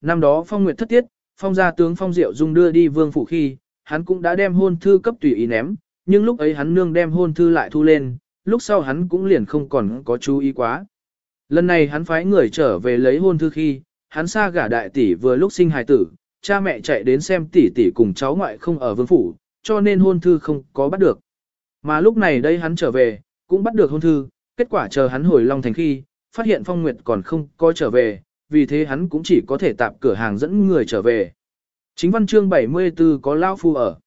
năm đó Phong Nguyệt thất tiết, Phong gia tướng Phong Diệu Dung đưa đi vương phủ khi, hắn cũng đã đem hôn thư cấp tùy ý ném, nhưng lúc ấy hắn nương đem hôn thư lại thu lên, lúc sau hắn cũng liền không còn có chú ý quá. Lần này hắn phái người trở về lấy hôn thư khi, hắn xa gả đại tỷ vừa lúc sinh hài tử, cha mẹ chạy đến xem tỷ tỷ cùng cháu ngoại không ở vương phủ, cho nên hôn thư không có bắt được. Mà lúc này đây hắn trở về, cũng bắt được hôn thư, kết quả chờ hắn hồi Long Thành khi, phát hiện Phong Nguyệt còn không có trở về, vì thế hắn cũng chỉ có thể tạp cửa hàng dẫn người trở về. Chính văn chương 74 có Lao Phu ở.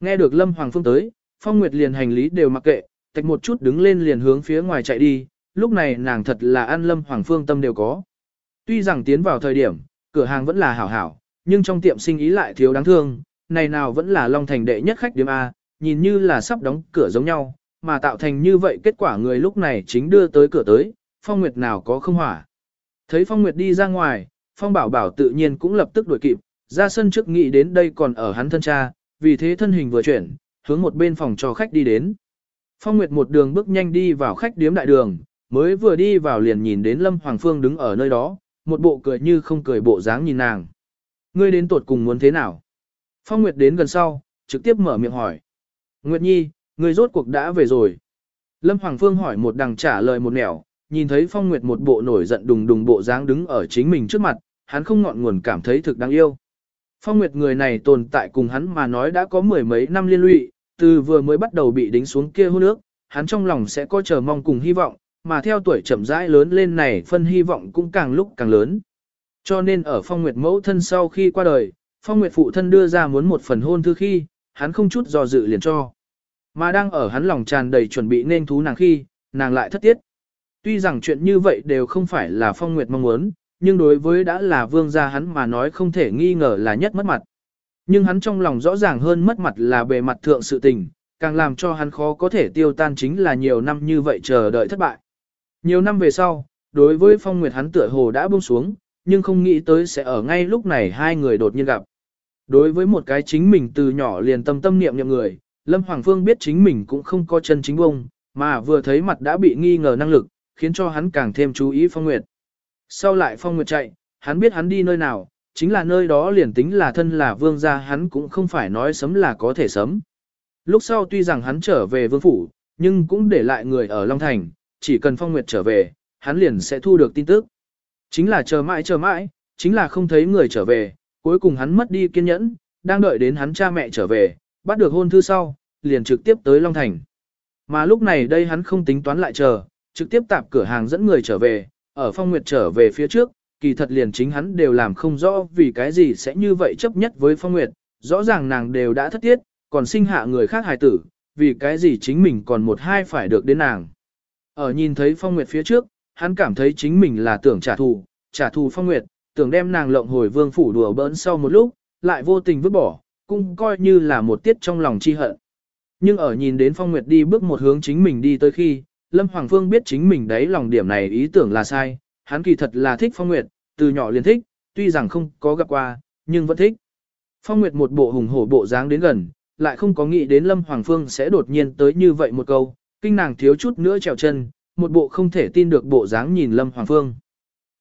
Nghe được Lâm Hoàng Phương tới, Phong Nguyệt liền hành lý đều mặc kệ, tạch một chút đứng lên liền hướng phía ngoài chạy đi, lúc này nàng thật là ăn Lâm Hoàng Phương tâm đều có. Tuy rằng tiến vào thời điểm, cửa hàng vẫn là hảo hảo, nhưng trong tiệm sinh ý lại thiếu đáng thương, này nào vẫn là Long Thành đệ nhất khách điểm A, nhìn như là sắp đóng cửa giống nhau, mà tạo thành như vậy kết quả người lúc này chính đưa tới cửa tới, Phong Nguyệt nào có không hỏa. Thấy Phong Nguyệt đi ra ngoài, Phong Bảo Bảo tự nhiên cũng lập tức đuổi kịp, ra sân trước nghĩ đến đây còn ở hắn thân cha, vì thế thân hình vừa chuyển, hướng một bên phòng cho khách đi đến. Phong Nguyệt một đường bước nhanh đi vào khách điếm đại đường, mới vừa đi vào liền nhìn đến Lâm Hoàng Phương đứng ở nơi đó, một bộ cười như không cười bộ dáng nhìn nàng. Ngươi đến tuột cùng muốn thế nào? Phong Nguyệt đến gần sau, trực tiếp mở miệng hỏi. Nguyệt Nhi, ngươi rốt cuộc đã về rồi. Lâm Hoàng Phương hỏi một đằng trả lời một nẻo, nhìn thấy Phong Nguyệt một bộ nổi giận đùng đùng bộ dáng đứng ở chính mình trước mặt, hắn không ngọn nguồn cảm thấy thực đáng yêu. Phong Nguyệt người này tồn tại cùng hắn mà nói đã có mười mấy năm liên lụy, từ vừa mới bắt đầu bị đính xuống kia hôn nước, hắn trong lòng sẽ có chờ mong cùng hy vọng, mà theo tuổi chậm rãi lớn lên này phân hy vọng cũng càng lúc càng lớn. Cho nên ở Phong Nguyệt mẫu thân sau khi qua đời, Phong Nguyệt phụ thân đưa ra muốn một phần hôn thư khi, hắn không chút do dự liền cho. Mà đang ở hắn lòng tràn đầy chuẩn bị nên thú nàng khi, nàng lại thất tiết. Tuy rằng chuyện như vậy đều không phải là Phong Nguyệt mong muốn, nhưng đối với đã là vương gia hắn mà nói không thể nghi ngờ là nhất mất mặt. Nhưng hắn trong lòng rõ ràng hơn mất mặt là bề mặt thượng sự tình, càng làm cho hắn khó có thể tiêu tan chính là nhiều năm như vậy chờ đợi thất bại. Nhiều năm về sau, đối với Phong Nguyệt hắn tựa hồ đã buông xuống, nhưng không nghĩ tới sẽ ở ngay lúc này hai người đột nhiên gặp. Đối với một cái chính mình từ nhỏ liền tâm tâm niệm niệm người, Lâm Hoàng Phương biết chính mình cũng không có chân chính bông, mà vừa thấy mặt đã bị nghi ngờ năng lực, khiến cho hắn càng thêm chú ý Phong Nguyệt. Sau lại Phong Nguyệt chạy, hắn biết hắn đi nơi nào, chính là nơi đó liền tính là thân là vương gia hắn cũng không phải nói sấm là có thể sấm. Lúc sau tuy rằng hắn trở về vương phủ, nhưng cũng để lại người ở Long Thành, chỉ cần Phong Nguyệt trở về, hắn liền sẽ thu được tin tức. Chính là chờ mãi chờ mãi, chính là không thấy người trở về, cuối cùng hắn mất đi kiên nhẫn, đang đợi đến hắn cha mẹ trở về, bắt được hôn thư sau, liền trực tiếp tới Long Thành. Mà lúc này đây hắn không tính toán lại chờ, trực tiếp tạp cửa hàng dẫn người trở về, ở Phong Nguyệt trở về phía trước, kỳ thật liền chính hắn đều làm không rõ vì cái gì sẽ như vậy chấp nhất với Phong Nguyệt, rõ ràng nàng đều đã thất tiết, còn sinh hạ người khác hài tử, vì cái gì chính mình còn một hai phải được đến nàng. Ở nhìn thấy Phong Nguyệt phía trước, hắn cảm thấy chính mình là tưởng trả thù, trả thù Phong Nguyệt, tưởng đem nàng lộng hồi vương phủ đùa bỡn sau một lúc, lại vô tình vứt bỏ, cũng coi như là một tiết trong lòng chi hận. Nhưng ở nhìn đến Phong Nguyệt đi bước một hướng chính mình đi tới khi, Lâm Hoàng Phương biết chính mình đấy lòng điểm này ý tưởng là sai, hắn kỳ thật là thích Phong Nguyệt, từ nhỏ liền thích, tuy rằng không có gặp qua, nhưng vẫn thích. Phong Nguyệt một bộ hùng hổ bộ dáng đến gần, lại không có nghĩ đến Lâm Hoàng Phương sẽ đột nhiên tới như vậy một câu, kinh nàng thiếu chút nữa trèo chân, một bộ không thể tin được bộ dáng nhìn Lâm Hoàng Phương.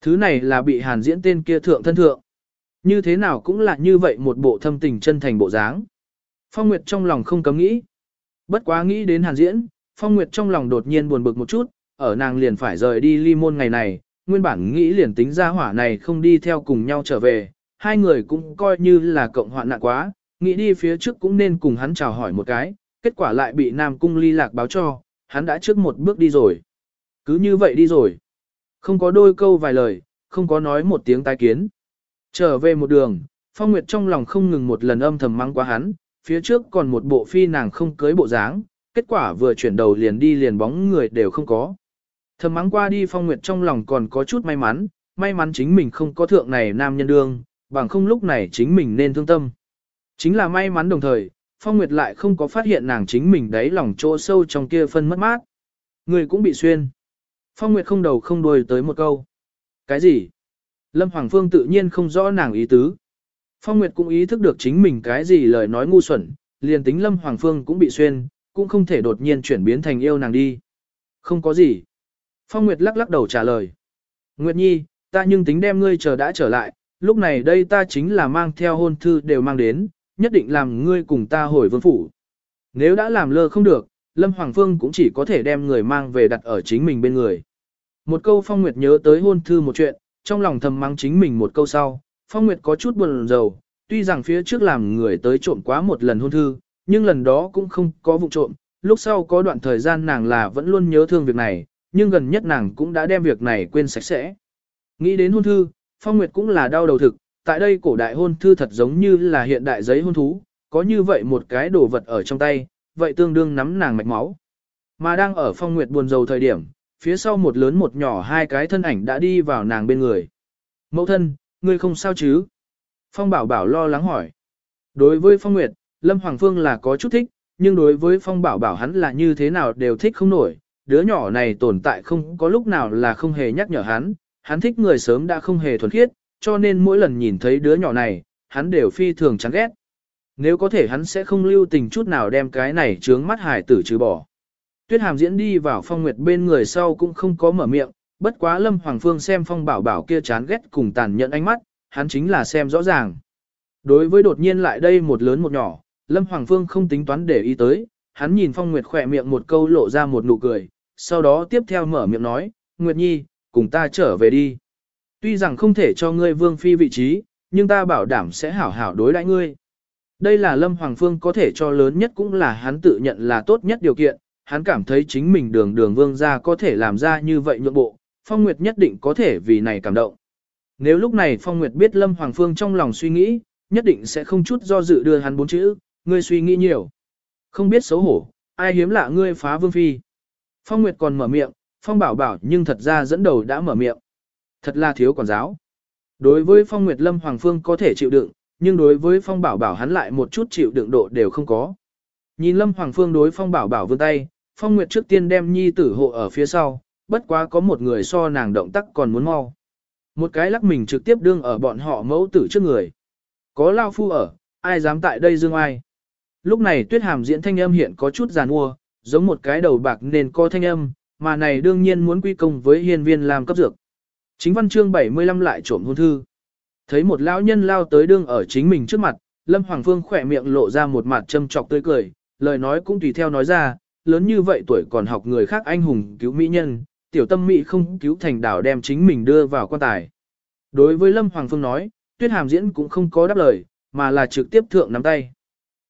Thứ này là bị hàn diễn tên kia thượng thân thượng. Như thế nào cũng là như vậy một bộ thâm tình chân thành bộ dáng. Phong Nguyệt trong lòng không cấm nghĩ. Bất quá nghĩ đến hàn diễn, Phong Nguyệt trong lòng đột nhiên buồn bực một chút, ở nàng liền phải rời đi ly môn ngày này, nguyên bản nghĩ liền tính ra hỏa này không đi theo cùng nhau trở về, hai người cũng coi như là cộng hoạn nạn quá, nghĩ đi phía trước cũng nên cùng hắn chào hỏi một cái, kết quả lại bị Nam Cung ly lạc báo cho, hắn đã trước một bước đi rồi. Cứ như vậy đi rồi. Không có đôi câu vài lời, không có nói một tiếng tai kiến. Trở về một đường, Phong Nguyệt trong lòng không ngừng một lần âm thầm mắng quá hắn, phía trước còn một bộ phi nàng không cưới bộ dáng, kết quả vừa chuyển đầu liền đi liền bóng người đều không có. Thầm mắng qua đi Phong Nguyệt trong lòng còn có chút may mắn, may mắn chính mình không có thượng này nam nhân đương, bằng không lúc này chính mình nên thương tâm. Chính là may mắn đồng thời, Phong Nguyệt lại không có phát hiện nàng chính mình đáy lòng chỗ sâu trong kia phân mất mát. Người cũng bị xuyên. Phong Nguyệt không đầu không đuôi tới một câu. Cái gì? Lâm Hoàng Phương tự nhiên không rõ nàng ý tứ. Phong Nguyệt cũng ý thức được chính mình cái gì lời nói ngu xuẩn, liền tính Lâm Hoàng Phương cũng bị xuyên, cũng không thể đột nhiên chuyển biến thành yêu nàng đi. Không có gì. Phong Nguyệt lắc lắc đầu trả lời. Nguyệt Nhi, ta nhưng tính đem ngươi chờ đã trở lại, lúc này đây ta chính là mang theo hôn thư đều mang đến, nhất định làm ngươi cùng ta hồi vương phủ. Nếu đã làm lơ không được, Lâm Hoàng Phương cũng chỉ có thể đem người mang về đặt ở chính mình bên người. Một câu Phong Nguyệt nhớ tới hôn thư một chuyện, trong lòng thầm mắng chính mình một câu sau, Phong Nguyệt có chút buồn rầu, tuy rằng phía trước làm người tới trộm quá một lần hôn thư, nhưng lần đó cũng không có vụ trộm, lúc sau có đoạn thời gian nàng là vẫn luôn nhớ thương việc này, nhưng gần nhất nàng cũng đã đem việc này quên sạch sẽ. Nghĩ đến hôn thư, Phong Nguyệt cũng là đau đầu thực, tại đây cổ đại hôn thư thật giống như là hiện đại giấy hôn thú, có như vậy một cái đồ vật ở trong tay, vậy tương đương nắm nàng mạch máu. Mà đang ở Phong Nguyệt buồn rầu thời điểm, phía sau một lớn một nhỏ hai cái thân ảnh đã đi vào nàng bên người. Mẫu thân, ngươi không sao chứ? Phong Bảo Bảo lo lắng hỏi. Đối với Phong Nguyệt, Lâm Hoàng Phương là có chút thích, nhưng đối với Phong Bảo Bảo hắn là như thế nào đều thích không nổi. Đứa nhỏ này tồn tại không có lúc nào là không hề nhắc nhở hắn, hắn thích người sớm đã không hề thuần khiết, cho nên mỗi lần nhìn thấy đứa nhỏ này, hắn đều phi thường chán ghét. Nếu có thể hắn sẽ không lưu tình chút nào đem cái này trướng mắt hải tử trừ bỏ. Tuyết hàm diễn đi vào phong nguyệt bên người sau cũng không có mở miệng, bất quá lâm hoàng phương xem phong bảo bảo kia chán ghét cùng tàn nhẫn ánh mắt, hắn chính là xem rõ ràng. Đối với đột nhiên lại đây một lớn một nhỏ, lâm hoàng phương không tính toán để ý tới, hắn nhìn phong nguyệt khỏe miệng một câu lộ ra một nụ cười, sau đó tiếp theo mở miệng nói, Nguyệt Nhi, cùng ta trở về đi. Tuy rằng không thể cho ngươi vương phi vị trí, nhưng ta bảo đảm sẽ hảo hảo đối đãi ngươi. Đây là Lâm Hoàng Phương có thể cho lớn nhất cũng là hắn tự nhận là tốt nhất điều kiện, hắn cảm thấy chính mình đường đường vương gia có thể làm ra như vậy nhượng bộ, Phong Nguyệt nhất định có thể vì này cảm động. Nếu lúc này Phong Nguyệt biết Lâm Hoàng Phương trong lòng suy nghĩ, nhất định sẽ không chút do dự đưa hắn bốn chữ, ngươi suy nghĩ nhiều. Không biết xấu hổ, ai hiếm lạ ngươi phá vương phi. Phong Nguyệt còn mở miệng, Phong bảo bảo nhưng thật ra dẫn đầu đã mở miệng. Thật là thiếu quản giáo. Đối với Phong Nguyệt Lâm Hoàng Phương có thể chịu đựng, nhưng đối với Phong bảo bảo hắn lại một chút chịu đựng độ đều không có. Nhìn Lâm Hoàng Phương đối Phong bảo bảo vươn tay, Phong Nguyệt trước tiên đem nhi tử hộ ở phía sau, bất quá có một người so nàng động tác còn muốn mau. Một cái lắc mình trực tiếp đương ở bọn họ mẫu tử trước người. Có lao phu ở, ai dám tại đây dương ai. Lúc này tuyết hàm diễn thanh âm hiện có chút giàn mua, giống một cái đầu bạc nên co thanh âm, mà này đương nhiên muốn quy công với hiên viên làm cấp dược. Chính văn chương 75 lại trộm hôn thư. Thấy một lão nhân lao tới đương ở chính mình trước mặt, Lâm Hoàng Phương khỏe miệng lộ ra một mặt châm trọc tươi cười, lời nói cũng tùy theo nói ra, lớn như vậy tuổi còn học người khác anh hùng cứu mỹ nhân, tiểu tâm mỹ không cứu thành đảo đem chính mình đưa vào quan tài. Đối với Lâm Hoàng Phương nói, Tuyết Hàm diễn cũng không có đáp lời, mà là trực tiếp thượng nắm tay.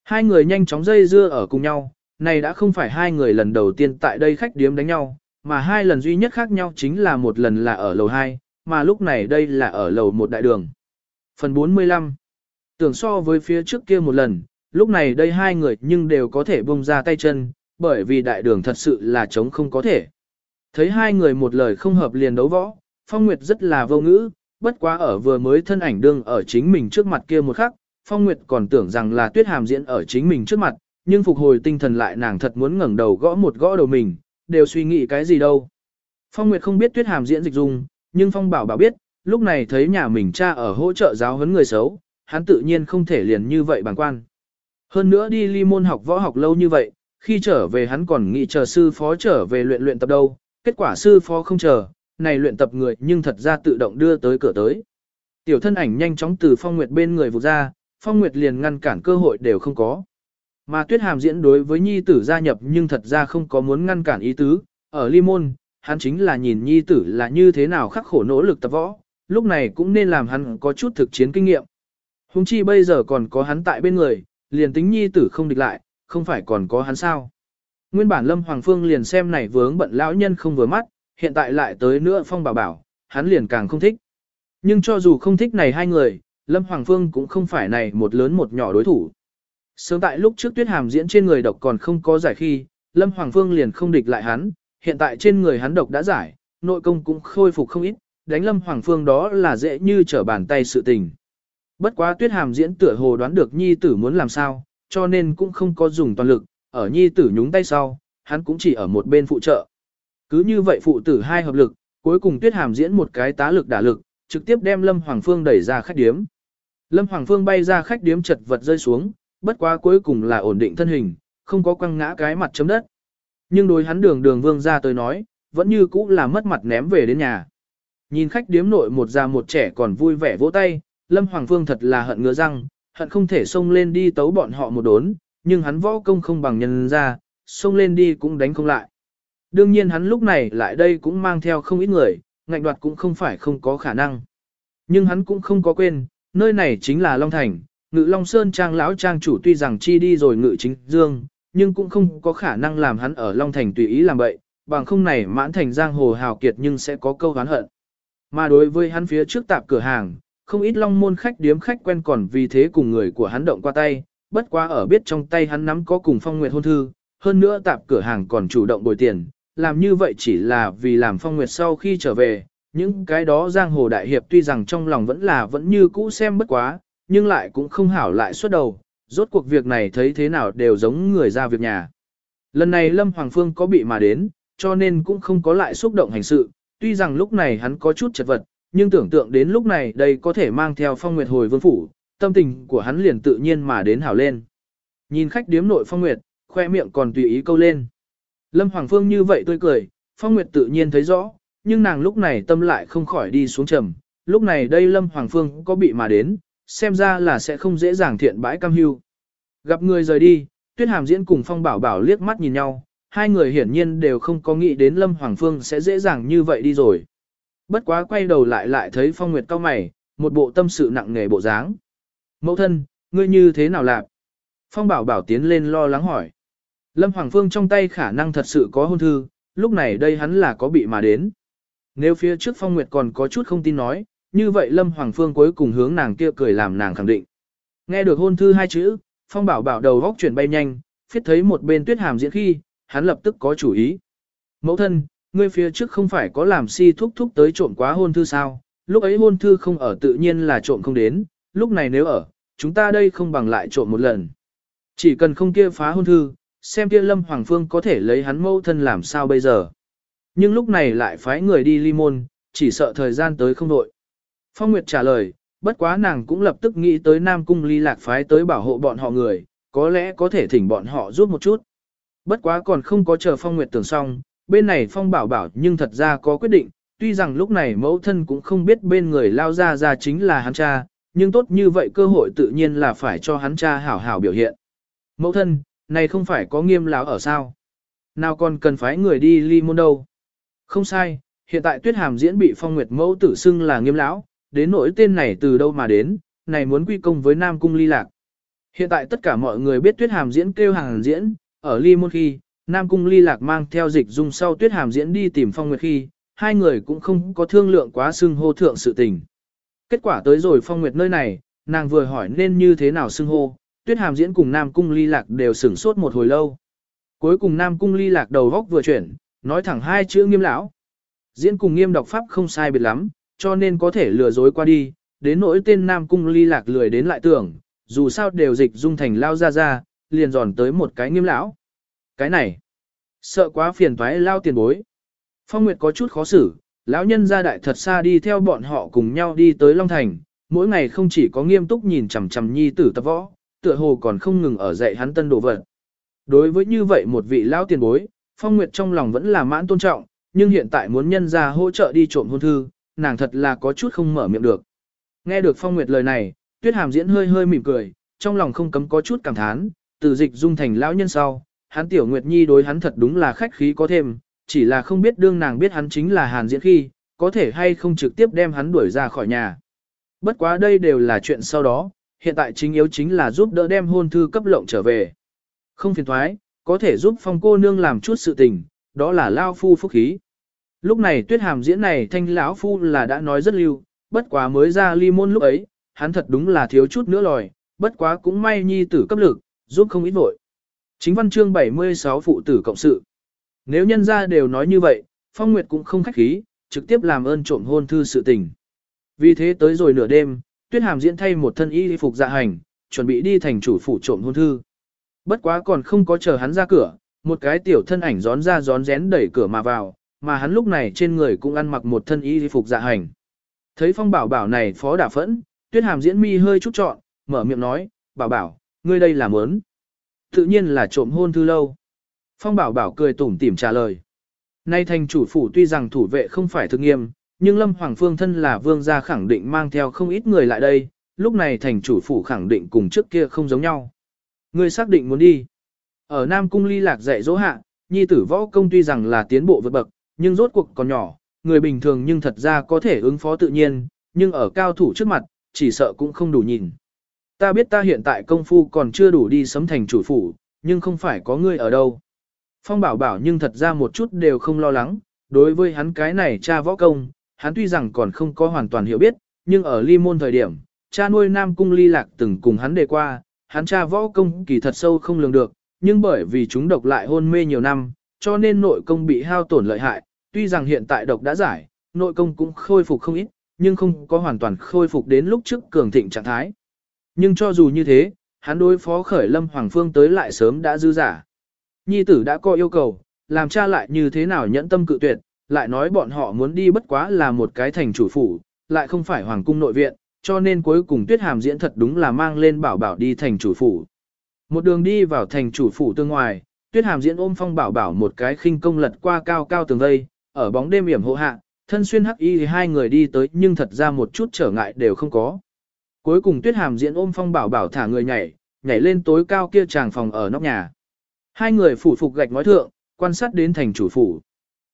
Hai người nhanh chóng dây dưa ở cùng nhau, này đã không phải hai người lần đầu tiên tại đây khách điếm đánh nhau, mà hai lần duy nhất khác nhau chính là một lần là ở lầu 2, mà lúc này đây là ở lầu một đại đường. Phần 45 Tưởng so với phía trước kia một lần, lúc này đây hai người nhưng đều có thể bông ra tay chân, bởi vì đại đường thật sự là chống không có thể. Thấy hai người một lời không hợp liền đấu võ, Phong Nguyệt rất là vô ngữ, bất quá ở vừa mới thân ảnh đương ở chính mình trước mặt kia một khắc, Phong Nguyệt còn tưởng rằng là Tuyết Hàm diễn ở chính mình trước mặt, nhưng phục hồi tinh thần lại nàng thật muốn ngẩng đầu gõ một gõ đầu mình, đều suy nghĩ cái gì đâu. Phong Nguyệt không biết Tuyết Hàm diễn dịch dung, nhưng Phong Bảo bảo biết, lúc này thấy nhà mình cha ở hỗ trợ giáo huấn người xấu, hắn tự nhiên không thể liền như vậy bằng quan. Hơn nữa đi ly môn học võ học lâu như vậy, khi trở về hắn còn nghĩ chờ sư phó trở về luyện luyện tập đâu, kết quả sư phó không chờ, này luyện tập người nhưng thật ra tự động đưa tới cửa tới. Tiểu thân ảnh nhanh chóng từ Phong Nguyệt bên người vụt ra, Phong Nguyệt liền ngăn cản cơ hội đều không có. Mà Tuyết Hàm diễn đối với nhi tử gia nhập nhưng thật ra không có muốn ngăn cản ý tứ, ở ly môn, hắn chính là nhìn nhi tử là như thế nào khắc khổ nỗ lực tập võ, lúc này cũng nên làm hắn có chút thực chiến kinh nghiệm. Hùng chi bây giờ còn có hắn tại bên người, liền tính nhi tử không địch lại, không phải còn có hắn sao. Nguyên bản Lâm Hoàng Phương liền xem này vướng bận lão nhân không vừa mắt, hiện tại lại tới nữa Phong bảo bảo, hắn liền càng không thích. Nhưng cho dù không thích này hai người, Lâm Hoàng Phương cũng không phải này một lớn một nhỏ đối thủ. Sớm tại lúc trước tuyết hàm diễn trên người độc còn không có giải khi, Lâm Hoàng Phương liền không địch lại hắn, hiện tại trên người hắn độc đã giải, nội công cũng khôi phục không ít, đánh Lâm Hoàng Phương đó là dễ như trở bàn tay sự tình. Bất quá tuyết hàm diễn tựa hồ đoán được nhi tử muốn làm sao, cho nên cũng không có dùng toàn lực, ở nhi tử nhúng tay sau, hắn cũng chỉ ở một bên phụ trợ. Cứ như vậy phụ tử hai hợp lực, cuối cùng tuyết hàm diễn một cái tá lực đả lực, trực tiếp đem Lâm Hoàng Phương đẩy ra khách điếm. Lâm Hoàng Phương bay ra khách điếm chật vật rơi xuống, bất quá cuối cùng là ổn định thân hình, không có quăng ngã cái mặt chấm đất. Nhưng đối hắn đường đường vương ra tới nói, vẫn như cũ là mất mặt ném về đến nhà. Nhìn khách điếm nội một già một trẻ còn vui vẻ vỗ tay, Lâm Hoàng Phương thật là hận ngứa răng, hận không thể xông lên đi tấu bọn họ một đốn, nhưng hắn võ công không bằng nhân ra, xông lên đi cũng đánh không lại. Đương nhiên hắn lúc này lại đây cũng mang theo không ít người, ngạnh đoạt cũng không phải không có khả năng. Nhưng hắn cũng không có quên, nơi này chính là Long Thành, ngự Long Sơn Trang lão trang chủ tuy rằng chi đi rồi ngự chính dương, nhưng cũng không có khả năng làm hắn ở Long Thành tùy ý làm bậy, bằng không này mãn thành giang hồ hào kiệt nhưng sẽ có câu hán hận. Mà đối với hắn phía trước tạp cửa hàng, không ít long môn khách điếm khách quen còn vì thế cùng người của hắn động qua tay, bất quá ở biết trong tay hắn nắm có cùng phong nguyệt hôn thư, hơn nữa tạp cửa hàng còn chủ động bồi tiền, làm như vậy chỉ là vì làm phong nguyệt sau khi trở về, những cái đó giang hồ đại hiệp tuy rằng trong lòng vẫn là vẫn như cũ xem bất quá, nhưng lại cũng không hảo lại suốt đầu, rốt cuộc việc này thấy thế nào đều giống người ra việc nhà. Lần này Lâm Hoàng Phương có bị mà đến, cho nên cũng không có lại xúc động hành sự, tuy rằng lúc này hắn có chút chật vật, nhưng tưởng tượng đến lúc này đây có thể mang theo phong nguyệt hồi vương phủ, tâm tình của hắn liền tự nhiên mà đến hảo lên. Nhìn khách điếm nội phong nguyệt, khoe miệng còn tùy ý câu lên. Lâm Hoàng Phương như vậy tươi cười, phong nguyệt tự nhiên thấy rõ, nhưng nàng lúc này tâm lại không khỏi đi xuống trầm. Lúc này đây Lâm Hoàng Phương có bị mà đến, xem ra là sẽ không dễ dàng thiện bãi cam hưu. Gặp người rời đi, Tuyết Hàm Diễn cùng Phong Bảo Bảo liếc mắt nhìn nhau, hai người hiển nhiên đều không có nghĩ đến Lâm Hoàng Phương sẽ dễ dàng như vậy đi rồi. Bất quá quay đầu lại lại thấy Phong Nguyệt cao mày, một bộ tâm sự nặng nề bộ dáng. Mẫu thân, ngươi như thế nào lạc? Phong Bảo Bảo tiến lên lo lắng hỏi. Lâm Hoàng Phương trong tay khả năng thật sự có hôn thư, lúc này đây hắn là có bị mà đến. Nếu phía trước Phong Nguyệt còn có chút không tin nói, như vậy Lâm Hoàng Phương cuối cùng hướng nàng kia cười làm nàng khẳng định. Nghe được hôn thư hai chữ, Phong Bảo Bảo đầu góc chuyển bay nhanh, phiết thấy một bên tuyết hàm diễn khi, hắn lập tức có chủ ý. Mẫu thân, ngươi phía trước không phải có làm si thúc thúc tới trộm quá hôn thư sao, lúc ấy hôn thư không ở tự nhiên là trộm không đến, lúc này nếu ở, chúng ta đây không bằng lại trộm một lần. Chỉ cần không kia phá hôn thư, xem kia Lâm Hoàng Phương có thể lấy hắn mẫu thân làm sao bây giờ. Nhưng lúc này lại phái người đi ly môn, chỉ sợ thời gian tới không đội. Phong Nguyệt trả lời, bất quá nàng cũng lập tức nghĩ tới Nam Cung ly lạc phái tới bảo hộ bọn họ người, có lẽ có thể thỉnh bọn họ giúp một chút. Bất quá còn không có chờ Phong Nguyệt tưởng xong, bên này Phong bảo bảo nhưng thật ra có quyết định, tuy rằng lúc này mẫu thân cũng không biết bên người lao ra ra chính là hắn cha, nhưng tốt như vậy cơ hội tự nhiên là phải cho hắn cha hảo hảo biểu hiện. Mẫu thân, này không phải có nghiêm lão ở sao? Nào còn cần phải người đi ly môn đâu? Không sai, hiện tại tuyết hàm diễn bị phong nguyệt mẫu tử xưng là nghiêm lão, đến nỗi tên này từ đâu mà đến, này muốn quy công với Nam Cung ly lạc. Hiện tại tất cả mọi người biết tuyết hàm diễn kêu hàng diễn, ở ly môn khi, Nam Cung ly lạc mang theo dịch dung sau tuyết hàm diễn đi tìm phong nguyệt khi, hai người cũng không có thương lượng quá xưng hô thượng sự tình. Kết quả tới rồi phong nguyệt nơi này, nàng vừa hỏi nên như thế nào xưng hô, tuyết hàm diễn cùng Nam Cung ly lạc đều sửng sốt một hồi lâu. Cuối cùng Nam Cung ly lạc đầu góc vừa chuyển, nói thẳng hai chữ nghiêm lão. Diễn cùng nghiêm đọc pháp không sai biệt lắm, cho nên có thể lừa dối qua đi, đến nỗi tên Nam Cung ly lạc lười đến lại tưởng, dù sao đều dịch dung thành lao ra ra, liền giòn tới một cái nghiêm lão. Cái này, sợ quá phiền toái lao tiền bối. Phong Nguyệt có chút khó xử, lão nhân gia đại thật xa đi theo bọn họ cùng nhau đi tới Long Thành, mỗi ngày không chỉ có nghiêm túc nhìn chằm chằm nhi tử tập võ, tựa hồ còn không ngừng ở dạy hắn tân đồ vật. Đối với như vậy một vị lão tiền bối, Phong Nguyệt trong lòng vẫn là mãn tôn trọng, nhưng hiện tại muốn nhân ra hỗ trợ đi trộm hôn thư, nàng thật là có chút không mở miệng được. Nghe được Phong Nguyệt lời này, Tuyết Hàm diễn hơi hơi mỉm cười, trong lòng không cấm có chút cảm thán, từ dịch dung thành lão nhân sau, hắn tiểu Nguyệt Nhi đối hắn thật đúng là khách khí có thêm, chỉ là không biết đương nàng biết hắn chính là Hàn diễn khi, có thể hay không trực tiếp đem hắn đuổi ra khỏi nhà. Bất quá đây đều là chuyện sau đó, hiện tại chính yếu chính là giúp đỡ đem hôn thư cấp lộng trở về. Không phiền thoái, có thể giúp phong cô nương làm chút sự tình, đó là lao phu phúc khí. Lúc này tuyết hàm diễn này thanh lão phu là đã nói rất lưu, bất quá mới ra ly môn lúc ấy, hắn thật đúng là thiếu chút nữa lòi, bất quá cũng may nhi tử cấp lực, giúp không ít vội. Chính văn chương 76 phụ tử cộng sự. Nếu nhân ra đều nói như vậy, Phong Nguyệt cũng không khách khí, trực tiếp làm ơn trộm hôn thư sự tình. Vì thế tới rồi nửa đêm, Tuyết Hàm diễn thay một thân y phục dạ hành, chuẩn bị đi thành chủ phủ trộm hôn thư. Bất quá còn không có chờ hắn ra cửa, một cái tiểu thân ảnh gión ra gión rén đẩy cửa mà vào, mà hắn lúc này trên người cũng ăn mặc một thân y phục dạ hành. Thấy phong bảo bảo này phó đả phẫn, tuyết hàm diễn mi hơi chút trọn, mở miệng nói, bảo bảo, ngươi đây là mớn. Tự nhiên là trộm hôn thư lâu. Phong bảo bảo cười tủm tỉm trả lời. Nay thành chủ phủ tuy rằng thủ vệ không phải thực nghiêm, nhưng Lâm Hoàng Phương thân là vương gia khẳng định mang theo không ít người lại đây, lúc này thành chủ phủ khẳng định cùng trước kia không giống nhau. Ngươi xác định muốn đi. Ở Nam Cung ly lạc dạy dỗ hạ, nhi tử võ công tuy rằng là tiến bộ vượt bậc, nhưng rốt cuộc còn nhỏ, người bình thường nhưng thật ra có thể ứng phó tự nhiên, nhưng ở cao thủ trước mặt, chỉ sợ cũng không đủ nhìn. Ta biết ta hiện tại công phu còn chưa đủ đi sấm thành chủ phủ, nhưng không phải có ngươi ở đâu. Phong bảo bảo nhưng thật ra một chút đều không lo lắng, đối với hắn cái này cha võ công, hắn tuy rằng còn không có hoàn toàn hiểu biết, nhưng ở ly môn thời điểm, cha nuôi Nam Cung ly lạc từng cùng hắn đề qua, hắn cha võ công kỳ thật sâu không lường được, nhưng bởi vì chúng độc lại hôn mê nhiều năm, cho nên nội công bị hao tổn lợi hại, tuy rằng hiện tại độc đã giải, nội công cũng khôi phục không ít, nhưng không có hoàn toàn khôi phục đến lúc trước cường thịnh trạng thái. Nhưng cho dù như thế, hắn đối phó khởi lâm Hoàng Phương tới lại sớm đã dư giả. Nhi tử đã có yêu cầu, làm cha lại như thế nào nhẫn tâm cự tuyệt, lại nói bọn họ muốn đi bất quá là một cái thành chủ phủ, lại không phải Hoàng cung nội viện, cho nên cuối cùng tuyết hàm diễn thật đúng là mang lên bảo bảo đi thành chủ phủ. Một đường đi vào thành chủ phủ tương ngoài, tuyết hàm diễn ôm phong bảo bảo một cái khinh công lật qua cao cao tường vây, ở bóng đêm hiểm hộ hạ, thân xuyên hắc y thì hai người đi tới nhưng thật ra một chút trở ngại đều không có. Cuối cùng tuyết hàm diễn ôm phong bảo bảo thả người nhảy, nhảy lên tối cao kia tràng phòng ở nóc nhà. Hai người phủ phục gạch ngói thượng, quan sát đến thành chủ phủ.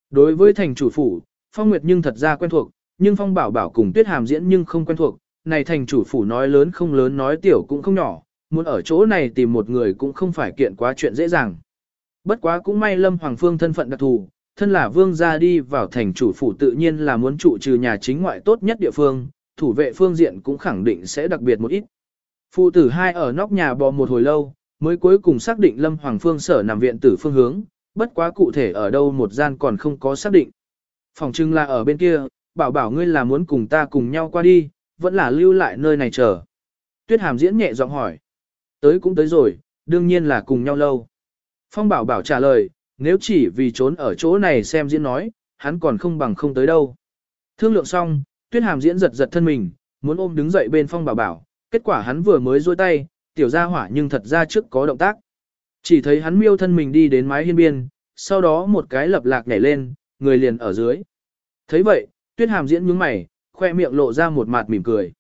Đối với thành chủ phủ, phong nguyệt nhưng thật ra quen thuộc, nhưng phong bảo bảo cùng tuyết hàm diễn nhưng không quen thuộc. Này thành chủ phủ nói lớn không lớn nói tiểu cũng không nhỏ, muốn ở chỗ này tìm một người cũng không phải kiện quá chuyện dễ dàng. Bất quá cũng may Lâm Hoàng Phương thân phận đặc thù, thân là vương gia đi vào thành chủ phủ tự nhiên là muốn trụ trừ nhà chính ngoại tốt nhất địa phương, thủ vệ phương diện cũng khẳng định sẽ đặc biệt một ít. Phụ tử hai ở nóc nhà bò một hồi lâu, mới cuối cùng xác định Lâm Hoàng Phương sở nằm viện tử phương hướng, bất quá cụ thể ở đâu một gian còn không có xác định. Phòng trưng là ở bên kia, bảo bảo ngươi là muốn cùng ta cùng nhau qua đi, vẫn là lưu lại nơi này chờ. Tuyết hàm diễn nhẹ giọng hỏi. Tới cũng tới rồi, đương nhiên là cùng nhau lâu. Phong bảo bảo trả lời, nếu chỉ vì trốn ở chỗ này xem diễn nói, hắn còn không bằng không tới đâu. Thương lượng xong, tuyết hàm diễn giật giật thân mình, muốn ôm đứng dậy bên phong bảo bảo, kết quả hắn vừa mới dôi tay, tiểu ra hỏa nhưng thật ra trước có động tác. Chỉ thấy hắn miêu thân mình đi đến mái hiên biên, sau đó một cái lập lạc nhảy lên, người liền ở dưới. thấy vậy, tuyết hàm diễn nhướng mày, khoe miệng lộ ra một mặt mỉm cười.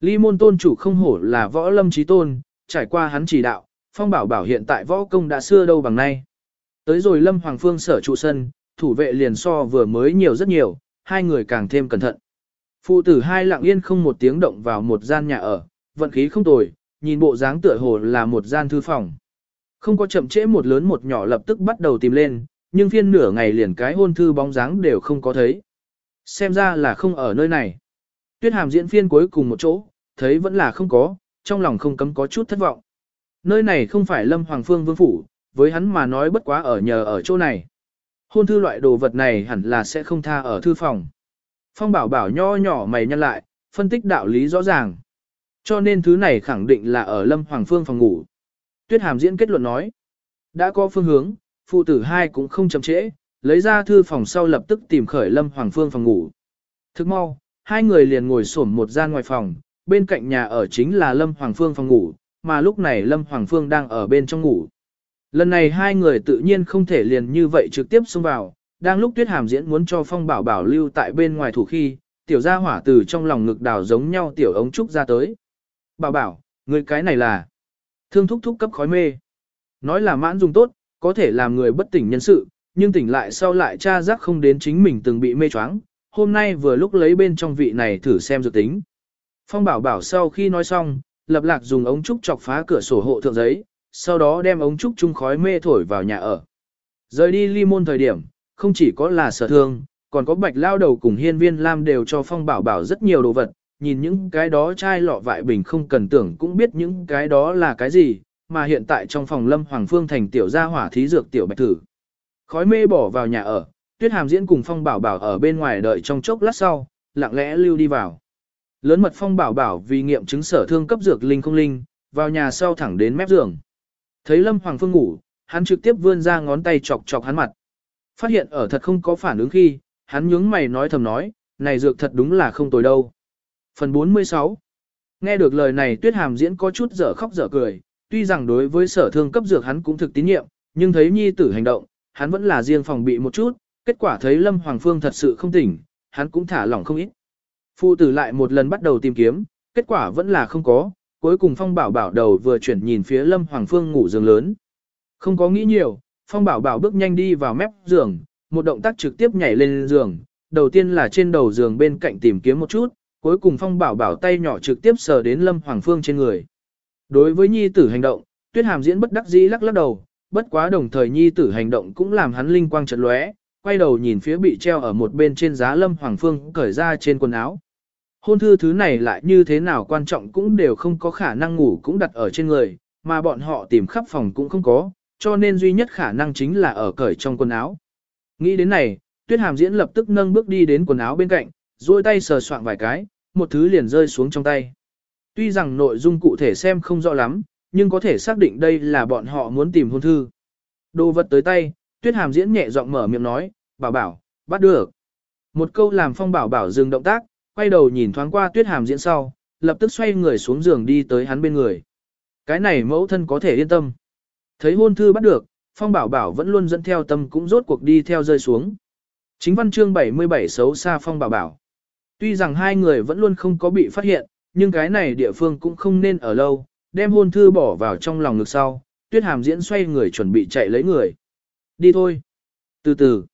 Ly môn tôn chủ không hổ là võ lâm trí tôn, trải qua hắn chỉ đạo, phong bảo bảo hiện tại võ công đã xưa đâu bằng nay. Tới rồi lâm hoàng phương sở trụ sân, thủ vệ liền so vừa mới nhiều rất nhiều, hai người càng thêm cẩn thận. Phụ tử hai lặng yên không một tiếng động vào một gian nhà ở, vận khí không tồi, nhìn bộ dáng tựa hồ là một gian thư phòng. Không có chậm trễ một lớn một nhỏ lập tức bắt đầu tìm lên, nhưng phiên nửa ngày liền cái hôn thư bóng dáng đều không có thấy. Xem ra là không ở nơi này. Tuyết hàm diễn phiên cuối cùng một chỗ, thấy vẫn là không có, trong lòng không cấm có chút thất vọng. Nơi này không phải Lâm Hoàng Phương Vương Phủ, với hắn mà nói bất quá ở nhờ ở chỗ này. Hôn thư loại đồ vật này hẳn là sẽ không tha ở thư phòng. Phong bảo bảo nho nhỏ mày nhăn lại, phân tích đạo lý rõ ràng. Cho nên thứ này khẳng định là ở Lâm Hoàng Phương phòng ngủ. Tuyết Hàm diễn kết luận nói. Đã có phương hướng, phụ tử hai cũng không chậm trễ, lấy ra thư phòng sau lập tức tìm khởi Lâm Hoàng Phương phòng ngủ. Thức mau, hai người liền ngồi xổm một gian ngoài phòng, bên cạnh nhà ở chính là Lâm Hoàng Phương phòng ngủ, mà lúc này Lâm Hoàng Phương đang ở bên trong ngủ. Lần này hai người tự nhiên không thể liền như vậy trực tiếp xông vào, đang lúc Tuyết Hàm diễn muốn cho Phong Bảo Bảo lưu tại bên ngoài thủ khi, tiểu gia hỏa từ trong lòng ngực đào giống nhau tiểu ống trúc ra tới. Bảo Bảo, người cái này là thương thúc thúc cấp khói mê. Nói là mãn dùng tốt, có thể làm người bất tỉnh nhân sự, nhưng tỉnh lại sau lại cha giác không đến chính mình từng bị mê choáng. Hôm nay vừa lúc lấy bên trong vị này thử xem dự tính. Phong Bảo Bảo sau khi nói xong, lập lạc dùng ống trúc chọc phá cửa sổ hộ thượng giấy, sau đó đem ống trúc chung khói mê thổi vào nhà ở. Rời đi ly môn thời điểm, không chỉ có là sở thương, còn có bạch lao đầu cùng hiên viên lam đều cho phong bảo bảo rất nhiều đồ vật, nhìn những cái đó chai lọ vại bình không cần tưởng cũng biết những cái đó là cái gì, mà hiện tại trong phòng lâm hoàng phương thành tiểu gia hỏa thí dược tiểu bạch thử. Khói mê bỏ vào nhà ở, tuyết hàm diễn cùng phong bảo bảo ở bên ngoài đợi trong chốc lát sau, lặng lẽ lưu đi vào. Lớn mật phong bảo bảo vì nghiệm chứng sở thương cấp dược linh không linh, vào nhà sau thẳng đến mép giường. Thấy Lâm Hoàng Phương ngủ, hắn trực tiếp vươn ra ngón tay chọc chọc hắn mặt. Phát hiện ở thật không có phản ứng khi, hắn nhướng mày nói thầm nói, này dược thật đúng là không tồi đâu. Phần 46 Nghe được lời này tuyết hàm diễn có chút dở khóc dở cười, tuy rằng đối với sở thương cấp dược hắn cũng thực tín nhiệm, nhưng thấy nhi tử hành động, hắn vẫn là riêng phòng bị một chút, kết quả thấy Lâm Hoàng Phương thật sự không tỉnh, hắn cũng thả lỏng không ít. Phụ tử lại một lần bắt đầu tìm kiếm, kết quả vẫn là không có, cuối cùng Phong Bảo Bảo đầu vừa chuyển nhìn phía Lâm Hoàng Phương ngủ giường lớn. Không có nghĩ nhiều, Phong Bảo Bảo bước nhanh đi vào mép giường, một động tác trực tiếp nhảy lên giường, đầu tiên là trên đầu giường bên cạnh tìm kiếm một chút, cuối cùng Phong Bảo Bảo tay nhỏ trực tiếp sờ đến Lâm Hoàng Phương trên người. Đối với nhi tử hành động, Tuyết Hàm diễn bất đắc dĩ lắc lắc đầu, bất quá đồng thời nhi tử hành động cũng làm hắn linh quang chợt lóe, quay đầu nhìn phía bị treo ở một bên trên giá Lâm Hoàng Phương cởi ra trên quần áo. Hôn thư thứ này lại như thế nào quan trọng cũng đều không có khả năng ngủ cũng đặt ở trên người, mà bọn họ tìm khắp phòng cũng không có, cho nên duy nhất khả năng chính là ở cởi trong quần áo. Nghĩ đến này, Tuyết Hàm diễn lập tức nâng bước đi đến quần áo bên cạnh, duỗi tay sờ soạn vài cái, một thứ liền rơi xuống trong tay. Tuy rằng nội dung cụ thể xem không rõ lắm, nhưng có thể xác định đây là bọn họ muốn tìm hôn thư. Đồ vật tới tay, Tuyết Hàm diễn nhẹ giọng mở miệng nói, bảo bảo, bắt được. Một câu làm phong bảo bảo dừng động tác, quay đầu nhìn thoáng qua Tuyết Hàm diễn sau, lập tức xoay người xuống giường đi tới hắn bên người. Cái này mẫu thân có thể yên tâm. Thấy hôn thư bắt được, phong bảo bảo vẫn luôn dẫn theo tâm cũng rốt cuộc đi theo rơi xuống. Chính văn chương 77 xấu xa phong bảo bảo. Tuy rằng hai người vẫn luôn không có bị phát hiện, nhưng cái này địa phương cũng không nên ở lâu, đem hôn thư bỏ vào trong lòng ngực sau, tuyết hàm diễn xoay người chuẩn bị chạy lấy người. Đi thôi. Từ từ.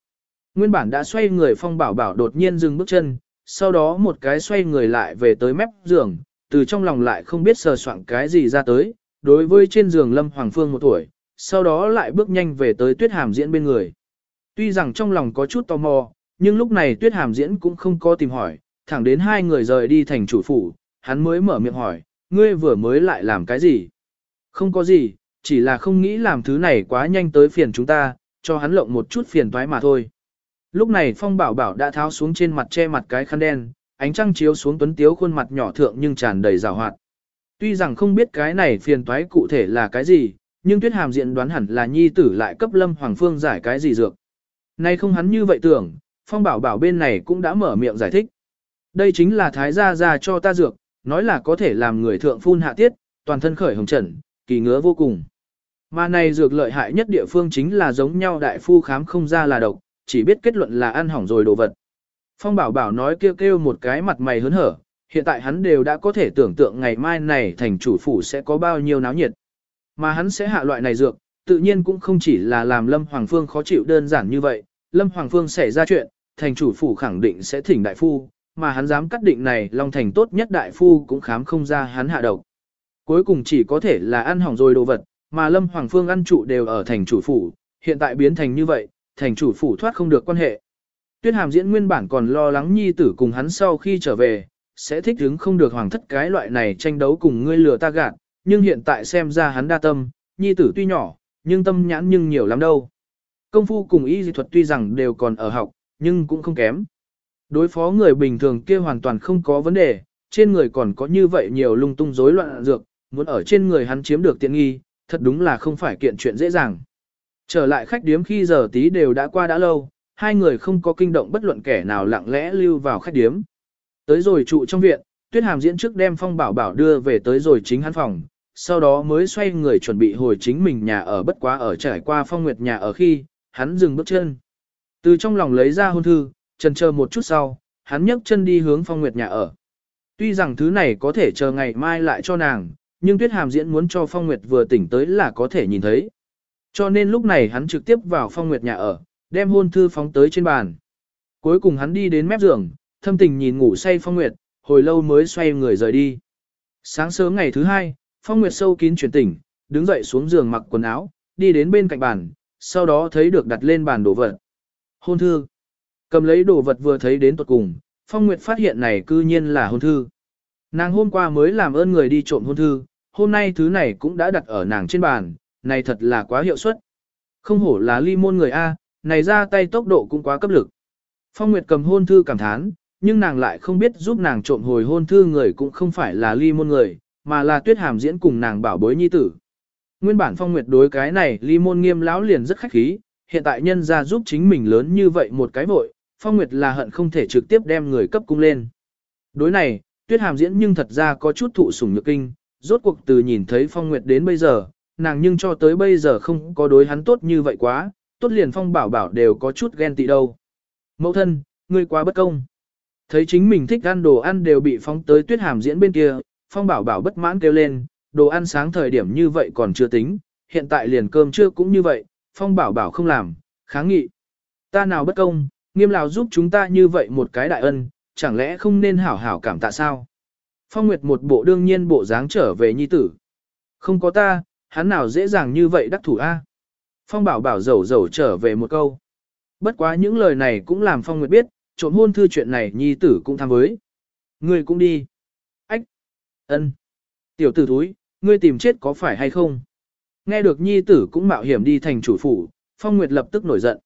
Nguyên bản đã xoay người phong bảo bảo đột nhiên dừng bước chân, sau đó một cái xoay người lại về tới mép giường, từ trong lòng lại không biết sờ soạn cái gì ra tới, đối với trên giường Lâm Hoàng Phương một tuổi, sau đó lại bước nhanh về tới tuyết hàm diễn bên người. Tuy rằng trong lòng có chút tò mò, nhưng lúc này tuyết hàm diễn cũng không có tìm hỏi, thẳng đến hai người rời đi thành chủ phủ, hắn mới mở miệng hỏi, ngươi vừa mới lại làm cái gì? Không có gì, chỉ là không nghĩ làm thứ này quá nhanh tới phiền chúng ta, cho hắn lộng một chút phiền toái mà thôi. Lúc này Phong Bảo Bảo đã tháo xuống trên mặt che mặt cái khăn đen, ánh trăng chiếu xuống tuấn tiếu khuôn mặt nhỏ thượng nhưng tràn đầy rào hoạt. Tuy rằng không biết cái này phiền toái cụ thể là cái gì, nhưng Tuyết Hàm diện đoán hẳn là nhi tử lại cấp Lâm Hoàng Phương giải cái gì dược. Nay không hắn như vậy tưởng, Phong Bảo Bảo bên này cũng đã mở miệng giải thích. Đây chính là thái gia gia cho ta dược, nói là có thể làm người thượng phun hạ tiết, toàn thân khởi hồng trần, kỳ ngứa vô cùng. Mà này dược lợi hại nhất địa phương chính là giống nhau đại phu khám không ra là độc, chỉ biết kết luận là ăn hỏng rồi đồ vật. Phong bảo bảo nói kêu kêu một cái mặt mày hớn hở, hiện tại hắn đều đã có thể tưởng tượng ngày mai này thành chủ phủ sẽ có bao nhiêu náo nhiệt. Mà hắn sẽ hạ loại này dược, tự nhiên cũng không chỉ là làm Lâm Hoàng Phương khó chịu đơn giản như vậy, Lâm Hoàng Phương xảy ra chuyện, thành chủ phủ khẳng định sẽ thỉnh đại phu, mà hắn dám cắt định này Long Thành tốt nhất đại phu cũng khám không ra hắn hạ độc. Cuối cùng chỉ có thể là ăn hỏng rồi đồ vật, mà Lâm Hoàng Phương ăn trụ đều ở thành chủ phủ, hiện tại biến thành như vậy, thành chủ phủ thoát không được quan hệ. Tuyết Hàm diễn nguyên bản còn lo lắng nhi tử cùng hắn sau khi trở về, sẽ thích hứng không được hoàng thất cái loại này tranh đấu cùng ngươi lừa ta gạt, nhưng hiện tại xem ra hắn đa tâm, nhi tử tuy nhỏ, nhưng tâm nhãn nhưng nhiều lắm đâu. Công phu cùng y dị thuật tuy rằng đều còn ở học, nhưng cũng không kém. Đối phó người bình thường kia hoàn toàn không có vấn đề, trên người còn có như vậy nhiều lung tung rối loạn dược, muốn ở trên người hắn chiếm được tiện nghi, thật đúng là không phải kiện chuyện dễ dàng. Trở lại khách điếm khi giờ tí đều đã qua đã lâu, hai người không có kinh động bất luận kẻ nào lặng lẽ lưu vào khách điếm. Tới rồi trụ trong viện, Tuyết Hàm diễn trước đem Phong Bảo Bảo đưa về tới rồi chính hắn phòng, sau đó mới xoay người chuẩn bị hồi chính mình nhà ở bất quá ở trải qua Phong Nguyệt nhà ở khi, hắn dừng bước chân. Từ trong lòng lấy ra hôn thư, trần chờ một chút sau, hắn nhấc chân đi hướng Phong Nguyệt nhà ở. Tuy rằng thứ này có thể chờ ngày mai lại cho nàng, nhưng Tuyết Hàm diễn muốn cho Phong Nguyệt vừa tỉnh tới là có thể nhìn thấy. Cho nên lúc này hắn trực tiếp vào Phong Nguyệt nhà ở, đem hôn thư phóng tới trên bàn. Cuối cùng hắn đi đến mép giường, thâm tình nhìn ngủ say Phong Nguyệt, hồi lâu mới xoay người rời đi. Sáng sớm ngày thứ hai, Phong Nguyệt sâu kín chuyển tỉnh, đứng dậy xuống giường mặc quần áo, đi đến bên cạnh bàn, sau đó thấy được đặt lên bàn đồ vật. Hôn thư. Cầm lấy đồ vật vừa thấy đến tuột cùng, Phong Nguyệt phát hiện này cư nhiên là hôn thư. Nàng hôm qua mới làm ơn người đi trộm hôn thư, hôm nay thứ này cũng đã đặt ở nàng trên bàn, này thật là quá hiệu suất. Không hổ là ly môn người A, này ra tay tốc độ cũng quá cấp lực. Phong Nguyệt cầm hôn thư cảm thán, nhưng nàng lại không biết giúp nàng trộm hồi hôn thư người cũng không phải là ly môn người, mà là tuyết hàm diễn cùng nàng bảo bối nhi tử. Nguyên bản Phong Nguyệt đối cái này ly môn nghiêm lão liền rất khách khí, hiện tại nhân ra giúp chính mình lớn như vậy một cái vội, Phong Nguyệt là hận không thể trực tiếp đem người cấp cung lên. Đối này, tuyết hàm diễn nhưng thật ra có chút thụ sủng nhược kinh, rốt cuộc từ nhìn thấy Phong Nguyệt đến bây giờ, nàng nhưng cho tới bây giờ không có đối hắn tốt như vậy quá, tốt liền Phong bảo bảo đều có chút ghen tị đâu. Mẫu thân, ngươi quá bất công. Thấy chính mình thích ăn đồ ăn đều bị phóng tới tuyết hàm diễn bên kia, Phong Bảo Bảo bất mãn kêu lên, đồ ăn sáng thời điểm như vậy còn chưa tính, hiện tại liền cơm trưa cũng như vậy, Phong Bảo Bảo không làm, kháng nghị. Ta nào bất công, nghiêm lào giúp chúng ta như vậy một cái đại ân, chẳng lẽ không nên hảo hảo cảm tạ sao? Phong Nguyệt một bộ đương nhiên bộ dáng trở về nhi tử. Không có ta, hắn nào dễ dàng như vậy đắc thủ a? Phong Bảo Bảo rầu rầu trở về một câu. Bất quá những lời này cũng làm Phong Nguyệt biết, trộm hôn thư chuyện này nhi tử cũng tham với. Ngươi cũng đi. Ách. ân. Tiểu tử thúi, ngươi tìm chết có phải hay không? Nghe được nhi tử cũng mạo hiểm đi thành chủ phủ, Phong Nguyệt lập tức nổi giận.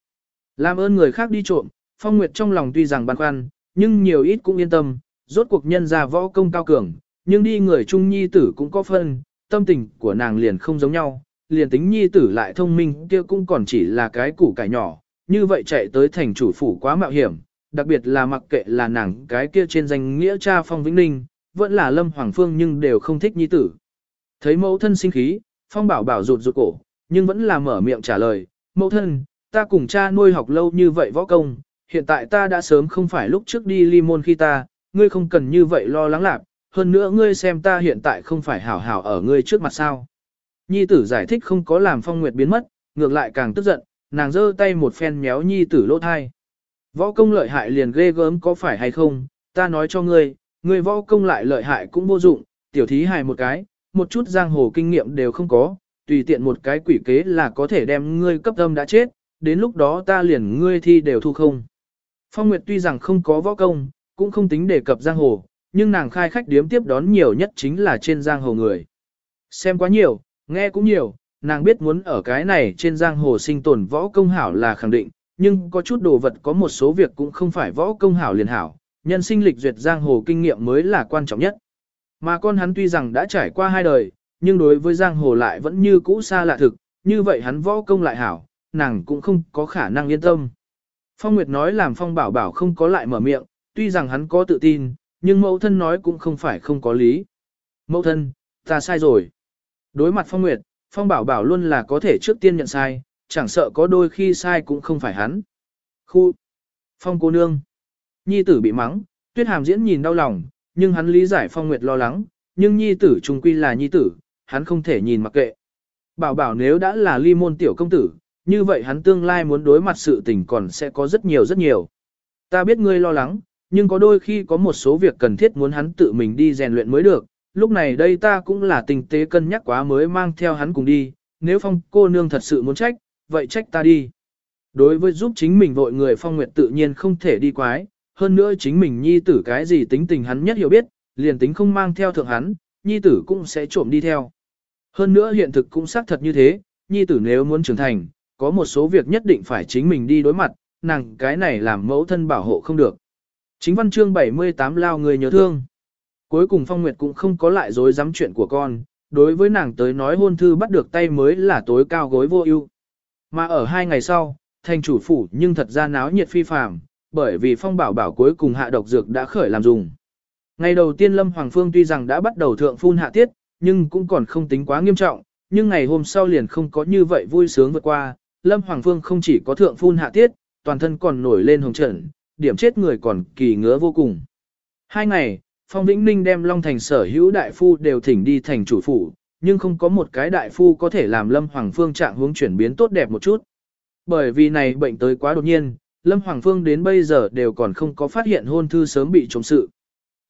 Làm ơn người khác đi trộm, Phong Nguyệt trong lòng tuy rằng băn khoăn, nhưng nhiều ít cũng yên tâm, rốt cuộc nhân ra võ công cao cường, nhưng đi người trung nhi tử cũng có phân, tâm tình của nàng liền không giống nhau, liền tính nhi tử lại thông minh kia cũng còn chỉ là cái củ cải nhỏ, như vậy chạy tới thành chủ phủ quá mạo hiểm, đặc biệt là mặc kệ là nàng cái kia trên danh nghĩa cha Phong Vĩnh Ninh, vẫn là Lâm Hoàng Phương nhưng đều không thích nhi tử. Thấy mẫu thân sinh khí, Phong bảo bảo rụt rụt cổ, nhưng vẫn là mở miệng trả lời, mẫu thân, ta cùng cha nuôi học lâu như vậy võ công, hiện tại ta đã sớm không phải lúc trước đi ly môn khi ta, ngươi không cần như vậy lo lắng lạc, hơn nữa ngươi xem ta hiện tại không phải hảo hảo ở ngươi trước mặt sao. Nhi tử giải thích không có làm phong nguyệt biến mất, ngược lại càng tức giận, nàng giơ tay một phen méo nhi tử lỗ thai. Võ công lợi hại liền ghê gớm có phải hay không, ta nói cho ngươi, ngươi võ công lại lợi hại cũng vô dụng, tiểu thí hài một cái, một chút giang hồ kinh nghiệm đều không có, tùy tiện một cái quỷ kế là có thể đem ngươi cấp âm đã chết, đến lúc đó ta liền ngươi thi đều thu không. Phong Nguyệt tuy rằng không có võ công, cũng không tính đề cập giang hồ, nhưng nàng khai khách điếm tiếp đón nhiều nhất chính là trên giang hồ người. Xem quá nhiều, nghe cũng nhiều, nàng biết muốn ở cái này trên giang hồ sinh tồn võ công hảo là khẳng định, nhưng có chút đồ vật có một số việc cũng không phải võ công hảo liền hảo, nhân sinh lịch duyệt giang hồ kinh nghiệm mới là quan trọng nhất. Mà con hắn tuy rằng đã trải qua hai đời, nhưng đối với giang hồ lại vẫn như cũ xa lạ thực, như vậy hắn võ công lại hảo, nàng cũng không có khả năng yên tâm. Phong Nguyệt nói làm Phong Bảo Bảo không có lại mở miệng, tuy rằng hắn có tự tin, nhưng mẫu thân nói cũng không phải không có lý. Mẫu thân, ta sai rồi. Đối mặt Phong Nguyệt, Phong Bảo Bảo luôn là có thể trước tiên nhận sai, chẳng sợ có đôi khi sai cũng không phải hắn. Khu! Phong cô nương! Nhi tử bị mắng, tuyết hàm diễn nhìn đau lòng, nhưng hắn lý giải Phong Nguyệt lo lắng, nhưng nhi tử trung quy là nhi tử, hắn không thể nhìn mặc kệ. Bảo bảo nếu đã là ly môn tiểu công tử, như vậy hắn tương lai muốn đối mặt sự tình còn sẽ có rất nhiều rất nhiều. Ta biết ngươi lo lắng, nhưng có đôi khi có một số việc cần thiết muốn hắn tự mình đi rèn luyện mới được, lúc này đây ta cũng là tình tế cân nhắc quá mới mang theo hắn cùng đi, nếu phong cô nương thật sự muốn trách, vậy trách ta đi. Đối với giúp chính mình vội người phong nguyệt tự nhiên không thể đi quái, hơn nữa chính mình nhi tử cái gì tính tình hắn nhất hiểu biết, liền tính không mang theo thượng hắn, nhi tử cũng sẽ trộm đi theo. Hơn nữa hiện thực cũng xác thật như thế, nhi tử nếu muốn trưởng thành, có một số việc nhất định phải chính mình đi đối mặt, nàng cái này làm mẫu thân bảo hộ không được. Chính văn chương 78 lao người nhớ thương. Cuối cùng Phong Nguyệt cũng không có lại dối dám chuyện của con, đối với nàng tới nói hôn thư bắt được tay mới là tối cao gối vô ưu. Mà ở hai ngày sau, thành chủ phủ nhưng thật ra náo nhiệt phi phàm, bởi vì Phong Bảo Bảo cuối cùng hạ độc dược đã khởi làm dùng. Ngày đầu tiên Lâm Hoàng Phương tuy rằng đã bắt đầu thượng phun hạ tiết, nhưng cũng còn không tính quá nghiêm trọng, nhưng ngày hôm sau liền không có như vậy vui sướng vượt qua, Lâm Hoàng Phương không chỉ có thượng phun hạ tiết, toàn thân còn nổi lên hồng trận, điểm chết người còn kỳ ngứa vô cùng. Hai ngày, Phong Vĩnh Ninh đem Long Thành sở hữu đại phu đều thỉnh đi thành chủ phủ, nhưng không có một cái đại phu có thể làm Lâm Hoàng Phương trạng hướng chuyển biến tốt đẹp một chút. Bởi vì này bệnh tới quá đột nhiên, Lâm Hoàng Phương đến bây giờ đều còn không có phát hiện hôn thư sớm bị trộm sự.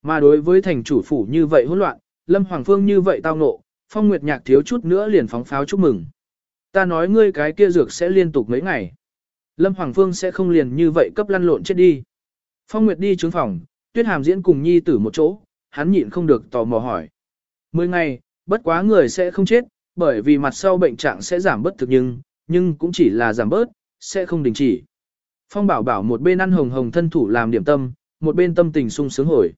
Mà đối với thành chủ phủ như vậy hỗn loạn, Lâm Hoàng Phương như vậy tao nộ, Phong Nguyệt Nhạc thiếu chút nữa liền phóng pháo chúc mừng. Ta nói ngươi cái kia dược sẽ liên tục mấy ngày. Lâm Hoàng Phương sẽ không liền như vậy cấp lăn lộn chết đi. Phong Nguyệt đi trướng phòng, Tuyết Hàm diễn cùng nhi tử một chỗ, hắn nhịn không được tò mò hỏi. Mười ngày, bất quá người sẽ không chết, bởi vì mặt sau bệnh trạng sẽ giảm bớt thực nhưng, nhưng cũng chỉ là giảm bớt, sẽ không đình chỉ. Phong bảo bảo một bên ăn hồng hồng thân thủ làm điểm tâm, một bên tâm tình sung sướng hồi.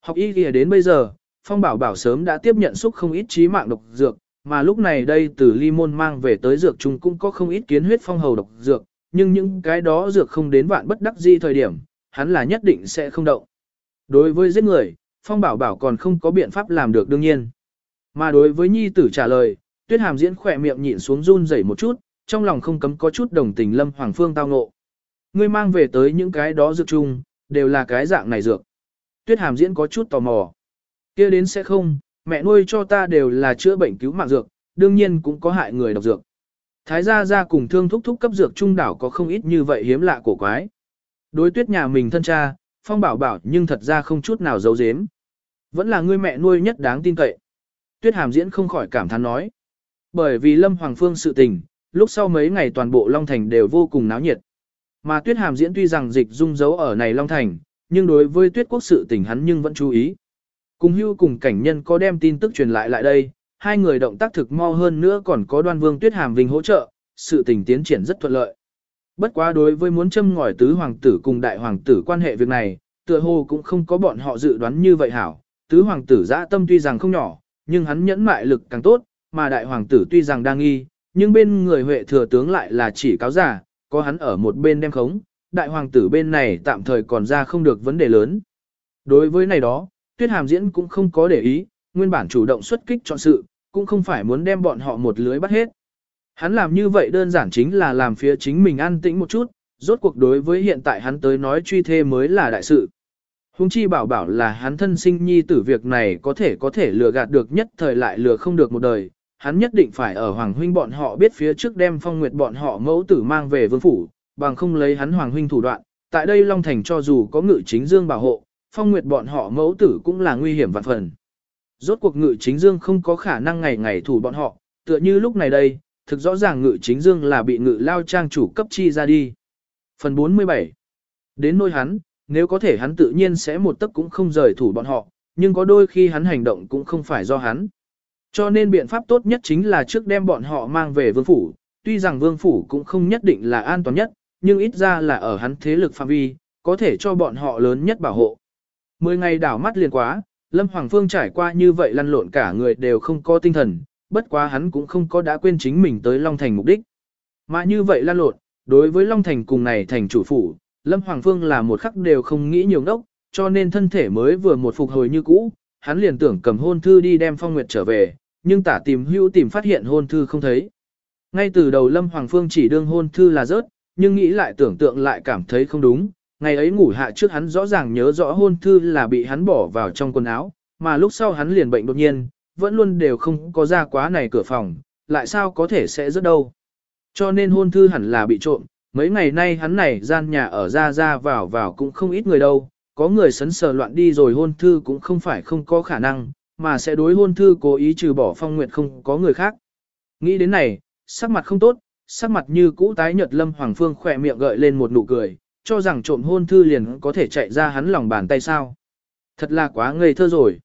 Học y kìa đến bây giờ, Phong bảo bảo sớm đã tiếp nhận xúc không ít trí mạng độc dược, mà lúc này đây từ ly môn mang về tới dược chung cũng có không ít kiến huyết phong hầu độc dược, nhưng những cái đó dược không đến vạn bất đắc di thời điểm, hắn là nhất định sẽ không động. Đối với giết người, Phong Bảo Bảo còn không có biện pháp làm được đương nhiên. Mà đối với nhi tử trả lời, Tuyết Hàm diễn khỏe miệng nhịn xuống run rẩy một chút, trong lòng không cấm có chút đồng tình Lâm Hoàng Phương tao ngộ. Ngươi mang về tới những cái đó dược chung, đều là cái dạng này dược. Tuyết Hàm diễn có chút tò mò. kia đến sẽ không, mẹ nuôi cho ta đều là chữa bệnh cứu mạng dược, đương nhiên cũng có hại người độc dược. Thái gia gia cùng thương thúc thúc cấp dược trung đảo có không ít như vậy hiếm lạ cổ quái. Đối tuyết nhà mình thân cha, phong bảo bảo nhưng thật ra không chút nào giấu giếm. Vẫn là người mẹ nuôi nhất đáng tin cậy. Tuyết hàm diễn không khỏi cảm thán nói. Bởi vì Lâm Hoàng Phương sự tình, lúc sau mấy ngày toàn bộ Long Thành đều vô cùng náo nhiệt. Mà Tuyết Hàm diễn tuy rằng dịch dung dấu ở này Long Thành, nhưng đối với Tuyết Quốc sự tình hắn nhưng vẫn chú ý. Cùng hưu cùng cảnh nhân có đem tin tức truyền lại lại đây, hai người động tác thực mau hơn nữa còn có đoan vương Tuyết Hàm Vinh hỗ trợ, sự tình tiến triển rất thuận lợi. Bất quá đối với muốn châm ngòi tứ hoàng tử cùng đại hoàng tử quan hệ việc này, tựa hồ cũng không có bọn họ dự đoán như vậy hảo. Tứ hoàng tử dã tâm tuy rằng không nhỏ, nhưng hắn nhẫn mại lực càng tốt, mà đại hoàng tử tuy rằng đang nghi, nhưng bên người Huệ thừa tướng lại là chỉ cáo giả, có hắn ở một bên đem khống, đại hoàng tử bên này tạm thời còn ra không được vấn đề lớn. Đối với này đó, Tuyết Hàm diễn cũng không có để ý, nguyên bản chủ động xuất kích chọn sự, cũng không phải muốn đem bọn họ một lưới bắt hết. Hắn làm như vậy đơn giản chính là làm phía chính mình an tĩnh một chút, rốt cuộc đối với hiện tại hắn tới nói truy thê mới là đại sự. Hùng chi bảo bảo là hắn thân sinh nhi tử việc này có thể có thể lừa gạt được nhất thời lại lừa không được một đời, hắn nhất định phải ở Hoàng huynh bọn họ biết phía trước đem phong nguyệt bọn họ mẫu tử mang về vương phủ, bằng không lấy hắn Hoàng huynh thủ đoạn, tại đây Long Thành cho dù có ngự chính dương bảo hộ, phong nguyệt bọn họ mẫu tử cũng là nguy hiểm vạn phần. Rốt cuộc ngự chính dương không có khả năng ngày ngày thủ bọn họ, tựa như lúc này đây, thực rõ ràng ngự chính dương là bị ngự lao trang chủ cấp chi ra đi. Phần 47 Đến nôi hắn, nếu có thể hắn tự nhiên sẽ một tấc cũng không rời thủ bọn họ, nhưng có đôi khi hắn hành động cũng không phải do hắn. Cho nên biện pháp tốt nhất chính là trước đem bọn họ mang về vương phủ, tuy rằng vương phủ cũng không nhất định là an toàn nhất, nhưng ít ra là ở hắn thế lực phạm vi, có thể cho bọn họ lớn nhất bảo hộ. Mười ngày đảo mắt liền quá, Lâm Hoàng Phương trải qua như vậy lăn lộn cả người đều không có tinh thần, bất quá hắn cũng không có đã quên chính mình tới Long Thành mục đích. Mà như vậy lăn lộn, đối với Long Thành cùng này thành chủ phủ, Lâm Hoàng Phương là một khắc đều không nghĩ nhiều ngốc, cho nên thân thể mới vừa một phục hồi như cũ, hắn liền tưởng cầm hôn thư đi đem Phong Nguyệt trở về, nhưng tả tìm hữu tìm phát hiện hôn thư không thấy. Ngay từ đầu Lâm Hoàng Phương chỉ đương hôn thư là rớt, nhưng nghĩ lại tưởng tượng lại cảm thấy không đúng. Ngày ấy ngủ hạ trước hắn rõ ràng nhớ rõ hôn thư là bị hắn bỏ vào trong quần áo, mà lúc sau hắn liền bệnh đột nhiên, vẫn luôn đều không có ra quá này cửa phòng, lại sao có thể sẽ rớt đâu. Cho nên hôn thư hẳn là bị trộm, mấy ngày nay hắn này gian nhà ở ra ra vào vào cũng không ít người đâu, có người sấn sờ loạn đi rồi hôn thư cũng không phải không có khả năng, mà sẽ đối hôn thư cố ý trừ bỏ phong nguyệt không có người khác. Nghĩ đến này, sắc mặt không tốt, sắc mặt như cũ tái nhợt lâm hoàng phương khỏe miệng gợi lên một nụ cười, cho rằng trộm hôn thư liền có thể chạy ra hắn lòng bàn tay sao. Thật là quá ngây thơ rồi.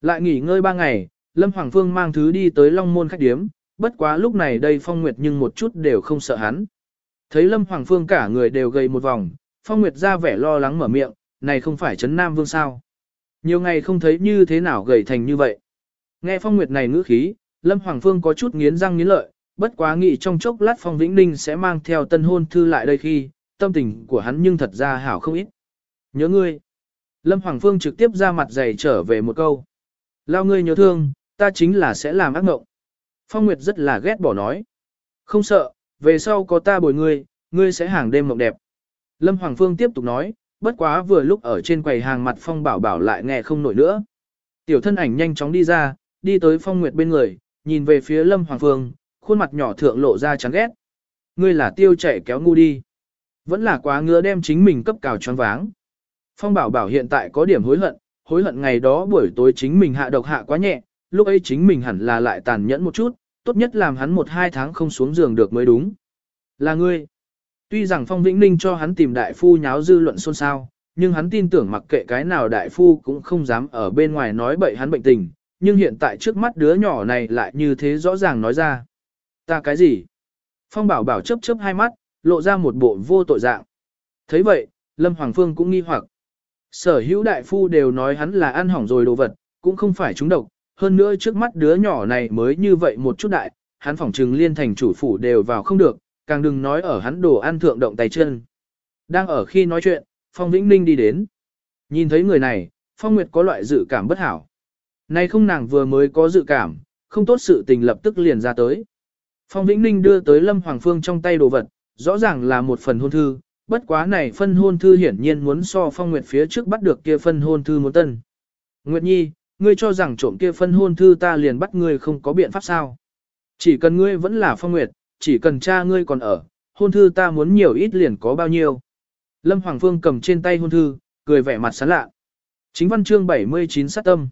Lại nghỉ ngơi ba ngày, lâm hoàng phương mang thứ đi tới long môn khách điếm, bất quá lúc này đây phong nguyệt nhưng một chút đều không sợ hắn. Thấy lâm hoàng phương cả người đều gầy một vòng, phong nguyệt ra vẻ lo lắng mở miệng, này không phải trấn nam vương sao. Nhiều ngày không thấy như thế nào gầy thành như vậy. Nghe Phong Nguyệt này ngữ khí, Lâm Hoàng Phương có chút nghiến răng nghiến lợi, bất quá nghĩ trong chốc lát Phong Vĩnh Ninh sẽ mang theo tân hôn thư lại đây khi, tâm tình của hắn nhưng thật ra hảo không ít. Nhớ ngươi. Lâm Hoàng Phương trực tiếp ra mặt dày trở về một câu. Lao ngươi nhớ thương, ta chính là sẽ làm ác ngộng. Phong Nguyệt rất là ghét bỏ nói. Không sợ, về sau có ta bồi ngươi, ngươi sẽ hàng đêm mộng đẹp. Lâm Hoàng Phương tiếp tục nói, bất quá vừa lúc ở trên quầy hàng mặt Phong Bảo Bảo lại nghe không nổi nữa. Tiểu thân ảnh nhanh chóng đi ra, đi tới Phong Nguyệt bên người, nhìn về phía Lâm Hoàng Phương, khuôn mặt nhỏ thượng lộ ra chán ghét. Ngươi là tiêu chạy kéo ngu đi. Vẫn là quá ngứa đem chính mình cấp cào choáng váng. Phong Bảo Bảo hiện tại có điểm hối hận, hối hận ngày đó buổi tối chính mình hạ độc hạ quá nhẹ, lúc ấy chính mình hẳn là lại tàn nhẫn một chút, tốt nhất làm hắn một hai tháng không xuống giường được mới đúng. Là ngươi. Tuy rằng Phong Vĩnh Ninh cho hắn tìm đại phu nháo dư luận xôn xao, nhưng hắn tin tưởng mặc kệ cái nào đại phu cũng không dám ở bên ngoài nói bậy hắn bệnh tình, nhưng hiện tại trước mắt đứa nhỏ này lại như thế rõ ràng nói ra. Ta cái gì? Phong bảo bảo chớp chớp hai mắt, lộ ra một bộ vô tội dạng. thấy vậy, Lâm Hoàng Phương cũng nghi hoặc. Sở hữu đại phu đều nói hắn là ăn hỏng rồi đồ vật, cũng không phải trúng độc, hơn nữa trước mắt đứa nhỏ này mới như vậy một chút đại, hắn phỏng trừng liên thành chủ phủ đều vào không được, càng đừng nói ở hắn đồ ăn thượng động tay chân. Đang ở khi nói chuyện, Phong Vĩnh Ninh đi đến. Nhìn thấy người này, Phong Nguyệt có loại dự cảm bất hảo. nay không nàng vừa mới có dự cảm, không tốt sự tình lập tức liền ra tới. Phong Vĩnh Ninh đưa tới Lâm Hoàng Phương trong tay đồ vật, rõ ràng là một phần hôn thư, bất quá này phân hôn thư hiển nhiên muốn so Phong Nguyệt phía trước bắt được kia phân hôn thư muốn tân. Nguyệt Nhi, ngươi cho rằng trộm kia phân hôn thư ta liền bắt ngươi không có biện pháp sao. Chỉ cần ngươi vẫn là phong nguyệt, chỉ cần cha ngươi còn ở, hôn thư ta muốn nhiều ít liền có bao nhiêu. Lâm Hoàng Phương cầm trên tay hôn thư, cười vẻ mặt sán lạ. Chính văn chương 79 sát tâm.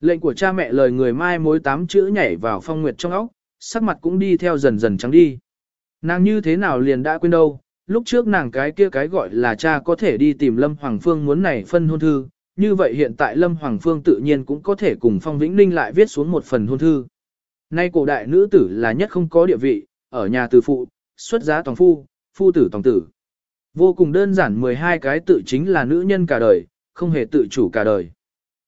Lệnh của cha mẹ lời người mai mối tám chữ nhảy vào phong nguyệt trong óc, sắc mặt cũng đi theo dần dần trắng đi. Nàng như thế nào liền đã quên đâu, lúc trước nàng cái kia cái gọi là cha có thể đi tìm Lâm Hoàng Phương muốn này phân hôn thư, như vậy hiện tại Lâm Hoàng Phương tự nhiên cũng có thể cùng Phong Vĩnh Ninh lại viết xuống một phần hôn thư. Nay cổ đại nữ tử là nhất không có địa vị, ở nhà từ phụ, xuất giá toàn phu, phu tử toàn tử. Vô cùng đơn giản 12 cái tự chính là nữ nhân cả đời, không hề tự chủ cả đời.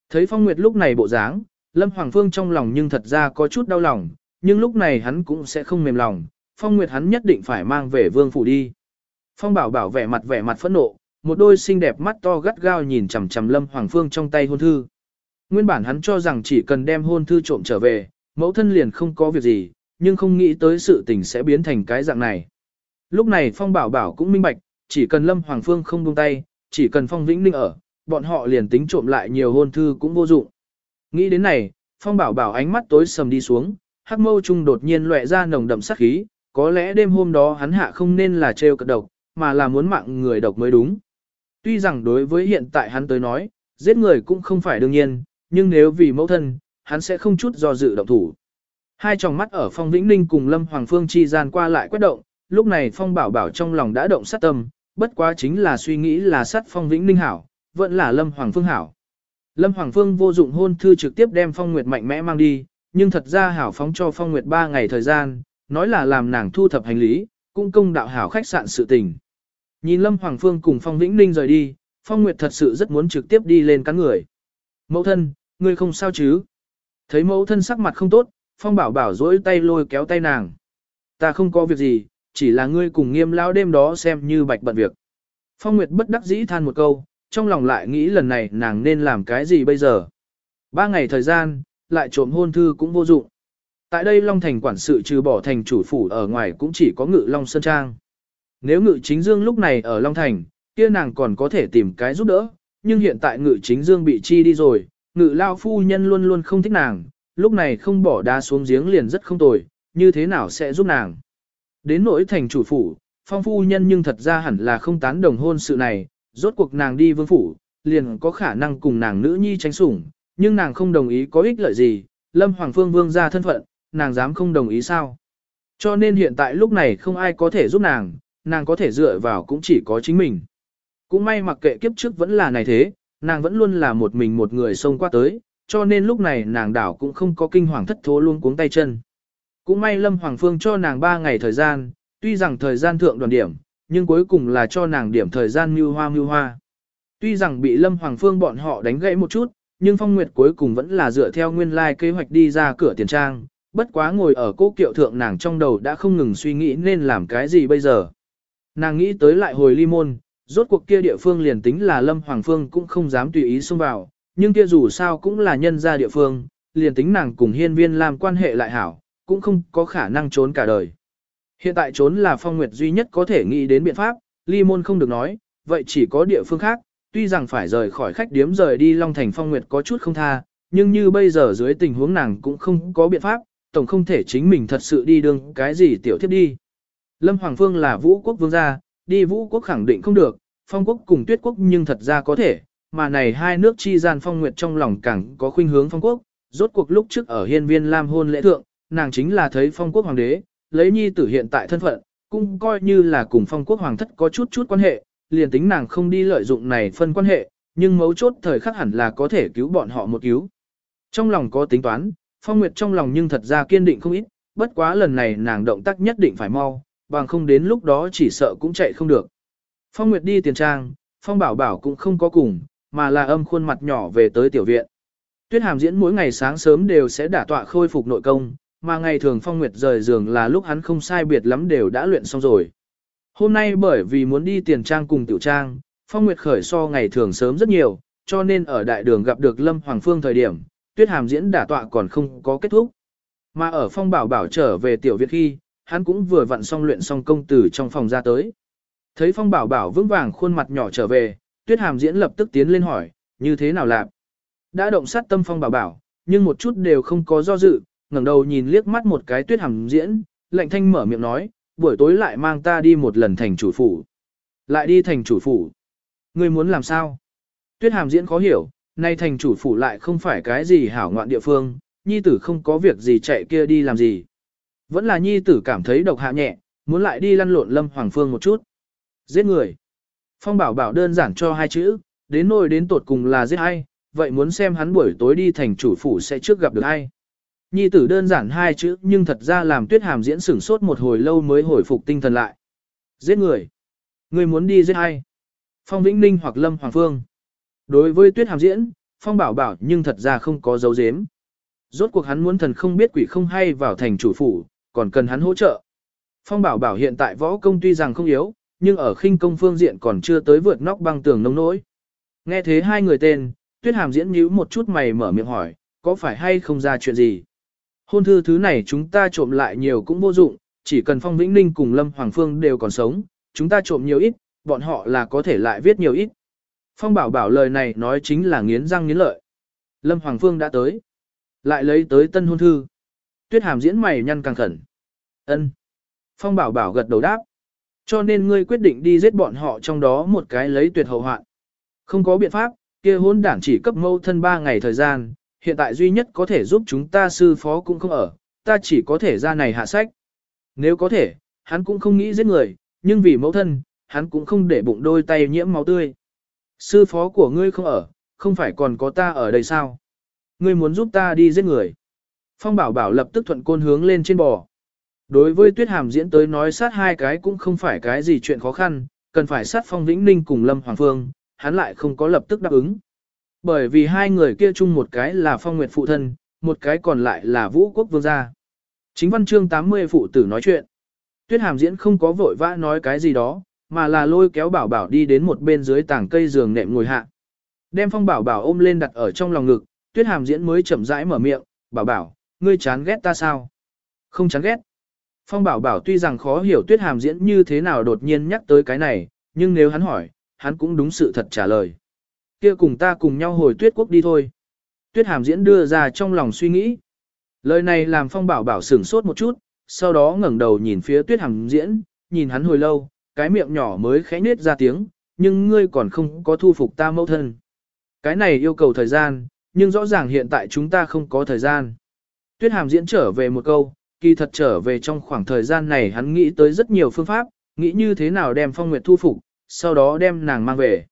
Thấy Phong Nguyệt lúc này bộ dáng, Lâm Hoàng Phương trong lòng nhưng thật ra có chút đau lòng, nhưng lúc này hắn cũng sẽ không mềm lòng, Phong Nguyệt hắn nhất định phải mang về vương phủ đi. Phong Bảo Bảo vẻ mặt vẻ mặt phẫn nộ, một đôi xinh đẹp mắt to gắt gao nhìn chằm chằm Lâm Hoàng Phương trong tay hôn thư. Nguyên bản hắn cho rằng chỉ cần đem hôn thư trộm trở về, mẫu thân liền không có việc gì, nhưng không nghĩ tới sự tình sẽ biến thành cái dạng này. Lúc này Phong Bảo Bảo cũng minh bạch, chỉ cần Lâm Hoàng Phương không buông tay, chỉ cần Phong Vĩnh Ninh ở, bọn họ liền tính trộm lại nhiều hôn thư cũng vô dụng. Nghĩ đến này, Phong Bảo Bảo ánh mắt tối sầm đi xuống, hắc mâu trung đột nhiên lóe ra nồng đậm sát khí, có lẽ đêm hôm đó hắn hạ không nên là trêu cật độc, mà là muốn mạng người độc mới đúng. Tuy rằng đối với hiện tại hắn tới nói, giết người cũng không phải đương nhiên, nhưng nếu vì mẫu thân, hắn sẽ không chút do dự động thủ. Hai tròng mắt ở Phong Vĩnh Ninh cùng Lâm Hoàng Phương chi gian qua lại quét động, lúc này Phong Bảo Bảo trong lòng đã động sát tâm, bất quá chính là suy nghĩ là sát Phong Vĩnh Ninh hảo, vẫn là Lâm Hoàng Phương hảo. Lâm Hoàng Phương vô dụng hôn thư trực tiếp đem Phong Nguyệt mạnh mẽ mang đi, nhưng thật ra hảo phóng cho Phong Nguyệt 3 ngày thời gian, nói là làm nàng thu thập hành lý, cũng công đạo hảo khách sạn sự tình. Nhìn Lâm Hoàng Phương cùng Phong Vĩnh Ninh rời đi, Phong Nguyệt thật sự rất muốn trực tiếp đi lên cắn người. Mẫu thân, ngươi không sao chứ? Thấy mẫu thân sắc mặt không tốt, Phong Bảo Bảo dỗi tay lôi kéo tay nàng. Ta không có việc gì, chỉ là ngươi cùng nghiêm lao đêm đó xem như bạch bận việc. Phong Nguyệt bất đắc dĩ than một câu, trong lòng lại nghĩ lần này nàng nên làm cái gì bây giờ. Ba ngày thời gian, lại trộm hôn thư cũng vô dụng. Tại đây Long Thành quản sự trừ bỏ thành chủ phủ ở ngoài cũng chỉ có ngự Long Sơn Trang. Nếu ngự chính dương lúc này ở Long Thành, kia nàng còn có thể tìm cái giúp đỡ, nhưng hiện tại ngự chính dương bị chi đi rồi, ngự lao phu nhân luôn luôn không thích nàng, lúc này không bỏ đá xuống giếng liền rất không tồi, như thế nào sẽ giúp nàng. Đến nỗi thành chủ phủ, phong phu nhân nhưng thật ra hẳn là không tán đồng hôn sự này, rốt cuộc nàng đi vương phủ, liền có khả năng cùng nàng nữ nhi tránh sủng, nhưng nàng không đồng ý có ích lợi gì, lâm hoàng phương vương ra thân phận, nàng dám không đồng ý sao. Cho nên hiện tại lúc này không ai có thể giúp nàng, nàng có thể dựa vào cũng chỉ có chính mình. Cũng may mặc kệ kiếp trước vẫn là này thế, nàng vẫn luôn là một mình một người xông qua tới, cho nên lúc này nàng đảo cũng không có kinh hoàng thất thố luôn cuống tay chân. Cũng may Lâm Hoàng Phương cho nàng 3 ngày thời gian, tuy rằng thời gian thượng đoàn điểm, nhưng cuối cùng là cho nàng điểm thời gian mưu hoa mưu hoa. Tuy rằng bị Lâm Hoàng Phương bọn họ đánh gãy một chút, nhưng Phong Nguyệt cuối cùng vẫn là dựa theo nguyên lai like kế hoạch đi ra cửa tiền trang, bất quá ngồi ở cố kiệu thượng nàng trong đầu đã không ngừng suy nghĩ nên làm cái gì bây giờ. Nàng nghĩ tới lại hồi ly môn, rốt cuộc kia địa phương liền tính là Lâm Hoàng Phương cũng không dám tùy ý xông vào, nhưng kia dù sao cũng là nhân gia địa phương, liền tính nàng cùng hiên viên làm quan hệ lại hảo, cũng không có khả năng trốn cả đời. Hiện tại trốn là phong nguyệt duy nhất có thể nghĩ đến biện pháp, ly môn không được nói, vậy chỉ có địa phương khác, tuy rằng phải rời khỏi khách điếm rời đi Long Thành phong nguyệt có chút không tha, nhưng như bây giờ dưới tình huống nàng cũng không có biện pháp, tổng không thể chính mình thật sự đi đường cái gì tiểu thiếp đi. Lâm Hoàng Phương là vũ quốc vương gia, đi vũ quốc khẳng định không được, phong quốc cùng tuyết quốc nhưng thật ra có thể, mà này hai nước chi gian phong nguyệt trong lòng càng có khuynh hướng phong quốc, rốt cuộc lúc trước ở hiên viên Lam hôn lễ thượng, nàng chính là thấy phong quốc hoàng đế, lấy nhi tử hiện tại thân phận, cũng coi như là cùng phong quốc hoàng thất có chút chút quan hệ, liền tính nàng không đi lợi dụng này phân quan hệ, nhưng mấu chốt thời khắc hẳn là có thể cứu bọn họ một cứu. Trong lòng có tính toán, phong nguyệt trong lòng nhưng thật ra kiên định không ít, bất quá lần này nàng động tác nhất định phải mau, bằng không đến lúc đó chỉ sợ cũng chạy không được. Phong Nguyệt đi tiền trang, Phong Bảo Bảo cũng không có cùng, mà là âm khuôn mặt nhỏ về tới tiểu viện. Tuyết Hàm diễn mỗi ngày sáng sớm đều sẽ đả tọa khôi phục nội công, mà ngày thường Phong Nguyệt rời giường là lúc hắn không sai biệt lắm đều đã luyện xong rồi. Hôm nay bởi vì muốn đi tiền trang cùng tiểu trang, Phong Nguyệt khởi so ngày thường sớm rất nhiều, cho nên ở đại đường gặp được Lâm Hoàng Phương thời điểm, Tuyết Hàm diễn đả tọa còn không có kết thúc. Mà ở Phong Bảo Bảo trở về tiểu viện khi, hắn cũng vừa vặn xong luyện xong công tử trong phòng ra tới. Thấy Phong Bảo Bảo vững vàng khuôn mặt nhỏ trở về, Tuyết Hàm diễn lập tức tiến lên hỏi, như thế nào làm? Đã động sát tâm phong bảo bảo, nhưng một chút đều không có do dự, ngẩng đầu nhìn liếc mắt một cái tuyết hàm diễn, lạnh thanh mở miệng nói, buổi tối lại mang ta đi một lần thành chủ phủ. Lại đi thành chủ phủ. Ngươi muốn làm sao? Tuyết hàm diễn khó hiểu, nay thành chủ phủ lại không phải cái gì hảo ngoạn địa phương, nhi tử không có việc gì chạy kia đi làm gì. Vẫn là nhi tử cảm thấy độc hạ nhẹ, muốn lại đi lăn lộn lâm hoàng phương một chút. Giết người. Phong bảo bảo đơn giản cho hai chữ, đến nỗi đến tột cùng là giết ai, vậy muốn xem hắn buổi tối đi thành chủ phủ sẽ trước gặp được ai. Nhi tử đơn giản hai chữ nhưng thật ra làm tuyết hàm diễn sửng sốt một hồi lâu mới hồi phục tinh thần lại. Giết người. Người muốn đi giết ai? Phong Vĩnh Ninh hoặc Lâm Hoàng Phương. Đối với tuyết hàm diễn, Phong bảo bảo nhưng thật ra không có dấu dếm. Rốt cuộc hắn muốn thần không biết quỷ không hay vào thành chủ phủ, còn cần hắn hỗ trợ. Phong bảo bảo hiện tại võ công tuy rằng không yếu, nhưng ở khinh công phương diện còn chưa tới vượt nóc băng tường nông nỗi. Nghe thế hai người tên, tuyết hàm diễn nhíu một chút mày mở miệng hỏi, có phải hay không ra chuyện gì? Hôn thư thứ này chúng ta trộm lại nhiều cũng vô dụng, chỉ cần Phong Vĩnh Ninh cùng Lâm Hoàng Phương đều còn sống, chúng ta trộm nhiều ít, bọn họ là có thể lại viết nhiều ít. Phong bảo bảo lời này nói chính là nghiến răng nghiến lợi. Lâm Hoàng Phương đã tới. Lại lấy tới tân hôn thư. Tuyết hàm diễn mày nhăn càng khẩn. ân Phong bảo bảo gật đầu đáp. Cho nên ngươi quyết định đi giết bọn họ trong đó một cái lấy tuyệt hậu hoạn. Không có biện pháp, kia hôn đảng chỉ cấp mâu thân ba ngày thời gian, hiện tại duy nhất có thể giúp chúng ta sư phó cũng không ở, ta chỉ có thể ra này hạ sách. Nếu có thể, hắn cũng không nghĩ giết người, nhưng vì mẫu thân, hắn cũng không để bụng đôi tay nhiễm máu tươi. Sư phó của ngươi không ở, không phải còn có ta ở đây sao? Ngươi muốn giúp ta đi giết người. Phong bảo bảo lập tức thuận côn hướng lên trên bò. Đối với tuyết hàm diễn tới nói sát hai cái cũng không phải cái gì chuyện khó khăn, cần phải sát phong vĩnh ninh cùng Lâm Hoàng Phương, hắn lại không có lập tức đáp ứng. Bởi vì hai người kia chung một cái là phong nguyệt phụ thân, một cái còn lại là vũ quốc vương gia. Chính văn chương 80 phụ tử nói chuyện. Tuyết hàm diễn không có vội vã nói cái gì đó, mà là lôi kéo bảo bảo đi đến một bên dưới tảng cây giường nệm ngồi hạ. Đem phong bảo bảo ôm lên đặt ở trong lòng ngực, tuyết hàm diễn mới chậm rãi mở miệng, bảo bảo, ngươi chán ghét ta sao? Không chán ghét. Phong bảo bảo tuy rằng khó hiểu tuyết hàm diễn như thế nào đột nhiên nhắc tới cái này, nhưng nếu hắn hỏi, hắn cũng đúng sự thật trả lời. kia cùng ta cùng nhau hồi tuyết quốc đi thôi. Tuyết hàm diễn đưa ra trong lòng suy nghĩ. Lời này làm phong bảo bảo sửng sốt một chút, sau đó ngẩng đầu nhìn phía tuyết hàm diễn, nhìn hắn hồi lâu, cái miệng nhỏ mới khẽ nết ra tiếng, nhưng ngươi còn không có thu phục ta mẫu thân. Cái này yêu cầu thời gian, nhưng rõ ràng hiện tại chúng ta không có thời gian. Tuyết hàm diễn trở về một câu, kỳ thật trở về trong khoảng thời gian này hắn nghĩ tới rất nhiều phương pháp, nghĩ như thế nào đem phong nguyệt thu phục, sau đó đem nàng mang về.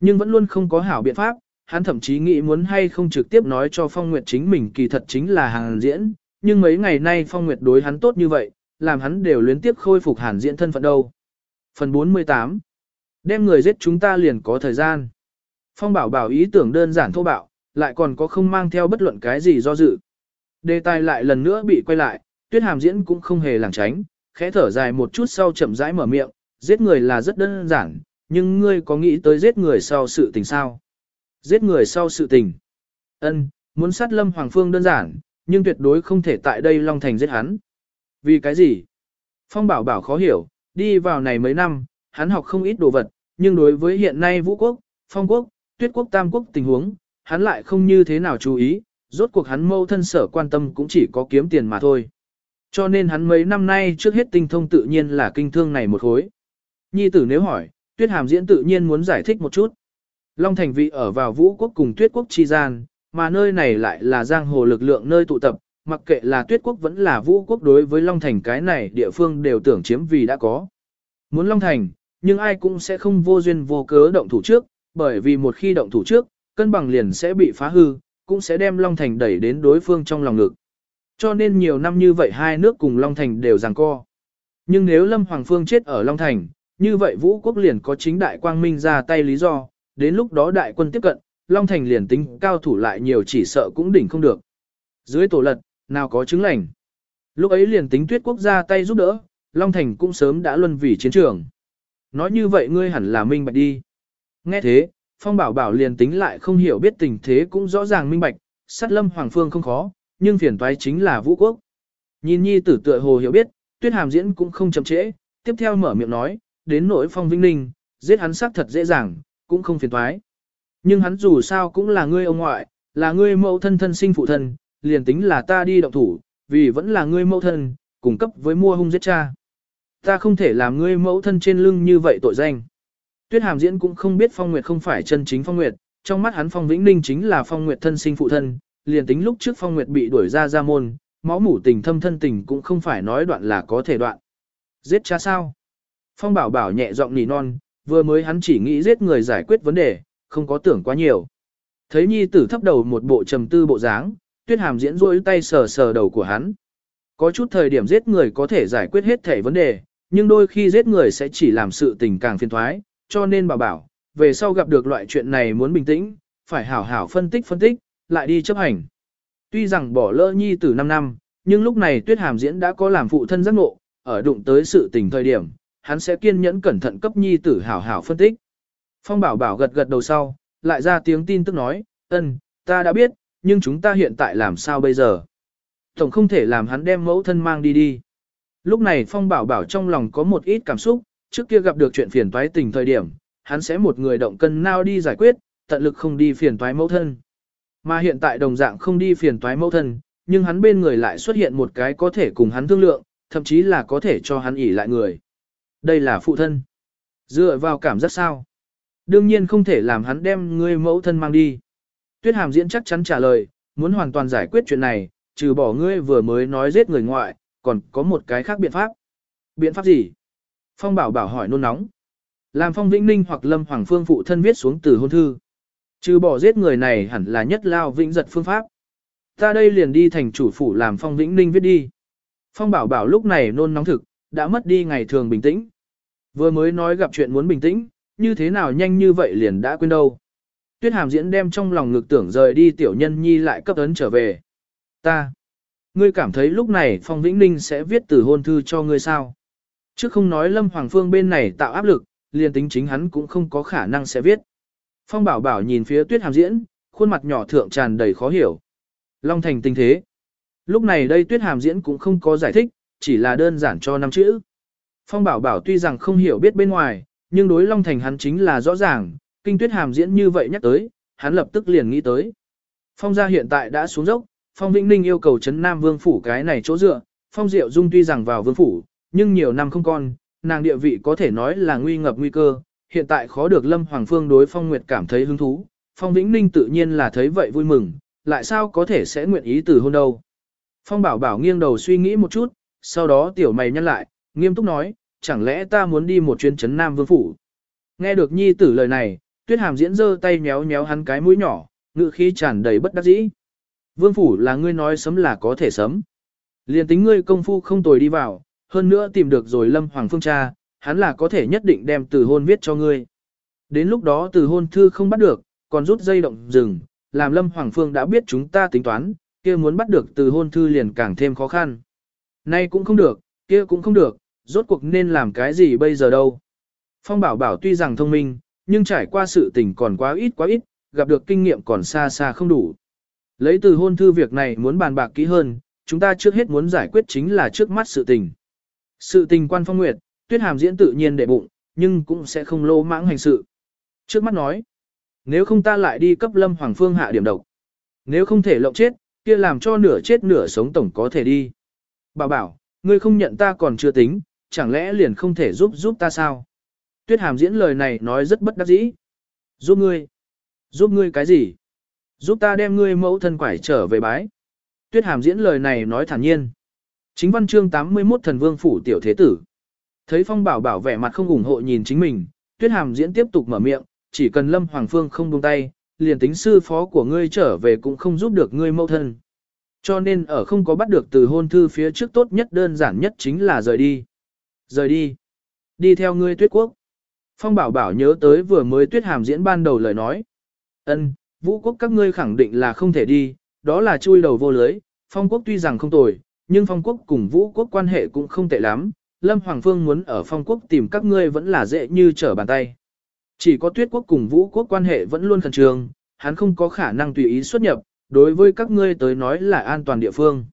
Nhưng vẫn luôn không có hảo biện pháp, hắn thậm chí nghĩ muốn hay không trực tiếp nói cho phong nguyệt chính mình kỳ thật chính là hàng diễn, nhưng mấy ngày nay phong nguyệt đối hắn tốt như vậy, làm hắn đều luyến tiếp khôi phục hàn diễn thân phận đâu. Phần 48 Đem người giết chúng ta liền có thời gian. Phong bảo bảo ý tưởng đơn giản thô bạo, lại còn có không mang theo bất luận cái gì do dự. Đề tài lại lần nữa bị quay lại, tuyết hàm diễn cũng không hề lảng tránh, khẽ thở dài một chút sau chậm rãi mở miệng, giết người là rất đơn giản, nhưng ngươi có nghĩ tới giết người sau sự tình sao? Giết người sau sự tình. Ân, muốn sát Lâm Hoàng Phương đơn giản, nhưng tuyệt đối không thể tại đây Long Thành giết hắn. Vì cái gì? Phong bảo bảo khó hiểu, đi vào này mấy năm, hắn học không ít đồ vật, nhưng đối với hiện nay Vũ Quốc, Phong Quốc, Tuyết Quốc Tam Quốc tình huống, hắn lại không như thế nào chú ý, rốt cuộc hắn mâu thân sở quan tâm cũng chỉ có kiếm tiền mà thôi. Cho nên hắn mấy năm nay trước hết tinh thông tự nhiên là kinh thương này một khối. Nhi tử nếu hỏi, Tuyết Hàm diễn tự nhiên muốn giải thích một chút. Long Thành vị ở vào Vũ Quốc cùng Tuyết Quốc chi gian, mà nơi này lại là giang hồ lực lượng nơi tụ tập, mặc kệ là Tuyết Quốc vẫn là Vũ Quốc đối với Long Thành cái này địa phương đều tưởng chiếm vì đã có. Muốn Long Thành, nhưng ai cũng sẽ không vô duyên vô cớ động thủ trước, bởi vì một khi động thủ trước, cân bằng liền sẽ bị phá hư, cũng sẽ đem Long Thành đẩy đến đối phương trong lòng ngực. Cho nên nhiều năm như vậy hai nước cùng Long Thành đều giằng co. Nhưng nếu Lâm Hoàng Phương chết ở Long Thành, như vậy Vũ Quốc liền có chính đại quang minh ra tay lý do, đến lúc đó đại quân tiếp cận, Long Thành liền tính cao thủ lại nhiều chỉ sợ cũng đỉnh không được. Dưới tổ lật, nào có chứng lành. Lúc ấy liền tính tuyết quốc ra tay giúp đỡ, Long Thành cũng sớm đã luân vì chiến trường. Nói như vậy ngươi hẳn là minh bạch đi. Nghe thế, Phong Bảo Bảo liền tính lại không hiểu biết tình thế cũng rõ ràng minh bạch, sát lâm Hoàng Phương không khó, nhưng phiền toái chính là vũ quốc. Nhìn nhi tử tựa hồ hiểu biết, tuyết hàm diễn cũng không chậm trễ, tiếp theo mở miệng nói, đến nỗi Phong Vinh Ninh, giết hắn xác thật dễ dàng, cũng không phiền toái. Nhưng hắn dù sao cũng là ngươi ông ngoại, là ngươi mẫu thân thân sinh phụ thân, liền tính là ta đi động thủ, vì vẫn là ngươi mẫu thân, cung cấp với mua hung giết cha. Ta không thể làm ngươi mẫu thân trên lưng như vậy tội danh. Tuyết Hàm Diễn cũng không biết Phong Nguyệt không phải chân chính Phong Nguyệt, trong mắt hắn Phong Vĩnh Ninh chính là Phong Nguyệt thân sinh phụ thân, liền tính lúc trước Phong Nguyệt bị đuổi ra ra môn, máu mủ tình thâm thân tình cũng không phải nói đoạn là có thể đoạn. Giết cha sao? Phong Bảo Bảo nhẹ giọng nỉ non, vừa mới hắn chỉ nghĩ giết người giải quyết vấn đề, không có tưởng quá nhiều. Thấy nhi tử thấp đầu một bộ trầm tư bộ dáng, Tuyết Hàm Diễn rôi tay sờ sờ đầu của hắn. Có chút thời điểm giết người có thể giải quyết hết thể vấn đề, nhưng đôi khi giết người sẽ chỉ làm sự tình càng phiền thoái, cho nên bảo bảo, về sau gặp được loại chuyện này muốn bình tĩnh, phải hảo hảo phân tích phân tích, lại đi chấp hành. Tuy rằng bỏ lỡ nhi từ 5 năm, nhưng lúc này tuyết hàm diễn đã có làm phụ thân giác ngộ, ở đụng tới sự tình thời điểm, hắn sẽ kiên nhẫn cẩn thận cấp nhi tử hảo hảo phân tích. Phong bảo bảo gật gật đầu sau, lại ra tiếng tin tức nói, ân, ta đã biết, nhưng chúng ta hiện tại làm sao bây giờ? Tổng không thể làm hắn đem mẫu thân mang đi đi. Lúc này Phong bảo bảo trong lòng có một ít cảm xúc, trước kia gặp được chuyện phiền toái tình thời điểm, hắn sẽ một người động cân nao đi giải quyết, tận lực không đi phiền toái mẫu thân. Mà hiện tại đồng dạng không đi phiền toái mẫu thân, nhưng hắn bên người lại xuất hiện một cái có thể cùng hắn thương lượng, thậm chí là có thể cho hắn ỉ lại người. Đây là phụ thân. Dựa vào cảm giác sao? Đương nhiên không thể làm hắn đem ngươi mẫu thân mang đi. Tuyết hàm diễn chắc chắn trả lời, muốn hoàn toàn giải quyết chuyện này, trừ bỏ ngươi vừa mới nói giết người ngoại, còn có một cái khác biện pháp. Biện pháp gì? Phong bảo bảo hỏi nôn nóng. Làm Phong Vĩnh Ninh hoặc Lâm Hoàng Phương phụ thân viết xuống từ hôn thư. Trừ bỏ giết người này hẳn là nhất lao vĩnh giật phương pháp. Ta đây liền đi thành chủ phủ làm Phong Vĩnh Ninh viết đi. Phong bảo bảo lúc này nôn nóng thực, đã mất đi ngày thường bình tĩnh. Vừa mới nói gặp chuyện muốn bình tĩnh, như thế nào nhanh như vậy liền đã quên đâu. Tuyết hàm diễn đem trong lòng ngực tưởng rời đi tiểu nhân nhi lại cấp ấn trở về. Ta. Ngươi cảm thấy lúc này Phong Vĩnh Ninh sẽ viết từ hôn thư cho ngươi sao? Chứ không nói Lâm Hoàng Phương bên này tạo áp lực, liền tính chính hắn cũng không có khả năng sẽ viết. Phong bảo bảo nhìn phía tuyết hàm diễn, khuôn mặt nhỏ thượng tràn đầy khó hiểu. Long thành tình thế. Lúc này đây tuyết hàm diễn cũng không có giải thích, chỉ là đơn giản cho năm chữ. Phong bảo bảo tuy rằng không hiểu biết bên ngoài, nhưng đối Long thành hắn chính là rõ ràng, kinh tuyết hàm diễn như vậy nhắc tới, hắn lập tức liền nghĩ tới. Phong gia hiện tại đã xuống dốc, Phong Vĩnh Ninh yêu cầu chấn Nam Vương phủ cái này chỗ dựa, Phong Diệu Dung tuy rằng vào vương phủ, nhưng nhiều năm không con, nàng địa vị có thể nói là nguy ngập nguy cơ, hiện tại khó được Lâm Hoàng Phương đối Phong Nguyệt cảm thấy hứng thú, Phong Vĩnh Ninh tự nhiên là thấy vậy vui mừng, lại sao có thể sẽ nguyện ý từ hôn đâu. Phong Bảo Bảo nghiêng đầu suy nghĩ một chút, sau đó tiểu mày nhăn lại, nghiêm túc nói, chẳng lẽ ta muốn đi một chuyến chấn Nam Vương Phủ. Nghe được nhi tử lời này, tuyết hàm diễn giơ tay méo méo hắn cái mũi nhỏ, ngự khí tràn đầy bất đắc dĩ. Vương Phủ là ngươi nói sấm là có thể sấm. Liên tính ngươi công phu không tồi đi vào, hơn nữa tìm được rồi Lâm Hoàng Phương cha, hắn là có thể nhất định đem từ hôn viết cho ngươi. Đến lúc đó từ hôn thư không bắt được, còn rút dây động rừng, làm Lâm Hoàng Phương đã biết chúng ta tính toán, kia muốn bắt được từ hôn thư liền càng thêm khó khăn. Nay cũng không được, kia cũng không được, rốt cuộc nên làm cái gì bây giờ đâu. Phong Bảo Bảo tuy rằng thông minh, nhưng trải qua sự tình còn quá ít quá ít, gặp được kinh nghiệm còn xa xa không đủ. Lấy từ hôn thư việc này muốn bàn bạc kỹ hơn, chúng ta trước hết muốn giải quyết chính là trước mắt sự tình. Sự tình quan phong nguyệt, tuyết hàm diễn tự nhiên để bụng, nhưng cũng sẽ không lô mãng hành sự. Trước mắt nói, nếu không ta lại đi cấp lâm hoàng phương hạ điểm độc. Nếu không thể lộng chết, kia làm cho nửa chết nửa sống tổng có thể đi. Bảo bảo, ngươi không nhận ta còn chưa tính, chẳng lẽ liền không thể giúp giúp ta sao? Tuyết hàm diễn lời này nói rất bất đắc dĩ. Giúp ngươi? Giúp ngươi cái gì? Giúp ta đem ngươi mẫu thân quải trở về bái. Tuyết hàm diễn lời này nói thản nhiên. Chính văn chương 81 thần vương phủ tiểu thế tử. Thấy phong bảo bảo vẻ mặt không ủng hộ nhìn chính mình, tuyết hàm diễn tiếp tục mở miệng, chỉ cần lâm hoàng phương không buông tay, liền tính sư phó của ngươi trở về cũng không giúp được ngươi mẫu thân. Cho nên ở không có bắt được từ hôn thư phía trước tốt nhất đơn giản nhất chính là rời đi. Rời đi. Đi theo ngươi tuyết quốc. Phong bảo bảo nhớ tới vừa mới tuyết hàm diễn ban đầu lời nói. ân vũ quốc các ngươi khẳng định là không thể đi, đó là chui đầu vô lưới. Phong quốc tuy rằng không tồi, nhưng phong quốc cùng vũ quốc quan hệ cũng không tệ lắm, Lâm Hoàng Phương muốn ở phong quốc tìm các ngươi vẫn là dễ như trở bàn tay. Chỉ có tuyết quốc cùng vũ quốc quan hệ vẫn luôn khẩn trương, hắn không có khả năng tùy ý xuất nhập, đối với các ngươi tới nói là an toàn địa phương.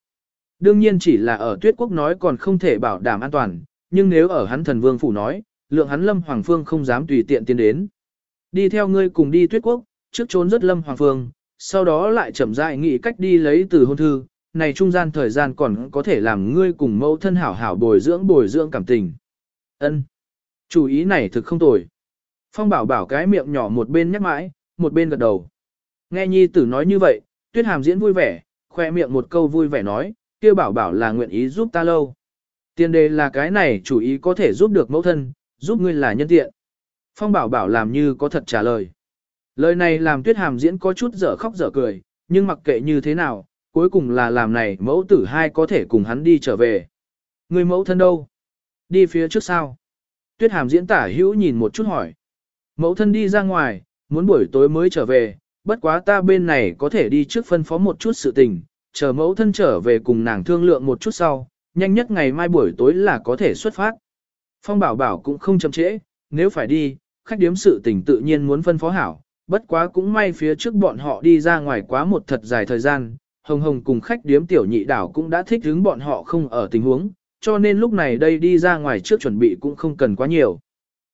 Đương nhiên chỉ là ở tuyết quốc nói còn không thể bảo đảm an toàn, nhưng nếu ở hắn thần vương phủ nói, lượng hắn Lâm Hoàng Phương không dám tùy tiện tiến đến. Đi theo ngươi cùng đi tuyết quốc, trước trốn rất Lâm Hoàng Phương, sau đó lại chậm rãi nghĩ cách đi lấy từ hôn thư, này trung gian thời gian còn có thể làm ngươi cùng mẫu thân hảo hảo bồi dưỡng bồi dưỡng cảm tình. Ân, Chủ ý này thực không tồi. Phong bảo bảo cái miệng nhỏ một bên nhắc mãi, một bên gật đầu. Nghe nhi tử nói như vậy, tuyết hàm diễn vui vẻ, khoe miệng một câu vui vẻ nói, kia bảo bảo là nguyện ý giúp ta lâu. Tiền đề là cái này chủ ý có thể giúp được mẫu thân, giúp ngươi là nhân tiện. Phong bảo bảo làm như có thật trả lời. Lời này làm tuyết hàm diễn có chút dở khóc dở cười, nhưng mặc kệ như thế nào, cuối cùng là làm này mẫu tử hai có thể cùng hắn đi trở về. Người mẫu thân đâu? Đi phía trước sao? Tuyết hàm diễn tả hữu nhìn một chút hỏi. Mẫu thân đi ra ngoài, muốn buổi tối mới trở về, bất quá ta bên này có thể đi trước phân phó một chút sự tình, chờ mẫu thân trở về cùng nàng thương lượng một chút sau, nhanh nhất ngày mai buổi tối là có thể xuất phát. Phong bảo bảo cũng không chậm trễ, nếu phải đi, khách điếm sự tình tự nhiên muốn phân phó hảo, bất quá cũng may phía trước bọn họ đi ra ngoài quá một thật dài thời gian, hồng hồng cùng khách điếm tiểu nhị đảo cũng đã thích hứng bọn họ không ở tình huống, cho nên lúc này đây đi ra ngoài trước chuẩn bị cũng không cần quá nhiều.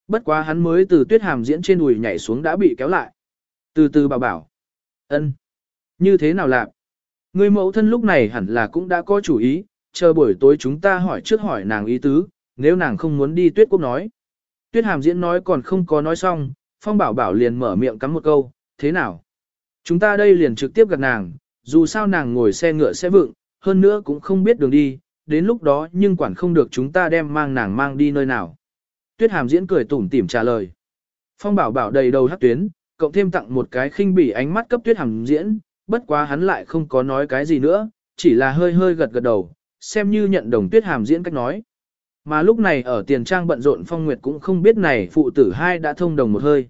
Bất quá hắn mới từ tuyết hàm diễn trên đùi nhảy xuống đã bị kéo lại. Từ từ bảo bảo. ân Như thế nào lạc? Người mẫu thân lúc này hẳn là cũng đã có chủ ý, chờ buổi tối chúng ta hỏi trước hỏi nàng ý tứ, nếu nàng không muốn đi tuyết quốc nói. Tuyết hàm diễn nói còn không có nói xong, phong bảo bảo liền mở miệng cắm một câu, thế nào? Chúng ta đây liền trực tiếp gặp nàng, dù sao nàng ngồi xe ngựa sẽ vựng, hơn nữa cũng không biết đường đi, đến lúc đó nhưng quản không được chúng ta đem mang nàng mang đi nơi nào. Tuyết hàm diễn cười tủm tỉm trả lời. Phong bảo bảo đầy đầu hát tuyến, cộng thêm tặng một cái khinh bỉ ánh mắt cấp tuyết hàm diễn, bất quá hắn lại không có nói cái gì nữa, chỉ là hơi hơi gật gật đầu, xem như nhận đồng tuyết hàm diễn cách nói. Mà lúc này ở tiền trang bận rộn Phong Nguyệt cũng không biết này phụ tử hai đã thông đồng một hơi.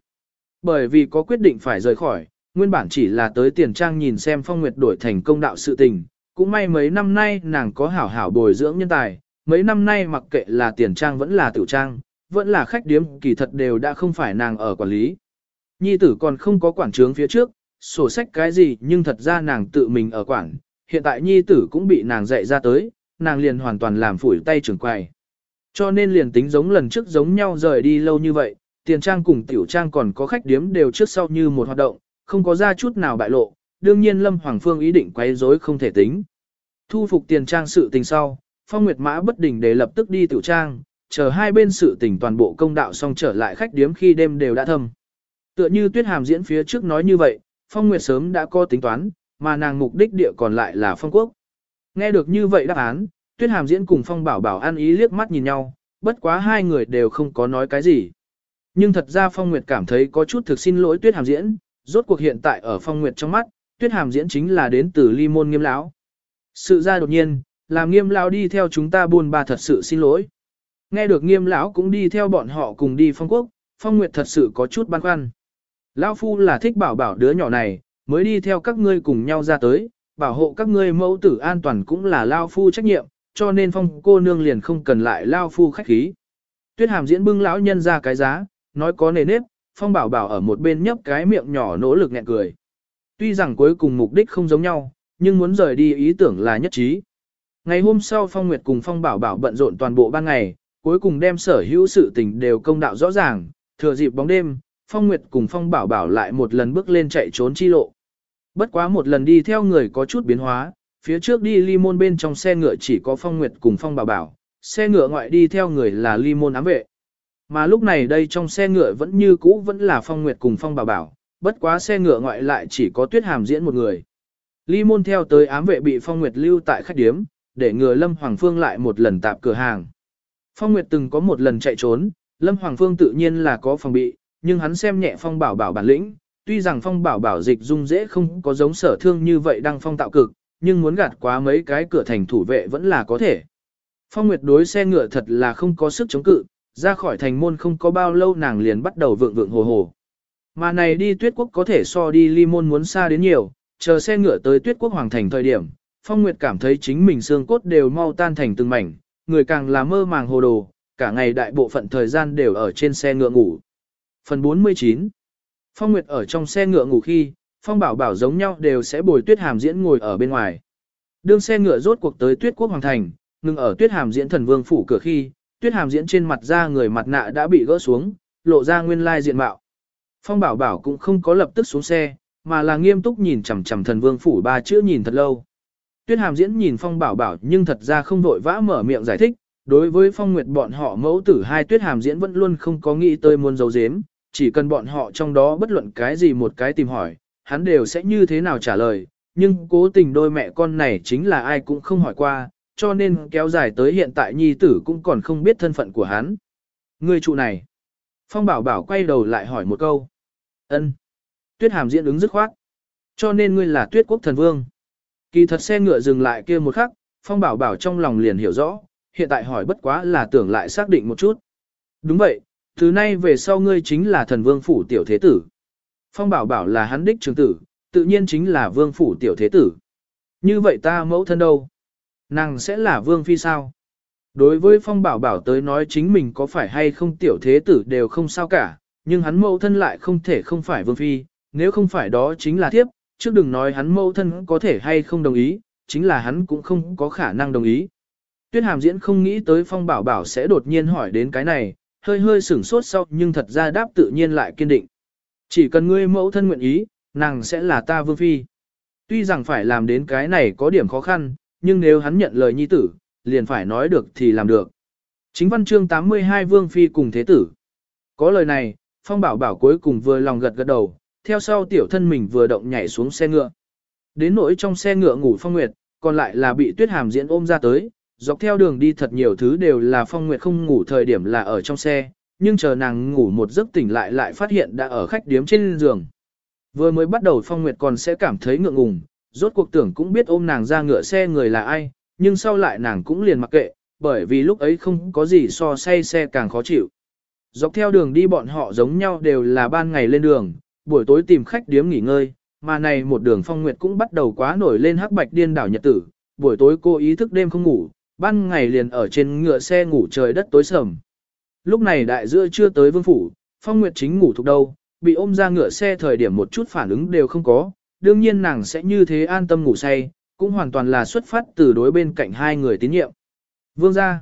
Bởi vì có quyết định phải rời khỏi, nguyên bản chỉ là tới tiền trang nhìn xem Phong Nguyệt đổi thành công đạo sự tình, cũng may mấy năm nay nàng có hảo hảo bồi dưỡng nhân tài, mấy năm nay mặc kệ là tiền trang vẫn là tiểu trang, vẫn là khách điếm kỳ thật đều đã không phải nàng ở quản lý. Nhi tử còn không có quản trướng phía trước, sổ sách cái gì nhưng thật ra nàng tự mình ở quản, hiện tại nhi tử cũng bị nàng dạy ra tới, nàng liền hoàn toàn làm phủi tay trưởng quầy. Cho nên liền tính giống lần trước giống nhau rời đi lâu như vậy, tiền trang cùng tiểu trang còn có khách điếm đều trước sau như một hoạt động, không có ra chút nào bại lộ, đương nhiên Lâm Hoàng Phương ý định quấy rối không thể tính. Thu phục tiền trang sự tình sau, Phong Nguyệt Mã bất đình để lập tức đi tiểu trang, chờ hai bên sự tình toàn bộ công đạo xong trở lại khách điếm khi đêm đều đã thâm. Tựa như Tuyết Hàm diễn phía trước nói như vậy, Phong Nguyệt sớm đã có tính toán, mà nàng mục đích địa còn lại là Phong Quốc. Nghe được như vậy đáp án, Tuyết Hàm diễn cùng Phong Bảo Bảo ăn ý liếc mắt nhìn nhau, bất quá hai người đều không có nói cái gì. Nhưng thật ra Phong Nguyệt cảm thấy có chút thực xin lỗi Tuyết Hàm diễn, rốt cuộc hiện tại ở Phong Nguyệt trong mắt, Tuyết Hàm diễn chính là đến từ Ly Môn Nghiêm lão. Sự ra đột nhiên, làm Nghiêm lão đi theo chúng ta buồn bà thật sự xin lỗi. Nghe được Nghiêm lão cũng đi theo bọn họ cùng đi Phong Quốc, Phong Nguyệt thật sự có chút băn khoăn. Lão phu là thích bảo bảo đứa nhỏ này, mới đi theo các ngươi cùng nhau ra tới, bảo hộ các ngươi mẫu tử an toàn cũng là Lão phu trách nhiệm, cho nên phong cô nương liền không cần lại lao phu khách khí. Tuyết hàm diễn bưng lão nhân ra cái giá, nói có nề nếp, phong bảo bảo ở một bên nhấp cái miệng nhỏ nỗ lực nghẹn cười. Tuy rằng cuối cùng mục đích không giống nhau, nhưng muốn rời đi ý tưởng là nhất trí. Ngày hôm sau Phong Nguyệt cùng Phong Bảo Bảo bận rộn toàn bộ ban ngày, cuối cùng đem sở hữu sự tình đều công đạo rõ ràng, thừa dịp bóng đêm, Phong Nguyệt cùng Phong Bảo Bảo lại một lần bước lên chạy trốn chi lộ. Bất quá một lần đi theo người có chút biến hóa, phía trước đi ly môn bên trong xe ngựa chỉ có phong nguyệt cùng phong bảo bảo, xe ngựa ngoại đi theo người là ly môn ám vệ. Mà lúc này đây trong xe ngựa vẫn như cũ vẫn là phong nguyệt cùng phong bảo bảo, bất quá xe ngựa ngoại lại chỉ có tuyết hàm diễn một người. Ly môn theo tới ám vệ bị phong nguyệt lưu tại khách điếm, để ngừa Lâm Hoàng Phương lại một lần tạp cửa hàng. Phong Nguyệt từng có một lần chạy trốn, Lâm Hoàng Phương tự nhiên là có phòng bị, nhưng hắn xem nhẹ Phong Bảo Bảo bản lĩnh, tuy rằng Phong Bảo Bảo dịch dung dễ không có giống sở thương như vậy đang phong tạo cực, nhưng muốn gạt quá mấy cái cửa thành thủ vệ vẫn là có thể. Phong Nguyệt đối xe ngựa thật là không có sức chống cự, ra khỏi thành môn không có bao lâu nàng liền bắt đầu vượng vượng hồ hồ. Mà này đi tuyết quốc có thể so đi ly môn muốn xa đến nhiều, chờ xe ngựa tới tuyết quốc hoàng thành thời điểm, Phong Nguyệt cảm thấy chính mình xương cốt đều mau tan thành từng mảnh, người càng là mơ màng hồ đồ, cả ngày đại bộ phận thời gian đều ở trên xe ngựa ngủ. Phần 49 Phong Nguyệt ở trong xe ngựa ngủ khi, Phong Bảo Bảo giống nhau đều sẽ bồi Tuyết Hàm diễn ngồi ở bên ngoài. Đương xe ngựa rốt cuộc tới Tuyết Quốc Hoàng Thành, ngừng ở Tuyết Hàm diễn thần vương phủ cửa khi, Tuyết Hàm diễn trên mặt da người mặt nạ đã bị gỡ xuống, lộ ra nguyên lai diện mạo. Phong Bảo Bảo cũng không có lập tức xuống xe, mà là nghiêm túc nhìn chằm chằm thần vương phủ ba chữ nhìn thật lâu. Tuyết hàm diễn nhìn phong bảo bảo nhưng thật ra không vội vã mở miệng giải thích, đối với phong nguyệt bọn họ mẫu tử hai tuyết hàm diễn vẫn luôn không có nghĩ tới muốn giấu giếm, chỉ cần bọn họ trong đó bất luận cái gì một cái tìm hỏi, hắn đều sẽ như thế nào trả lời, nhưng cố tình đôi mẹ con này chính là ai cũng không hỏi qua, cho nên kéo dài tới hiện tại nhi tử cũng còn không biết thân phận của hắn. Người trụ này. Phong bảo bảo quay đầu lại hỏi một câu. ân Tuyết hàm diễn ứng dứt khoát. Cho nên ngươi là tuyết quốc thần vương. Kỳ thật xe ngựa dừng lại kia một khắc, Phong bảo bảo trong lòng liền hiểu rõ, hiện tại hỏi bất quá là tưởng lại xác định một chút. Đúng vậy, từ nay về sau ngươi chính là thần vương phủ tiểu thế tử. Phong bảo bảo là hắn đích trưởng tử, tự nhiên chính là vương phủ tiểu thế tử. Như vậy ta mẫu thân đâu? Nàng sẽ là vương phi sao? Đối với phong bảo bảo tới nói chính mình có phải hay không tiểu thế tử đều không sao cả, nhưng hắn mẫu thân lại không thể không phải vương phi, nếu không phải đó chính là thiếp. trước đừng nói hắn mẫu thân có thể hay không đồng ý, chính là hắn cũng không có khả năng đồng ý. Tuyết hàm diễn không nghĩ tới phong bảo bảo sẽ đột nhiên hỏi đến cái này, hơi hơi sửng sốt sau nhưng thật ra đáp tự nhiên lại kiên định. Chỉ cần ngươi mẫu thân nguyện ý, nàng sẽ là ta vương phi. Tuy rằng phải làm đến cái này có điểm khó khăn, nhưng nếu hắn nhận lời nhi tử, liền phải nói được thì làm được. Chính văn chương 82 vương phi cùng thế tử. Có lời này, phong bảo bảo cuối cùng vừa lòng gật gật đầu, theo sau tiểu thân mình vừa động nhảy xuống xe ngựa. Đến nỗi trong xe ngựa ngủ phong nguyệt, còn lại là bị tuyết hàm diễn ôm ra tới, dọc theo đường đi thật nhiều thứ đều là phong nguyệt không ngủ thời điểm là ở trong xe, nhưng chờ nàng ngủ một giấc tỉnh lại lại phát hiện đã ở khách điếm trên giường. Vừa mới bắt đầu phong nguyệt còn sẽ cảm thấy ngượng ngùng, rốt cuộc tưởng cũng biết ôm nàng ra ngựa xe người là ai, nhưng sau lại nàng cũng liền mặc kệ, bởi vì lúc ấy không có gì so say xe càng khó chịu. Dọc theo đường đi bọn họ giống nhau đều là ban ngày lên đường, buổi tối tìm khách điếm nghỉ ngơi, mà này một đường phong nguyệt cũng bắt đầu quá nổi lên hắc bạch điên đảo nhật tử, buổi tối cô ý thức đêm không ngủ, ban ngày liền ở trên ngựa xe ngủ trời đất tối sầm. Lúc này đại giữa chưa tới vương phủ, phong nguyệt chính ngủ thuộc đâu, bị ôm ra ngựa xe thời điểm một chút phản ứng đều không có, đương nhiên nàng sẽ như thế an tâm ngủ say, cũng hoàn toàn là xuất phát từ đối bên cạnh hai người tín nhiệm. Vương gia,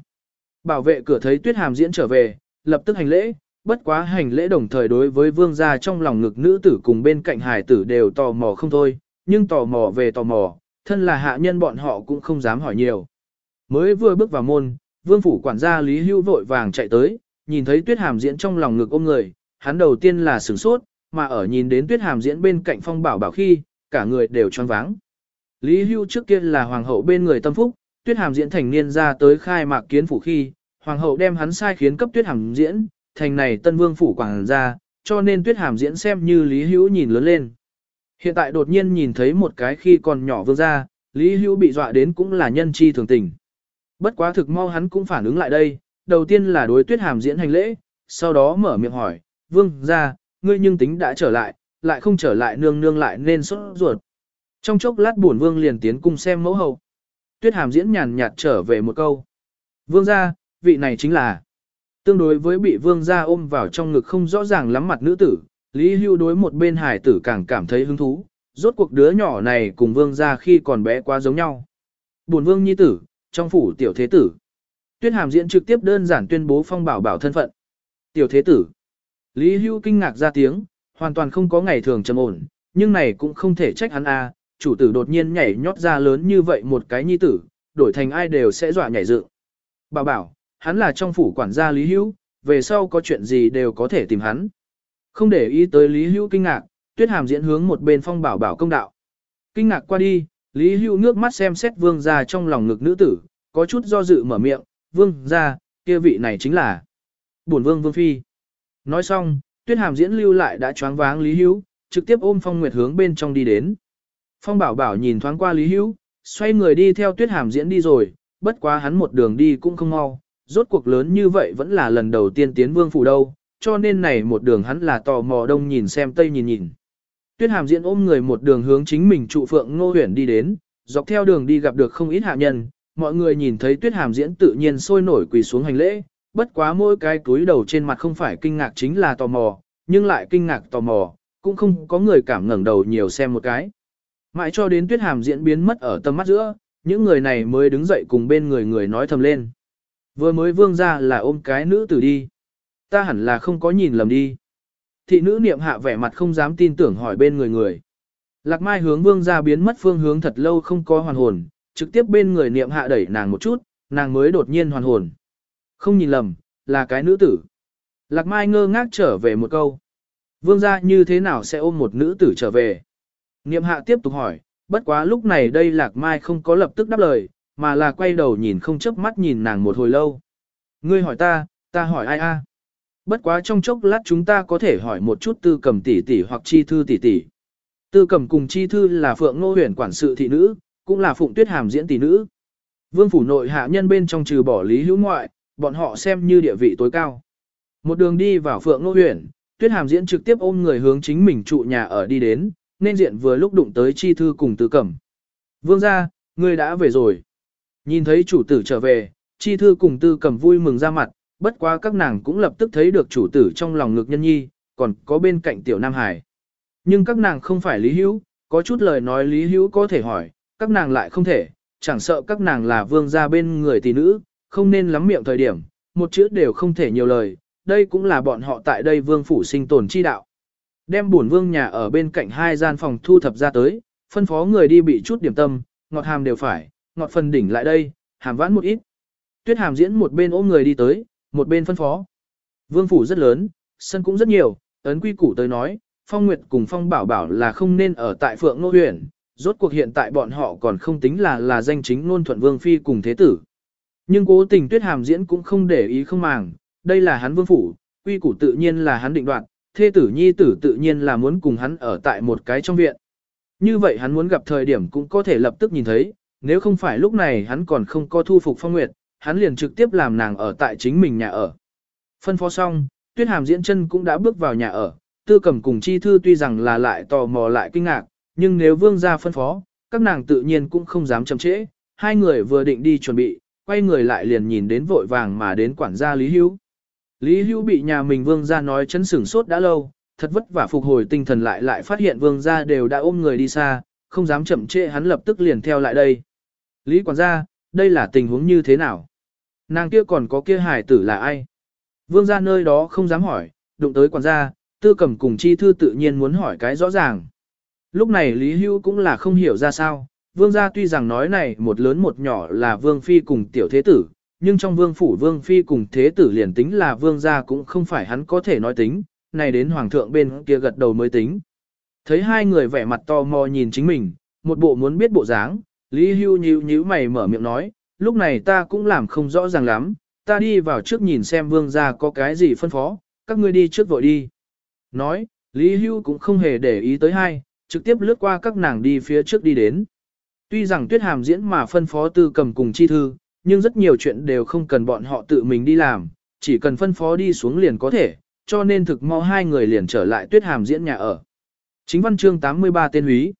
bảo vệ cửa thấy tuyết hàm diễn trở về, lập tức hành lễ, bất quá hành lễ đồng thời đối với vương gia trong lòng ngực nữ tử cùng bên cạnh hải tử đều tò mò không thôi, nhưng tò mò về tò mò, thân là hạ nhân bọn họ cũng không dám hỏi nhiều. Mới vừa bước vào môn, vương phủ quản gia Lý Hưu vội vàng chạy tới, nhìn thấy tuyết hàm diễn trong lòng ngực ôm người, hắn đầu tiên là sửng sốt, mà ở nhìn đến tuyết hàm diễn bên cạnh phong bảo bảo khi, cả người đều choáng váng. Lý Hưu trước kia là hoàng hậu bên người tâm phúc, tuyết hàm diễn thành niên ra tới khai mạc kiến phủ khi, hoàng hậu đem hắn sai khiến cấp tuyết hàm diễn, thành này tân vương phủ quảng ra, cho nên tuyết hàm diễn xem như Lý Hữu nhìn lớn lên. Hiện tại đột nhiên nhìn thấy một cái khi còn nhỏ vương ra, Lý Hữu bị dọa đến cũng là nhân chi thường tình. Bất quá thực mau hắn cũng phản ứng lại đây, đầu tiên là đối tuyết hàm diễn hành lễ, sau đó mở miệng hỏi, vương ra, ngươi nhưng tính đã trở lại, lại không trở lại nương nương lại nên sốt ruột. Trong chốc lát buồn vương liền tiến cung xem mẫu hậu. Tuyết hàm diễn nhàn nhạt trở về một câu. Vương ra, vị này chính là. Tương đối với bị vương gia ôm vào trong ngực không rõ ràng lắm mặt nữ tử, Lý Hưu đối một bên hải tử càng cảm thấy hứng thú, rốt cuộc đứa nhỏ này cùng vương gia khi còn bé quá giống nhau. Buồn vương nhi tử, trong phủ tiểu thế tử. Tuyết hàm diễn trực tiếp đơn giản tuyên bố phong bảo bảo thân phận. Tiểu thế tử. Lý Hưu kinh ngạc ra tiếng, hoàn toàn không có ngày thường trầm ổn, nhưng này cũng không thể trách hắn a, chủ tử đột nhiên nhảy nhót ra lớn như vậy một cái nhi tử, đổi thành ai đều sẽ dọa nhảy dựng. Bảo bảo, hắn là trong phủ quản gia Lý Hưu, về sau có chuyện gì đều có thể tìm hắn. Không để ý tới Lý Hưu kinh ngạc, Tuyết Hàm diễn hướng một bên phong bảo bảo công đạo. Kinh ngạc qua đi, Lý Hưu nước mắt xem xét vương gia trong lòng ngực nữ tử, có chút do dự mở miệng, vương gia, kia vị này chính là bổn vương vương phi. Nói xong, Tuyết Hàm diễn lưu lại đã choáng váng Lý Hữu, trực tiếp ôm Phong Nguyệt hướng bên trong đi đến. Phong Bảo Bảo nhìn thoáng qua Lý Hữu, xoay người đi theo Tuyết Hàm diễn đi rồi, bất quá hắn một đường đi cũng không mau, rốt cuộc lớn như vậy vẫn là lần đầu tiên tiến vương phủ đâu, cho nên này một đường hắn là tò mò đông nhìn xem tây nhìn nhìn. Tuyết hàm diễn ôm người một đường hướng chính mình trụ phượng ngô huyển đi đến, dọc theo đường đi gặp được không ít hạ nhân, mọi người nhìn thấy tuyết hàm diễn tự nhiên sôi nổi quỳ xuống hành lễ, bất quá mỗi cái túi đầu trên mặt không phải kinh ngạc chính là tò mò, nhưng lại kinh ngạc tò mò, cũng không có người cảm ngẩng đầu nhiều xem một cái. Mãi cho đến tuyết hàm diễn biến mất ở tầm mắt giữa, những người này mới đứng dậy cùng bên người người nói thầm lên. Vừa mới vương ra là ôm cái nữ tử đi. Ta hẳn là không có nhìn lầm đi. Thị nữ niệm hạ vẻ mặt không dám tin tưởng hỏi bên người người. Lạc Mai hướng vương ra biến mất phương hướng thật lâu không có hoàn hồn, trực tiếp bên người niệm hạ đẩy nàng một chút, nàng mới đột nhiên hoàn hồn. Không nhìn lầm, là cái nữ tử. Lạc Mai ngơ ngác trở về một câu. Vương gia như thế nào sẽ ôm một nữ tử trở về? Niệm hạ tiếp tục hỏi, bất quá lúc này đây Lạc Mai không có lập tức đáp lời, mà là quay đầu nhìn không chớp mắt nhìn nàng một hồi lâu. Ngươi hỏi ta, ta hỏi ai a? Bất quá trong chốc lát chúng ta có thể hỏi một chút tư cầm tỷ tỷ hoặc chi thư tỷ tỷ. Tư cầm cùng chi thư là phượng ngô huyền quản sự thị nữ, cũng là phụng tuyết hàm diễn tỷ nữ. Vương phủ nội hạ nhân bên trong trừ bỏ lý hữu ngoại, bọn họ xem như địa vị tối cao. Một đường đi vào phượng Nô huyền, tuyết hàm diễn trực tiếp ôm người hướng chính mình trụ nhà ở đi đến, nên diện vừa lúc đụng tới chi thư cùng tư Cẩm. Vương ra, ngươi đã về rồi. Nhìn thấy chủ tử trở về, chi thư cùng tư cầm vui mừng ra mặt, bất quá các nàng cũng lập tức thấy được chủ tử trong lòng ngực nhân nhi, còn có bên cạnh tiểu Nam Hải. Nhưng các nàng không phải Lý Hữu, có chút lời nói Lý Hữu có thể hỏi, các nàng lại không thể, chẳng sợ các nàng là vương gia bên người tỷ nữ, không nên lắm miệng thời điểm, một chữ đều không thể nhiều lời, đây cũng là bọn họ tại đây vương phủ sinh tồn chi đạo. Đem buồn vương nhà ở bên cạnh hai gian phòng thu thập ra tới, phân phó người đi bị chút điểm tâm, ngọt hàm đều phải, ngọt phần đỉnh lại đây, hàm vãn một ít. Tuyết hàm diễn một bên ôm người đi tới, một bên phân phó. Vương phủ rất lớn, sân cũng rất nhiều, ấn quy củ tới nói, Phong Nguyệt cùng Phong Bảo Bảo là không nên ở tại Phượng Nô huyện, rốt cuộc hiện tại bọn họ còn không tính là là danh chính ngôn thuận Vương Phi cùng Thế Tử. Nhưng cố tình Tuyết Hàm diễn cũng không để ý không màng, đây là hắn Vương Phủ, quy củ tự nhiên là hắn định đoạt, Thế Tử Nhi Tử tự nhiên là muốn cùng hắn ở tại một cái trong viện. Như vậy hắn muốn gặp thời điểm cũng có thể lập tức nhìn thấy, nếu không phải lúc này hắn còn không có thu phục Phong Nguyệt, hắn liền trực tiếp làm nàng ở tại chính mình nhà ở. Phân phó xong, Tuyết Hàm diễn chân cũng đã bước vào nhà ở, tư cầm cùng chi thư tuy rằng là lại tò mò lại kinh ngạc, nhưng nếu vương gia phân phó, các nàng tự nhiên cũng không dám chậm trễ, hai người vừa định đi chuẩn bị, quay người lại liền nhìn đến vội vàng mà đến quản gia Lý Hữu. Lý Hữu bị nhà mình vương gia nói chấn sửng sốt đã lâu, thật vất vả phục hồi tinh thần lại lại phát hiện vương gia đều đã ôm người đi xa, không dám chậm trễ hắn lập tức liền theo lại đây. Lý quản gia, đây là tình huống như thế nào? Nàng kia còn có kia hải tử là ai? Vương gia nơi đó không dám hỏi, đụng tới quản gia, tư cầm cùng chi thư tự nhiên muốn hỏi cái rõ ràng. Lúc này Lý Hưu cũng là không hiểu ra sao, vương gia tuy rằng nói này một lớn một nhỏ là vương phi cùng tiểu thế tử, nhưng trong vương phủ vương phi cùng thế tử liền tính là vương gia cũng không phải hắn có thể nói tính, này đến hoàng thượng bên kia gật đầu mới tính. Thấy hai người vẻ mặt to mò nhìn chính mình, một bộ muốn biết bộ dáng, Lý Hưu nhíu nhíu mày mở miệng nói, lúc này ta cũng làm không rõ ràng lắm, ta đi vào trước nhìn xem vương gia có cái gì phân phó, các ngươi đi trước vội đi. Nói, Lý Hưu cũng không hề để ý tới hai, trực tiếp lướt qua các nàng đi phía trước đi đến. Tuy rằng tuyết hàm diễn mà phân phó tư cầm cùng chi thư, nhưng rất nhiều chuyện đều không cần bọn họ tự mình đi làm, chỉ cần phân phó đi xuống liền có thể, cho nên thực mau hai người liền trở lại tuyết hàm diễn nhà ở. Chính văn chương 83 tên húy.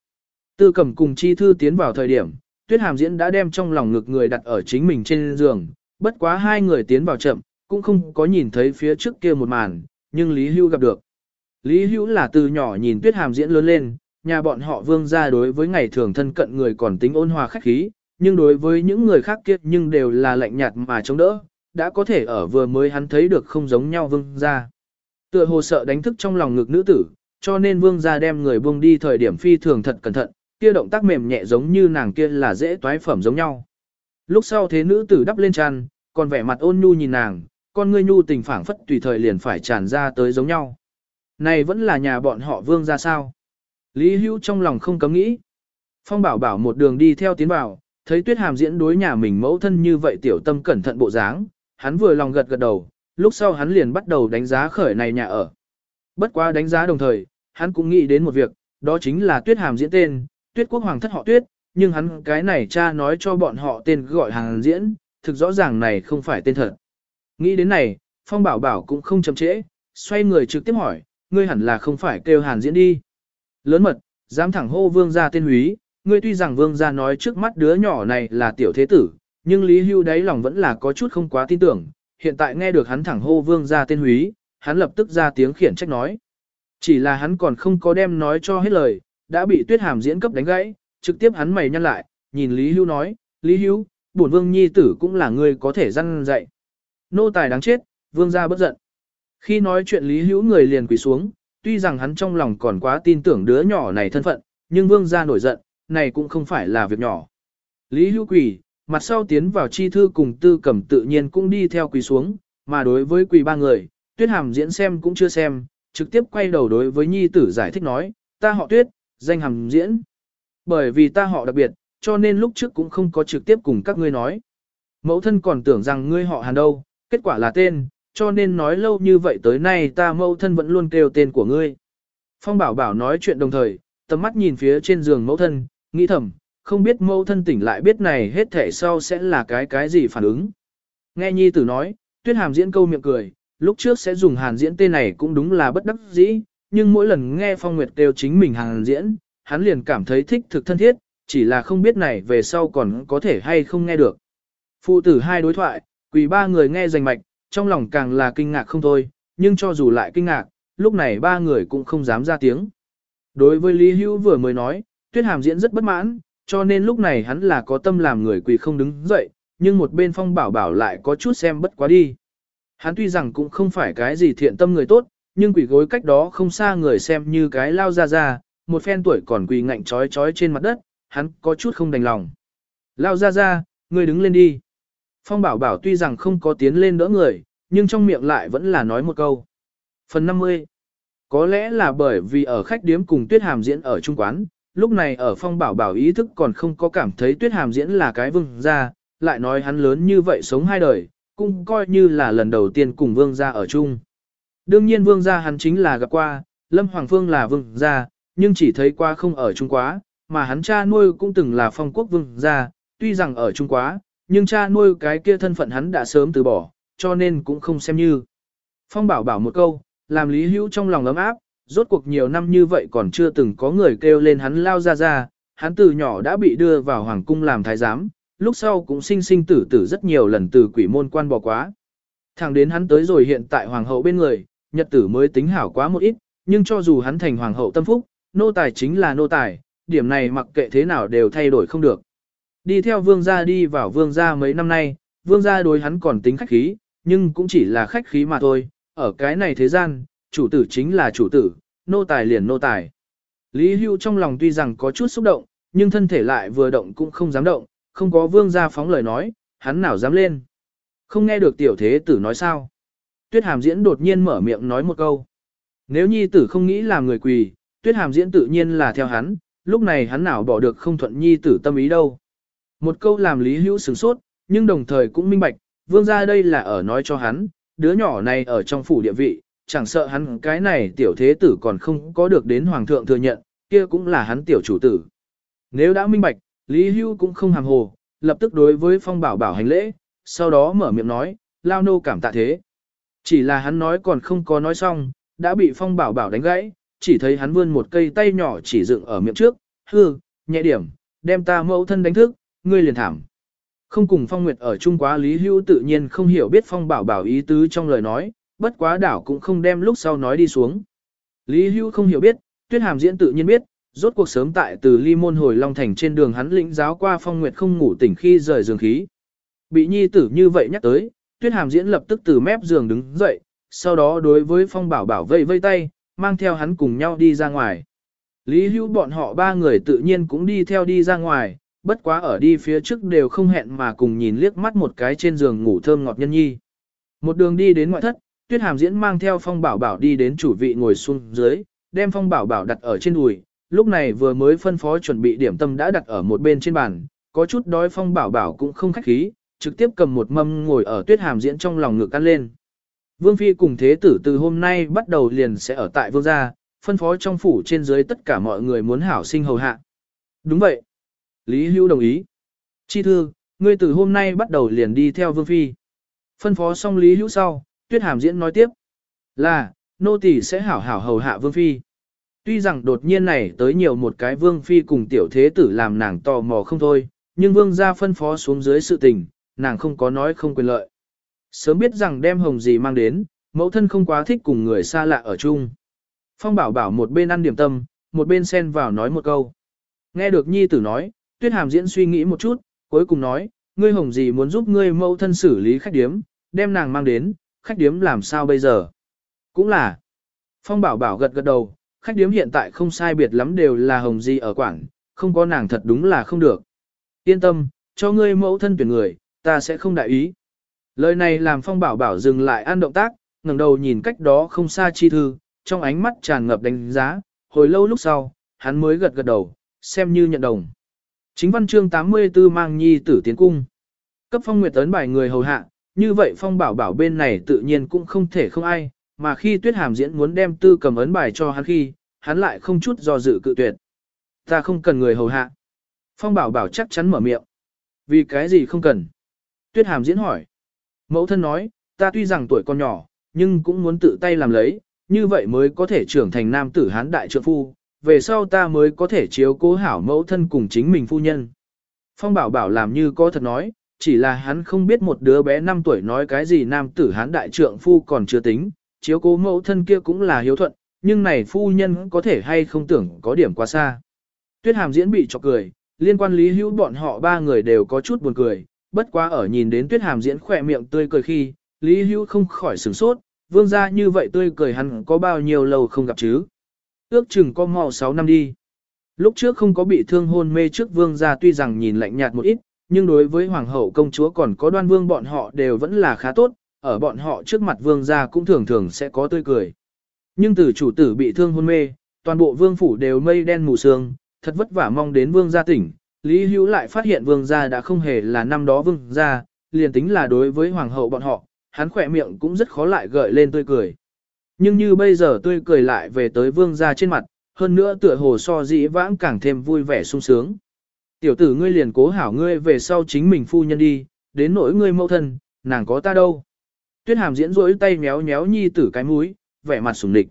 Tư cầm cùng chi thư tiến vào thời điểm, tuyết hàm diễn đã đem trong lòng ngực người đặt ở chính mình trên giường, bất quá hai người tiến vào chậm, cũng không có nhìn thấy phía trước kia một màn, nhưng Lý Hưu gặp được. Lý Hữu là từ nhỏ nhìn Tuyết Hàm diễn lớn lên, nhà bọn họ vương gia đối với ngày thường thân cận người còn tính ôn hòa khách khí, nhưng đối với những người khác kia nhưng đều là lạnh nhạt mà chống đỡ, đã có thể ở vừa mới hắn thấy được không giống nhau vương gia. Tựa hồ sợ đánh thức trong lòng ngực nữ tử, cho nên vương gia đem người buông đi thời điểm phi thường thật cẩn thận, kia động tác mềm nhẹ giống như nàng kia là dễ toái phẩm giống nhau. Lúc sau thế nữ tử đắp lên tràn, còn vẻ mặt ôn nhu nhìn nàng, con ngươi nhu tình phảng phất tùy thời liền phải tràn ra tới giống nhau. Này vẫn là nhà bọn họ vương gia sao? Lý Hữu trong lòng không cấm nghĩ. Phong bảo bảo một đường đi theo tiến vào, thấy tuyết hàm diễn đối nhà mình mẫu thân như vậy tiểu tâm cẩn thận bộ dáng, hắn vừa lòng gật gật đầu, lúc sau hắn liền bắt đầu đánh giá khởi này nhà ở. Bất quá đánh giá đồng thời, hắn cũng nghĩ đến một việc, đó chính là tuyết hàm diễn tên, tuyết quốc hoàng thất họ tuyết, nhưng hắn cái này cha nói cho bọn họ tên gọi hàng diễn, thực rõ ràng này không phải tên thật. Nghĩ đến này, Phong bảo bảo cũng không chậm trễ, xoay người trực tiếp hỏi, ngươi hẳn là không phải kêu hàn diễn đi. Lớn mật, dám thẳng hô vương gia tên húy, ngươi tuy rằng vương gia nói trước mắt đứa nhỏ này là tiểu thế tử, nhưng Lý Hưu đáy lòng vẫn là có chút không quá tin tưởng, hiện tại nghe được hắn thẳng hô vương gia tên húy, hắn lập tức ra tiếng khiển trách nói. Chỉ là hắn còn không có đem nói cho hết lời, đã bị tuyết hàm diễn cấp đánh gãy, trực tiếp hắn mày nhăn lại, nhìn Lý Hưu nói, Lý Hưu, bổn vương nhi tử cũng là người có thể răn dạy. Nô tài đáng chết, vương gia bất giận. Khi nói chuyện Lý Hữu người liền quỳ xuống, tuy rằng hắn trong lòng còn quá tin tưởng đứa nhỏ này thân phận, nhưng vương gia nổi giận, này cũng không phải là việc nhỏ. Lý hữu quỷ, mặt sau tiến vào chi thư cùng tư cẩm tự nhiên cũng đi theo quỳ xuống, mà đối với quỳ ba người, tuyết hàm diễn xem cũng chưa xem, trực tiếp quay đầu đối với nhi tử giải thích nói, ta họ tuyết, danh hàm diễn. Bởi vì ta họ đặc biệt, cho nên lúc trước cũng không có trực tiếp cùng các ngươi nói. Mẫu thân còn tưởng rằng ngươi họ hàn đâu, kết quả là tên, cho nên nói lâu như vậy tới nay ta mẫu thân vẫn luôn kêu tên của ngươi. Phong bảo bảo nói chuyện đồng thời, tầm mắt nhìn phía trên giường mẫu thân, nghĩ thầm, không biết mẫu thân tỉnh lại biết này hết thể sau sẽ là cái cái gì phản ứng. Nghe nhi tử nói, tuyết hàm diễn câu miệng cười, lúc trước sẽ dùng hàn diễn tên này cũng đúng là bất đắc dĩ, nhưng mỗi lần nghe phong nguyệt kêu chính mình hàn diễn, hắn liền cảm thấy thích thực thân thiết, chỉ là không biết này về sau còn có thể hay không nghe được. Phụ tử hai đối thoại, quỳ ba người nghe rành mạch, trong lòng càng là kinh ngạc không thôi, nhưng cho dù lại kinh ngạc, lúc này ba người cũng không dám ra tiếng. Đối với Lý Hữu vừa mới nói, Tuyết Hàm diễn rất bất mãn, cho nên lúc này hắn là có tâm làm người quỳ không đứng dậy, nhưng một bên phong bảo bảo lại có chút xem bất quá đi. Hắn tuy rằng cũng không phải cái gì thiện tâm người tốt, nhưng quỳ gối cách đó không xa người xem như cái lao ra ra, một phen tuổi còn quỳ ngạnh trói trói trên mặt đất, hắn có chút không đành lòng. Lao ra ra, người đứng lên đi. Phong bảo bảo tuy rằng không có tiến lên đỡ người, nhưng trong miệng lại vẫn là nói một câu. Phần 50 Có lẽ là bởi vì ở khách điếm cùng tuyết hàm diễn ở trung quán, lúc này ở phong bảo bảo ý thức còn không có cảm thấy tuyết hàm diễn là cái vương gia, lại nói hắn lớn như vậy sống hai đời, cũng coi như là lần đầu tiên cùng vương gia ở chung. Đương nhiên vương gia hắn chính là gặp qua, Lâm Hoàng Phương là vương gia, nhưng chỉ thấy qua không ở Trung Quá, mà hắn cha nuôi cũng từng là phong quốc vương gia, tuy rằng ở Trung Quá, nhưng cha nuôi cái kia thân phận hắn đã sớm từ bỏ, cho nên cũng không xem như. Phong bảo bảo một câu, làm Lý Hữu trong lòng ấm áp, rốt cuộc nhiều năm như vậy còn chưa từng có người kêu lên hắn lao ra ra, hắn từ nhỏ đã bị đưa vào hoàng cung làm thái giám, lúc sau cũng sinh sinh tử tử rất nhiều lần từ quỷ môn quan bỏ quá. Thẳng đến hắn tới rồi hiện tại hoàng hậu bên người, nhật tử mới tính hảo quá một ít, nhưng cho dù hắn thành hoàng hậu tâm phúc, nô tài chính là nô tài, điểm này mặc kệ thế nào đều thay đổi không được. Đi theo vương gia đi vào vương gia mấy năm nay, vương gia đối hắn còn tính khách khí, nhưng cũng chỉ là khách khí mà thôi, ở cái này thế gian, chủ tử chính là chủ tử, nô tài liền nô tài. Lý Hưu trong lòng tuy rằng có chút xúc động, nhưng thân thể lại vừa động cũng không dám động, không có vương gia phóng lời nói, hắn nào dám lên. Không nghe được tiểu thế tử nói sao. Tuyết hàm diễn đột nhiên mở miệng nói một câu. Nếu nhi tử không nghĩ làm người quỳ, tuyết hàm diễn tự nhiên là theo hắn, lúc này hắn nào bỏ được không thuận nhi tử tâm ý đâu. Một câu làm Lý Hữu sửng sốt, nhưng đồng thời cũng minh bạch, vương gia đây là ở nói cho hắn, đứa nhỏ này ở trong phủ địa vị, chẳng sợ hắn cái này tiểu thế tử còn không có được đến hoàng thượng thừa nhận, kia cũng là hắn tiểu chủ tử. Nếu đã minh bạch, Lý Hữu cũng không hàm hồ, lập tức đối với phong bảo bảo hành lễ, sau đó mở miệng nói, lao nô cảm tạ thế. Chỉ là hắn nói còn không có nói xong, đã bị phong bảo bảo đánh gãy, chỉ thấy hắn vươn một cây tay nhỏ chỉ dựng ở miệng trước, hư, nhẹ điểm, đem ta mẫu thân đánh thức, ngươi liền thảm. Không cùng phong nguyệt ở chung quá lý hữu tự nhiên không hiểu biết phong bảo bảo ý tứ trong lời nói, bất quá đảo cũng không đem lúc sau nói đi xuống. Lý hữu không hiểu biết, tuyết hàm diễn tự nhiên biết, rốt cuộc sớm tại từ ly môn hồi long thành trên đường hắn lĩnh giáo qua phong nguyệt không ngủ tỉnh khi rời giường khí. Bị nhi tử như vậy nhắc tới, tuyết hàm diễn lập tức từ mép giường đứng dậy, sau đó đối với phong bảo bảo vây vây tay, mang theo hắn cùng nhau đi ra ngoài. Lý hữu bọn họ ba người tự nhiên cũng đi theo đi ra ngoài, bất quá ở đi phía trước đều không hẹn mà cùng nhìn liếc mắt một cái trên giường ngủ thơm ngọt nhân nhi. Một đường đi đến ngoại thất, tuyết hàm diễn mang theo phong bảo bảo đi đến chủ vị ngồi xuống dưới, đem phong bảo bảo đặt ở trên đùi, lúc này vừa mới phân phó chuẩn bị điểm tâm đã đặt ở một bên trên bàn, có chút đói phong bảo bảo cũng không khách khí, trực tiếp cầm một mâm ngồi ở tuyết hàm diễn trong lòng ngực ăn lên. Vương Phi cùng thế tử từ hôm nay bắt đầu liền sẽ ở tại vương gia, phân phó trong phủ trên dưới tất cả mọi người muốn hảo sinh hầu hạ. Đúng vậy. Lý Hưu đồng ý. Chi thư, ngươi từ hôm nay bắt đầu liền đi theo Vương Phi. Phân phó xong Lý Hữu sau, Tuyết Hàm Diễn nói tiếp. Là, nô tỳ sẽ hảo hảo hầu hạ Vương Phi. Tuy rằng đột nhiên này tới nhiều một cái Vương Phi cùng tiểu thế tử làm nàng tò mò không thôi, nhưng Vương gia phân phó xuống dưới sự tình, nàng không có nói không quyền lợi. Sớm biết rằng đem hồng gì mang đến, mẫu thân không quá thích cùng người xa lạ ở chung. Phong bảo bảo một bên ăn điểm tâm, một bên xen vào nói một câu. Nghe được nhi tử nói, tuyết hàm diễn suy nghĩ một chút, cuối cùng nói, ngươi hồng gì muốn giúp ngươi mẫu thân xử lý khách điếm, đem nàng mang đến, khách điếm làm sao bây giờ? Cũng là. Phong bảo bảo gật gật đầu, khách điếm hiện tại không sai biệt lắm đều là hồng gì ở quảng, không có nàng thật đúng là không được. Yên tâm, cho ngươi mẫu thân tuyển người, ta sẽ không đại ý. Lời này làm phong bảo bảo dừng lại ăn động tác, ngẩng đầu nhìn cách đó không xa chi thư, trong ánh mắt tràn ngập đánh giá, hồi lâu lúc sau, hắn mới gật gật đầu, xem như nhận đồng. Chính văn chương 84 mang nhi tử tiến cung. Cấp phong nguyệt ấn bài người hầu hạ, như vậy phong bảo bảo bên này tự nhiên cũng không thể không ai, mà khi tuyết hàm diễn muốn đem tư cầm ấn bài cho hắn khi, hắn lại không chút do dự cự tuyệt. Ta không cần người hầu hạ. Phong bảo bảo chắc chắn mở miệng. Vì cái gì không cần? Tuyết hàm diễn hỏi. Mẫu thân nói, ta tuy rằng tuổi còn nhỏ, nhưng cũng muốn tự tay làm lấy, như vậy mới có thể trưởng thành nam tử hán đại trượng phu, về sau ta mới có thể chiếu cố hảo mẫu thân cùng chính mình phu nhân. Phong bảo bảo làm như có thật nói, chỉ là hắn không biết một đứa bé 5 tuổi nói cái gì nam tử hán đại trượng phu còn chưa tính, chiếu cố mẫu thân kia cũng là hiếu thuận, nhưng này phu nhân có thể hay không tưởng có điểm quá xa. Tuyết hàm diễn bị chọc cười, liên quan lý hữu bọn họ ba người đều có chút buồn cười, bất quá ở nhìn đến tuyết hàm diễn khỏe miệng tươi cười khi, lý hữu không khỏi sửng sốt, vương gia như vậy tươi cười hắn có bao nhiêu lâu không gặp chứ. Ước chừng có mò 6 năm đi. Lúc trước không có bị thương hôn mê trước vương gia tuy rằng nhìn lạnh nhạt một ít, nhưng đối với hoàng hậu công chúa còn có đoan vương bọn họ đều vẫn là khá tốt, ở bọn họ trước mặt vương gia cũng thường thường sẽ có tươi cười. Nhưng từ chủ tử bị thương hôn mê, toàn bộ vương phủ đều mây đen mù sương, thật vất vả mong đến vương gia tỉnh. Lý Hữu lại phát hiện vương gia đã không hề là năm đó vương gia, liền tính là đối với hoàng hậu bọn họ, hắn khỏe miệng cũng rất khó lại gợi lên tươi cười. Nhưng như bây giờ tươi cười lại về tới vương gia trên mặt, hơn nữa tựa hồ so dĩ vãng càng thêm vui vẻ sung sướng. Tiểu tử ngươi liền cố hảo ngươi về sau chính mình phu nhân đi, đến nỗi ngươi mẫu thân, nàng có ta đâu. Tuyết hàm diễn rỗi tay méo méo nhi tử cái mũi, vẻ mặt sùng địch.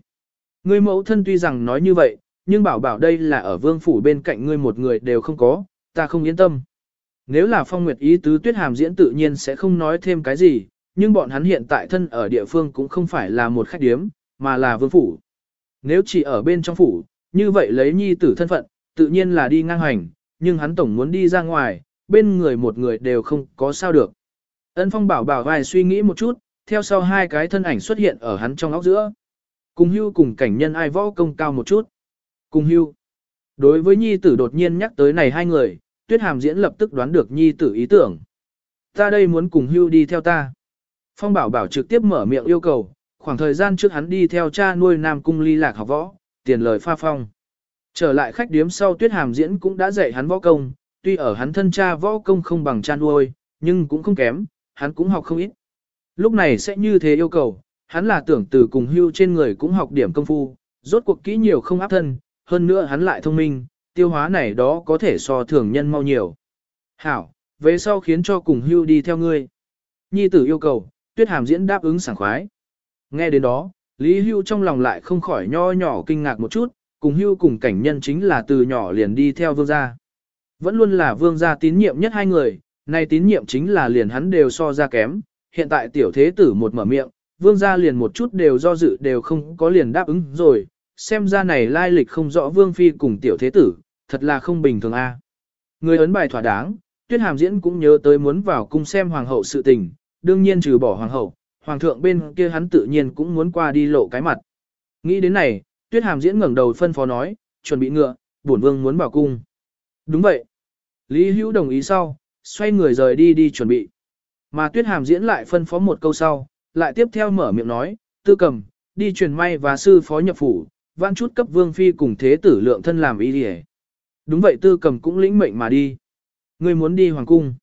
Ngươi mẫu thân tuy rằng nói như vậy, nhưng bảo bảo đây là ở vương phủ bên cạnh ngươi một người đều không có, ta không yên tâm. Nếu là phong nguyệt ý tứ tuyết hàm diễn tự nhiên sẽ không nói thêm cái gì, nhưng bọn hắn hiện tại thân ở địa phương cũng không phải là một khách điếm, mà là vương phủ. Nếu chỉ ở bên trong phủ, như vậy lấy nhi tử thân phận, tự nhiên là đi ngang hành, nhưng hắn tổng muốn đi ra ngoài, bên người một người đều không có sao được. Ân phong bảo bảo vài suy nghĩ một chút, theo sau hai cái thân ảnh xuất hiện ở hắn trong óc giữa. Cùng hưu cùng cảnh nhân ai võ công cao một chút. Cùng hưu. Đối với nhi tử đột nhiên nhắc tới này hai người, tuyết hàm diễn lập tức đoán được nhi tử ý tưởng. Ta đây muốn cùng hưu đi theo ta. Phong bảo bảo trực tiếp mở miệng yêu cầu, khoảng thời gian trước hắn đi theo cha nuôi Nam Cung ly lạc học võ, tiền lời pha phong. Trở lại khách điếm sau tuyết hàm diễn cũng đã dạy hắn võ công, tuy ở hắn thân cha võ công không bằng cha nuôi, nhưng cũng không kém, hắn cũng học không ít. Lúc này sẽ như thế yêu cầu, hắn là tưởng từ cùng hưu trên người cũng học điểm công phu, rốt cuộc kỹ nhiều không áp thân, hơn nữa hắn lại thông minh, tiêu hóa này đó có thể so thường nhân mau nhiều. Hảo, về sau khiến cho cùng hưu đi theo ngươi. Nhi tử yêu cầu, tuyết hàm diễn đáp ứng sảng khoái. Nghe đến đó, Lý Hưu trong lòng lại không khỏi nho nhỏ kinh ngạc một chút, cùng Hưu cùng cảnh nhân chính là từ nhỏ liền đi theo vương gia. Vẫn luôn là vương gia tín nhiệm nhất hai người, nay tín nhiệm chính là liền hắn đều so ra kém, hiện tại tiểu thế tử một mở miệng, vương gia liền một chút đều do dự đều không có liền đáp ứng rồi, xem ra này lai lịch không rõ vương phi cùng tiểu thế tử, thật là không bình thường a. Người ấn bài thỏa đáng, tuyết hàm diễn cũng nhớ tới muốn vào cung xem hoàng hậu sự tình, đương nhiên trừ bỏ hoàng hậu, hoàng thượng bên kia hắn tự nhiên cũng muốn qua đi lộ cái mặt. Nghĩ đến này, tuyết hàm diễn ngẩng đầu phân phó nói, chuẩn bị ngựa, bổn vương muốn vào cung. Đúng vậy. Lý Hữu đồng ý sau, xoay người rời đi đi chuẩn bị. Mà tuyết hàm diễn lại phân phó một câu sau, lại tiếp theo mở miệng nói, tư cầm, đi truyền may và sư phó nhập phủ, vãn chút cấp vương phi cùng thế tử lượng thân làm ý đi Đúng vậy tư cầm cũng lĩnh mệnh mà đi. Ngươi muốn đi hoàng cung.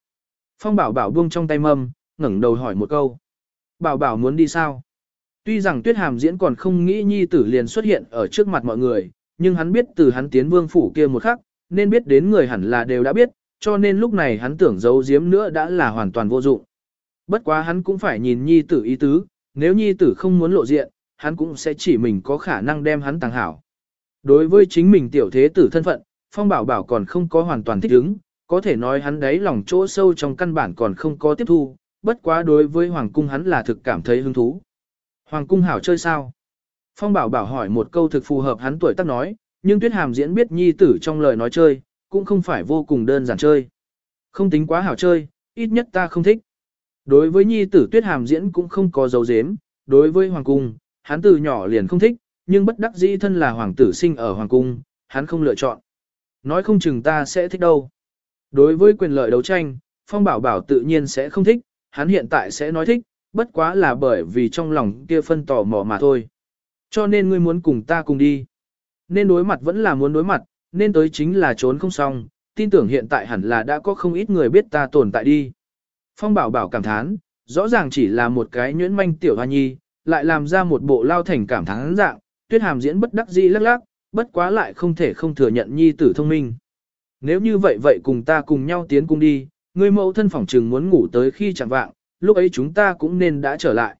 Phong bảo bảo buông trong tay mâm, ngẩng đầu hỏi một câu. Bảo bảo muốn đi sao? Tuy rằng tuyết hàm diễn còn không nghĩ nhi tử liền xuất hiện ở trước mặt mọi người, nhưng hắn biết từ hắn tiến vương phủ kia một khắc, nên biết đến người hẳn là đều đã biết, cho nên lúc này hắn tưởng giấu giếm nữa đã là hoàn toàn vô dụng. Bất quá hắn cũng phải nhìn nhi tử ý tứ, nếu nhi tử không muốn lộ diện, hắn cũng sẽ chỉ mình có khả năng đem hắn tàng hảo. Đối với chính mình tiểu thế tử thân phận, Phong Bảo Bảo còn không có hoàn toàn thích ứng, có thể nói hắn đấy lòng chỗ sâu trong căn bản còn không có tiếp thu, bất quá đối với Hoàng Cung hắn là thực cảm thấy hứng thú. Hoàng Cung hảo chơi sao? Phong Bảo Bảo hỏi một câu thực phù hợp hắn tuổi tác nói, nhưng Tuyết Hàm diễn biết nhi tử trong lời nói chơi, cũng không phải vô cùng đơn giản chơi. Không tính quá hảo chơi, ít nhất ta không thích. Đối với nhi tử Tuyết Hàm diễn cũng không có dấu dếm, đối với Hoàng Cung, hắn từ nhỏ liền không thích, nhưng bất đắc dĩ thân là hoàng tử sinh ở hoàng cung, hắn không lựa chọn. Nói không chừng ta sẽ thích đâu. Đối với quyền lợi đấu tranh, Phong Bảo Bảo tự nhiên sẽ không thích, hắn hiện tại sẽ nói thích, bất quá là bởi vì trong lòng kia phân tò mò mà thôi. Cho nên ngươi muốn cùng ta cùng đi. Nên đối mặt vẫn là muốn đối mặt, nên tới chính là trốn không xong, tin tưởng hiện tại hẳn là đã có không ít người biết ta tồn tại đi. Phong Bảo Bảo cảm thán, rõ ràng chỉ là một cái nhuyễn manh tiểu hoa nhi, lại làm ra một bộ lao thành cảm thán dạng, tuyết hàm diễn bất đắc dĩ lắc lắc, bất quá lại không thể không thừa nhận nhi tử thông minh. Nếu như vậy vậy cùng ta cùng nhau tiến cung đi, người mẫu thân phỏng trừng muốn ngủ tới khi chẳng vạng, lúc ấy chúng ta cũng nên đã trở lại.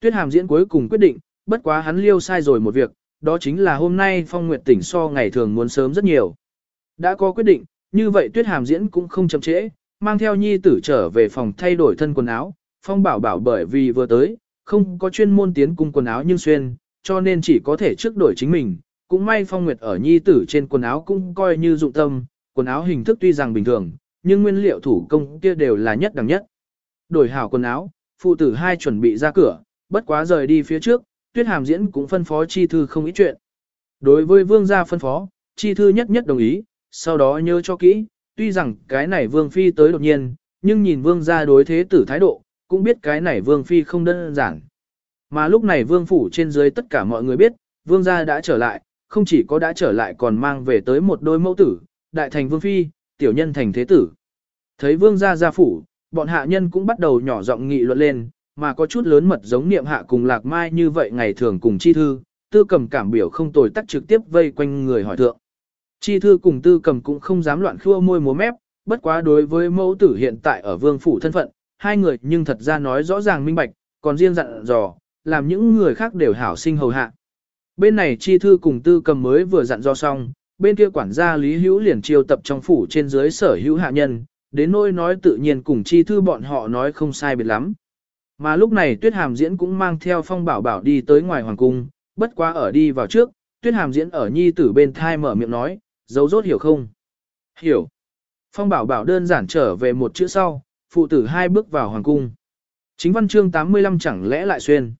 Tuyết hàm diễn cuối cùng quyết định, bất quá hắn liêu sai rồi một việc, đó chính là hôm nay phong nguyệt tỉnh so ngày thường muốn sớm rất nhiều. Đã có quyết định, như vậy tuyết hàm diễn cũng không chậm trễ, mang theo nhi tử trở về phòng thay đổi thân quần áo, phong bảo bảo bởi vì vừa tới, không có chuyên môn tiến cung quần áo nhưng xuyên, cho nên chỉ có thể trước đổi chính mình, cũng may phong nguyệt ở nhi tử trên quần áo cũng coi như dụng tâm, quần áo hình thức tuy rằng bình thường, nhưng nguyên liệu thủ công kia đều là nhất đẳng nhất. Đổi hảo quần áo, phụ tử hai chuẩn bị ra cửa, bất quá rời đi phía trước, tuyết hàm diễn cũng phân phó chi thư không ít chuyện. Đối với vương gia phân phó, chi thư nhất nhất đồng ý, sau đó nhớ cho kỹ, tuy rằng cái này vương phi tới đột nhiên, nhưng nhìn vương gia đối thế tử thái độ, cũng biết cái này vương phi không đơn giản. Mà lúc này vương phủ trên dưới tất cả mọi người biết, vương gia đã trở lại, không chỉ có đã trở lại còn mang về tới một đôi mẫu tử, đại thành vương phi, tiểu nhân thành thế tử. Thấy vương gia gia phủ, bọn hạ nhân cũng bắt đầu nhỏ giọng nghị luận lên, mà có chút lớn mật giống niệm hạ cùng lạc mai như vậy ngày thường cùng chi thư, tư cầm cảm biểu không tồi tắc trực tiếp vây quanh người hỏi thượng. Chi thư cùng tư cầm cũng không dám loạn khua môi múa mép, bất quá đối với mẫu tử hiện tại ở vương phủ thân phận, hai người nhưng thật ra nói rõ ràng minh bạch, còn riêng dặn dò, làm những người khác đều hảo sinh hầu hạ. Bên này chi thư cùng tư cầm mới vừa dặn dò xong, bên kia quản gia Lý Hữu liền chiêu tập trong phủ trên dưới sở hữu hạ nhân, đến nỗi nói tự nhiên cùng chi thư bọn họ nói không sai biệt lắm. Mà lúc này Tuyết Hàm Diễn cũng mang theo phong bảo bảo đi tới ngoài hoàng cung, bất quá ở đi vào trước, Tuyết Hàm Diễn ở nhi tử bên thai mở miệng nói, dấu rốt hiểu không? Hiểu. Phong bảo bảo đơn giản trở về một chữ sau, phụ tử hai bước vào hoàng cung. Chính văn chương 85 chẳng lẽ lại xuyên.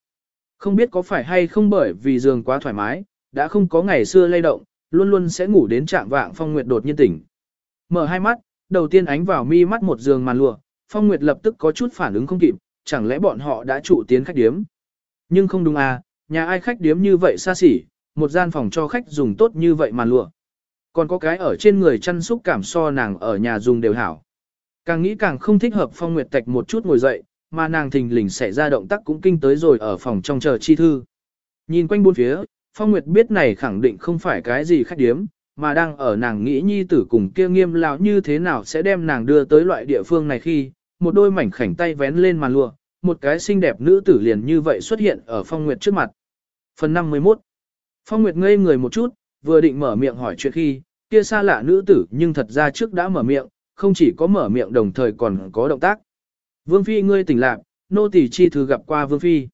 Không biết có phải hay không bởi vì giường quá thoải mái, đã không có ngày xưa lay động, luôn luôn sẽ ngủ đến trạng vạng Phong Nguyệt đột nhiên tỉnh. Mở hai mắt, đầu tiên ánh vào mi mắt một giường màn lụa, Phong Nguyệt lập tức có chút phản ứng không kịp, chẳng lẽ bọn họ đã trụ tiến khách điếm. Nhưng không đúng à, nhà ai khách điếm như vậy xa xỉ, một gian phòng cho khách dùng tốt như vậy màn lụa. Còn có cái ở trên người chăn xúc cảm so nàng ở nhà dùng đều hảo. Càng nghĩ càng không thích hợp Phong Nguyệt Tạch một chút ngồi dậy, mà nàng thình lình xảy ra động tác cũng kinh tới rồi ở phòng trong chờ chi thư. Nhìn quanh bốn phía, Phong Nguyệt biết này khẳng định không phải cái gì khách điếm, mà đang ở nàng nghĩ nhi tử cùng kia nghiêm lão như thế nào sẽ đem nàng đưa tới loại địa phương này khi, một đôi mảnh khảnh tay vén lên màn lụa, một cái xinh đẹp nữ tử liền như vậy xuất hiện ở Phong Nguyệt trước mặt. Phần 51 Phong Nguyệt ngây người một chút, vừa định mở miệng hỏi chuyện khi, kia xa lạ nữ tử nhưng thật ra trước đã mở miệng, không chỉ có mở miệng đồng thời còn có động tác. Vương Phi ngươi tỉnh lạc, nô tỳ chi thư gặp qua Vương Phi.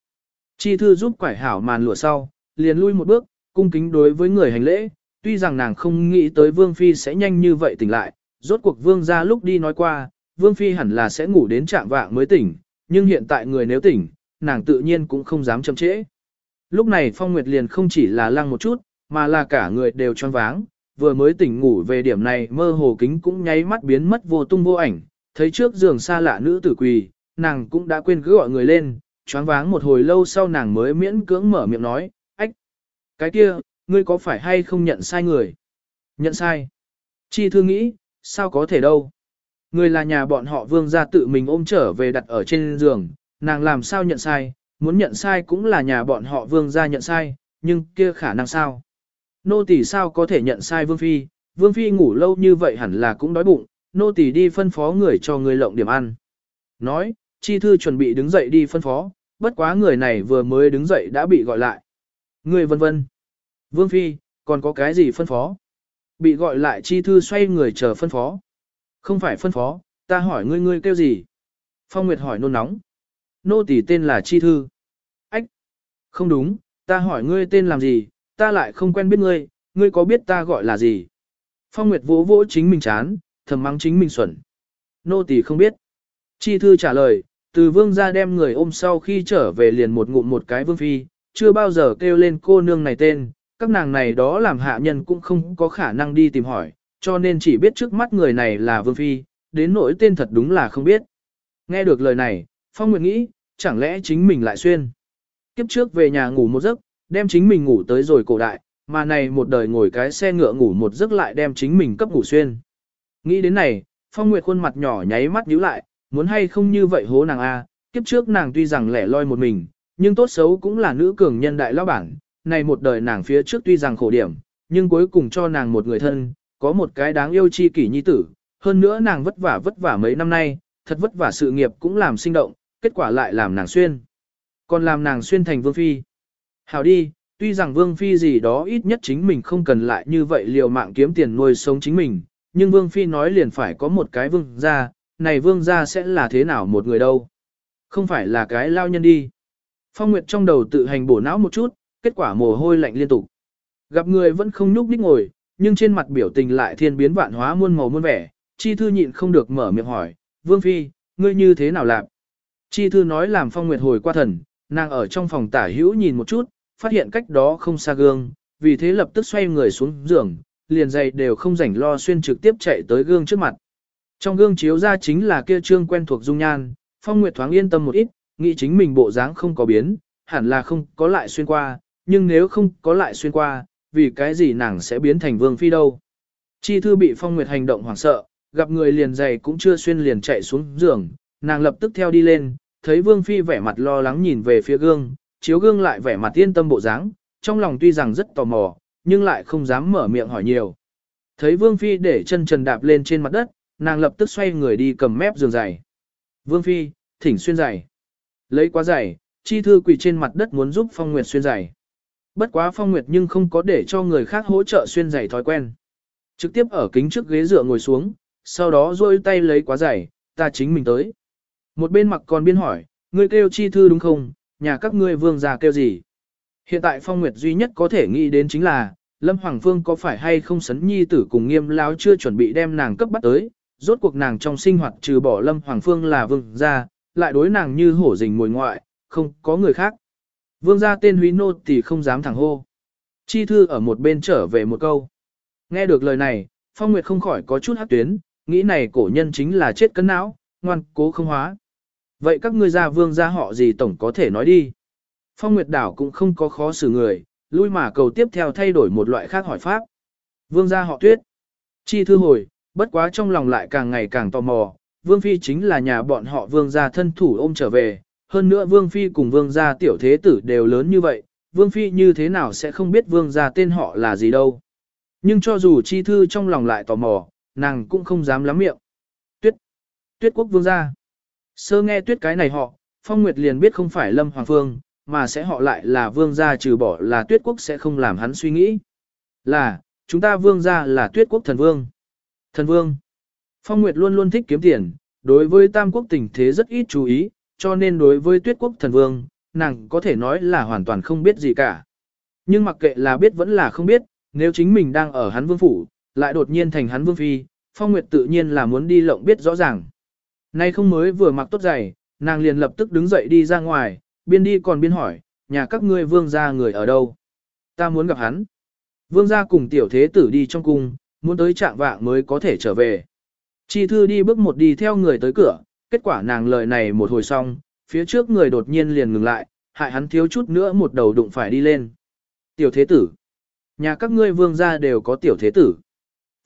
Chi thư giúp quải hảo màn lụa sau, liền lui một bước, cung kính đối với người hành lễ, tuy rằng nàng không nghĩ tới Vương Phi sẽ nhanh như vậy tỉnh lại, rốt cuộc Vương ra lúc đi nói qua, Vương Phi hẳn là sẽ ngủ đến trạng vạng mới tỉnh, nhưng hiện tại người nếu tỉnh, nàng tự nhiên cũng không dám chậm trễ. Lúc này Phong Nguyệt liền không chỉ là lăng một chút, mà là cả người đều choáng váng, vừa mới tỉnh ngủ về điểm này mơ hồ kính cũng nháy mắt biến mất vô tung vô ảnh, thấy trước giường xa lạ nữ tử quỳ, nàng cũng đã quên cứ gọi người lên, choáng váng một hồi lâu sau nàng mới miễn cưỡng mở miệng nói, cái kia, ngươi có phải hay không nhận sai người? Nhận sai. Chi thư nghĩ, sao có thể đâu? Người là nhà bọn họ vương gia tự mình ôm trở về đặt ở trên giường, nàng làm sao nhận sai, muốn nhận sai cũng là nhà bọn họ vương gia nhận sai, nhưng kia khả năng sao? Nô tỳ sao có thể nhận sai vương phi, vương phi ngủ lâu như vậy hẳn là cũng đói bụng, nô tỳ đi phân phó người cho người lộng điểm ăn. Nói, chi thư chuẩn bị đứng dậy đi phân phó, bất quá người này vừa mới đứng dậy đã bị gọi lại. Người vân vân. Vương phi, còn có cái gì phân phó? Bị gọi lại chi thư xoay người chờ phân phó. Không phải phân phó, ta hỏi ngươi ngươi kêu gì? Phong Nguyệt hỏi nôn nóng. Nô tỳ tên là Chi Thư. Ách! Không đúng, ta hỏi ngươi tên làm gì, ta lại không quen biết ngươi, ngươi có biết ta gọi là gì? Phong Nguyệt vỗ vỗ chính mình chán, thầm mắng chính mình xuẩn. Nô tỳ không biết. Chi Thư trả lời, từ vương ra đem người ôm sau khi trở về liền một ngụm một cái vương phi, chưa bao giờ kêu lên cô nương này tên, các nàng này đó làm hạ nhân cũng không có khả năng đi tìm hỏi, cho nên chỉ biết trước mắt người này là Vương Phi, đến nỗi tên thật đúng là không biết. Nghe được lời này, Phong Nguyệt nghĩ, chẳng lẽ chính mình lại xuyên. Kiếp trước về nhà ngủ một giấc, đem chính mình ngủ tới rồi cổ đại, mà này một đời ngồi cái xe ngựa ngủ một giấc lại đem chính mình cấp ngủ xuyên. Nghĩ đến này, Phong Nguyệt khuôn mặt nhỏ nháy mắt nhíu lại, muốn hay không như vậy hố nàng a, kiếp trước nàng tuy rằng lẻ loi một mình, nhưng tốt xấu cũng là nữ cường nhân đại lão bản, này một đời nàng phía trước tuy rằng khổ điểm, nhưng cuối cùng cho nàng một người thân, có một cái đáng yêu chi kỷ nhi tử, hơn nữa nàng vất vả vất vả mấy năm nay, thật vất vả sự nghiệp cũng làm sinh động, kết quả lại làm nàng xuyên. Còn làm nàng xuyên thành vương phi. Hảo đi, tuy rằng vương phi gì đó ít nhất chính mình không cần lại như vậy liều mạng kiếm tiền nuôi sống chính mình, nhưng vương phi nói liền phải có một cái vương gia, này vương gia sẽ là thế nào một người đâu. Không phải là cái lao nhân đi. Phong Nguyệt trong đầu tự hành bổ não một chút, kết quả mồ hôi lạnh liên tục. Gặp người vẫn không nhúc nhích ngồi, nhưng trên mặt biểu tình lại thiên biến vạn hóa muôn màu muôn vẻ, chi thư nhịn không được mở miệng hỏi, Vương Phi, ngươi như thế nào làm? Chi thư nói làm Phong Nguyệt hồi qua thần, nàng ở trong phòng tả hữu nhìn một chút, phát hiện cách đó không xa gương, vì thế lập tức xoay người xuống giường, liền giày đều không rảnh lo xuyên trực tiếp chạy tới gương trước mặt. Trong gương chiếu ra chính là kia trương quen thuộc dung nhan, Phong Nguyệt thoáng yên tâm một ít, nghĩ chính mình bộ dáng không có biến, hẳn là không có lại xuyên qua, nhưng nếu không có lại xuyên qua, vì cái gì nàng sẽ biến thành vương phi đâu. Chi thư bị Phong Nguyệt hành động hoảng sợ, gặp người liền dày cũng chưa xuyên liền chạy xuống giường, nàng lập tức theo đi lên, thấy vương phi vẻ mặt lo lắng nhìn về phía gương, chiếu gương lại vẻ mặt yên tâm bộ dáng, trong lòng tuy rằng rất tò mò, nhưng lại không dám mở miệng hỏi nhiều. Thấy vương phi để chân trần đạp lên trên mặt đất, nàng lập tức xoay người đi cầm mép giường giày. Vương phi, thỉnh xuyên giày. Lấy quá giày, chi thư quỳ trên mặt đất muốn giúp Phong Nguyệt xuyên giày. Bất quá Phong Nguyệt nhưng không có để cho người khác hỗ trợ xuyên giày thói quen. Trực tiếp ở kính trước ghế dựa ngồi xuống, sau đó rôi tay lấy quá giày, ta chính mình tới. Một bên mặc còn biên hỏi, ngươi kêu chi thư đúng không, nhà các ngươi vương già kêu gì? Hiện tại Phong Nguyệt duy nhất có thể nghĩ đến chính là, Lâm Hoàng Phương có phải hay không sấn nhi tử cùng nghiêm lão chưa chuẩn bị đem nàng cấp bắt tới, rốt cuộc nàng trong sinh hoạt trừ bỏ Lâm Hoàng Phương là vương gia, lại đối nàng như hổ rình mồi ngoại, không có người khác. Vương gia tên Húy Nô thì không dám thẳng hô. Chi thư ở một bên trở về một câu. Nghe được lời này, Phong Nguyệt không khỏi có chút hát tuyến, nghĩ này cổ nhân chính là chết cấn não, ngoan cố không hóa. Vậy các ngươi gia vương gia họ gì tổng có thể nói đi. Phong Nguyệt đảo cũng không có khó xử người, lui mà cầu tiếp theo thay đổi một loại khác hỏi pháp. Vương gia họ tuyết. Chi thư hồi, bất quá trong lòng lại càng ngày càng tò mò, Vương Phi chính là nhà bọn họ Vương gia thân thủ ôm trở về, hơn nữa Vương Phi cùng Vương gia tiểu thế tử đều lớn như vậy, Vương Phi như thế nào sẽ không biết Vương gia tên họ là gì đâu. Nhưng cho dù chi thư trong lòng lại tò mò, nàng cũng không dám lắm miệng. Tuyết, Tuyết quốc Vương gia. Sơ nghe Tuyết cái này họ, Phong Nguyệt liền biết không phải Lâm Hoàng Phương, mà sẽ họ lại là Vương gia trừ bỏ là Tuyết quốc sẽ không làm hắn suy nghĩ. Là, chúng ta Vương gia là Tuyết quốc thần Vương. Thần Vương. Phong Nguyệt luôn luôn thích kiếm tiền, đối với tam quốc tình thế rất ít chú ý, cho nên đối với tuyết quốc thần vương, nàng có thể nói là hoàn toàn không biết gì cả. Nhưng mặc kệ là biết vẫn là không biết, nếu chính mình đang ở hắn vương phủ, lại đột nhiên thành hắn vương phi, Phong Nguyệt tự nhiên là muốn đi lộng biết rõ ràng. Nay không mới vừa mặc tốt giày, nàng liền lập tức đứng dậy đi ra ngoài, biên đi còn biên hỏi, nhà các ngươi vương gia người ở đâu? Ta muốn gặp hắn. Vương gia cùng tiểu thế tử đi trong cung, muốn tới trạng vạng mới có thể trở về. Chi thư đi bước một đi theo người tới cửa, kết quả nàng lời này một hồi xong, phía trước người đột nhiên liền ngừng lại, hại hắn thiếu chút nữa một đầu đụng phải đi lên. Tiểu thế tử. Nhà các ngươi vương gia đều có tiểu thế tử.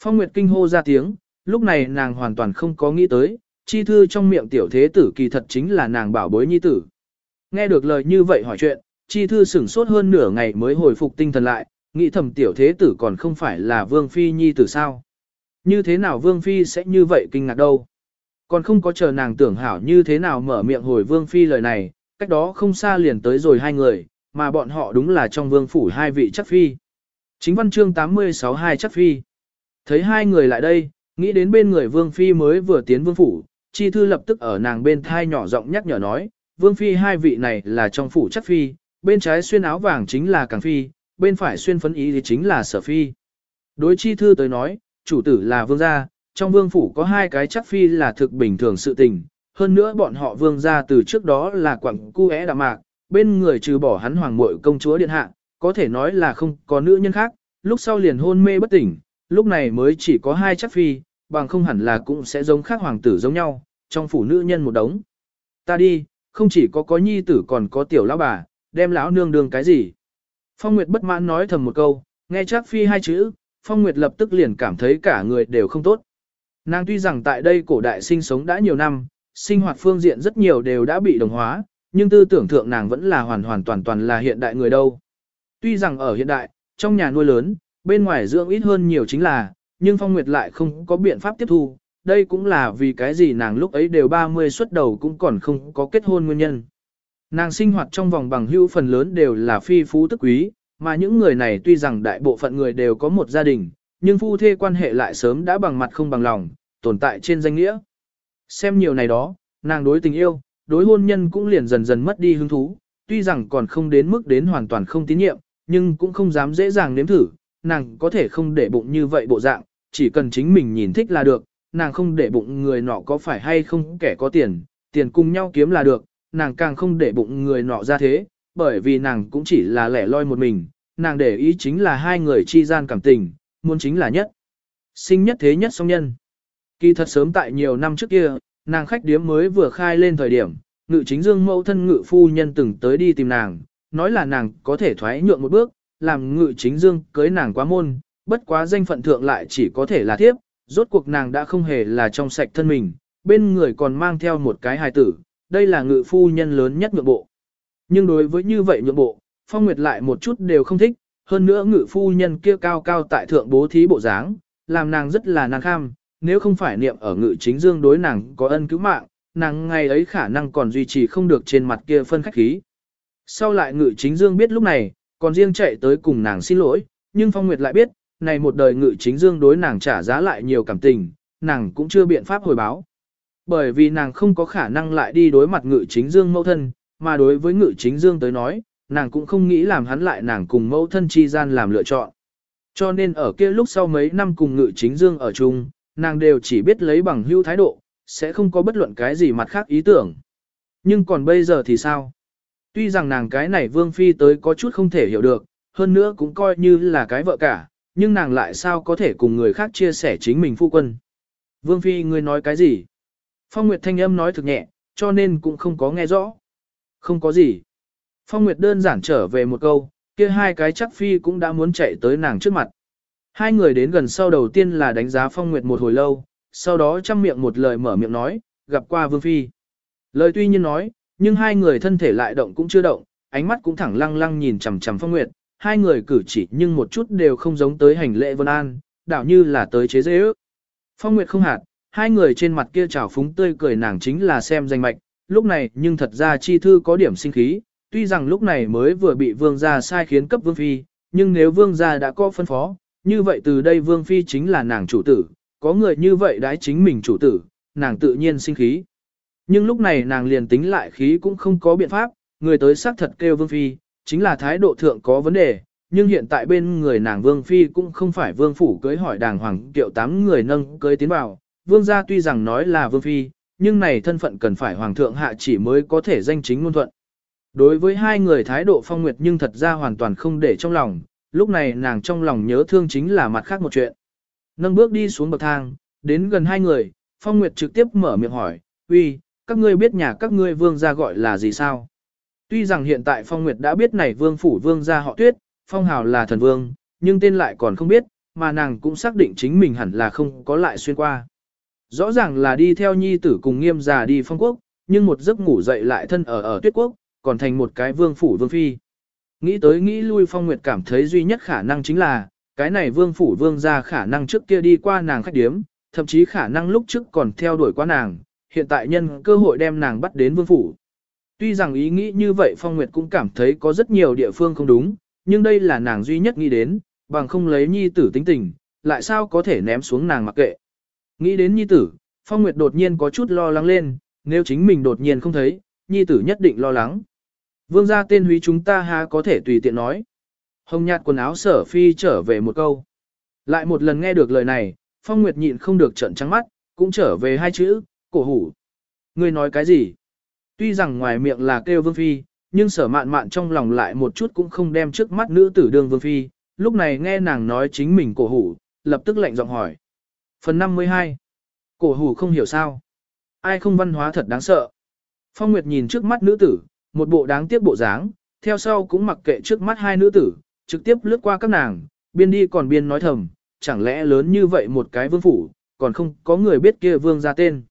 Phong Nguyệt kinh hô ra tiếng, lúc này nàng hoàn toàn không có nghĩ tới, chi thư trong miệng tiểu thế tử kỳ thật chính là nàng bảo bối nhi tử. Nghe được lời như vậy hỏi chuyện, chi thư sửng sốt hơn nửa ngày mới hồi phục tinh thần lại, nghĩ thầm tiểu thế tử còn không phải là vương phi nhi tử sao. Như thế nào Vương Phi sẽ như vậy kinh ngạc đâu? Còn không có chờ nàng tưởng hảo như thế nào mở miệng hồi Vương Phi lời này, cách đó không xa liền tới rồi hai người, mà bọn họ đúng là trong Vương Phủ hai vị chắc Phi. Chính văn chương 86 hai chắc Phi. Thấy hai người lại đây, nghĩ đến bên người Vương Phi mới vừa tiến Vương Phủ, Chi Thư lập tức ở nàng bên thai nhỏ giọng nhắc nhở nói, Vương Phi hai vị này là trong Phủ chắc Phi, bên trái xuyên áo vàng chính là Càng Phi, bên phải xuyên phấn ý thì chính là Sở Phi. Đối Chi Thư tới nói, chủ tử là vương gia, trong vương phủ có hai cái chắc phi là thực bình thường sự tình, hơn nữa bọn họ vương gia từ trước đó là quặng cu é đạm mạc, bên người trừ bỏ hắn hoàng muội công chúa điện hạ, có thể nói là không có nữ nhân khác, lúc sau liền hôn mê bất tỉnh, lúc này mới chỉ có hai chắc phi, bằng không hẳn là cũng sẽ giống khác hoàng tử giống nhau, trong phủ nữ nhân một đống. Ta đi, không chỉ có có nhi tử còn có tiểu lão bà, đem lão nương đường cái gì. Phong Nguyệt bất mãn nói thầm một câu, nghe chắc phi hai chữ, Phong Nguyệt lập tức liền cảm thấy cả người đều không tốt. Nàng tuy rằng tại đây cổ đại sinh sống đã nhiều năm, sinh hoạt phương diện rất nhiều đều đã bị đồng hóa, nhưng tư tưởng thượng nàng vẫn là hoàn hoàn toàn toàn là hiện đại người đâu. Tuy rằng ở hiện đại, trong nhà nuôi lớn, bên ngoài dưỡng ít hơn nhiều chính là, nhưng Phong Nguyệt lại không có biện pháp tiếp thu, đây cũng là vì cái gì nàng lúc ấy đều 30 xuất đầu cũng còn không có kết hôn nguyên nhân. Nàng sinh hoạt trong vòng bằng hữu phần lớn đều là phi phú tức quý, mà những người này tuy rằng đại bộ phận người đều có một gia đình, nhưng phu thê quan hệ lại sớm đã bằng mặt không bằng lòng, tồn tại trên danh nghĩa. Xem nhiều này đó, nàng đối tình yêu, đối hôn nhân cũng liền dần dần mất đi hứng thú, tuy rằng còn không đến mức đến hoàn toàn không tín nhiệm, nhưng cũng không dám dễ dàng nếm thử, nàng có thể không để bụng như vậy bộ dạng, chỉ cần chính mình nhìn thích là được, nàng không để bụng người nọ có phải hay không kẻ có tiền, tiền cùng nhau kiếm là được, nàng càng không để bụng người nọ ra thế, bởi vì nàng cũng chỉ là lẻ loi một mình, nàng để ý chính là hai người chi gian cảm tình, muốn chính là nhất. Sinh nhất thế nhất song nhân. Kỳ thật sớm tại nhiều năm trước kia, nàng khách điếm mới vừa khai lên thời điểm, ngự chính dương mẫu thân ngự phu nhân từng tới đi tìm nàng, nói là nàng có thể thoái nhượng một bước, làm ngự chính dương cưới nàng quá môn, bất quá danh phận thượng lại chỉ có thể là tiếp, rốt cuộc nàng đã không hề là trong sạch thân mình, bên người còn mang theo một cái hài tử, đây là ngự phu nhân lớn nhất nhượng bộ. Nhưng đối với như vậy nhượng bộ, Phong Nguyệt lại một chút đều không thích, hơn nữa ngự phu nhân kia cao cao tại thượng bố thí bộ dáng, làm nàng rất là nàng kham, nếu không phải niệm ở ngự chính dương đối nàng có ân cứu mạng, nàng ngày ấy khả năng còn duy trì không được trên mặt kia phân khách khí. Sau lại ngự chính dương biết lúc này, còn riêng chạy tới cùng nàng xin lỗi, nhưng Phong Nguyệt lại biết, này một đời ngự chính dương đối nàng trả giá lại nhiều cảm tình, nàng cũng chưa biện pháp hồi báo. Bởi vì nàng không có khả năng lại đi đối mặt ngự chính dương mẫu thân, mà đối với ngự chính dương tới nói, nàng cũng không nghĩ làm hắn lại nàng cùng mẫu thân chi gian làm lựa chọn. Cho nên ở kia lúc sau mấy năm cùng ngự chính dương ở chung, nàng đều chỉ biết lấy bằng hưu thái độ, sẽ không có bất luận cái gì mặt khác ý tưởng. Nhưng còn bây giờ thì sao? Tuy rằng nàng cái này vương phi tới có chút không thể hiểu được, hơn nữa cũng coi như là cái vợ cả, nhưng nàng lại sao có thể cùng người khác chia sẻ chính mình phu quân. Vương phi ngươi nói cái gì? Phong Nguyệt thanh âm nói thực nhẹ, cho nên cũng không có nghe rõ. Không có gì. Phong Nguyệt đơn giản trở về một câu, kia hai cái chắc phi cũng đã muốn chạy tới nàng trước mặt. Hai người đến gần sau đầu tiên là đánh giá Phong Nguyệt một hồi lâu, sau đó chăm miệng một lời mở miệng nói, gặp qua Vương Phi. Lời tuy nhiên nói, nhưng hai người thân thể lại động cũng chưa động, ánh mắt cũng thẳng lăng lăng nhìn chằm chằm Phong Nguyệt, hai người cử chỉ nhưng một chút đều không giống tới hành lễ vân an, đảo như là tới chế dễ ước. Phong Nguyệt không hạt, hai người trên mặt kia trào phúng tươi cười nàng chính là xem danh mạch, lúc này nhưng thật ra chi thư có điểm sinh khí, tuy rằng lúc này mới vừa bị vương gia sai khiến cấp vương phi, nhưng nếu vương gia đã có phân phó, như vậy từ đây vương phi chính là nàng chủ tử, có người như vậy đãi chính mình chủ tử, nàng tự nhiên sinh khí. Nhưng lúc này nàng liền tính lại khí cũng không có biện pháp, người tới xác thật kêu vương phi, chính là thái độ thượng có vấn đề, nhưng hiện tại bên người nàng vương phi cũng không phải vương phủ cưới hỏi đàng hoàng kiệu tám người nâng cưới tiến vào, vương gia tuy rằng nói là vương phi, nhưng này thân phận cần phải hoàng thượng hạ chỉ mới có thể danh chính ngôn thuận. Đối với hai người thái độ phong nguyệt nhưng thật ra hoàn toàn không để trong lòng, lúc này nàng trong lòng nhớ thương chính là mặt khác một chuyện. Nâng bước đi xuống bậc thang, đến gần hai người, phong nguyệt trực tiếp mở miệng hỏi, uy, các ngươi biết nhà các ngươi vương gia gọi là gì sao? Tuy rằng hiện tại phong nguyệt đã biết này vương phủ vương gia họ tuyết, phong hào là thần vương, nhưng tên lại còn không biết, mà nàng cũng xác định chính mình hẳn là không có lại xuyên qua. Rõ ràng là đi theo nhi tử cùng nghiêm già đi phong quốc, nhưng một giấc ngủ dậy lại thân ở ở tuyết quốc, còn thành một cái vương phủ vương phi. Nghĩ tới nghĩ lui phong nguyệt cảm thấy duy nhất khả năng chính là, cái này vương phủ vương ra khả năng trước kia đi qua nàng khách điếm, thậm chí khả năng lúc trước còn theo đuổi qua nàng, hiện tại nhân cơ hội đem nàng bắt đến vương phủ. Tuy rằng ý nghĩ như vậy Phong Nguyệt cũng cảm thấy có rất nhiều địa phương không đúng, nhưng đây là nàng duy nhất nghĩ đến, bằng không lấy nhi tử tính tình, lại sao có thể ném xuống nàng mặc kệ. Nghĩ đến nhi tử, Phong Nguyệt đột nhiên có chút lo lắng lên, nếu chính mình đột nhiên không thấy, nhi tử nhất định lo lắng. Vương gia tên húy chúng ta há có thể tùy tiện nói. Hồng nhạt quần áo sở phi trở về một câu. Lại một lần nghe được lời này, Phong Nguyệt nhịn không được trận trắng mắt, cũng trở về hai chữ, cổ hủ. Ngươi nói cái gì? Tuy rằng ngoài miệng là kêu vương phi, nhưng sở mạn mạn trong lòng lại một chút cũng không đem trước mắt nữ tử đương vương phi, lúc này nghe nàng nói chính mình cổ hủ, lập tức lạnh giọng hỏi. Phần 52 Cổ hủ không hiểu sao. Ai không văn hóa thật đáng sợ. Phong Nguyệt nhìn trước mắt nữ tử, một bộ đáng tiếc bộ dáng, theo sau cũng mặc kệ trước mắt hai nữ tử, trực tiếp lướt qua các nàng, biên đi còn biên nói thầm, chẳng lẽ lớn như vậy một cái vương phủ, còn không có người biết kia vương ra tên.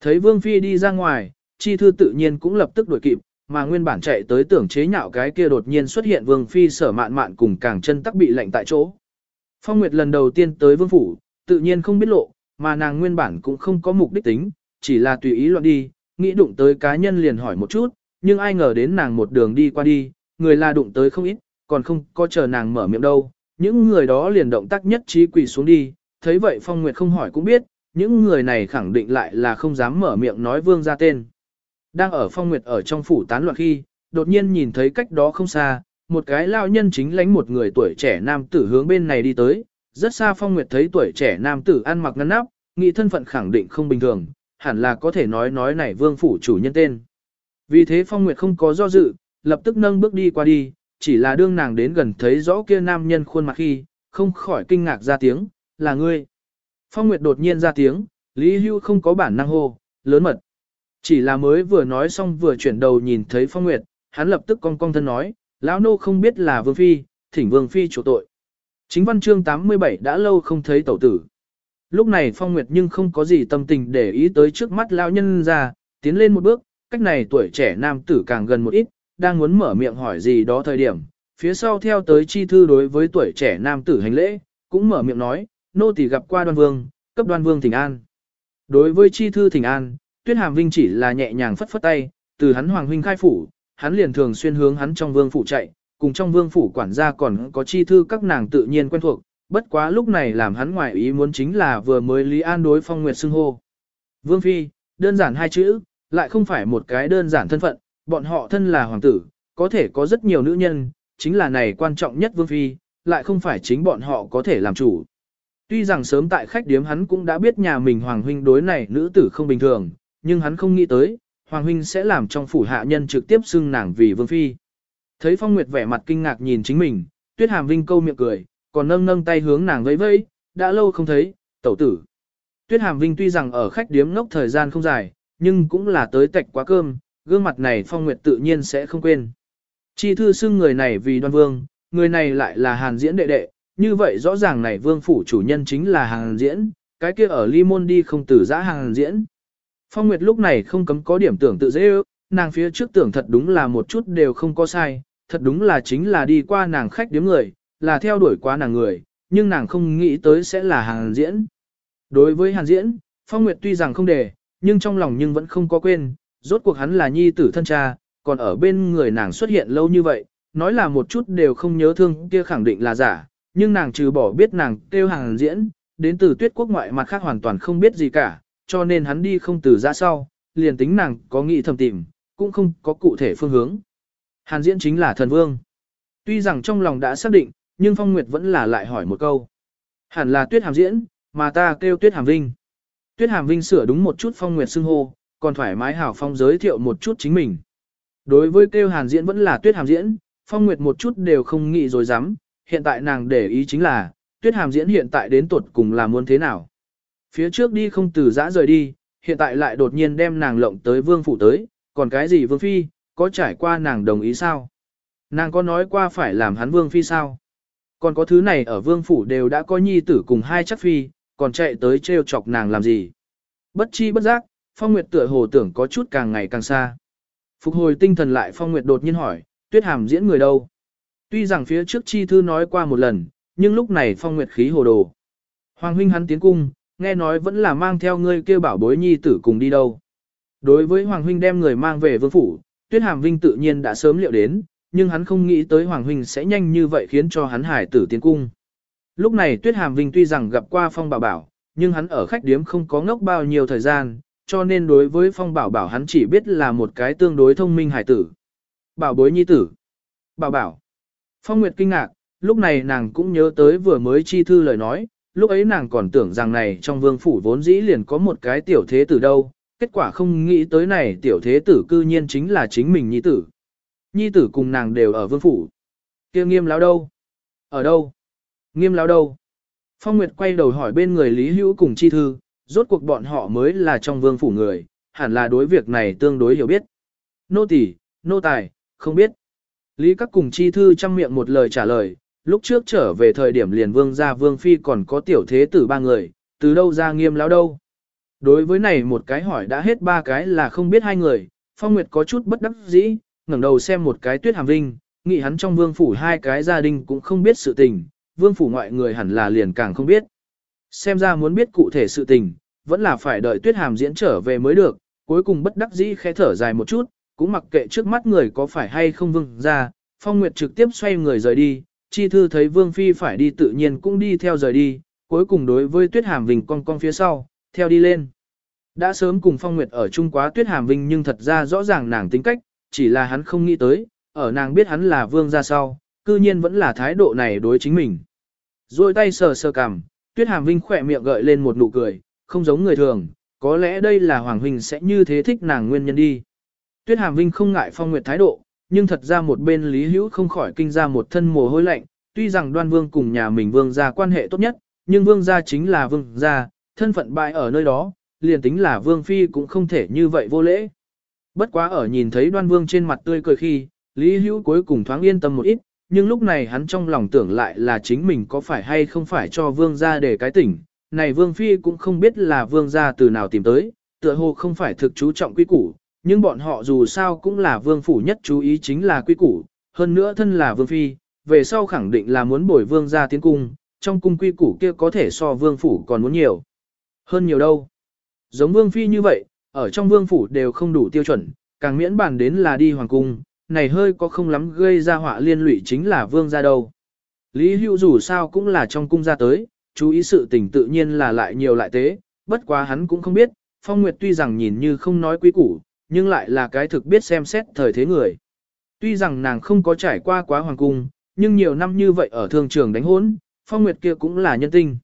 Thấy vương phi đi ra ngoài, chi thư tự nhiên cũng lập tức đuổi kịp, mà nguyên bản chạy tới tưởng chế nhạo cái kia đột nhiên xuất hiện vương phi sở mạn mạn cùng càng chân tắc bị lệnh tại chỗ. Phong Nguyệt lần đầu tiên tới vương phủ, tự nhiên không biết lộ, mà nàng nguyên bản cũng không có mục đích tính, chỉ là tùy ý loạn đi, nghĩ đụng tới cá nhân liền hỏi một chút, nhưng ai ngờ đến nàng một đường đi qua đi, người là đụng tới không ít, còn không có chờ nàng mở miệng đâu. Những người đó liền động tác nhất trí quỳ xuống đi, thấy vậy Phong Nguyệt không hỏi cũng biết, những người này khẳng định lại là không dám mở miệng nói vương ra tên. Đang ở Phong Nguyệt ở trong phủ tán loạn khi, đột nhiên nhìn thấy cách đó không xa, một cái lao nhân chính lánh một người tuổi trẻ nam tử hướng bên này đi tới, rất xa Phong Nguyệt thấy tuổi trẻ nam tử ăn mặc ngăn nắp, nghĩ thân phận khẳng định không bình thường, hẳn là có thể nói nói này vương phủ chủ nhân tên. Vì thế Phong Nguyệt không có do dự, lập tức nâng bước đi qua đi, chỉ là đương nàng đến gần thấy rõ kia nam nhân khuôn mặt khi, không khỏi kinh ngạc ra tiếng, là ngươi. Phong Nguyệt đột nhiên ra tiếng, Lý Hưu không có bản năng hô, lớn mật. Chỉ là mới vừa nói xong vừa chuyển đầu nhìn thấy Phong Nguyệt, hắn lập tức cong cong thân nói, lão nô không biết là Vương Phi, thỉnh Vương Phi chủ tội. Chính văn chương 87 đã lâu không thấy tẩu tử. Lúc này Phong Nguyệt nhưng không có gì tâm tình để ý tới trước mắt lão nhân ra, tiến lên một bước, cách này tuổi trẻ nam tử càng gần một ít, đang muốn mở miệng hỏi gì đó thời điểm. Phía sau theo tới chi thư đối với tuổi trẻ nam tử hành lễ, cũng mở miệng nói, nô tỳ gặp qua đoan vương, cấp đoan vương thỉnh an. Đối với chi thư thỉnh an, tuyết hàm vinh chỉ là nhẹ nhàng phất phất tay, từ hắn hoàng huynh khai phủ, hắn liền thường xuyên hướng hắn trong vương phủ chạy, cùng trong vương phủ quản gia còn có chi thư các nàng tự nhiên quen thuộc, bất quá lúc này làm hắn ngoại ý muốn chính là vừa mới Lý An đối phong nguyệt xưng hô. Vương Phi, đơn giản hai chữ, lại không phải một cái đơn giản thân phận, bọn họ thân là hoàng tử, có thể có rất nhiều nữ nhân, chính là này quan trọng nhất Vương Phi, lại không phải chính bọn họ có thể làm chủ. Tuy rằng sớm tại khách điếm hắn cũng đã biết nhà mình Hoàng Huynh đối này nữ tử không bình thường, nhưng hắn không nghĩ tới, Hoàng Huynh sẽ làm trong phủ hạ nhân trực tiếp xưng nàng vì Vương Phi. Thấy Phong Nguyệt vẻ mặt kinh ngạc nhìn chính mình, Tuyết Hàm Vinh câu miệng cười, còn nâng nâng tay hướng nàng vẫy vẫy, đã lâu không thấy, tẩu tử. Tuyết Hàm Vinh tuy rằng ở khách điếm ngốc thời gian không dài, nhưng cũng là tới tạch quá cơm, gương mặt này Phong Nguyệt tự nhiên sẽ không quên. Chi thư xưng người này vì đoan vương, người này lại là hàn diễn đệ đệ, như vậy rõ ràng này vương phủ chủ nhân chính là hàn diễn, cái kia ở ly môn đi không tử giã hàn diễn. Phong Nguyệt lúc này không cấm có điểm tưởng tự dễ ước, nàng phía trước tưởng thật đúng là một chút đều không có sai, thật đúng là chính là đi qua nàng khách điếm người, là theo đuổi qua nàng người, nhưng nàng không nghĩ tới sẽ là hàn diễn. Đối với hàn diễn, Phong Nguyệt tuy rằng không để, nhưng trong lòng nhưng vẫn không có quên, rốt cuộc hắn là nhi tử thân cha, còn ở bên người nàng xuất hiện lâu như vậy, nói là một chút đều không nhớ thương kia khẳng định là giả, nhưng nàng trừ bỏ biết nàng kêu hàng diễn, đến từ tuyết quốc ngoại mặt khác hoàn toàn không biết gì cả, cho nên hắn đi không từ ra sau, liền tính nàng có nghĩ thầm tìm, cũng không có cụ thể phương hướng. Hàn diễn chính là thần vương. Tuy rằng trong lòng đã xác định, nhưng Phong Nguyệt vẫn là lại hỏi một câu. Hẳn là tuyết hàm diễn, mà ta kêu tuyết hàm vinh. Tuyết hàm vinh sửa đúng một chút Phong Nguyệt xưng hô, còn thoải mái hảo phong giới thiệu một chút chính mình. Đối với kêu hàn diễn vẫn là tuyết hàm diễn, Phong Nguyệt một chút đều không nghĩ rồi dám, hiện tại nàng để ý chính là, tuyết hàm diễn hiện tại đến tuột cùng là muốn thế nào. Phía trước đi không từ giã rời đi, hiện tại lại đột nhiên đem nàng lộng tới vương phủ tới, còn cái gì vương phi, có trải qua nàng đồng ý sao? Nàng có nói qua phải làm hắn vương phi sao? Còn có thứ này ở vương phủ đều đã có nhi tử cùng hai chắc phi, còn chạy tới trêu chọc nàng làm gì? Bất chi bất giác, Phong Nguyệt tựa hồ tưởng có chút càng ngày càng xa. Phục hồi tinh thần lại Phong Nguyệt đột nhiên hỏi, tuyết hàm diễn người đâu? Tuy rằng phía trước chi thư nói qua một lần, nhưng lúc này Phong Nguyệt khí hồ đồ. Hoàng huynh hắn tiến cung, nghe nói vẫn là mang theo ngươi kêu bảo bối nhi tử cùng đi đâu. Đối với Hoàng huynh đem người mang về vương phủ, Tuyết Hàm Vinh tự nhiên đã sớm liệu đến, nhưng hắn không nghĩ tới Hoàng huynh sẽ nhanh như vậy khiến cho hắn hải tử tiến cung. Lúc này Tuyết Hàm Vinh tuy rằng gặp qua Phong Bảo Bảo, nhưng hắn ở khách điếm không có ngốc bao nhiêu thời gian, cho nên đối với Phong Bảo Bảo hắn chỉ biết là một cái tương đối thông minh hải tử. Bảo bối nhi tử. Bảo Bảo. Phong Nguyệt kinh ngạc, lúc này nàng cũng nhớ tới vừa mới chi thư lời nói, lúc ấy nàng còn tưởng rằng này trong vương phủ vốn dĩ liền có một cái tiểu thế tử đâu, kết quả không nghĩ tới này tiểu thế tử cư nhiên chính là chính mình nhi tử. Nhi tử cùng nàng đều ở vương phủ. kia nghiêm láo đâu? Ở đâu? Nghiêm láo đâu? Phong Nguyệt quay đầu hỏi bên người Lý Hữu cùng chi thư, rốt cuộc bọn họ mới là trong vương phủ người, hẳn là đối việc này tương đối hiểu biết. Nô tỳ, nô tài, không biết. Lý các cùng chi thư chăm miệng một lời trả lời, lúc trước trở về thời điểm liền vương gia vương phi còn có tiểu thế tử ba người, từ đâu ra nghiêm láo đâu. Đối với này một cái hỏi đã hết ba cái là không biết hai người, Phong Nguyệt có chút bất đắc dĩ, ngẩng đầu xem một cái tuyết hàm vinh, nghĩ hắn trong vương phủ hai cái gia đình cũng không biết sự tình, vương phủ ngoại người hẳn là liền càng không biết. Xem ra muốn biết cụ thể sự tình, vẫn là phải đợi tuyết hàm diễn trở về mới được, cuối cùng bất đắc dĩ khẽ thở dài một chút, cũng mặc kệ trước mắt người có phải hay không vương ra, Phong Nguyệt trực tiếp xoay người rời đi, chi thư thấy vương phi phải đi tự nhiên cũng đi theo rời đi, cuối cùng đối với tuyết hàm vinh con con phía sau, theo đi lên. Đã sớm cùng Phong Nguyệt ở chung quá tuyết hàm vinh nhưng thật ra rõ ràng nàng tính cách, chỉ là hắn không nghĩ tới, ở nàng biết hắn là vương ra sau, cư nhiên vẫn là thái độ này đối chính mình. Rồi tay sờ sờ cằm, tuyết hàm vinh khỏe miệng gợi lên một nụ cười, không giống người thường, có lẽ đây là Hoàng Huynh sẽ như thế thích nàng nguyên nhân đi. Tuyết hàm vinh không ngại Phong Nguyệt thái độ, nhưng thật ra một bên Lý Hữu không khỏi kinh ra một thân mồ hôi lạnh, tuy rằng đoan vương cùng nhà mình vương gia quan hệ tốt nhất, nhưng vương gia chính là vương gia, thân phận bại ở nơi đó, liền tính là vương phi cũng không thể như vậy vô lễ. Bất quá ở nhìn thấy đoan vương trên mặt tươi cười khi, Lý Hữu cuối cùng thoáng yên tâm một ít, nhưng lúc này hắn trong lòng tưởng lại là chính mình có phải hay không phải cho vương gia để cái tỉnh. Này vương phi cũng không biết là vương gia từ nào tìm tới, tựa hồ không phải thực chú trọng quy củ, nhưng bọn họ dù sao cũng là vương phủ nhất chú ý chính là quy củ, hơn nữa thân là vương phi, về sau khẳng định là muốn bồi vương gia tiến cung, trong cung quy củ kia có thể so vương phủ còn muốn nhiều. Hơn nhiều đâu. Giống vương phi như vậy, ở trong vương phủ đều không đủ tiêu chuẩn, càng miễn bàn đến là đi hoàng cung, này hơi có không lắm gây ra họa liên lụy chính là vương gia đâu. Lý hữu dù sao cũng là trong cung ra tới, chú ý sự tình tự nhiên là lại nhiều lại tế, bất quá hắn cũng không biết, Phong Nguyệt tuy rằng nhìn như không nói quý củ, nhưng lại là cái thực biết xem xét thời thế người. Tuy rằng nàng không có trải qua quá hoàng cung, nhưng nhiều năm như vậy ở thương trường đánh hỗn, Phong Nguyệt kia cũng là nhân tinh.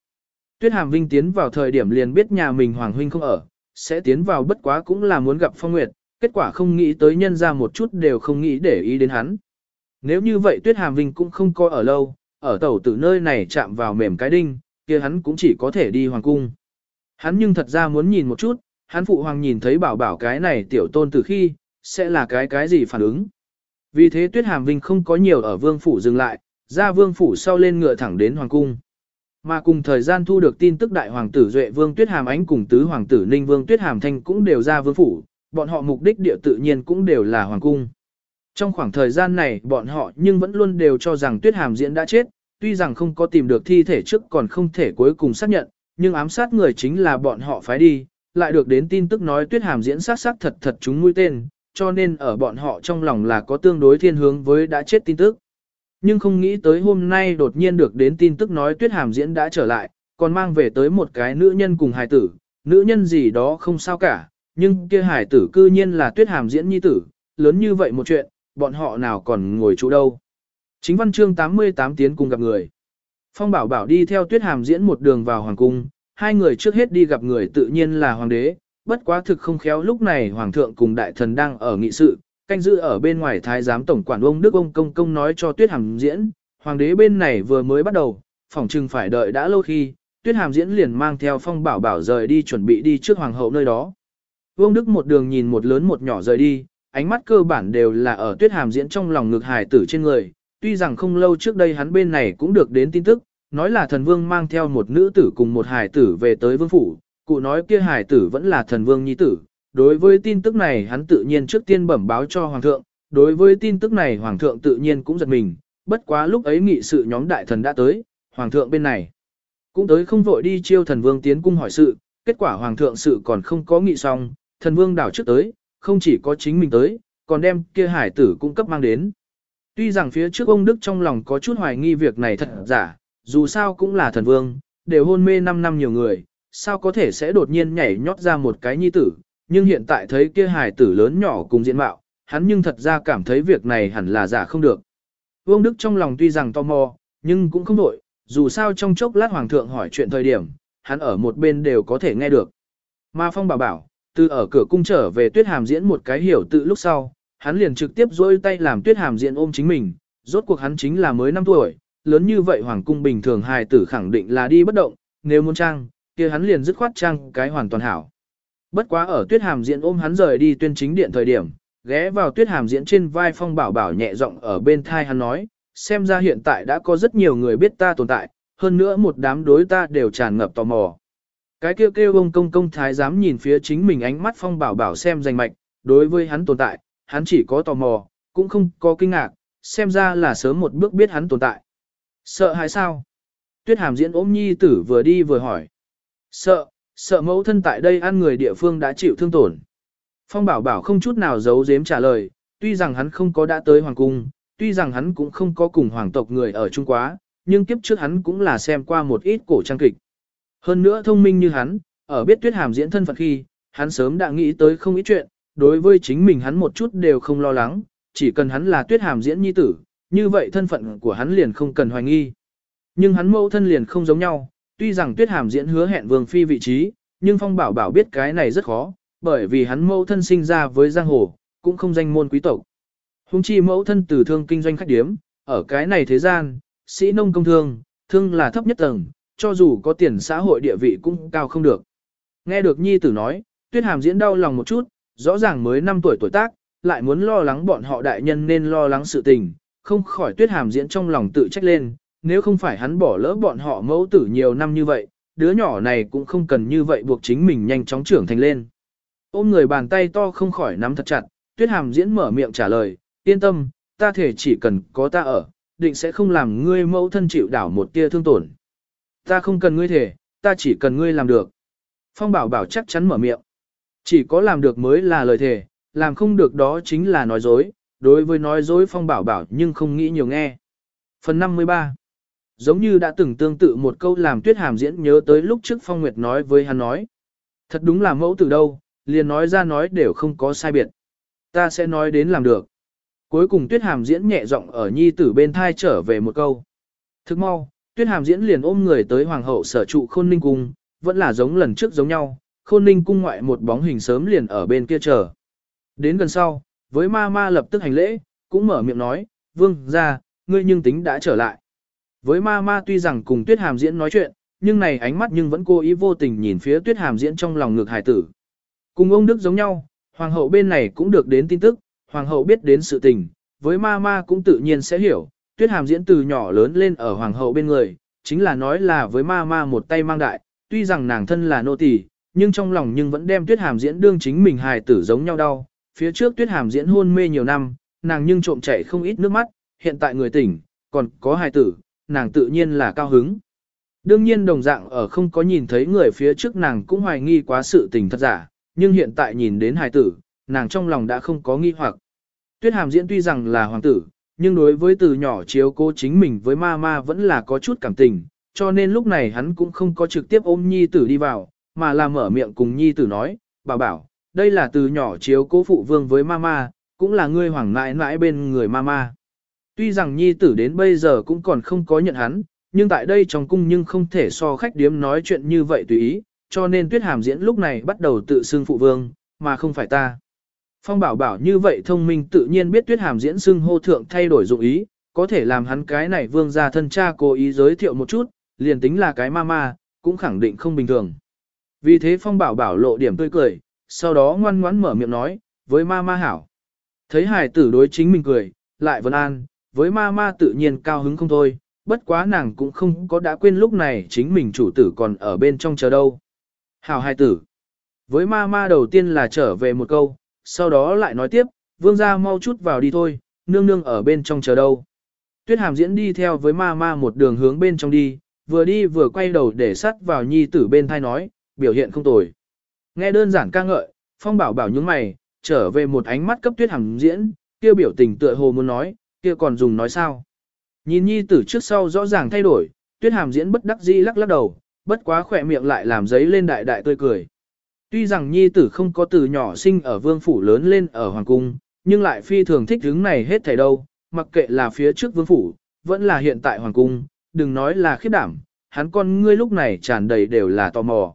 Tuyết Hàm Vinh tiến vào thời điểm liền biết nhà mình Hoàng Huynh không ở, sẽ tiến vào bất quá cũng là muốn gặp Phong Nguyệt, kết quả không nghĩ tới nhân ra một chút đều không nghĩ để ý đến hắn. Nếu như vậy Tuyết Hàm Vinh cũng không coi ở lâu, ở tàu tử nơi này chạm vào mềm cái đinh, kia hắn cũng chỉ có thể đi Hoàng Cung. Hắn nhưng thật ra muốn nhìn một chút, hắn phụ hoàng nhìn thấy bảo bảo cái này tiểu tôn từ khi, sẽ là cái cái gì phản ứng. Vì thế Tuyết Hàm Vinh không có nhiều ở vương phủ dừng lại, ra vương phủ sau lên ngựa thẳng đến Hoàng Cung. Mà cùng thời gian thu được tin tức đại hoàng tử Duệ Vương Tuyết Hàm Ánh cùng tứ hoàng tử Ninh Vương Tuyết Hàm Thanh cũng đều ra vương phủ, bọn họ mục đích địa tự nhiên cũng đều là hoàng cung. Trong khoảng thời gian này bọn họ nhưng vẫn luôn đều cho rằng Tuyết Hàm Diễn đã chết, tuy rằng không có tìm được thi thể trước còn không thể cuối cùng xác nhận, nhưng ám sát người chính là bọn họ phái đi, lại được đến tin tức nói Tuyết Hàm Diễn sát sát thật thật chúng mũi tên, cho nên ở bọn họ trong lòng là có tương đối thiên hướng với đã chết tin tức. Nhưng không nghĩ tới hôm nay đột nhiên được đến tin tức nói tuyết hàm diễn đã trở lại, còn mang về tới một cái nữ nhân cùng hài tử, nữ nhân gì đó không sao cả, nhưng kia hài tử cư nhiên là tuyết hàm diễn nhi tử, lớn như vậy một chuyện, bọn họ nào còn ngồi chỗ đâu. Chính văn chương 88 tiến cùng gặp người. Phong bảo bảo đi theo tuyết hàm diễn một đường vào hoàng cung, hai người trước hết đi gặp người tự nhiên là hoàng đế, bất quá thực không khéo lúc này hoàng thượng cùng đại thần đang ở nghị sự, canh giữ ở bên ngoài thái giám tổng quản ông Đức ông công công nói cho Tuyết Hàm diễn, hoàng đế bên này vừa mới bắt đầu, phỏng chừng phải đợi đã lâu khi, Tuyết Hàm diễn liền mang theo phong bảo bảo rời đi chuẩn bị đi trước hoàng hậu nơi đó. Vương Đức một đường nhìn một lớn một nhỏ rời đi, ánh mắt cơ bản đều là ở Tuyết Hàm diễn trong lòng ngực hài tử trên người, tuy rằng không lâu trước đây hắn bên này cũng được đến tin tức, nói là thần vương mang theo một nữ tử cùng một hài tử về tới vương phủ, cụ nói kia hài tử vẫn là thần vương nhi tử, Đối với tin tức này hắn tự nhiên trước tiên bẩm báo cho Hoàng thượng, đối với tin tức này Hoàng thượng tự nhiên cũng giật mình, bất quá lúc ấy nghị sự nhóm đại thần đã tới, Hoàng thượng bên này cũng tới không vội đi chiêu thần vương tiến cung hỏi sự, kết quả Hoàng thượng sự còn không có nghị xong, thần vương đảo trước tới, không chỉ có chính mình tới, còn đem kia hải tử cung cấp mang đến. Tuy rằng phía trước ông Đức trong lòng có chút hoài nghi việc này thật giả, dù sao cũng là thần vương, đều hôn mê 5 năm nhiều người, sao có thể sẽ đột nhiên nhảy nhót ra một cái nhi tử, nhưng hiện tại thấy kia hài tử lớn nhỏ cùng diện mạo, hắn nhưng thật ra cảm thấy việc này hẳn là giả không được. Vương Đức trong lòng tuy rằng tò mò, nhưng cũng không đổi, dù sao trong chốc lát hoàng thượng hỏi chuyện thời điểm, hắn ở một bên đều có thể nghe được. Ma Phong bảo bảo, từ ở cửa cung trở về tuyết hàm diễn một cái hiểu tự lúc sau, hắn liền trực tiếp dôi tay làm tuyết hàm diễn ôm chính mình, rốt cuộc hắn chính là mới 5 tuổi, lớn như vậy hoàng cung bình thường hài tử khẳng định là đi bất động, nếu muốn trang, kia hắn liền dứt khoát trang cái hoàn toàn hảo. Bất quá ở tuyết hàm diễn ôm hắn rời đi tuyên chính điện thời điểm, ghé vào tuyết hàm diễn trên vai phong bảo bảo nhẹ giọng ở bên thai hắn nói, xem ra hiện tại đã có rất nhiều người biết ta tồn tại, hơn nữa một đám đối ta đều tràn ngập tò mò. Cái kêu kêu ông công công thái dám nhìn phía chính mình ánh mắt phong bảo bảo xem danh mạch, đối với hắn tồn tại, hắn chỉ có tò mò, cũng không có kinh ngạc, xem ra là sớm một bước biết hắn tồn tại. Sợ hay sao? Tuyết hàm diễn ôm nhi tử vừa đi vừa hỏi. Sợ, sợ mẫu thân tại đây ăn người địa phương đã chịu thương tổn. Phong bảo bảo không chút nào giấu giếm trả lời, tuy rằng hắn không có đã tới hoàng cung, tuy rằng hắn cũng không có cùng hoàng tộc người ở Trung Quá, nhưng kiếp trước hắn cũng là xem qua một ít cổ trang kịch. Hơn nữa thông minh như hắn, ở biết tuyết hàm diễn thân phận khi, hắn sớm đã nghĩ tới không ít chuyện, đối với chính mình hắn một chút đều không lo lắng, chỉ cần hắn là tuyết hàm diễn nhi tử, như vậy thân phận của hắn liền không cần hoài nghi. Nhưng hắn mẫu thân liền không giống nhau, tuy rằng tuyết hàm diễn hứa hẹn vương phi vị trí, nhưng phong bảo bảo biết cái này rất khó, bởi vì hắn mẫu thân sinh ra với giang hồ, cũng không danh môn quý tộc. Hùng chi mẫu thân từ thương kinh doanh khách điếm, ở cái này thế gian, sĩ nông công thương, thương là thấp nhất tầng, cho dù có tiền xã hội địa vị cũng cao không được. Nghe được nhi tử nói, tuyết hàm diễn đau lòng một chút, rõ ràng mới 5 tuổi tuổi tác, lại muốn lo lắng bọn họ đại nhân nên lo lắng sự tình, không khỏi tuyết hàm diễn trong lòng tự trách lên, nếu không phải hắn bỏ lỡ bọn họ mẫu tử nhiều năm như vậy, đứa nhỏ này cũng không cần như vậy buộc chính mình nhanh chóng trưởng thành lên. Ôm người bàn tay to không khỏi nắm thật chặt, tuyết hàm diễn mở miệng trả lời, yên tâm, ta thể chỉ cần có ta ở, định sẽ không làm ngươi mẫu thân chịu đảo một tia thương tổn. Ta không cần ngươi thể, ta chỉ cần ngươi làm được. Phong bảo bảo chắc chắn mở miệng. Chỉ có làm được mới là lời thề, làm không được đó chính là nói dối, đối với nói dối phong bảo bảo nhưng không nghĩ nhiều nghe. Phần 53 Giống như đã từng tương tự một câu làm tuyết hàm diễn nhớ tới lúc trước phong nguyệt nói với hắn nói. Thật đúng là mẫu từ đâu, liền nói ra nói đều không có sai biệt. Ta sẽ nói đến làm được. Cuối cùng tuyết hàm diễn nhẹ giọng ở nhi tử bên thai trở về một câu. Thức mau, tuyết hàm diễn liền ôm người tới hoàng hậu sở trụ khôn ninh cung, vẫn là giống lần trước giống nhau, khôn ninh cung ngoại một bóng hình sớm liền ở bên kia chờ. Đến gần sau, với ma ma lập tức hành lễ, cũng mở miệng nói, vương ra, ngươi nhưng tính đã trở lại. Với ma ma tuy rằng cùng tuyết hàm diễn nói chuyện, nhưng này ánh mắt nhưng vẫn cố ý vô tình nhìn phía tuyết hàm diễn trong lòng ngược hải tử. Cùng ông Đức giống nhau, hoàng hậu bên này cũng được đến tin tức, hoàng hậu biết đến sự tình, với ma ma cũng tự nhiên sẽ hiểu, tuyết hàm diễn từ nhỏ lớn lên ở hoàng hậu bên người, chính là nói là với ma ma một tay mang đại, tuy rằng nàng thân là nô tỳ, nhưng trong lòng nhưng vẫn đem tuyết hàm diễn đương chính mình hài tử giống nhau đau. Phía trước tuyết hàm diễn hôn mê nhiều năm, nàng nhưng trộm chảy không ít nước mắt, hiện tại người tỉnh, còn có hài tử, nàng tự nhiên là cao hứng. Đương nhiên đồng dạng ở không có nhìn thấy người phía trước nàng cũng hoài nghi quá sự tình thật giả, nhưng hiện tại nhìn đến hài tử, nàng trong lòng đã không có nghi hoặc. Tuyết hàm diễn tuy rằng là hoàng tử, nhưng đối với từ nhỏ chiếu cô chính mình với ma ma vẫn là có chút cảm tình, cho nên lúc này hắn cũng không có trực tiếp ôm nhi tử đi vào, mà là mở miệng cùng nhi tử nói, bà bảo, đây là từ nhỏ chiếu cố phụ vương với mama, cũng là ngươi hoàng mãi mãi bên người mama. Tuy rằng nhi tử đến bây giờ cũng còn không có nhận hắn, nhưng tại đây trong cung nhưng không thể so khách điếm nói chuyện như vậy tùy ý, cho nên tuyết hàm diễn lúc này bắt đầu tự xưng phụ vương, mà không phải ta. Phong bảo bảo như vậy thông minh tự nhiên biết tuyết hàm diễn xưng hô thượng thay đổi dụng ý, có thể làm hắn cái này vương gia thân cha cố ý giới thiệu một chút, liền tính là cái mama, cũng khẳng định không bình thường. Vì thế Phong bảo bảo lộ điểm tươi cười, sau đó ngoan ngoãn mở miệng nói, với ma ma hảo. Thấy hài tử đối chính mình cười, lại vân an, với ma ma tự nhiên cao hứng không thôi, bất quá nàng cũng không có đã quên lúc này chính mình chủ tử còn ở bên trong chờ đâu. Hảo hai tử. Với ma ma đầu tiên là trở về một câu, sau đó lại nói tiếp, vương gia mau chút vào đi thôi, nương nương ở bên trong chờ đâu. Tuyết hàm diễn đi theo với ma ma một đường hướng bên trong đi, vừa đi vừa quay đầu để sắt vào nhi tử bên thai nói, biểu hiện không tồi. Nghe đơn giản ca ngợi, phong bảo bảo những mày, trở về một ánh mắt cấp tuyết hàm diễn, kêu biểu tình tựa hồ muốn nói, kia còn dùng nói sao. Nhìn nhi tử trước sau rõ ràng thay đổi, tuyết hàm diễn bất đắc dĩ lắc lắc đầu, bất quá khỏe miệng lại làm giấy lên đại đại tươi cười. Tuy rằng nhi tử không có từ nhỏ sinh ở vương phủ lớn lên ở hoàng cung, nhưng lại phi thường thích hướng này hết thảy đâu, mặc kệ là phía trước vương phủ, vẫn là hiện tại hoàng cung, đừng nói là khiếp đảm, hắn con ngươi lúc này tràn đầy đều là tò mò.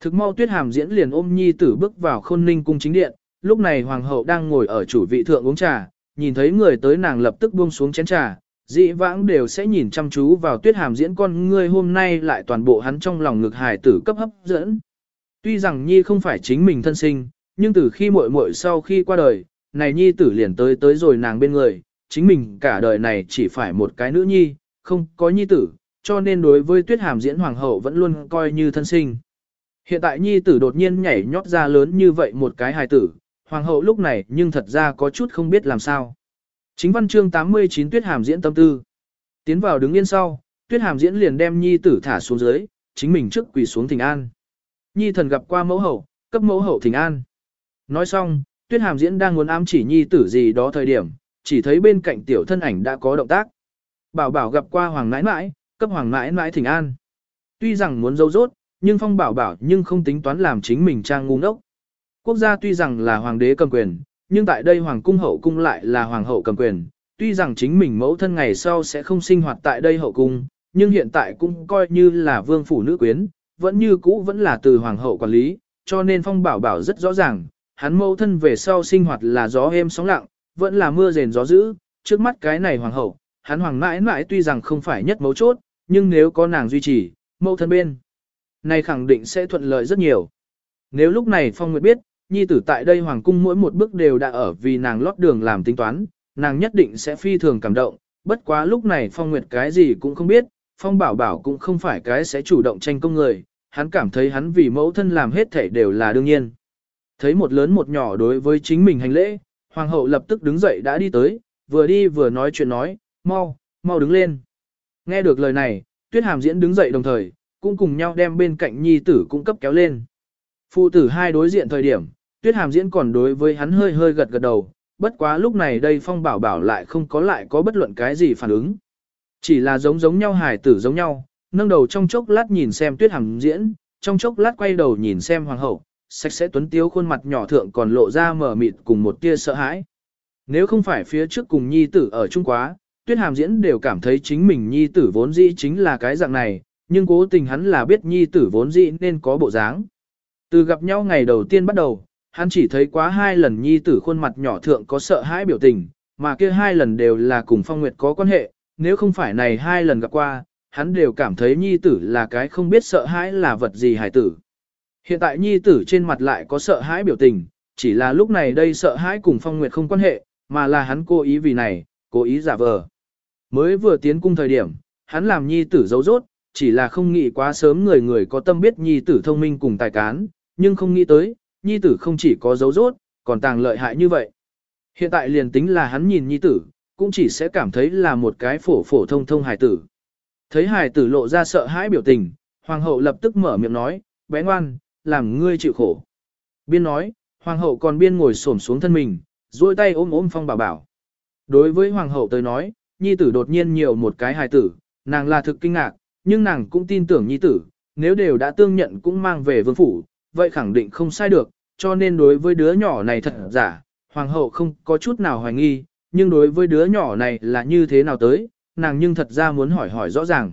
Thực mau tuyết hàm diễn liền ôm nhi tử bước vào khôn ninh cung chính điện, lúc này hoàng hậu đang ngồi ở chủ vị thượng uống trà, nhìn thấy người tới nàng lập tức buông xuống chén trà, dị vãng đều sẽ nhìn chăm chú vào tuyết hàm diễn con ngươi hôm nay lại toàn bộ hắn trong lòng ngực hài tử cấp hấp dẫn. Tuy rằng nhi không phải chính mình thân sinh, nhưng từ khi muội muội sau khi qua đời, này nhi tử liền tới tới rồi nàng bên người, chính mình cả đời này chỉ phải một cái nữ nhi, không có nhi tử, cho nên đối với tuyết hàm diễn hoàng hậu vẫn luôn coi như thân sinh. Hiện tại nhi tử đột nhiên nhảy nhót ra lớn như vậy một cái hài tử, hoàng hậu lúc này nhưng thật ra có chút không biết làm sao. Chính văn chương 89 tuyết hàm diễn tâm tư. Tiến vào đứng yên sau, tuyết hàm diễn liền đem nhi tử thả xuống dưới, chính mình trước quỳ xuống thỉnh an. Nhi thần gặp qua mẫu hậu, cấp mẫu hậu thỉnh an. Nói xong, tuyết hàm diễn đang muốn ám chỉ nhi tử gì đó thời điểm, chỉ thấy bên cạnh tiểu thân ảnh đã có động tác. Bảo bảo gặp qua hoàng nãi nãi, cấp hoàng nãi nãi thỉnh an. Tuy rằng muốn dâu rốt, nhưng phong bảo bảo nhưng không tính toán làm chính mình trang ngu ngốc. Quốc gia tuy rằng là hoàng đế cầm quyền, nhưng tại đây hoàng cung hậu cung lại là hoàng hậu cầm quyền. Tuy rằng chính mình mẫu thân ngày sau sẽ không sinh hoạt tại đây hậu cung, nhưng hiện tại cũng coi như là vương phủ nữ quyến, vẫn như cũ vẫn là từ hoàng hậu quản lý, cho nên phong bảo bảo rất rõ ràng, hắn mẫu thân về sau sinh hoạt là gió êm sóng lặng, vẫn là mưa rền gió dữ, trước mắt cái này hoàng hậu, hắn hoàng mãi mãi tuy rằng không phải nhất mấu chốt, nhưng nếu có nàng duy trì, mẫu thân bên, này khẳng định sẽ thuận lợi rất nhiều. Nếu lúc này Phong Nguyệt biết, nhi tử tại đây hoàng cung mỗi một bước đều đã ở vì nàng lót đường làm tính toán, nàng nhất định sẽ phi thường cảm động, bất quá lúc này Phong Nguyệt cái gì cũng không biết, Phong Bảo Bảo cũng không phải cái sẽ chủ động tranh công người, hắn cảm thấy hắn vì mẫu thân làm hết thể đều là đương nhiên. Thấy một lớn một nhỏ đối với chính mình hành lễ, hoàng hậu lập tức đứng dậy đã đi tới, vừa đi vừa nói chuyện nói, mau, mau đứng lên. Nghe được lời này, tuyết hàm diễn đứng dậy đồng thời, cũng cùng nhau đem bên cạnh nhi tử cung cấp kéo lên. Phụ tử hai đối diện thời điểm, tuyết hàm diễn còn đối với hắn hơi hơi gật gật đầu, bất quá lúc này đây phong bảo bảo lại không có lại có bất luận cái gì phản ứng. Chỉ là giống giống nhau hài tử giống nhau, nâng đầu trong chốc lát nhìn xem tuyết hàm diễn, trong chốc lát quay đầu nhìn xem hoàng hậu, sạch sẽ tuấn tiếu khuôn mặt nhỏ thượng còn lộ ra mở mịt cùng một tia sợ hãi. Nếu không phải phía trước cùng nhi tử ở Trung Quá, tuyết hàm diễn đều cảm thấy chính mình nhi tử vốn dĩ chính là cái dạng này, nhưng cố tình hắn là biết nhi tử vốn dĩ nên có bộ dáng. Từ gặp nhau ngày đầu tiên bắt đầu, hắn chỉ thấy quá hai lần nhi tử khuôn mặt nhỏ thượng có sợ hãi biểu tình, mà kia hai lần đều là cùng phong nguyệt có quan hệ, nếu không phải này hai lần gặp qua, hắn đều cảm thấy nhi tử là cái không biết sợ hãi là vật gì hải tử. Hiện tại nhi tử trên mặt lại có sợ hãi biểu tình, chỉ là lúc này đây sợ hãi cùng phong nguyệt không quan hệ, mà là hắn cố ý vì này, cố ý giả vờ. Mới vừa tiến cung thời điểm, hắn làm nhi tử giấu rốt, chỉ là không nghĩ quá sớm người người có tâm biết nhi tử thông minh cùng tài cán, nhưng không nghĩ tới, nhi tử không chỉ có dấu rốt, còn tàng lợi hại như vậy. Hiện tại liền tính là hắn nhìn nhi tử, cũng chỉ sẽ cảm thấy là một cái phổ phổ thông thông hài tử. Thấy hài tử lộ ra sợ hãi biểu tình, hoàng hậu lập tức mở miệng nói, bé ngoan, làm ngươi chịu khổ. Biên nói, hoàng hậu còn biên ngồi xổm xuống thân mình, duỗi tay ôm ôm phong bảo bảo. Đối với hoàng hậu tới nói, nhi tử đột nhiên nhiều một cái hài tử, nàng là thực kinh ngạc, nhưng nàng cũng tin tưởng nhi tử, nếu đều đã tương nhận cũng mang về vương phủ, vậy khẳng định không sai được, cho nên đối với đứa nhỏ này thật giả, hoàng hậu không có chút nào hoài nghi, nhưng đối với đứa nhỏ này là như thế nào tới, nàng nhưng thật ra muốn hỏi hỏi rõ ràng.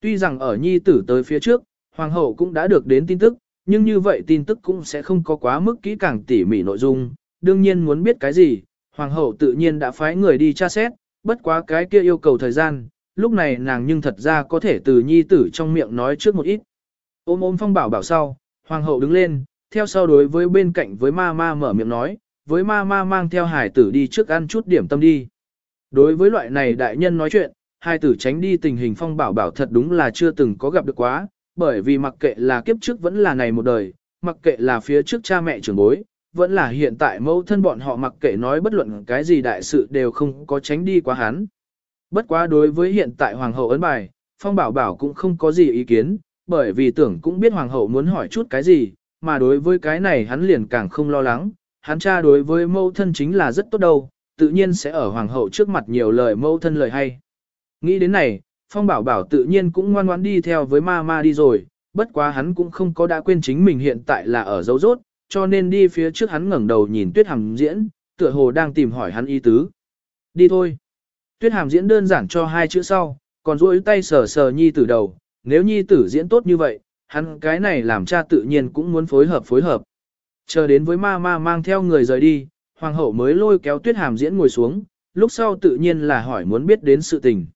Tuy rằng ở nhi tử tới phía trước, hoàng hậu cũng đã được đến tin tức, nhưng như vậy tin tức cũng sẽ không có quá mức kỹ càng tỉ mỉ nội dung, đương nhiên muốn biết cái gì, hoàng hậu tự nhiên đã phái người đi tra xét, bất quá cái kia yêu cầu thời gian, lúc này nàng nhưng thật ra có thể từ nhi tử trong miệng nói trước một ít. Ôm ôm phong bảo bảo sau, hoàng hậu đứng lên, theo sau đối với bên cạnh với ma ma mở miệng nói, với ma ma mang theo hải tử đi trước ăn chút điểm tâm đi. Đối với loại này đại nhân nói chuyện, hai tử tránh đi tình hình phong bảo bảo thật đúng là chưa từng có gặp được quá, bởi vì mặc kệ là kiếp trước vẫn là này một đời, mặc kệ là phía trước cha mẹ trưởng bối, vẫn là hiện tại mẫu thân bọn họ mặc kệ nói bất luận cái gì đại sự đều không có tránh đi quá hắn. Bất quá đối với hiện tại hoàng hậu ấn bài, phong bảo bảo cũng không có gì ý kiến, bởi vì tưởng cũng biết hoàng hậu muốn hỏi chút cái gì, mà đối với cái này hắn liền càng không lo lắng, hắn cha đối với mẫu thân chính là rất tốt đâu, tự nhiên sẽ ở hoàng hậu trước mặt nhiều lời mẫu thân lời hay. Nghĩ đến này, phong bảo bảo tự nhiên cũng ngoan ngoãn đi theo với ma ma đi rồi, bất quá hắn cũng không có đã quên chính mình hiện tại là ở dấu rốt, cho nên đi phía trước hắn ngẩng đầu nhìn tuyết hàm diễn, tựa hồ đang tìm hỏi hắn ý tứ. Đi thôi. Tuyết hàm diễn đơn giản cho hai chữ sau, còn duỗi tay sờ sờ nhi tử đầu, nếu nhi tử diễn tốt như vậy, hắn cái này làm cha tự nhiên cũng muốn phối hợp phối hợp. Chờ đến với ma ma mang theo người rời đi, hoàng hậu mới lôi kéo tuyết hàm diễn ngồi xuống, lúc sau tự nhiên là hỏi muốn biết đến sự tình.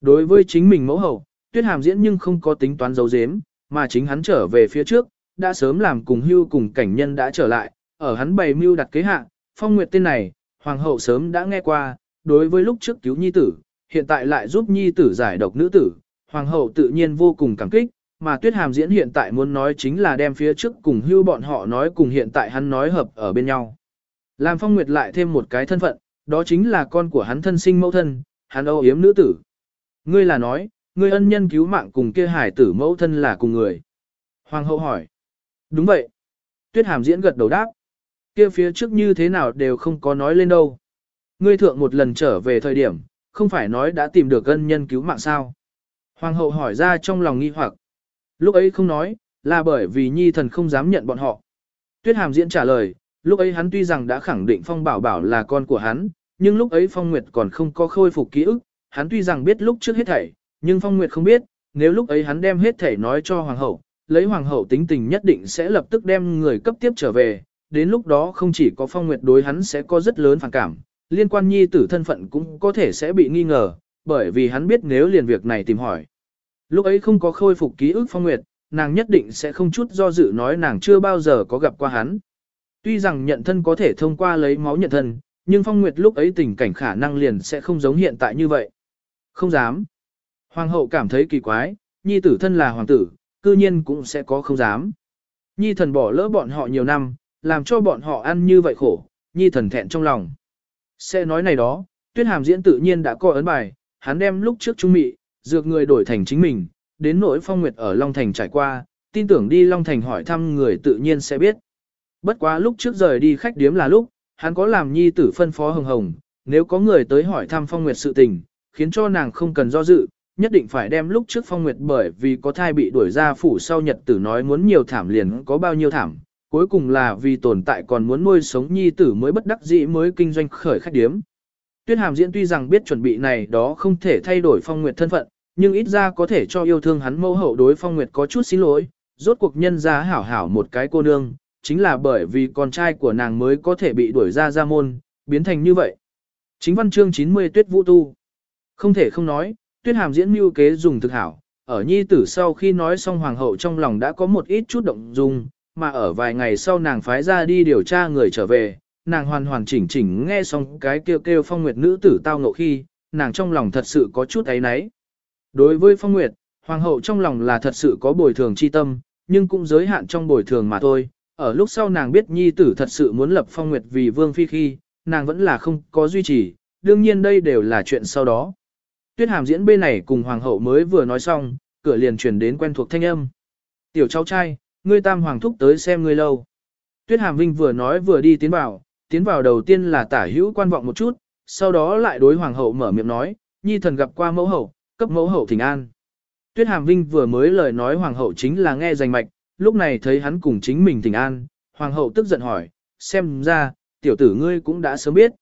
Đối với chính mình mẫu hậu, tuyết hàm diễn nhưng không có tính toán dấu dếm, mà chính hắn trở về phía trước, đã sớm làm cùng hưu cùng cảnh nhân đã trở lại, ở hắn bày mưu đặt kế hạ, phong nguyệt tên này, hoàng hậu sớm đã nghe qua, đối với lúc trước cứu nhi tử, hiện tại lại giúp nhi tử giải độc nữ tử, hoàng hậu tự nhiên vô cùng cảm kích, mà tuyết hàm diễn hiện tại muốn nói chính là đem phía trước cùng hưu bọn họ nói cùng hiện tại hắn nói hợp ở bên nhau. Làm phong nguyệt lại thêm một cái thân phận, đó chính là con của hắn thân sinh mẫu thân, hắn âu yếm nữ tử. Ngươi là nói, ngươi ân nhân cứu mạng cùng kia hải tử mẫu thân là cùng người. Hoàng hậu hỏi. Đúng vậy. Tuyết hàm diễn gật đầu đáp. Kia phía trước như thế nào đều không có nói lên đâu. Ngươi thượng một lần trở về thời điểm, không phải nói đã tìm được ân nhân cứu mạng sao. Hoàng hậu hỏi ra trong lòng nghi hoặc. Lúc ấy không nói, là bởi vì nhi thần không dám nhận bọn họ. Tuyết hàm diễn trả lời, lúc ấy hắn tuy rằng đã khẳng định Phong Bảo Bảo là con của hắn, nhưng lúc ấy Phong Nguyệt còn không có khôi phục ký ức, hắn tuy rằng biết lúc trước hết thảy, nhưng Phong Nguyệt không biết, nếu lúc ấy hắn đem hết thảy nói cho Hoàng hậu, lấy Hoàng hậu tính tình nhất định sẽ lập tức đem người cấp tiếp trở về, đến lúc đó không chỉ có Phong Nguyệt đối hắn sẽ có rất lớn phản cảm, liên quan nhi tử thân phận cũng có thể sẽ bị nghi ngờ, bởi vì hắn biết nếu liền việc này tìm hỏi. Lúc ấy không có khôi phục ký ức Phong Nguyệt, nàng nhất định sẽ không chút do dự nói nàng chưa bao giờ có gặp qua hắn. Tuy rằng nhận thân có thể thông qua lấy máu nhận thân, nhưng Phong Nguyệt lúc ấy tình cảnh khả năng liền sẽ không giống hiện tại như vậy. Không dám. Hoàng hậu cảm thấy kỳ quái, nhi tử thân là hoàng tử, cư nhiên cũng sẽ có không dám. Nhi thần bỏ lỡ bọn họ nhiều năm, làm cho bọn họ ăn như vậy khổ, nhi thần thẹn trong lòng. Sẽ nói này đó, tuyết hàm diễn tự nhiên đã coi ấn bài, hắn đem lúc trước trung mị, dược người đổi thành chính mình, đến nỗi phong nguyệt ở Long Thành trải qua, tin tưởng đi Long Thành hỏi thăm người tự nhiên sẽ biết. Bất quá lúc trước rời đi khách điếm là lúc, hắn có làm nhi tử phân phó hồng hồng, nếu có người tới hỏi thăm phong nguyệt sự tình, khiến cho nàng không cần do dự, nhất định phải đem lúc trước phong nguyệt bởi vì có thai bị đuổi ra phủ sau nhật tử nói muốn nhiều thảm liền có bao nhiêu thảm, cuối cùng là vì tồn tại còn muốn nuôi sống nhi tử mới bất đắc dĩ mới kinh doanh khởi khách điếm. Tuyết hàm diễn tuy rằng biết chuẩn bị này đó không thể thay đổi phong nguyệt thân phận, nhưng ít ra có thể cho yêu thương hắn mâu hậu đối phong nguyệt có chút xin lỗi, rốt cuộc nhân ra hảo hảo một cái cô nương, chính là bởi vì con trai của nàng mới có thể bị đuổi ra ra môn, biến thành như vậy. Chính văn chương 90 tuyết vũ tu. Không thể không nói, tuyết hàm diễn mưu kế dùng thực hảo, ở nhi tử sau khi nói xong hoàng hậu trong lòng đã có một ít chút động dung, mà ở vài ngày sau nàng phái ra đi điều tra người trở về, nàng hoàn hoàn chỉnh chỉnh nghe xong cái kêu kêu phong nguyệt nữ tử tao ngộ khi, nàng trong lòng thật sự có chút ấy náy. Đối với phong nguyệt, hoàng hậu trong lòng là thật sự có bồi thường chi tâm, nhưng cũng giới hạn trong bồi thường mà thôi, ở lúc sau nàng biết nhi tử thật sự muốn lập phong nguyệt vì vương phi khi, nàng vẫn là không có duy trì, đương nhiên đây đều là chuyện sau đó. Tuyết hàm diễn bên này cùng hoàng hậu mới vừa nói xong, cửa liền chuyển đến quen thuộc thanh âm. Tiểu cháu trai, ngươi tam hoàng thúc tới xem ngươi lâu. Tuyết hàm vinh vừa nói vừa đi tiến vào, tiến vào đầu tiên là tả hữu quan vọng một chút, sau đó lại đối hoàng hậu mở miệng nói, nhi thần gặp qua mẫu hậu, cấp mẫu hậu thỉnh an. Tuyết hàm vinh vừa mới lời nói hoàng hậu chính là nghe rành mạch, lúc này thấy hắn cùng chính mình thỉnh an, hoàng hậu tức giận hỏi, xem ra, tiểu tử ngươi cũng đã sớm biết.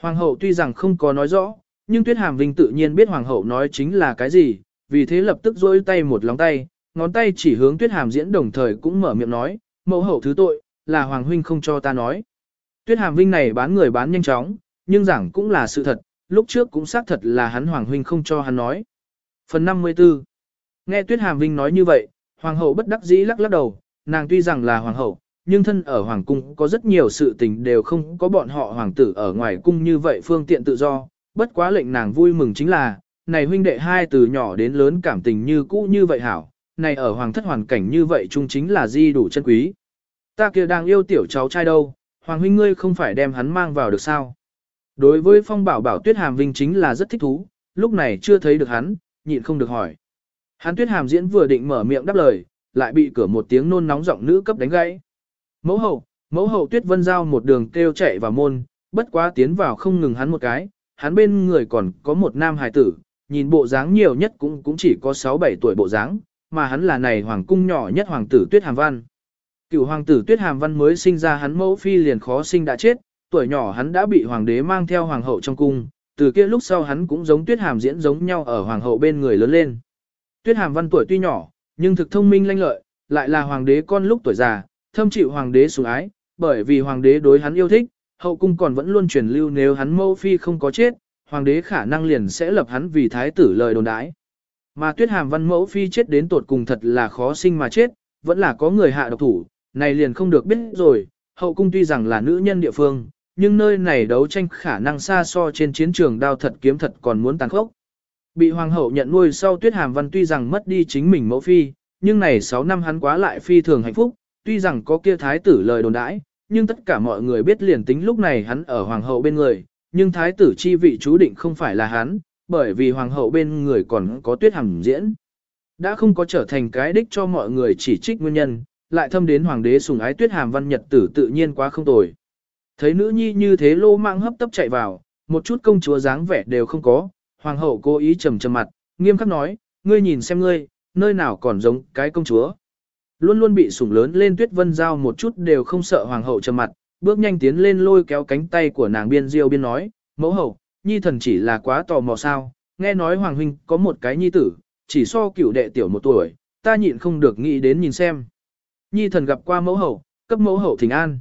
Hoàng hậu tuy rằng không có nói rõ, nhưng tuyết hàm vinh tự nhiên biết hoàng hậu nói chính là cái gì, vì thế lập tức rôi tay một lòng tay, ngón tay chỉ hướng tuyết hàm diễn đồng thời cũng mở miệng nói, mẫu hậu thứ tội, là hoàng huynh không cho ta nói. Tuyết hàm vinh này bán người bán nhanh chóng, nhưng giảng cũng là sự thật, lúc trước cũng xác thật là hắn hoàng huynh không cho hắn nói. Phần 54 Nghe tuyết hàm vinh nói như vậy, Hoàng hậu bất đắc dĩ lắc lắc đầu, nàng tuy rằng là hoàng hậu, nhưng thân ở hoàng cung có rất nhiều sự tình đều không có bọn họ hoàng tử ở ngoài cung như vậy phương tiện tự do, bất quá lệnh nàng vui mừng chính là, này huynh đệ hai từ nhỏ đến lớn cảm tình như cũ như vậy hảo, này ở hoàng thất hoàn cảnh như vậy chung chính là di đủ chân quý. Ta kia đang yêu tiểu cháu trai đâu, hoàng huynh ngươi không phải đem hắn mang vào được sao? Đối với phong bảo bảo tuyết hàm vinh chính là rất thích thú, lúc này chưa thấy được hắn, nhịn không được hỏi. Hắn tuyết hàm diễn vừa định mở miệng đáp lời, lại bị cửa một tiếng nôn nóng giọng nữ cấp đánh gãy. Mẫu hậu, mẫu hậu tuyết vân giao một đường kêu chạy vào môn, bất quá tiến vào không ngừng hắn một cái, hắn bên người còn có một nam hài tử, nhìn bộ dáng nhiều nhất cũng cũng chỉ có 6-7 tuổi bộ dáng, mà hắn là này hoàng cung nhỏ nhất hoàng tử tuyết hàm văn. Cựu hoàng tử tuyết hàm văn mới sinh ra hắn mẫu phi liền khó sinh đã chết, tuổi nhỏ hắn đã bị hoàng đế mang theo hoàng hậu trong cung, từ kia lúc sau hắn cũng giống tuyết hàm diễn giống nhau ở hoàng hậu bên người lớn lên. Tuyết hàm văn tuổi tuy nhỏ, nhưng thực thông minh lanh lợi, lại là hoàng đế con lúc tuổi già, thâm chịu hoàng đế sủng ái, bởi vì hoàng đế đối hắn yêu thích, hậu cung còn vẫn luôn truyền lưu nếu hắn mẫu phi không có chết, hoàng đế khả năng liền sẽ lập hắn vì thái tử lời đồn đãi. Mà tuyết hàm văn mẫu phi chết đến tột cùng thật là khó sinh mà chết, vẫn là có người hạ độc thủ, này liền không được biết rồi, hậu cung tuy rằng là nữ nhân địa phương, nhưng nơi này đấu tranh khả năng xa so trên chiến trường đao thật kiếm thật còn muốn tàn khốc. Bị hoàng hậu nhận nuôi sau tuyết hàm văn tuy rằng mất đi chính mình mẫu phi, nhưng này 6 năm hắn quá lại phi thường hạnh phúc, tuy rằng có kia thái tử lời đồn đãi, nhưng tất cả mọi người biết liền tính lúc này hắn ở hoàng hậu bên người, nhưng thái tử chi vị chú định không phải là hắn, bởi vì hoàng hậu bên người còn có tuyết hàm diễn. Đã không có trở thành cái đích cho mọi người chỉ trích nguyên nhân, lại thâm đến hoàng đế sùng ái tuyết hàm văn nhật tử tự nhiên quá không tồi. Thấy nữ nhi như thế lô mạng hấp tấp chạy vào, một chút công chúa dáng vẻ đều không có, hoàng hậu cố ý trầm trầm mặt, nghiêm khắc nói, ngươi nhìn xem ngươi, nơi nào còn giống cái công chúa. Luôn luôn bị sủng lớn lên tuyết vân giao một chút đều không sợ hoàng hậu trầm mặt, bước nhanh tiến lên lôi kéo cánh tay của nàng biên diêu biên nói, mẫu hậu, nhi thần chỉ là quá tò mò sao, nghe nói hoàng huynh có một cái nhi tử, chỉ so cửu đệ tiểu một tuổi, ta nhịn không được nghĩ đến nhìn xem. Nhi thần gặp qua mẫu hậu, cấp mẫu hậu thỉnh an.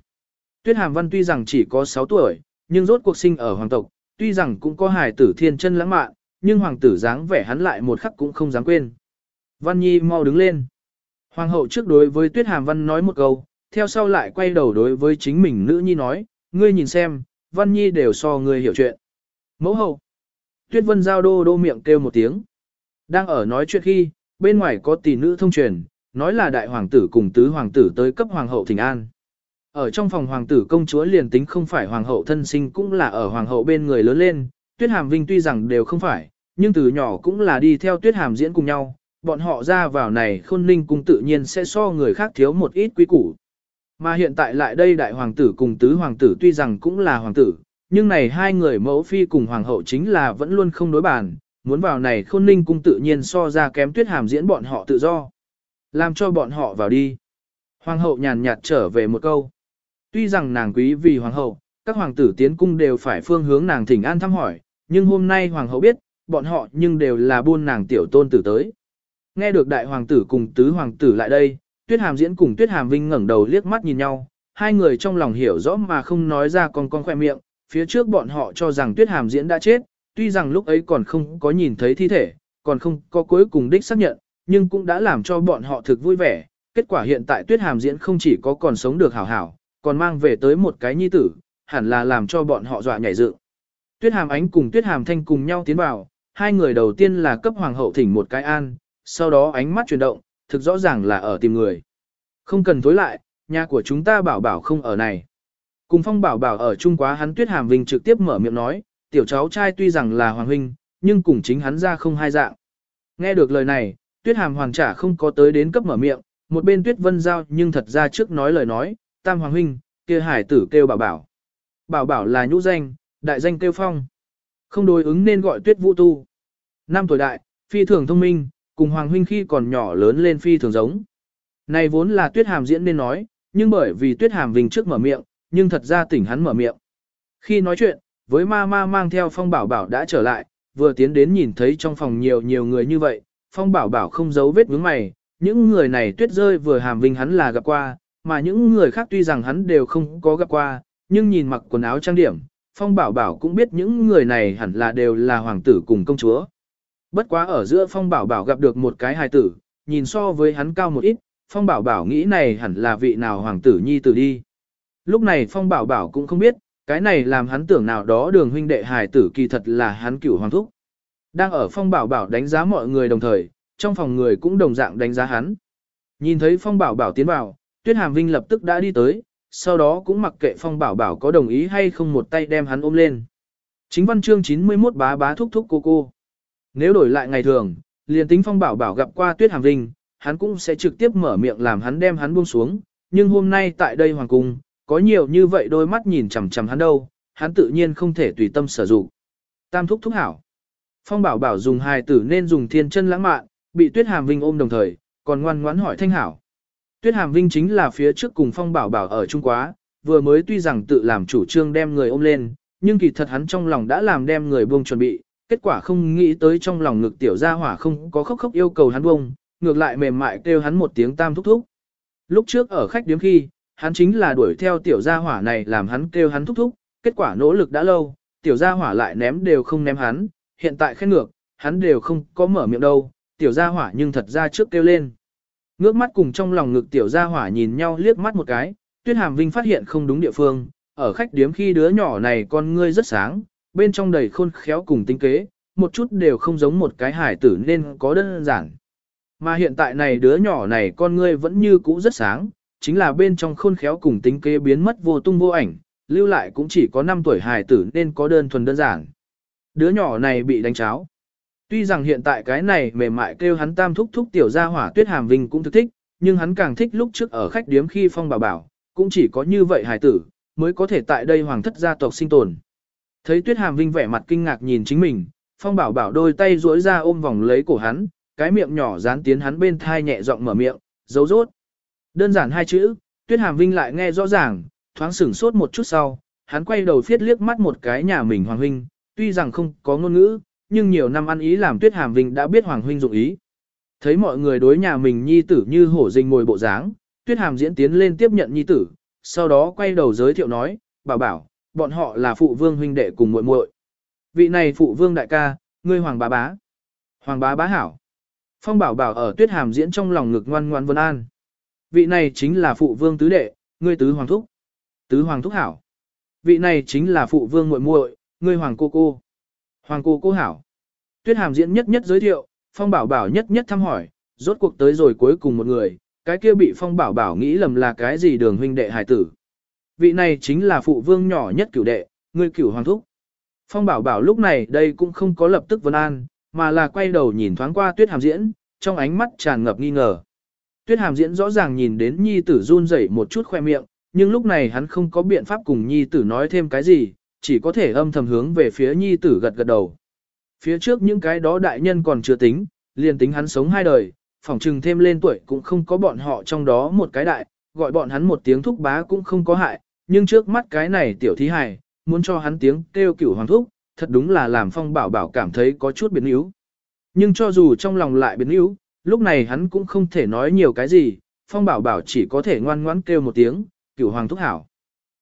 Tuyết hàm văn tuy rằng chỉ có 6 tuổi, nhưng rốt cuộc sinh ở hoàng tộc, tuy rằng cũng có hài tử thiên chân lãng mạn, nhưng hoàng tử dáng vẻ hắn lại một khắc cũng không dám quên. Văn Nhi mau đứng lên. Hoàng hậu trước đối với Tuyết Hàm Văn nói một câu, theo sau lại quay đầu đối với chính mình nữ nhi nói, ngươi nhìn xem, Văn Nhi đều so ngươi hiểu chuyện. Mẫu hậu. Tuyết Vân giao đô đô miệng kêu một tiếng. Đang ở nói chuyện khi, bên ngoài có tỷ nữ thông truyền, nói là đại hoàng tử cùng tứ hoàng tử tới cấp hoàng hậu thỉnh an. Ở trong phòng hoàng tử công chúa liền tính không phải hoàng hậu thân sinh cũng là ở hoàng hậu bên người lớn lên, tuyết hàm vinh tuy rằng đều không phải, nhưng từ nhỏ cũng là đi theo tuyết hàm diễn cùng nhau, bọn họ ra vào này khôn ninh cung tự nhiên sẽ so người khác thiếu một ít quý củ. Mà hiện tại lại đây đại hoàng tử cùng tứ hoàng tử tuy rằng cũng là hoàng tử, nhưng này hai người mẫu phi cùng hoàng hậu chính là vẫn luôn không đối bàn, muốn vào này khôn ninh cung tự nhiên so ra kém tuyết hàm diễn bọn họ tự do. Làm cho bọn họ vào đi. Hoàng hậu nhàn nhạt trở về một câu. Tuy rằng nàng quý vì hoàng hậu, các hoàng tử tiến cung đều phải phương hướng nàng thỉnh an thăm hỏi, nhưng hôm nay hoàng hậu biết, bọn họ nhưng đều là buôn nàng tiểu tôn tử tới. Nghe được đại hoàng tử cùng tứ hoàng tử lại đây, tuyết hàm diễn cùng tuyết hàm vinh ngẩng đầu liếc mắt nhìn nhau, hai người trong lòng hiểu rõ mà không nói ra con con khoe miệng, phía trước bọn họ cho rằng tuyết hàm diễn đã chết, tuy rằng lúc ấy còn không có nhìn thấy thi thể, còn không có cuối cùng đích xác nhận, nhưng cũng đã làm cho bọn họ thực vui vẻ, kết quả hiện tại tuyết hàm diễn không chỉ có còn sống được hảo hảo, còn mang về tới một cái nhi tử, hẳn là làm cho bọn họ dọa nhảy dựng. Tuyết hàm ánh cùng tuyết hàm thanh cùng nhau tiến vào, hai người đầu tiên là cấp hoàng hậu thỉnh một cái an, sau đó ánh mắt chuyển động, thực rõ ràng là ở tìm người. Không cần tối lại, nhà của chúng ta bảo bảo không ở này. Cùng phong bảo bảo ở Trung Quá hắn tuyết hàm vinh trực tiếp mở miệng nói, tiểu cháu trai tuy rằng là hoàng huynh, nhưng cùng chính hắn ra không hai dạng. Nghe được lời này, tuyết hàm hoàng trả không có tới đến cấp mở miệng, một bên tuyết vân giao nhưng thật ra trước nói lời nói, tam hoàng huynh, kia hải tử kêu bảo bảo. Bảo bảo là nhũ danh, đại danh kêu phong. Không đối ứng nên gọi tuyết vũ tu. Năm tuổi đại, phi thường thông minh, cùng hoàng huynh khi còn nhỏ lớn lên phi thường giống. Này vốn là tuyết hàm diễn nên nói, nhưng bởi vì tuyết hàm vinh trước mở miệng, nhưng thật ra tỉnh hắn mở miệng. Khi nói chuyện, với ma ma mang theo phong bảo bảo đã trở lại, vừa tiến đến nhìn thấy trong phòng nhiều nhiều người như vậy, phong bảo bảo không giấu vết vướng mày, những người này tuyết rơi vừa hàm vinh hắn là gặp qua, mà những người khác tuy rằng hắn đều không có gặp qua, nhưng nhìn mặc quần áo trang điểm, phong bảo bảo cũng biết những người này hẳn là đều là hoàng tử cùng công chúa. Bất quá ở giữa phong bảo bảo gặp được một cái hài tử, nhìn so với hắn cao một ít, phong bảo bảo nghĩ này hẳn là vị nào hoàng tử nhi tử đi. Lúc này phong bảo bảo cũng không biết, cái này làm hắn tưởng nào đó đường huynh đệ hài tử kỳ thật là hắn cửu hoàng thúc. Đang ở phong bảo bảo đánh giá mọi người đồng thời, trong phòng người cũng đồng dạng đánh giá hắn. Nhìn thấy phong bảo bảo tiến vào, tuyết hàm vinh lập tức đã đi tới, sau đó cũng mặc kệ phong bảo bảo có đồng ý hay không một tay đem hắn ôm lên. Chính văn chương 91 bá bá thúc thúc cô cô. Nếu đổi lại ngày thường, liền tính phong bảo bảo gặp qua tuyết hàm vinh, hắn cũng sẽ trực tiếp mở miệng làm hắn đem hắn buông xuống, nhưng hôm nay tại đây hoàng cung, có nhiều như vậy đôi mắt nhìn chằm chằm hắn đâu, hắn tự nhiên không thể tùy tâm sử dụng. Tam thúc thúc hảo. Phong bảo bảo dùng hài tử nên dùng thiên chân lãng mạn, bị tuyết hàm vinh ôm đồng thời, còn ngoan ngoãn hỏi thanh hảo. Tuyết hàm vinh chính là phía trước cùng phong bảo bảo ở Trung Quá, vừa mới tuy rằng tự làm chủ trương đem người ôm lên, nhưng kỳ thật hắn trong lòng đã làm đem người buông chuẩn bị, kết quả không nghĩ tới trong lòng ngực tiểu gia hỏa không có khóc khóc yêu cầu hắn buông, ngược lại mềm mại kêu hắn một tiếng tam thúc thúc. Lúc trước ở khách điếm khi, hắn chính là đuổi theo tiểu gia hỏa này làm hắn kêu hắn thúc thúc, kết quả nỗ lực đã lâu, tiểu gia hỏa lại ném đều không ném hắn, hiện tại khen ngược, hắn đều không có mở miệng đâu, tiểu gia hỏa nhưng thật ra trước kêu lên. Ngước mắt cùng trong lòng ngực tiểu gia hỏa nhìn nhau liếc mắt một cái, Tuyết Hàm Vinh phát hiện không đúng địa phương, ở khách điếm khi đứa nhỏ này con ngươi rất sáng, bên trong đầy khôn khéo cùng tinh kế, một chút đều không giống một cái hải tử nên có đơn giản. Mà hiện tại này đứa nhỏ này con ngươi vẫn như cũ rất sáng, chính là bên trong khôn khéo cùng tính kế biến mất vô tung vô ảnh, lưu lại cũng chỉ có 5 tuổi hài tử nên có đơn thuần đơn giản. Đứa nhỏ này bị đánh cháo. Tuy rằng hiện tại cái này mềm mại kêu hắn tam thúc thúc tiểu gia hỏa tuyết hàm vinh cũng thực thích, nhưng hắn càng thích lúc trước ở khách điếm khi phong bảo bảo, cũng chỉ có như vậy hài tử, mới có thể tại đây hoàng thất gia tộc sinh tồn. Thấy tuyết hàm vinh vẻ mặt kinh ngạc nhìn chính mình, phong bảo bảo đôi tay duỗi ra ôm vòng lấy cổ hắn, cái miệng nhỏ dán tiến hắn bên thai nhẹ giọng mở miệng, dấu rốt. Đơn giản hai chữ, tuyết hàm vinh lại nghe rõ ràng, thoáng sửng sốt một chút sau, hắn quay đầu phiết liếc mắt một cái nhà mình hoàng huynh, tuy rằng không có ngôn ngữ, nhưng nhiều năm ăn ý làm tuyết hàm vinh đã biết hoàng huynh dụng ý. Thấy mọi người đối nhà mình nhi tử như hổ rình ngồi bộ dáng, tuyết hàm diễn tiến lên tiếp nhận nhi tử, sau đó quay đầu giới thiệu nói, bảo bảo, bọn họ là phụ vương huynh đệ cùng muội muội. Vị này phụ vương đại ca, ngươi hoàng bá bá. Hoàng bá bá hảo. Phong bảo bảo ở tuyết hàm diễn trong lòng ngực ngoan ngoan vân an. Vị này chính là phụ vương tứ đệ, ngươi tứ hoàng thúc. Tứ hoàng thúc hảo. Vị này chính là phụ vương muội muội, ngươi hoàng cô cô. Hoàng cô cô hảo. Tuyết hàm diễn nhất nhất giới thiệu, phong bảo bảo nhất nhất thăm hỏi, rốt cuộc tới rồi cuối cùng một người, cái kia bị phong bảo bảo nghĩ lầm là cái gì đường huynh đệ hải tử. Vị này chính là phụ vương nhỏ nhất cửu đệ, ngươi cửu hoàng thúc. Phong bảo bảo lúc này đây cũng không có lập tức vấn an, mà là quay đầu nhìn thoáng qua tuyết hàm diễn, trong ánh mắt tràn ngập nghi ngờ. Tuyết hàm diễn rõ ràng nhìn đến nhi tử run rẩy một chút khoe miệng, nhưng lúc này hắn không có biện pháp cùng nhi tử nói thêm cái gì, chỉ có thể âm thầm hướng về phía nhi tử gật gật đầu. Phía trước những cái đó đại nhân còn chưa tính, liền tính hắn sống hai đời, phỏng trừng thêm lên tuổi cũng không có bọn họ trong đó một cái đại, gọi bọn hắn một tiếng thúc bá cũng không có hại, nhưng trước mắt cái này tiểu thí hài, muốn cho hắn tiếng kêu cửu hoàng thúc, thật đúng là làm phong bảo bảo cảm thấy có chút biến yếu. Nhưng cho dù trong lòng lại biến yếu, lúc này hắn cũng không thể nói nhiều cái gì, phong bảo bảo chỉ có thể ngoan ngoãn kêu một tiếng, cửu hoàng thúc hảo.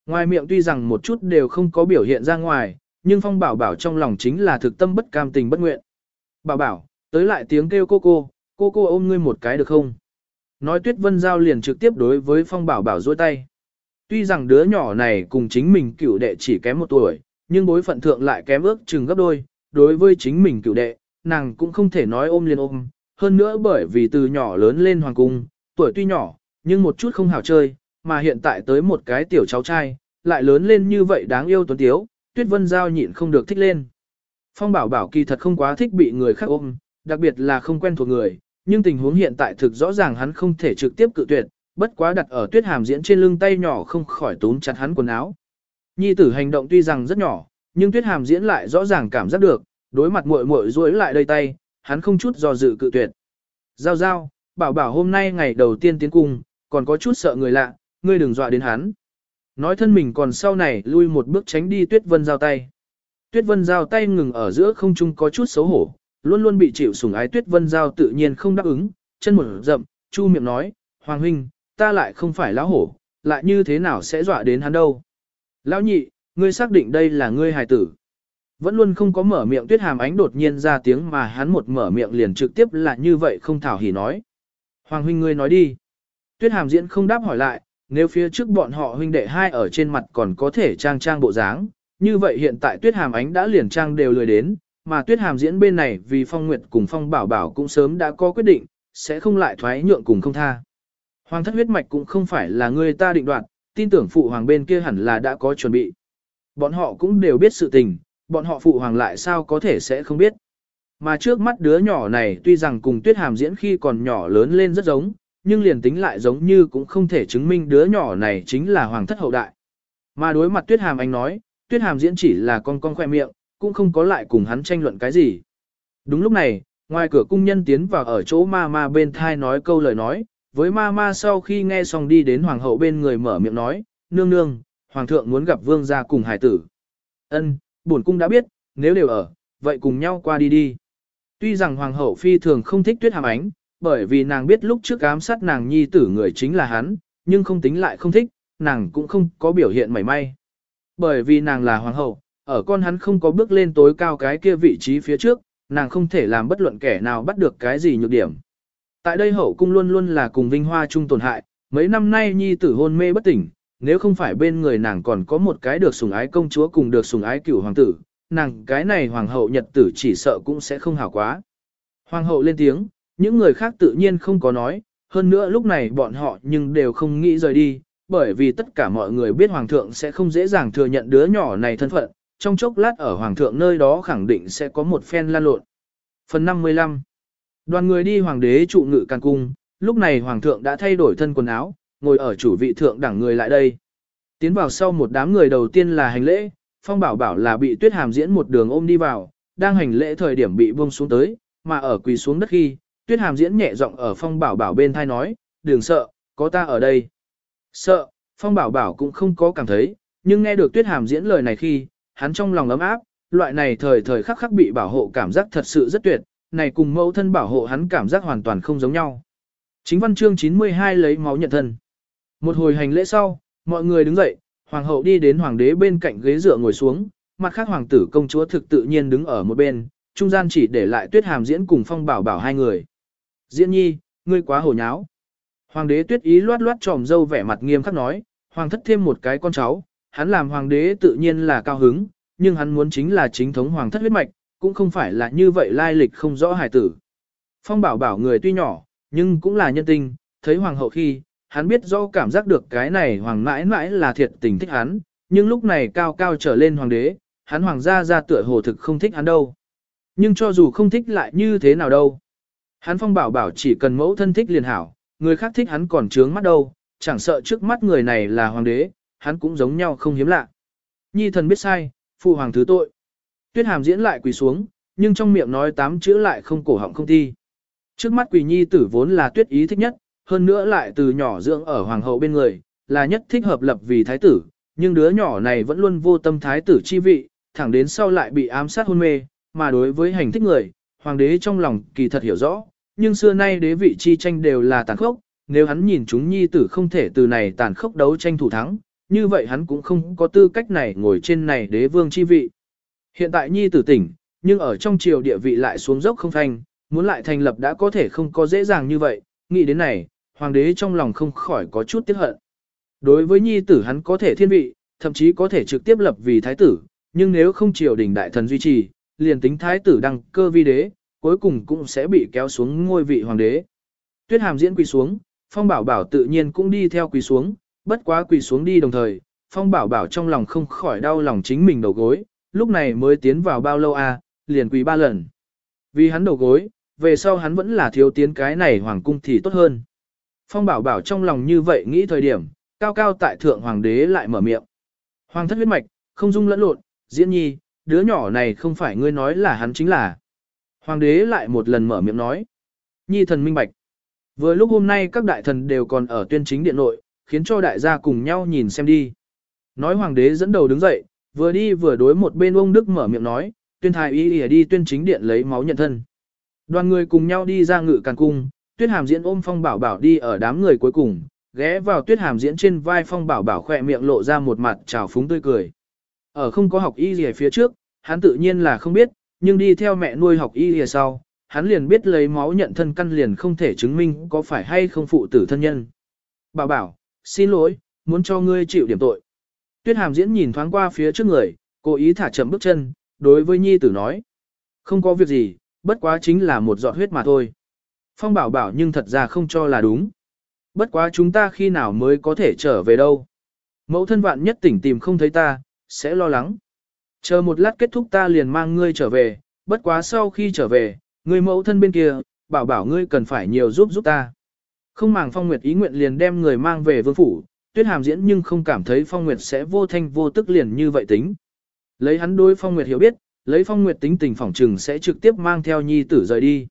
Ngoài miệng tuy rằng một chút đều không có biểu hiện ra ngoài, nhưng phong bảo bảo trong lòng chính là thực tâm bất cam tình bất nguyện. Bảo bảo, tới lại tiếng kêu cô cô, cô cô ôm ngươi một cái được không? Nói tuyết vân giao liền trực tiếp đối với phong bảo bảo dôi tay. Tuy rằng đứa nhỏ này cùng chính mình cựu đệ chỉ kém một tuổi, nhưng bối phận thượng lại kém ước chừng gấp đôi, đối với chính mình cựu đệ, nàng cũng không thể nói ôm liền ôm, hơn nữa bởi vì từ nhỏ lớn lên hoàng cung, tuổi tuy nhỏ, nhưng một chút không hảo chơi, mà hiện tại tới một cái tiểu cháu trai, lại lớn lên như vậy đáng yêu tuấn tiếu, tuyết vân giao nhịn không được thích lên. Phong bảo bảo kỳ thật không quá thích bị người khác ôm, đặc biệt là không quen thuộc người, nhưng tình huống hiện tại thực rõ ràng hắn không thể trực tiếp cự tuyệt, bất quá đặt ở tuyết hàm diễn trên lưng tay nhỏ không khỏi túm chặt hắn quần áo. Nhi tử hành động tuy rằng rất nhỏ, nhưng tuyết hàm diễn lại rõ ràng cảm giác được, đối mặt muội muội duỗi lại đây tay, hắn không chút do dự cự tuyệt. Giao giao, bảo bảo hôm nay ngày đầu tiên tiến cung, còn có chút sợ người lạ, ngươi đừng dọa đến hắn. Nói thân mình còn sau này lui một bước tránh đi tuyết vân giao tay. Tuyết vân giao tay ngừng ở giữa không trung có chút xấu hổ, luôn luôn bị chịu sủng ái tuyết vân giao tự nhiên không đáp ứng, chân một rậm, chu miệng nói, Hoàng huynh, ta lại không phải lão hổ, lại như thế nào sẽ dọa đến hắn đâu. Lão nhị, ngươi xác định đây là ngươi hài tử. Vẫn luôn không có mở miệng tuyết hàm ánh đột nhiên ra tiếng mà hắn một mở miệng liền trực tiếp là như vậy không thảo hỉ nói. Hoàng huynh ngươi nói đi. Tuyết hàm diễn không đáp hỏi lại, nếu phía trước bọn họ huynh đệ hai ở trên mặt còn có thể trang trang bộ dáng, như vậy hiện tại tuyết hàm ánh đã liền trang đều lười đến, mà tuyết hàm diễn bên này vì phong nguyệt cùng phong bảo bảo cũng sớm đã có quyết định, sẽ không lại thoái nhượng cùng không tha. Hoàng thất huyết mạch cũng không phải là người ta định đoạt, tin tưởng phụ hoàng bên kia hẳn là đã có chuẩn bị. Bọn họ cũng đều biết sự tình, bọn họ phụ hoàng lại sao có thể sẽ không biết. Mà trước mắt đứa nhỏ này tuy rằng cùng tuyết hàm diễn khi còn nhỏ lớn lên rất giống, nhưng liền tính lại giống như cũng không thể chứng minh đứa nhỏ này chính là hoàng thất hậu đại. Mà đối mặt tuyết hàm anh nói, tuyết hàm diễn chỉ là con con khoe miệng, cũng không có lại cùng hắn tranh luận cái gì. Đúng lúc này, ngoài cửa cung nhân tiến vào ở chỗ ma ma bên thai nói câu lời nói, với ma ma sau khi nghe xong đi đến hoàng hậu bên người mở miệng nói, nương nương, hoàng thượng muốn gặp vương gia cùng hải tử. Ân, bổn cung đã biết, nếu đều ở, vậy cùng nhau qua đi đi. Tuy rằng hoàng hậu phi thường không thích tuyết hàm ánh, bởi vì nàng biết lúc trước ám sát nàng nhi tử người chính là hắn, nhưng không tính lại không thích, nàng cũng không có biểu hiện mảy may. Bởi vì nàng là hoàng hậu, ở con hắn không có bước lên tối cao cái kia vị trí phía trước, nàng không thể làm bất luận kẻ nào bắt được cái gì nhược điểm. Tại đây hậu cung luôn luôn là cùng vinh hoa chung tổn hại, mấy năm nay nhi tử hôn mê bất tỉnh, nếu không phải bên người nàng còn có một cái được sủng ái công chúa cùng được sủng ái cửu hoàng tử, nàng cái này hoàng hậu nhật tử chỉ sợ cũng sẽ không hảo quá. Hoàng hậu lên tiếng, những người khác tự nhiên không có nói, hơn nữa lúc này bọn họ nhưng đều không nghĩ rời đi, bởi vì tất cả mọi người biết hoàng thượng sẽ không dễ dàng thừa nhận đứa nhỏ này thân phận, trong chốc lát ở hoàng thượng nơi đó khẳng định sẽ có một phen lan lộn. Phần 55 Đoàn người đi hoàng đế trụ ngự càng cung, lúc này hoàng thượng đã thay đổi thân quần áo, ngồi ở chủ vị thượng đẳng người lại đây. Tiến vào sau một đám người đầu tiên là hành lễ, phong bảo bảo là bị tuyết hàm diễn một đường ôm đi vào, đang hành lễ thời điểm bị buông xuống tới, mà ở quỳ xuống đất khi, tuyết hàm diễn nhẹ giọng ở phong bảo bảo bên thai nói, đừng sợ, có ta ở đây. Sợ, phong bảo bảo cũng không có cảm thấy, nhưng nghe được tuyết hàm diễn lời này khi, hắn trong lòng ấm áp, loại này thời thời khắc khắc bị bảo hộ cảm giác thật sự rất tuyệt, này cùng mẫu thân bảo hộ hắn cảm giác hoàn toàn không giống nhau. Chính văn chương 92 lấy máu nhận thân. Một hồi hành lễ sau, mọi người đứng dậy, hoàng hậu đi đến hoàng đế bên cạnh ghế dựa ngồi xuống, mặt khác hoàng tử công chúa thực tự nhiên đứng ở một bên, trung gian chỉ để lại tuyết hàm diễn cùng phong bảo bảo hai người. Diễn nhi, ngươi quá hồ nháo. Hoàng đế tuyết ý loát loát tròm dâu vẻ mặt nghiêm khắc nói, hoàng thất thêm một cái con cháu, hắn làm hoàng đế tự nhiên là cao hứng, nhưng hắn muốn chính là chính thống hoàng thất huyết mạch, cũng không phải là như vậy lai lịch không rõ hài tử. Phong bảo bảo người tuy nhỏ, nhưng cũng là nhân tình, thấy hoàng hậu khi, hắn biết do cảm giác được cái này hoàng mãi mãi là thiệt tình thích hắn, nhưng lúc này cao cao trở lên hoàng đế, hắn hoàng gia ra tựa hồ thực không thích hắn đâu. Nhưng cho dù không thích lại như thế nào đâu. Hắn phong bảo bảo chỉ cần mẫu thân thích liền hảo, người khác thích hắn còn trướng mắt đâu, chẳng sợ trước mắt người này là hoàng đế, hắn cũng giống nhau không hiếm lạ. Nhi thần biết sai, phụ hoàng thứ tội. Tuyết hàm diễn lại quỳ xuống, nhưng trong miệng nói tám chữ lại không cổ họng không thi. Trước mắt quỳ nhi tử vốn là tuyết ý thích nhất, hơn nữa lại từ nhỏ dưỡng ở hoàng hậu bên người, là nhất thích hợp lập vì thái tử, nhưng đứa nhỏ này vẫn luôn vô tâm thái tử chi vị, thẳng đến sau lại bị ám sát hôn mê, mà đối với hành thích người, hoàng đế trong lòng kỳ thật hiểu rõ, nhưng xưa nay đế vị chi tranh đều là tàn khốc, nếu hắn nhìn chúng nhi tử không thể từ này tàn khốc đấu tranh thủ thắng, như vậy hắn cũng không có tư cách này ngồi trên này đế vương chi vị. Hiện tại nhi tử tỉnh, nhưng ở trong triều địa vị lại xuống dốc không thanh, muốn lại thành lập đã có thể không có dễ dàng như vậy, nghĩ đến này, hoàng đế trong lòng không khỏi có chút tiếc hận. Đối với nhi tử hắn có thể thiên vị, thậm chí có thể trực tiếp lập vì thái tử, nhưng nếu không triều đình đại thần duy trì, liền tính thái tử đăng cơ vi đế, cuối cùng cũng sẽ bị kéo xuống ngôi vị hoàng đế. Tuyết hàm diễn quỳ xuống, phong bảo bảo tự nhiên cũng đi theo quỳ xuống, bất quá quỳ xuống đi đồng thời, phong bảo bảo trong lòng không khỏi đau lòng chính mình đầu gối, lúc này mới tiến vào bao lâu à, liền quỳ ba lần. Vì hắn đầu gối, về sau hắn vẫn là thiếu tiến cái này hoàng cung thì tốt hơn. Phong bảo bảo trong lòng như vậy nghĩ thời điểm, cao cao tại thượng hoàng đế lại mở miệng. Hoàng thất huyết mạch, không dung lẫn lộn, diễn nhi, đứa nhỏ này không phải ngươi nói là hắn chính là. Hoàng đế lại một lần mở miệng nói. Nhi thần minh bạch. Vừa lúc hôm nay các đại thần đều còn ở tuyên chính điện nội, khiến cho đại gia cùng nhau nhìn xem đi. Nói hoàng đế dẫn đầu đứng dậy, vừa đi vừa đối một bên ông Đức mở miệng nói, tuyên thái y ỉa đi tuyên chính điện lấy máu nhận thân. Đoàn người cùng nhau đi ra ngự càng cung, tuyết hàm diễn ôm phong bảo bảo đi ở đám người cuối cùng, ghé vào tuyết hàm diễn trên vai phong bảo bảo khỏe miệng lộ ra một mặt trào phúng tươi cười. Ở không có học y gì phía trước, hắn tự nhiên là không biết, nhưng đi theo mẹ nuôi học y gì sau, hắn liền biết lấy máu nhận thân căn liền không thể chứng minh có phải hay không phụ tử thân nhân. Bảo bảo, xin lỗi, muốn cho ngươi chịu điểm tội. Tuyết hàm diễn nhìn thoáng qua phía trước người, cố ý thả chậm bước chân, đối với nhi tử nói. Không có việc gì, bất quá chính là một giọt huyết mà thôi. Phong bảo bảo nhưng thật ra không cho là đúng. Bất quá chúng ta khi nào mới có thể trở về đâu. Mẫu thân vạn nhất tỉnh tìm không thấy ta, sẽ lo lắng. Chờ một lát kết thúc ta liền mang ngươi trở về, bất quá sau khi trở về, ngươi mẫu thân bên kia, bảo bảo ngươi cần phải nhiều giúp giúp ta. Không màng Phong Nguyệt ý nguyện liền đem người mang về vương phủ, tuyết hàm diễn nhưng không cảm thấy Phong Nguyệt sẽ vô thanh vô tức liền như vậy tính. Lấy hắn đối Phong Nguyệt hiểu biết, lấy Phong Nguyệt tính tình phỏng trừng sẽ trực tiếp mang theo nhi tử rời đi.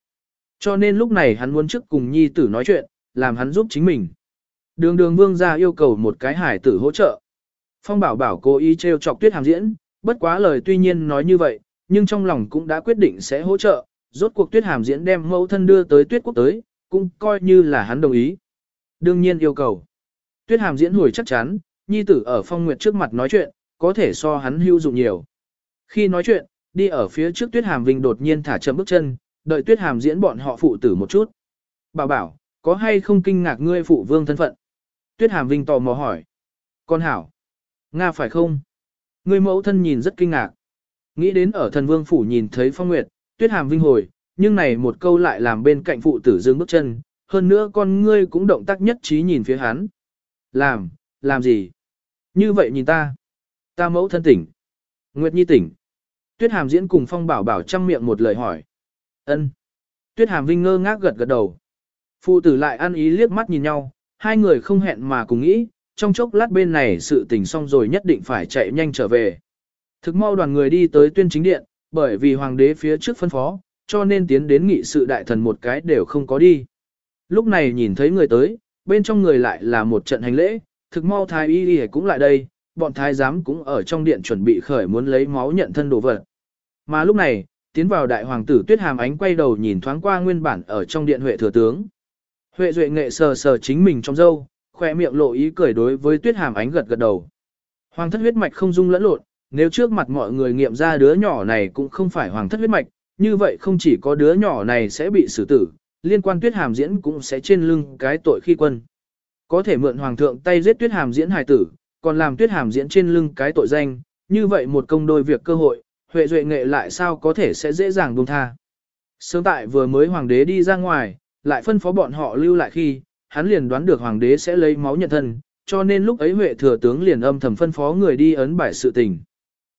Cho nên lúc này hắn muốn trước cùng nhi tử nói chuyện, làm hắn giúp chính mình. Đường đường vương ra yêu cầu một cái hải tử hỗ trợ. Phong bảo bảo cố ý trêu chọc tuyết hàm diễn, bất quá lời tuy nhiên nói như vậy, nhưng trong lòng cũng đã quyết định sẽ hỗ trợ, rốt cuộc tuyết hàm diễn đem mẫu thân đưa tới tuyết quốc tới, cũng coi như là hắn đồng ý. Đương nhiên yêu cầu. Tuyết hàm diễn hồi chắc chắn, nhi tử ở phong nguyệt trước mặt nói chuyện, có thể so hắn hữu dụng nhiều. Khi nói chuyện, đi ở phía trước tuyết hàm vinh đột nhiên thả chậm bước chân, đợi tuyết hàm diễn bọn họ phụ tử một chút. Bảo bảo, có hay không kinh ngạc ngươi phụ vương thân phận? Tuyết hàm vinh tò mò hỏi. Con hảo. Nga phải không? Ngươi mẫu thân nhìn rất kinh ngạc. Nghĩ đến ở thần vương phủ nhìn thấy phong nguyệt, tuyết hàm vinh hồi, nhưng này một câu lại làm bên cạnh phụ tử dừng bước chân, hơn nữa con ngươi cũng động tác nhất trí nhìn phía hắn. Làm, làm gì? Như vậy nhìn ta. Ta mẫu thân tỉnh. Nguyệt Nhi tỉnh. Tuyết Hàm diễn cùng Phong Bảo Bảo chăm miệng một lời hỏi. Ân. Tuyết Hàm Vinh ngơ ngác gật gật đầu. Phụ tử lại ăn ý liếc mắt nhìn nhau, hai người không hẹn mà cùng nghĩ, trong chốc lát bên này sự tình xong rồi nhất định phải chạy nhanh trở về. Thực mau đoàn người đi tới tuyên chính điện, bởi vì hoàng đế phía trước phân phó, cho nên tiến đến nghị sự đại thần một cái đều không có đi. Lúc này nhìn thấy người tới, bên trong người lại là một trận hành lễ, thực mau thái y y cũng lại đây, bọn thái giám cũng ở trong điện chuẩn bị khởi muốn lấy máu nhận thân đồ vật. Mà lúc này, tiến vào đại hoàng tử Tuyết Hàm ánh quay đầu nhìn thoáng qua nguyên bản ở trong điện Huệ thừa tướng. Huệ duệ nghệ sờ sờ chính mình trong dâu, khoe miệng lộ ý cười đối với Tuyết Hàm ánh gật gật đầu. Hoàng thất huyết mạch không dung lẫn lộn, nếu trước mặt mọi người nghiệm ra đứa nhỏ này cũng không phải hoàng thất huyết mạch, như vậy không chỉ có đứa nhỏ này sẽ bị xử tử, liên quan Tuyết Hàm diễn cũng sẽ trên lưng cái tội khi quân. Có thể mượn hoàng thượng tay giết Tuyết Hàm diễn hài tử, còn làm Tuyết Hàm diễn trên lưng cái tội danh, như vậy một công đôi việc cơ hội, Huệ Duệ Nghệ lại sao có thể sẽ dễ dàng buông tha. Sớm tại vừa mới hoàng đế đi ra ngoài, lại phân phó bọn họ lưu lại khi, hắn liền đoán được hoàng đế sẽ lấy máu nhận thân, cho nên lúc ấy Huệ thừa tướng liền âm thầm phân phó người đi ấn bài sự tình.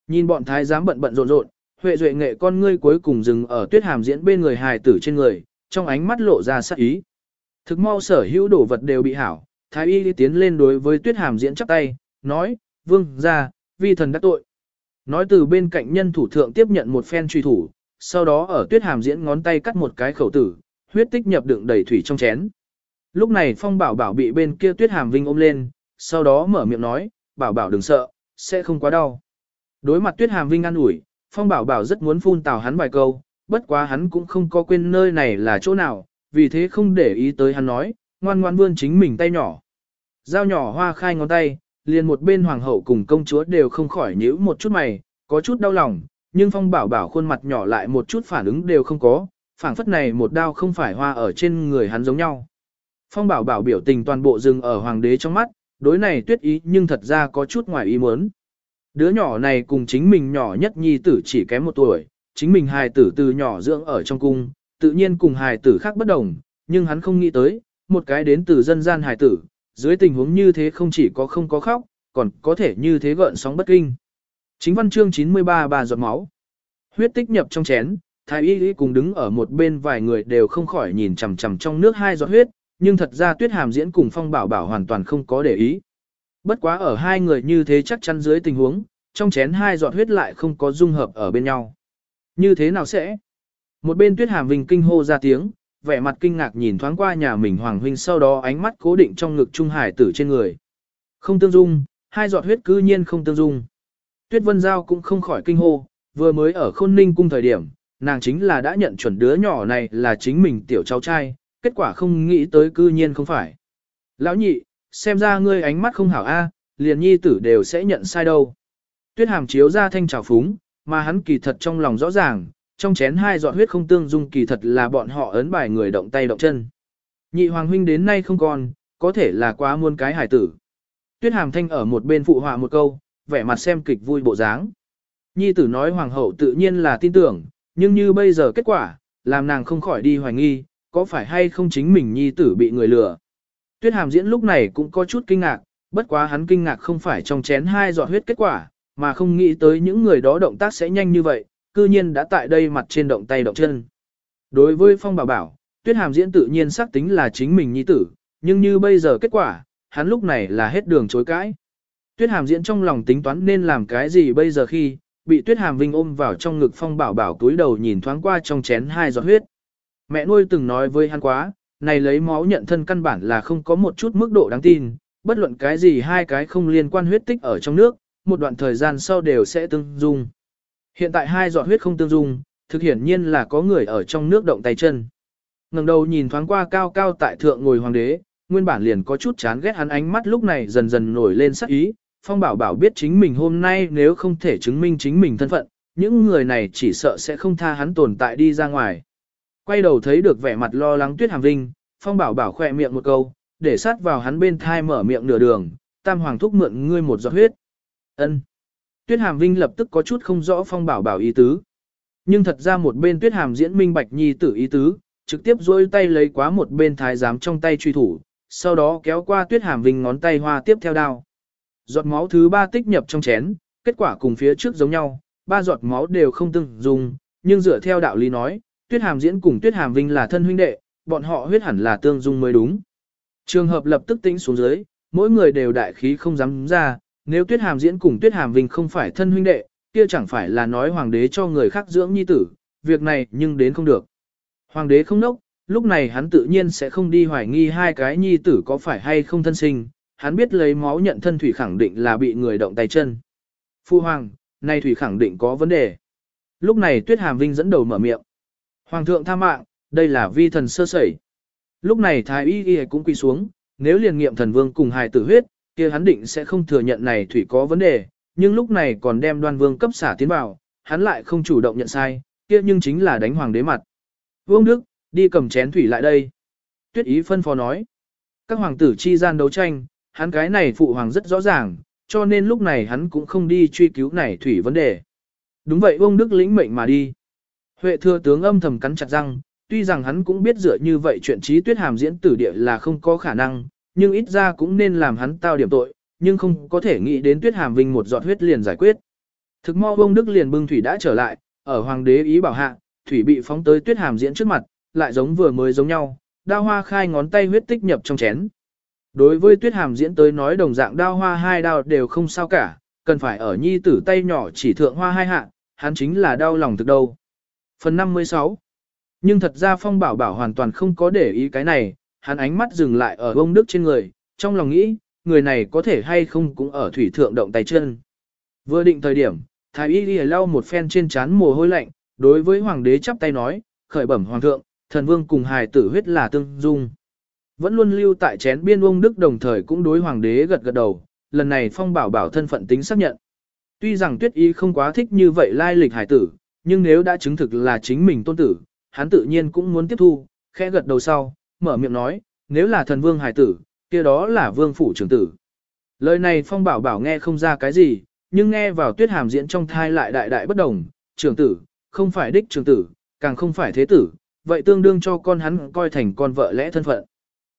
Nhìn bọn thái giám bận bận rộn rộn, Huệ Duệ Nghệ con ngươi cuối cùng dừng ở Tuyết Hàm diễn bên người hài tử trên người, trong ánh mắt lộ ra sắc ý. Thực mau sở hữu đồ vật đều bị hảo, thái y đi tiến lên đối với Tuyết Hàm diễn chắp tay, nói, vương gia, vi thần đã tội. Nói từ bên cạnh nhân thủ thượng tiếp nhận một phen truy thủ, sau đó ở tuyết hàm diễn ngón tay cắt một cái khẩu tử, huyết tích nhập đựng đầy thủy trong chén. Lúc này phong bảo bảo bị bên kia tuyết hàm vinh ôm lên, sau đó mở miệng nói, bảo bảo đừng sợ, sẽ không quá đau. Đối mặt tuyết hàm vinh an ủi, phong bảo bảo rất muốn phun tào hắn vài câu, bất quá hắn cũng không có quên nơi này là chỗ nào, vì thế không để ý tới hắn nói, ngoan ngoan vươn chính mình tay nhỏ. Dao nhỏ hoa khai ngón tay, liền một bên hoàng hậu cùng công chúa đều không khỏi nhíu một chút mày, có chút đau lòng, nhưng phong bảo bảo khuôn mặt nhỏ lại một chút phản ứng đều không có, phảng phất này một đau không phải hoa ở trên người hắn giống nhau. Phong bảo bảo biểu tình toàn bộ dừng ở hoàng đế trong mắt, đối này tuyết ý nhưng thật ra có chút ngoài ý muốn. Đứa nhỏ này cùng chính mình nhỏ nhất nhi tử chỉ kém một tuổi, chính mình hài tử từ nhỏ dưỡng ở trong cung, tự nhiên cùng hài tử khác bất đồng, nhưng hắn không nghĩ tới, một cái đến từ dân gian hài tử, dưới tình huống như thế không chỉ có không có khóc, còn có thể như thế gợn sóng bất kinh. Chính văn chương 93 bà giọt máu. Huyết tích nhập trong chén, thái y cùng đứng ở một bên vài người đều không khỏi nhìn chằm chằm trong nước hai giọt huyết, nhưng thật ra tuyết hàm diễn cùng phong bảo bảo hoàn toàn không có để ý. Bất quá ở hai người như thế chắc chắn dưới tình huống, trong chén hai giọt huyết lại không có dung hợp ở bên nhau. Như thế nào sẽ? Một bên tuyết hàm vinh kinh hô ra tiếng, vẻ mặt kinh ngạc nhìn thoáng qua nhà mình Hoàng Huynh sau đó ánh mắt cố định trong ngực Trung Hải tử trên người. Không tương dung, hai giọt huyết cư nhiên không tương dung. Tuyết Vân Giao cũng không khỏi kinh hô, vừa mới ở khôn ninh cung thời điểm, nàng chính là đã nhận chuẩn đứa nhỏ này là chính mình tiểu cháu trai, kết quả không nghĩ tới cư nhiên không phải. Lão nhị, xem ra ngươi ánh mắt không hảo a, liền nhi tử đều sẽ nhận sai đâu. Tuyết hàm chiếu ra thanh trào phúng, mà hắn kỳ thật trong lòng rõ ràng, trong chén hai giọt huyết không tương dung kỳ thật là bọn họ ấn bài người động tay động chân. Nhị hoàng huynh đến nay không còn, có thể là quá muôn cái hải tử. Tuyết hàm thanh ở một bên phụ họa một câu, vẻ mặt xem kịch vui bộ dáng. Nhi tử nói hoàng hậu tự nhiên là tin tưởng, nhưng như bây giờ kết quả, làm nàng không khỏi đi hoài nghi, có phải hay không chính mình nhi tử bị người lừa. Tuyết hàm diễn lúc này cũng có chút kinh ngạc, bất quá hắn kinh ngạc không phải trong chén hai giọt huyết kết quả, mà không nghĩ tới những người đó động tác sẽ nhanh như vậy, cư nhiên đã tại đây mặt trên động tay động chân. Đối với Phong Bảo Bảo, Tuyết Hàm diễn tự nhiên xác tính là chính mình nhi tử, nhưng như bây giờ kết quả, hắn lúc này là hết đường chối cãi. Tuyết Hàm diễn trong lòng tính toán nên làm cái gì bây giờ khi, bị Tuyết Hàm Vinh ôm vào trong ngực Phong Bảo Bảo túi đầu nhìn thoáng qua trong chén hai giọt huyết. Mẹ nuôi từng nói với hắn quá, này lấy máu nhận thân căn bản là không có một chút mức độ đáng tin, bất luận cái gì hai cái không liên quan huyết tích ở trong nước, một đoạn thời gian sau đều sẽ tương dung. Hiện tại hai giọt huyết không tương dung, thực hiển nhiên là có người ở trong nước động tay chân. ngẩng đầu nhìn thoáng qua cao cao tại thượng ngồi hoàng đế, nguyên bản liền có chút chán ghét hắn ánh mắt lúc này dần dần nổi lên sắc ý, Phong Bảo Bảo biết chính mình hôm nay nếu không thể chứng minh chính mình thân phận, những người này chỉ sợ sẽ không tha hắn tồn tại đi ra ngoài. Quay đầu thấy được vẻ mặt lo lắng Tuyết Hàm Vinh, Phong Bảo Bảo khỏe miệng một câu, để sát vào hắn bên thai mở miệng nửa đường, Tam Hoàng thúc mượn ngươi một giọt huyết. Ân. Tuyết Hàm Vinh lập tức có chút không rõ Phong Bảo Bảo ý tứ. Nhưng thật ra một bên Tuyết Hàm diễn minh bạch nhi tử ý tứ, trực tiếp duỗi tay lấy quá một bên thái giám trong tay truy thủ, sau đó kéo qua Tuyết Hàm Vinh ngón tay hoa tiếp theo đao. Giọt máu thứ ba tích nhập trong chén, kết quả cùng phía trước giống nhau, ba giọt máu đều không tương dùng, nhưng dựa theo đạo lý nói, Tuyết Hàm diễn cùng Tuyết Hàm Vinh là thân huynh đệ, bọn họ huyết hẳn là tương dung mới đúng. Trường hợp lập tức tính xuống dưới, mỗi người đều đại khí không dám ra, nếu Tuyết Hàm diễn cùng Tuyết Hàm Vinh không phải thân huynh đệ, kia chẳng phải là nói hoàng đế cho người khác dưỡng nhi tử, việc này nhưng đến không được. Hoàng đế không nốc, lúc này hắn tự nhiên sẽ không đi hoài nghi hai cái nhi tử có phải hay không thân sinh, hắn biết lấy máu nhận thân thủy khẳng định là bị người động tay chân. Phu hoàng, nay thủy khẳng định có vấn đề. Lúc này Tuyết Hàm Vinh dẫn đầu mở miệng. Hoàng thượng tha mạng, đây là vi thần sơ sẩy. Lúc này Thái Y Y cũng quỳ xuống, nếu liền nghiệm thần vương cùng hài tử huyết, kia hắn định sẽ không thừa nhận này thủy có vấn đề, nhưng lúc này còn đem đoan vương cấp xả tiến vào, hắn lại không chủ động nhận sai, kia nhưng chính là đánh hoàng đế mặt. Vương Đức, đi cầm chén thủy lại đây. Tuyết ý phân phó nói. Các hoàng tử chi gian đấu tranh, hắn cái này phụ hoàng rất rõ ràng, cho nên lúc này hắn cũng không đi truy cứu này thủy vấn đề. Đúng vậy Vương Đức lĩnh mệnh mà đi. Huệ thừa tướng âm thầm cắn chặt răng, tuy rằng hắn cũng biết dựa như vậy chuyện trí tuyết hàm diễn tử địa là không có khả năng, nhưng ít ra cũng nên làm hắn tao điểm tội, nhưng không có thể nghĩ đến tuyết hàm vinh một giọt huyết liền giải quyết. Thực mo bông đức liền bưng thủy đã trở lại, ở hoàng đế ý bảo hạ, thủy bị phóng tới tuyết hàm diễn trước mặt, lại giống vừa mới giống nhau, đao hoa khai ngón tay huyết tích nhập trong chén. Đối với tuyết hàm diễn tới nói đồng dạng đao hoa hai đao đều không sao cả, cần phải ở nhi tử tay nhỏ chỉ thượng hoa hai hạ, hắn chính là đau lòng thực đâu. Phần 56 Nhưng thật ra Phong Bảo Bảo hoàn toàn không có để ý cái này, hắn ánh mắt dừng lại ở ông Đức trên người, trong lòng nghĩ, người này có thể hay không cũng ở thủy thượng động tay chân. Vừa định thời điểm, Thái Y Ghi lau một phen trên chán mồ hôi lạnh, đối với Hoàng đế chắp tay nói, khởi bẩm Hoàng thượng, thần vương cùng hài tử huyết là tương dung. Vẫn luôn lưu tại chén biên ông Đức đồng thời cũng đối Hoàng đế gật gật đầu, lần này Phong Bảo Bảo thân phận tính xác nhận. Tuy rằng tuyết y không quá thích như vậy lai lịch hải tử, nhưng nếu đã chứng thực là chính mình tôn tử, hắn tự nhiên cũng muốn tiếp thu, khẽ gật đầu sau, mở miệng nói, nếu là thần vương hải tử, kia đó là vương phủ trưởng tử. Lời này phong bảo bảo nghe không ra cái gì, nhưng nghe vào tuyết hàm diễn trong thai lại đại đại bất đồng, trưởng tử, không phải đích trưởng tử, càng không phải thế tử, vậy tương đương cho con hắn coi thành con vợ lẽ thân phận.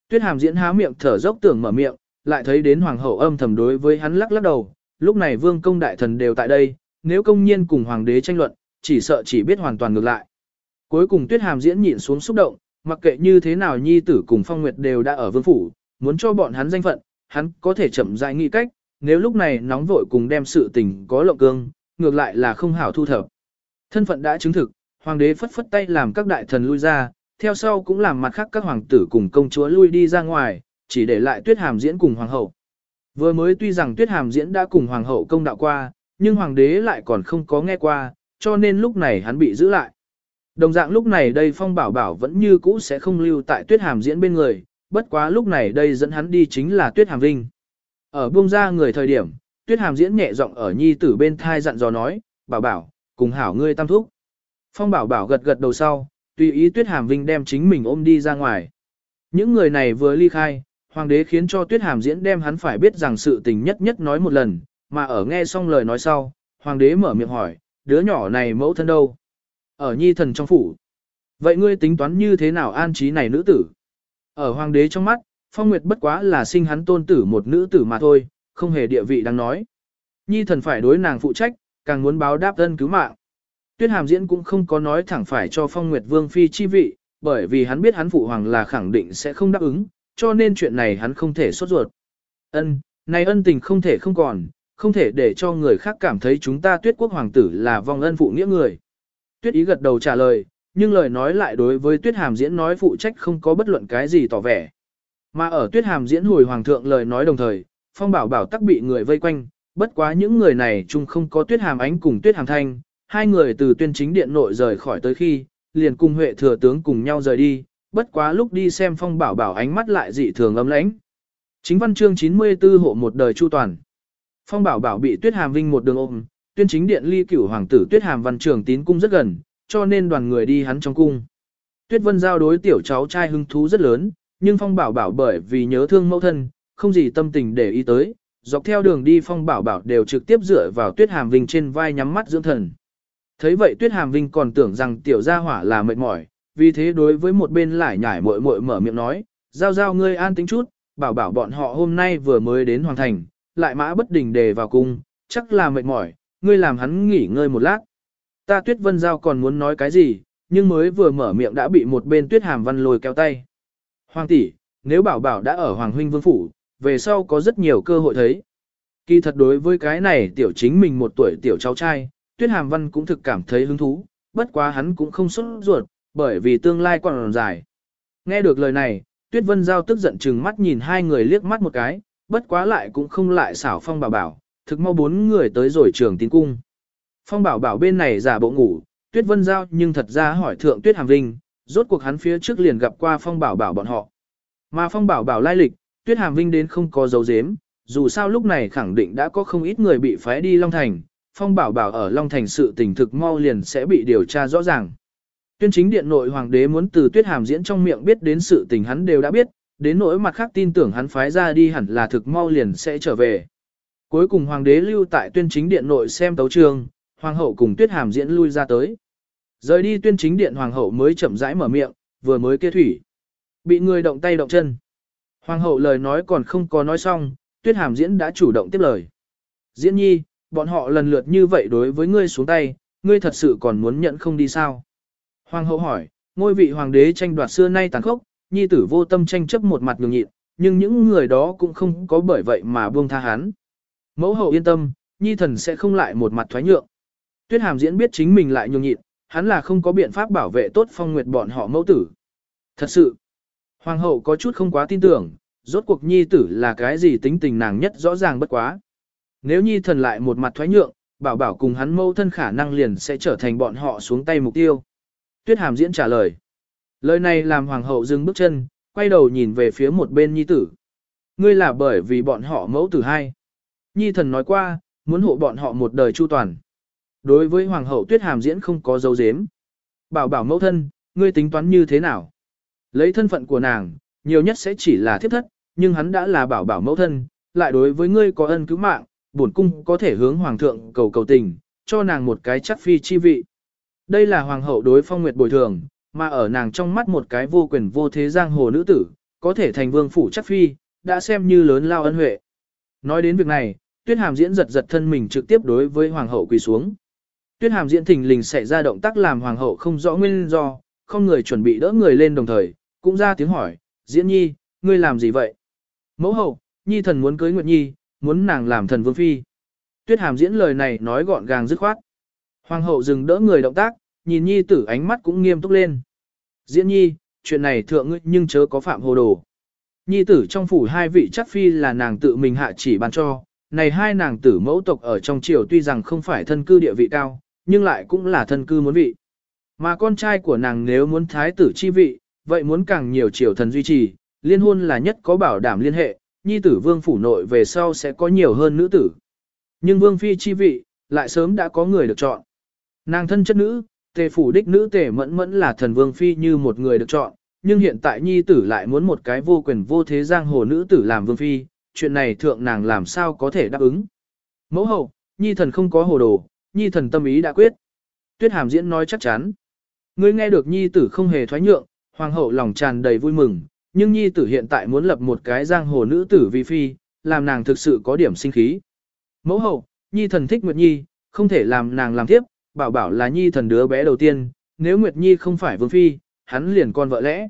Tuyết hàm diễn há miệng thở dốc tưởng mở miệng, lại thấy đến hoàng hậu âm thầm đối với hắn lắc lắc đầu, lúc này vương công đại thần đều tại đây, nếu công nhiên cùng hoàng đế tranh luận, chỉ sợ chỉ biết hoàn toàn ngược lại. Cuối cùng tuyết hàm diễn nhịn xuống xúc động, mặc kệ như thế nào nhi tử cùng phong nguyệt đều đã ở vương phủ, muốn cho bọn hắn danh phận, hắn có thể chậm rãi nghĩ cách, nếu lúc này nóng vội cùng đem sự tình có lộng cương, ngược lại là không hảo thu thập. Thân phận đã chứng thực, hoàng đế phất phất tay làm các đại thần lui ra, theo sau cũng làm mặt khác các hoàng tử cùng công chúa lui đi ra ngoài, chỉ để lại tuyết hàm diễn cùng hoàng hậu. Vừa mới tuy rằng tuyết hàm diễn đã cùng hoàng hậu công đạo qua, nhưng hoàng đế lại còn không có nghe qua, cho nên lúc này hắn bị giữ lại. Đồng dạng lúc này đây phong bảo bảo vẫn như cũ sẽ không lưu tại tuyết hàm diễn bên người, bất quá lúc này đây dẫn hắn đi chính là tuyết hàm vinh. Ở buông ra người thời điểm, tuyết hàm diễn nhẹ giọng ở nhi tử bên thai dặn dò nói, bảo bảo, cùng hảo ngươi tam thúc. Phong bảo bảo gật gật đầu sau, tùy ý tuyết hàm vinh đem chính mình ôm đi ra ngoài. Những người này vừa ly khai, hoàng đế khiến cho tuyết hàm diễn đem hắn phải biết rằng sự tình nhất nhất nói một lần, mà ở nghe xong lời nói sau, hoàng đế mở miệng hỏi, đứa nhỏ này mẫu thân đâu? Ở nhi thần trong phủ. Vậy ngươi tính toán như thế nào an trí này nữ tử? Ở hoàng đế trong mắt, phong nguyệt bất quá là sinh hắn tôn tử một nữ tử mà thôi, không hề địa vị đáng nói. Nhi thần phải đối nàng phụ trách, càng muốn báo đáp thân cứu mạng. Tuyết hàm diễn cũng không có nói thẳng phải cho phong nguyệt vương phi chi vị, bởi vì hắn biết hắn phụ hoàng là khẳng định sẽ không đáp ứng, cho nên chuyện này hắn không thể sốt ruột. Ân, này ân tình không thể không còn, không thể để cho người khác cảm thấy chúng ta tuyết quốc hoàng tử là vong ân phụ nghĩa người. Tuyết ý gật đầu trả lời, nhưng lời nói lại đối với tuyết hàm diễn nói phụ trách không có bất luận cái gì tỏ vẻ. Mà ở tuyết hàm diễn hồi hoàng thượng lời nói đồng thời, phong bảo bảo tắc bị người vây quanh, bất quá những người này chung không có tuyết hàm ánh cùng tuyết hàm thanh, hai người từ tuyên chính điện nội rời khỏi tới khi, liền cùng huệ thừa tướng cùng nhau rời đi, bất quá lúc đi xem phong bảo bảo ánh mắt lại dị thường ấm lãnh. Chính văn chương 94 hộ một đời chu toàn. Phong bảo bảo bị tuyết hàm vinh một đường ôm, tuyên chính điện ly cửu hoàng tử tuyết hàm văn trường tín cung rất gần, cho nên đoàn người đi hắn trong cung. Tuyết vân giao đối tiểu cháu trai hứng thú rất lớn, nhưng phong bảo bảo bởi vì nhớ thương mẫu thân, không gì tâm tình để ý tới, dọc theo đường đi phong bảo bảo đều trực tiếp dựa vào tuyết hàm vinh trên vai nhắm mắt dưỡng thần. Thấy vậy tuyết hàm vinh còn tưởng rằng tiểu gia hỏa là mệt mỏi, vì thế đối với một bên lại nhải muội muội mở miệng nói, giao giao ngươi an tính chút, bảo bảo bọn họ hôm nay vừa mới đến hoàng thành, lại mã bất đình đề vào cung, chắc là mệt mỏi, ngươi làm hắn nghỉ ngơi một lát. Ta tuyết vân giao còn muốn nói cái gì, nhưng mới vừa mở miệng đã bị một bên tuyết hàm văn lôi kéo tay. Hoàng tỷ, nếu bảo bảo đã ở Hoàng huynh vương phủ, về sau có rất nhiều cơ hội thấy. Kỳ thật đối với cái này tiểu chính mình một tuổi tiểu cháu trai, tuyết hàm văn cũng thực cảm thấy hứng thú, bất quá hắn cũng không xuất ruột, bởi vì tương lai còn dài. Nghe được lời này, tuyết vân giao tức giận chừng mắt nhìn hai người liếc mắt một cái, bất quá lại cũng không lại xảo phong bảo bảo, thực mau bốn người tới rồi trường tín cung. Phong bảo bảo bên này giả bộ ngủ, tuyết vân giao nhưng thật ra hỏi thượng tuyết hàm vinh, rốt cuộc hắn phía trước liền gặp qua phong bảo bảo bọn họ. Mà phong bảo bảo lai lịch, tuyết hàm vinh đến không có dấu dếm, dù sao lúc này khẳng định đã có không ít người bị phái đi Long Thành, phong bảo bảo ở Long Thành sự tình thực mau liền sẽ bị điều tra rõ ràng. Tuyên chính điện nội hoàng đế muốn từ tuyết hàm diễn trong miệng biết đến sự tình hắn đều đã biết, đến nỗi mặt khác tin tưởng hắn phái ra đi hẳn là thực mau liền sẽ trở về. Cuối cùng hoàng đế lưu tại tuyên chính điện nội xem tấu trường, hoàng hậu cùng tuyết hàm diễn lui ra tới. Rời đi tuyên chính điện hoàng hậu mới chậm rãi mở miệng, vừa mới kia thủy. Bị người động tay động chân. Hoàng hậu lời nói còn không có nói xong, tuyết hàm diễn đã chủ động tiếp lời. Diễn nhi, bọn họ lần lượt như vậy đối với ngươi xuống tay, ngươi thật sự còn muốn nhận không đi sao? Hoàng hậu hỏi, ngôi vị hoàng đế tranh đoạt xưa nay tàn khốc, nhi tử vô tâm tranh chấp một mặt nhường nhịn, nhưng những người đó cũng không có bởi vậy mà buông tha hắn. Mẫu hậu yên tâm, nhi thần sẽ không lại một mặt thoái nhượng. Tuyết hàm diễn biết chính mình lại nhường nhịn, hắn là không có biện pháp bảo vệ tốt phong nguyệt bọn họ mẫu tử. Thật sự, hoàng hậu có chút không quá tin tưởng, rốt cuộc nhi tử là cái gì tính tình nàng nhất rõ ràng bất quá. Nếu nhi thần lại một mặt thoái nhượng, bảo bảo cùng hắn mâu thân khả năng liền sẽ trở thành bọn họ xuống tay mục tiêu. Tuyết hàm diễn trả lời. Lời này làm hoàng hậu dừng bước chân, quay đầu nhìn về phía một bên nhi tử. Ngươi là bởi vì bọn họ mẫu tử hai. Nhi thần nói qua, muốn hộ bọn họ một đời chu toàn. Đối với hoàng hậu tuyết hàm diễn không có dấu dếm. Bảo bảo mẫu thân, ngươi tính toán như thế nào? Lấy thân phận của nàng, nhiều nhất sẽ chỉ là thiếp thất, nhưng hắn đã là bảo bảo mẫu thân, lại đối với ngươi có ân cứu mạng, bổn cung có thể hướng hoàng thượng cầu cầu tình, cho nàng một cái chắc phi chi vị. Đây là hoàng hậu đối phong nguyệt bồi thường, mà ở nàng trong mắt một cái vô quyền vô thế giang hồ nữ tử, có thể thành vương phủ chắc phi, đã xem như lớn lao ân huệ. Nói đến việc này, tuyết hàm diễn giật giật thân mình trực tiếp đối với hoàng hậu quỳ xuống. Tuyết hàm diễn thình lình xảy ra động tác làm hoàng hậu không rõ nguyên do, không người chuẩn bị đỡ người lên đồng thời, cũng ra tiếng hỏi, diễn nhi, ngươi làm gì vậy? Mẫu hậu, nhi thần muốn cưới Nguyệt Nhi, muốn nàng làm thần vương phi. Tuyết hàm diễn lời này nói gọn gàng dứt khoát. Hoàng hậu dừng đỡ người động tác, nhìn nhi tử ánh mắt cũng nghiêm túc lên. Diễn nhi, chuyện này thượng ngươi nhưng chớ có phạm hồ đồ. Nhi tử trong phủ hai vị chắc phi là nàng tự mình hạ chỉ ban cho, này hai nàng tử mẫu tộc ở trong triều tuy rằng không phải thân cư địa vị cao, nhưng lại cũng là thân cư muốn vị. Mà con trai của nàng nếu muốn thái tử chi vị, vậy muốn càng nhiều triều thần duy trì, liên hôn là nhất có bảo đảm liên hệ, nhi tử vương phủ nội về sau sẽ có nhiều hơn nữ tử. Nhưng vương phi chi vị, lại sớm đã có người được chọn. Nàng thân chất nữ, tề phủ đích nữ tề mẫn mẫn là thần vương phi như một người được chọn, nhưng hiện tại nhi tử lại muốn một cái vô quyền vô thế giang hồ nữ tử làm vương phi, chuyện này thượng nàng làm sao có thể đáp ứng. Mẫu hậu, nhi thần không có hồ đồ, nhi thần tâm ý đã quyết. Tuyết hàm diễn nói chắc chắn. Ngươi nghe được nhi tử không hề thoái nhượng, hoàng hậu lòng tràn đầy vui mừng, nhưng nhi tử hiện tại muốn lập một cái giang hồ nữ tử vi phi, làm nàng thực sự có điểm sinh khí. Mẫu hậu, nhi thần thích Nguyệt Nhi, không thể làm nàng làm tiếp, bảo bảo là nhi thần đứa bé đầu tiên, nếu Nguyệt Nhi không phải vương phi, hắn liền con vợ lẽ.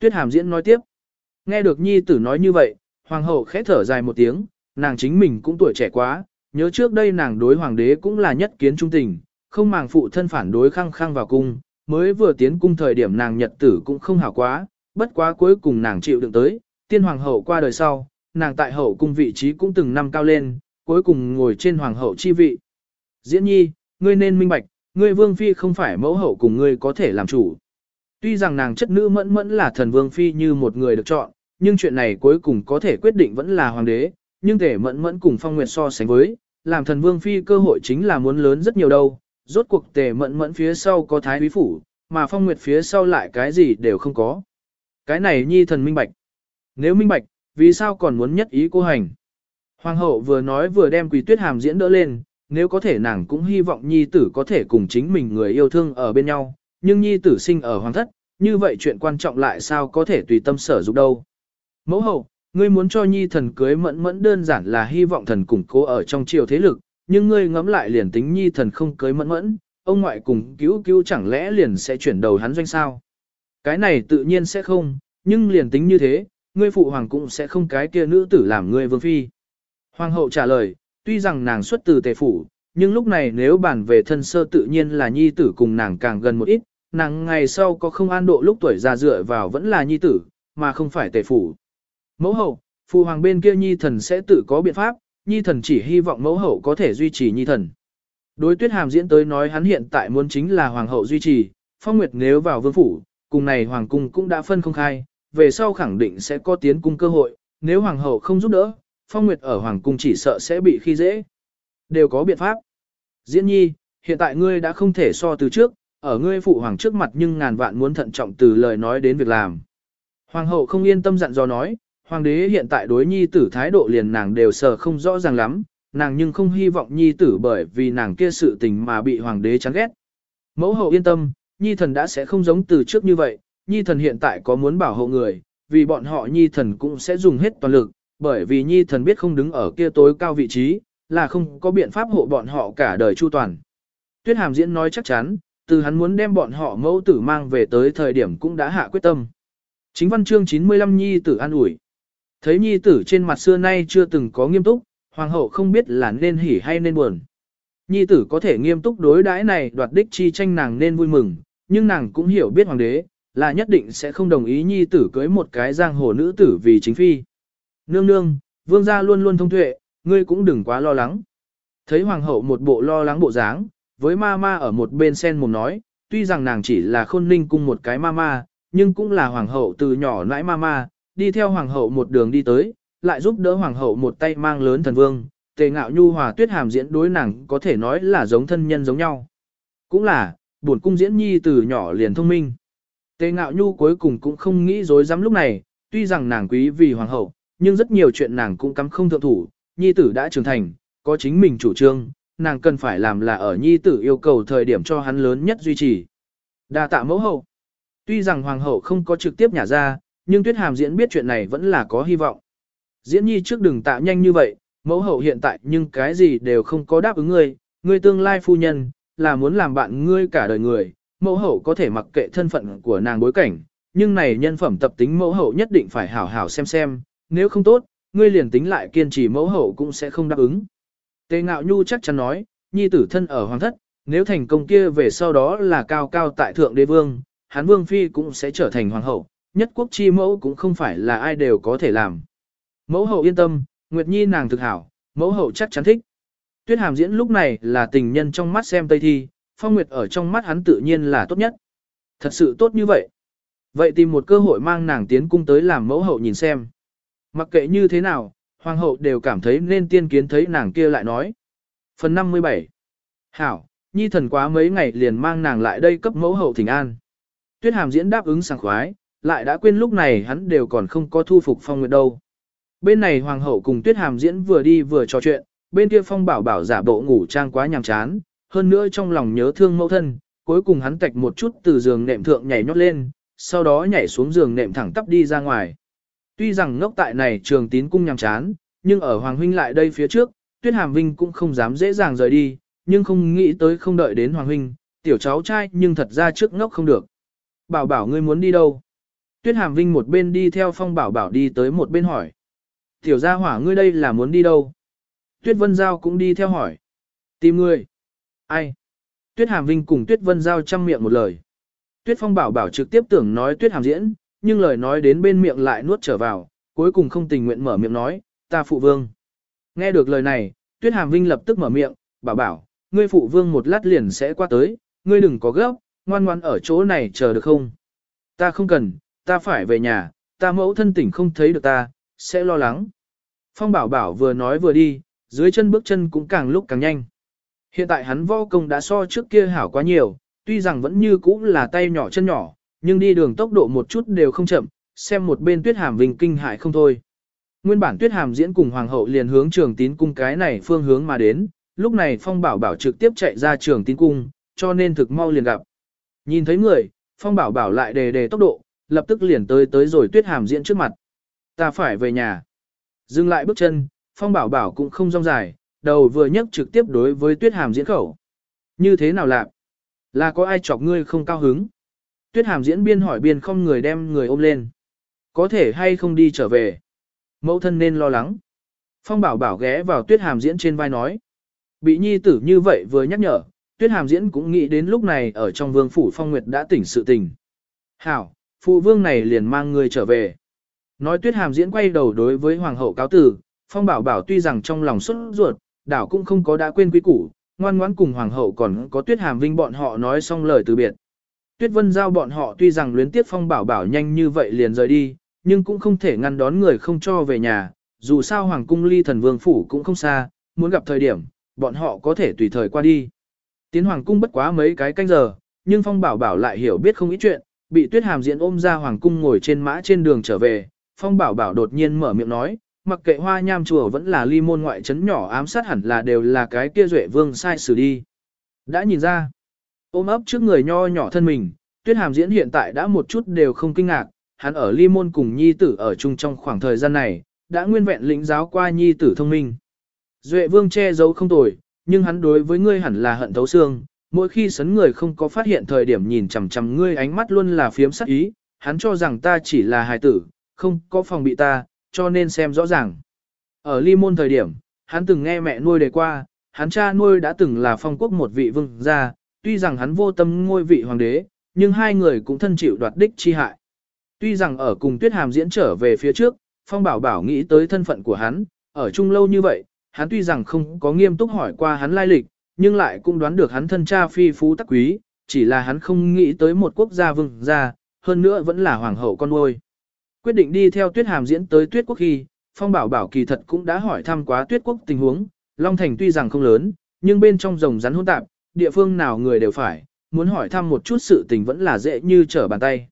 Tuyết hàm diễn nói tiếp. Nghe được nhi tử nói như vậy, hoàng hậu khẽ thở dài một tiếng, nàng chính mình cũng tuổi trẻ quá, nhớ trước đây nàng đối hoàng đế cũng là nhất kiến trung tình, không màng phụ thân phản đối khăng khăng vào cung, mới vừa tiến cung thời điểm nàng nhật tử cũng không hảo quá, bất quá cuối cùng nàng chịu đựng tới, tiên hoàng hậu qua đời sau, nàng tại hậu cung vị trí cũng từng năm cao lên, cuối cùng ngồi trên hoàng hậu chi vị. Diễn nhi, ngươi nên minh bạch, ngươi vương phi không phải mẫu hậu cùng ngươi có thể làm chủ. Tuy rằng nàng chất nữ mẫn mẫn là thần vương phi như một người được chọn, nhưng chuyện này cuối cùng có thể quyết định vẫn là hoàng đế, nhưng thể mẫn mẫn cùng phong nguyệt so sánh với, làm thần vương phi cơ hội chính là muốn lớn rất nhiều đâu, rốt cuộc tề mẫn mẫn phía sau có thái quý phủ, mà phong nguyệt phía sau lại cái gì đều không có. Cái này nhi thần minh bạch. Nếu minh bạch, vì sao còn muốn nhất ý cô hành? Hoàng hậu vừa nói vừa đem quỳ tuyết hàm diễn đỡ lên, nếu có thể nàng cũng hy vọng nhi tử có thể cùng chính mình người yêu thương ở bên nhau, nhưng nhi tử sinh ở hoàng thất, như vậy chuyện quan trọng lại sao có thể tùy tâm sở dục đâu. Mẫu hậu, ngươi muốn cho nhi thần cưới mẫn mẫn đơn giản là hy vọng thần củng cố ở trong triều thế lực, nhưng ngươi ngẫm lại liền tính nhi thần không cưới mẫn mẫn, ông ngoại cùng cứu cứu chẳng lẽ liền sẽ chuyển đầu hắn doanh sao. Cái này tự nhiên sẽ không, nhưng liền tính như thế, ngươi phụ hoàng cũng sẽ không cái kia nữ tử làm ngươi vương phi. Hoàng hậu trả lời, tuy rằng nàng xuất từ tề phủ, nhưng lúc này nếu bàn về thân sơ tự nhiên là nhi tử cùng nàng càng gần một ít, nàng ngày sau có không an độ lúc tuổi già dựa vào vẫn là nhi tử, mà không phải tề phủ. Mẫu hậu, phụ hoàng bên kia nhi thần sẽ tự có biện pháp, nhi thần chỉ hy vọng mẫu hậu có thể duy trì nhi thần. Đối tuyết hàm diễn tới nói hắn hiện tại muốn chính là hoàng hậu duy trì, phong nguyệt nếu vào vương phủ, cùng này hoàng cung cũng đã phân không khai, về sau khẳng định sẽ có tiến cung cơ hội, nếu hoàng hậu không giúp đỡ, phong nguyệt ở hoàng cung chỉ sợ sẽ bị khi dễ. Đều có biện pháp. Diễn nhi, hiện tại ngươi đã không thể so từ trước, ở ngươi phụ hoàng trước mặt nhưng ngàn vạn muốn thận trọng từ lời nói đến việc làm. Hoàng hậu không yên tâm dặn dò nói, hoàng đế hiện tại đối nhi tử thái độ liền nàng đều sờ không rõ ràng lắm, nàng nhưng không hy vọng nhi tử bởi vì nàng kia sự tình mà bị hoàng đế chán ghét. Mẫu hậu yên tâm, nhi thần đã sẽ không giống từ trước như vậy, nhi thần hiện tại có muốn bảo hộ người, vì bọn họ nhi thần cũng sẽ dùng hết toàn lực, bởi vì nhi thần biết không đứng ở kia tối cao vị trí, là không có biện pháp hộ bọn họ cả đời chu toàn. Tuyết hàm diễn nói chắc chắn, từ hắn muốn đem bọn họ mẫu tử mang về tới thời điểm cũng đã hạ quyết tâm. Chính văn chương 95 nhi tử an ủi. Thấy nhi tử trên mặt xưa nay chưa từng có nghiêm túc, hoàng hậu không biết là nên hỉ hay nên buồn. Nhi tử có thể nghiêm túc đối đãi này đoạt đích chi tranh nàng nên vui mừng, nhưng nàng cũng hiểu biết hoàng đế, là nhất định sẽ không đồng ý nhi tử cưới một cái giang hồ nữ tử vì chính phi. Nương nương, vương gia luôn luôn thông tuệ, ngươi cũng đừng quá lo lắng. Thấy hoàng hậu một bộ lo lắng bộ dáng, với ma ma ở một bên sen mồm nói, tuy rằng nàng chỉ là khôn ninh cung một cái ma ma, nhưng cũng là hoàng hậu từ nhỏ nãi ma ma, đi theo hoàng hậu một đường đi tới, lại giúp đỡ hoàng hậu một tay mang lớn thần vương, tề ngạo nhu hòa tuyết hàm diễn đối nàng có thể nói là giống thân nhân giống nhau. Cũng là, buồn cung diễn nhi từ nhỏ liền thông minh. Tề ngạo nhu cuối cùng cũng không nghĩ dối dám lúc này, tuy rằng nàng quý vì hoàng hậu, nhưng rất nhiều chuyện nàng cũng cắm không thượng thủ, nhi tử đã trưởng thành, có chính mình chủ trương, nàng cần phải làm là ở nhi tử yêu cầu thời điểm cho hắn lớn nhất duy trì. Đa tạ mẫu hậu. Tuy rằng hoàng hậu không có trực tiếp nhả ra, nhưng tuyết hàm diễn biết chuyện này vẫn là có hy vọng. Diễn nhi trước đừng tạ nhanh như vậy, mẫu hậu hiện tại nhưng cái gì đều không có đáp ứng ngươi, ngươi tương lai phu nhân, là muốn làm bạn ngươi cả đời người, mẫu hậu có thể mặc kệ thân phận của nàng bối cảnh, nhưng này nhân phẩm tập tính mẫu hậu nhất định phải hảo hảo xem xem, nếu không tốt, ngươi liền tính lại kiên trì mẫu hậu cũng sẽ không đáp ứng. Tề ngạo nhu chắc chắn nói, nhi tử thân ở hoàng thất, nếu thành công kia về sau đó là cao cao tại thượng đế vương, hán vương phi cũng sẽ trở thành hoàng hậu, nhất quốc chi mẫu cũng không phải là ai đều có thể làm. Mẫu hậu yên tâm, Nguyệt Nhi nàng thực hảo, mẫu hậu chắc chắn thích. Tuyết hàm diễn lúc này là tình nhân trong mắt xem Tây Thi, Phong Nguyệt ở trong mắt hắn tự nhiên là tốt nhất. Thật sự tốt như vậy. Vậy tìm một cơ hội mang nàng tiến cung tới làm mẫu hậu nhìn xem. Mặc kệ như thế nào, hoàng hậu đều cảm thấy nên tiên kiến thấy nàng kia lại nói. Phần 57 Hảo, nhi thần quá mấy ngày liền mang nàng lại đây cấp mẫu hậu thỉnh an. Tuyết hàm diễn đáp ứng sảng khoái, lại đã quên lúc này hắn đều còn không có thu phục phong nguyệt đâu. Bên này hoàng hậu cùng tuyết hàm diễn vừa đi vừa trò chuyện, bên kia phong bảo bảo giả bộ ngủ trang quá nhàm chán, hơn nữa trong lòng nhớ thương mẫu thân, cuối cùng hắn tạch một chút từ giường nệm thượng nhảy nhót lên, sau đó nhảy xuống giường nệm thẳng tắp đi ra ngoài. Tuy rằng ngốc tại này trường tín cung nhằm chán, nhưng ở Hoàng Huynh lại đây phía trước, Tuyết Hàm Vinh cũng không dám dễ dàng rời đi, nhưng không nghĩ tới không đợi đến Hoàng Huynh, tiểu cháu trai nhưng thật ra trước ngốc không được. Bảo bảo ngươi muốn đi đâu? Tuyết Hàm Vinh một bên đi theo phong bảo bảo đi tới một bên hỏi. Tiểu gia hỏa ngươi đây là muốn đi đâu? Tuyết Vân Giao cũng đi theo hỏi. Tìm ngươi. Ai? Tuyết Hàm Vinh cùng Tuyết Vân Giao chăm miệng một lời. Tuyết Phong bảo bảo trực tiếp tưởng nói Tuyết Hàm diễn, nhưng lời nói đến bên miệng lại nuốt trở vào, cuối cùng không tình nguyện mở miệng nói, ta phụ vương. Nghe được lời này, Tuyết Hàm Vinh lập tức mở miệng, bảo bảo, ngươi phụ vương một lát liền sẽ qua tới, ngươi đừng có gấp, ngoan ngoan ở chỗ này chờ được không? Ta không cần, ta phải về nhà, ta mẫu thân tỉnh không thấy được ta, sẽ lo lắng. Phong bảo bảo vừa nói vừa đi, dưới chân bước chân cũng càng lúc càng nhanh. Hiện tại hắn võ công đã so trước kia hảo quá nhiều, tuy rằng vẫn như cũ là tay nhỏ chân nhỏ, nhưng đi đường tốc độ một chút đều không chậm, xem một bên tuyết hàm vinh kinh hại không thôi. Nguyên bản tuyết hàm diễn cùng hoàng hậu liền hướng trường tín cung cái này phương hướng mà đến, lúc này phong bảo bảo trực tiếp chạy ra trường tín cung, cho nên thực mau liền gặp. Nhìn thấy người, phong bảo bảo lại đề đề tốc độ, lập tức liền tới tới rồi tuyết hàm diễn trước mặt. Ta phải về nhà. Dừng lại bước chân, phong bảo bảo cũng không rong dài, đầu vừa nhấc trực tiếp đối với tuyết hàm diễn khẩu. Như thế nào lạc? Là có ai chọc ngươi không cao hứng? Tuyết hàm diễn biên hỏi biên không người đem người ôm lên. Có thể hay không đi trở về? Mẫu thân nên lo lắng. Phong bảo bảo ghé vào tuyết hàm diễn trên vai nói. Bị nhi tử như vậy vừa nhắc nhở, tuyết hàm diễn cũng nghĩ đến lúc này ở trong vương phủ phong nguyệt đã tỉnh sự tình. Hảo, phụ vương này liền mang người trở về. Nói tuyết hàm diễn quay đầu đối với hoàng hậu cáo tử, phong bảo bảo tuy rằng trong lòng xuất ruột, đảo cũng không có đã quên quý củ, ngoan ngoãn cùng hoàng hậu còn có tuyết hàm vinh bọn họ nói xong lời từ biệt. Tuyết vân giao bọn họ tuy rằng luyến tiếp phong bảo bảo nhanh như vậy liền rời đi, nhưng cũng không thể ngăn đón người không cho về nhà, dù sao hoàng cung ly thần vương phủ cũng không xa, muốn gặp thời điểm, bọn họ có thể tùy thời qua đi. Tiến hoàng cung bất quá mấy cái canh giờ, nhưng phong bảo bảo lại hiểu biết không ít chuyện, bị tuyết hàm diễn ôm ra hoàng cung ngồi trên mã trên đường trở về, phong bảo bảo đột nhiên mở miệng nói, mặc kệ hoa nham chùa vẫn là ly môn ngoại trấn nhỏ ám sát hẳn là đều là cái kia duệ vương sai xử đi. Đã nhìn ra, ôm ấp trước người nho nhỏ thân mình, tuyết hàm diễn hiện tại đã một chút đều không kinh ngạc, hắn ở ly môn cùng nhi tử ở chung trong khoảng thời gian này, đã nguyên vẹn lĩnh giáo qua nhi tử thông minh. Duệ vương che giấu không tồi, nhưng hắn đối với ngươi hẳn là hận thấu xương, mỗi khi sấn người không có phát hiện thời điểm nhìn chằm chằm ngươi ánh mắt luôn là phiếm sắc ý, hắn cho rằng ta chỉ là hài tử, không có phòng bị ta, cho nên xem rõ ràng. Ở ly môn thời điểm, hắn từng nghe mẹ nuôi đề qua, hắn cha nuôi đã từng là phong quốc một vị vương gia, tuy rằng hắn vô tâm ngôi vị hoàng đế, nhưng hai người cũng thân chịu đoạt đích chi hại. Tuy rằng ở cùng tuyết hàm diễn trở về phía trước, phong bảo bảo nghĩ tới thân phận của hắn, ở chung lâu như vậy, hắn tuy rằng không có nghiêm túc hỏi qua hắn lai lịch, nhưng lại cũng đoán được hắn thân cha phi phú tắc quý, chỉ là hắn không nghĩ tới một quốc gia vương gia, hơn nữa vẫn là hoàng hậu con nuôi. Quyết định đi theo tuyết hàm diễn tới tuyết quốc khi, phong bảo bảo kỳ thật cũng đã hỏi thăm quá tuyết quốc tình huống, Long Thành tuy rằng không lớn, nhưng bên trong rồng rắn hỗn tạp, địa phương nào người đều phải, muốn hỏi thăm một chút sự tình vẫn là dễ như trở bàn tay.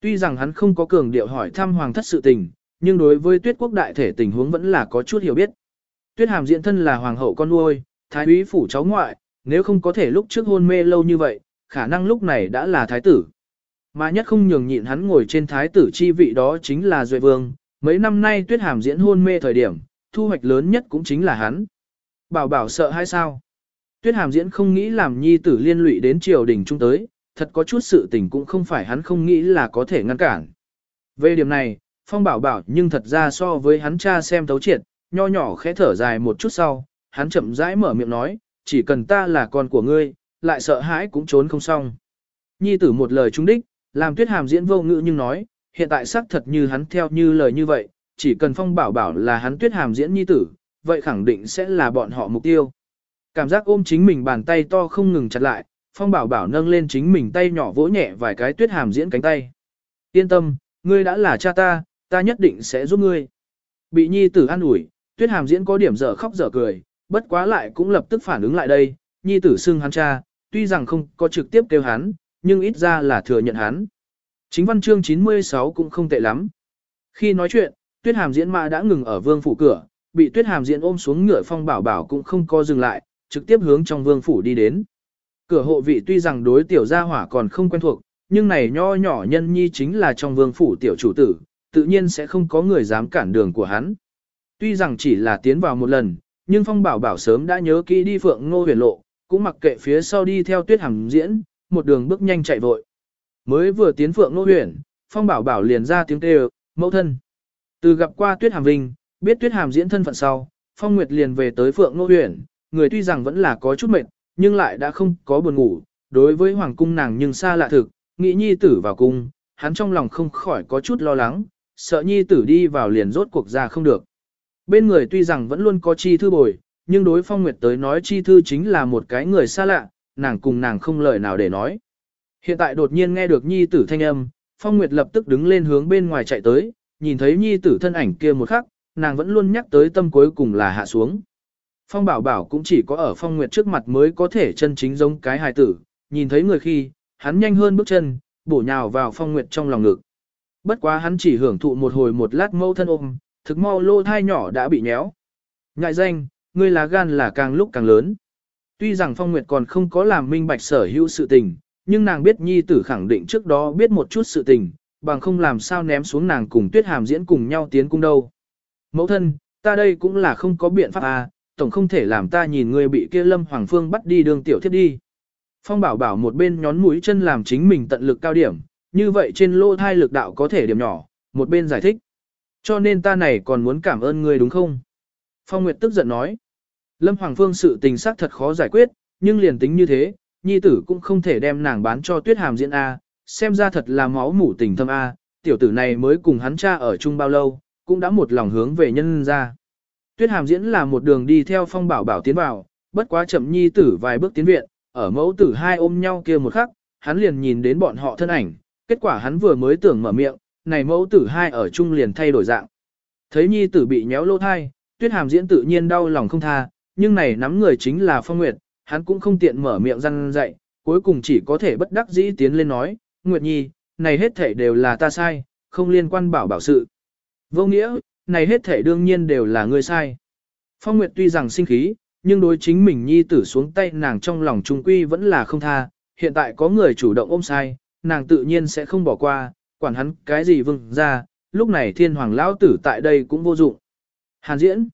Tuy rằng hắn không có cường điệu hỏi thăm hoàng thất sự tình, nhưng đối với tuyết quốc đại thể tình huống vẫn là có chút hiểu biết. Tuyết hàm diện thân là hoàng hậu con nuôi, thái úy phủ cháu ngoại, nếu không có thể lúc trước hôn mê lâu như vậy, khả năng lúc này đã là thái tử. Mà nhất không nhường nhịn hắn ngồi trên thái tử chi vị đó chính là Duệ Vương, mấy năm nay tuyết hàm diễn hôn mê thời điểm, thu hoạch lớn nhất cũng chính là hắn. Bảo bảo sợ hay sao? Tuyết hàm diễn không nghĩ làm nhi tử liên lụy đến triều đình trung tới, thật có chút sự tình cũng không phải hắn không nghĩ là có thể ngăn cản. Về điểm này, Phong bảo bảo nhưng thật ra so với hắn cha xem thấu triệt, nho nhỏ khẽ thở dài một chút sau, hắn chậm rãi mở miệng nói, chỉ cần ta là con của ngươi, lại sợ hãi cũng trốn không xong. Nhi tử một lời trúng đích, làm tuyết hàm diễn vô ngữ nhưng nói, hiện tại xác thật như hắn theo như lời như vậy, chỉ cần phong bảo bảo là hắn tuyết hàm diễn nhi tử, vậy khẳng định sẽ là bọn họ mục tiêu. Cảm giác ôm chính mình bàn tay to không ngừng chặt lại, phong bảo bảo nâng lên chính mình tay nhỏ vỗ nhẹ vài cái tuyết hàm diễn cánh tay. Yên tâm, ngươi đã là cha ta, ta nhất định sẽ giúp ngươi. Bị nhi tử an ủi, tuyết hàm diễn có điểm dở khóc dở cười, bất quá lại cũng lập tức phản ứng lại đây, nhi tử xưng hắn cha, tuy rằng không có trực tiếp kêu hắn, nhưng ít ra là thừa nhận hắn. Chính văn chương 96 cũng không tệ lắm. Khi nói chuyện, tuyết hàm diễn mã đã ngừng ở vương phủ cửa, bị tuyết hàm diễn ôm xuống ngựa phong bảo bảo cũng không có dừng lại, trực tiếp hướng trong vương phủ đi đến. Cửa hộ vị tuy rằng đối tiểu gia hỏa còn không quen thuộc, nhưng này nho nhỏ nhân nhi chính là trong vương phủ tiểu chủ tử, tự nhiên sẽ không có người dám cản đường của hắn. Tuy rằng chỉ là tiến vào một lần, nhưng phong bảo bảo sớm đã nhớ kỹ đi phượng ngô huyền lộ, cũng mặc kệ phía sau đi theo tuyết hàm diễn, một đường bước nhanh chạy vội. Mới vừa tiến phượng nô huyền, phong bảo bảo liền ra tiếng kêu, mẫu thân. Từ gặp qua tuyết hàm vinh, biết tuyết hàm diễn thân phận sau, phong nguyệt liền về tới phượng nô huyền, người tuy rằng vẫn là có chút mệt, nhưng lại đã không có buồn ngủ, đối với hoàng cung nàng nhưng xa lạ thực, nghĩ nhi tử vào cung, hắn trong lòng không khỏi có chút lo lắng, sợ nhi tử đi vào liền rốt cuộc ra không được. Bên người tuy rằng vẫn luôn có chi thư bồi, nhưng đối phong nguyệt tới nói chi thư chính là một cái người xa lạ, nàng cùng nàng không lời nào để nói. Hiện tại đột nhiên nghe được nhi tử thanh âm, Phong Nguyệt lập tức đứng lên hướng bên ngoài chạy tới, nhìn thấy nhi tử thân ảnh kia một khắc, nàng vẫn luôn nhắc tới tâm cuối cùng là hạ xuống. Phong Bảo Bảo cũng chỉ có ở Phong Nguyệt trước mặt mới có thể chân chính giống cái hài tử, nhìn thấy người khi, hắn nhanh hơn bước chân, bổ nhào vào Phong Nguyệt trong lòng ngực. Bất quá hắn chỉ hưởng thụ một hồi một lát mâu thân ôm, thực mau lô thai nhỏ đã bị nhéo. Ngại danh, ngươi là gan là càng lúc càng lớn. Tuy rằng Phong Nguyệt còn không có làm minh bạch sở hữu sự tình, nhưng nàng biết nhi tử khẳng định trước đó biết một chút sự tình, bằng không làm sao ném xuống nàng cùng tuyết hàm diễn cùng nhau tiến cung đâu. Mẫu thân, ta đây cũng là không có biện pháp à, tổng không thể làm ta nhìn ngươi bị kia lâm hoàng phương bắt đi đường tiểu thiết đi. Phong bảo bảo một bên nhón mũi chân làm chính mình tận lực cao điểm, như vậy trên lô thai lực đạo có thể điểm nhỏ, một bên giải thích. Cho nên ta này còn muốn cảm ơn ngươi đúng không? Phong Nguyệt tức giận nói. Lâm Hoàng Phương sự tình xác thật khó giải quyết, nhưng liền tính như thế, nhi tử cũng không thể đem nàng bán cho tuyết hàm diễn A, xem ra thật là máu mủ tình thâm A, tiểu tử này mới cùng hắn cha ở chung bao lâu, cũng đã một lòng hướng về nhân ra. Tuyết hàm diễn là một đường đi theo phong bảo bảo tiến vào, bất quá chậm nhi tử vài bước tiến viện, ở mẫu tử hai ôm nhau kia một khắc, hắn liền nhìn đến bọn họ thân ảnh, kết quả hắn vừa mới tưởng mở miệng, này mẫu tử hai ở chung liền thay đổi dạng. Thấy nhi tử bị nhéo lỗ thai, tuyết hàm diễn tự nhiên đau lòng không tha, nhưng này nắm người chính là phong nguyệt, hắn cũng không tiện mở miệng răn dạy, cuối cùng chỉ có thể bất đắc dĩ tiến lên nói, Nguyệt Nhi, này hết thảy đều là ta sai, không liên quan bảo bảo sự. Vô nghĩa, này hết thể đương nhiên đều là ngươi sai. Phong Nguyệt tuy rằng sinh khí, nhưng đối chính mình Nhi tử xuống tay nàng trong lòng trung quy vẫn là không tha, hiện tại có người chủ động ôm sai, nàng tự nhiên sẽ không bỏ qua, quản hắn cái gì vừng ra, lúc này thiên hoàng lão tử tại đây cũng vô dụng. Hàn diễn.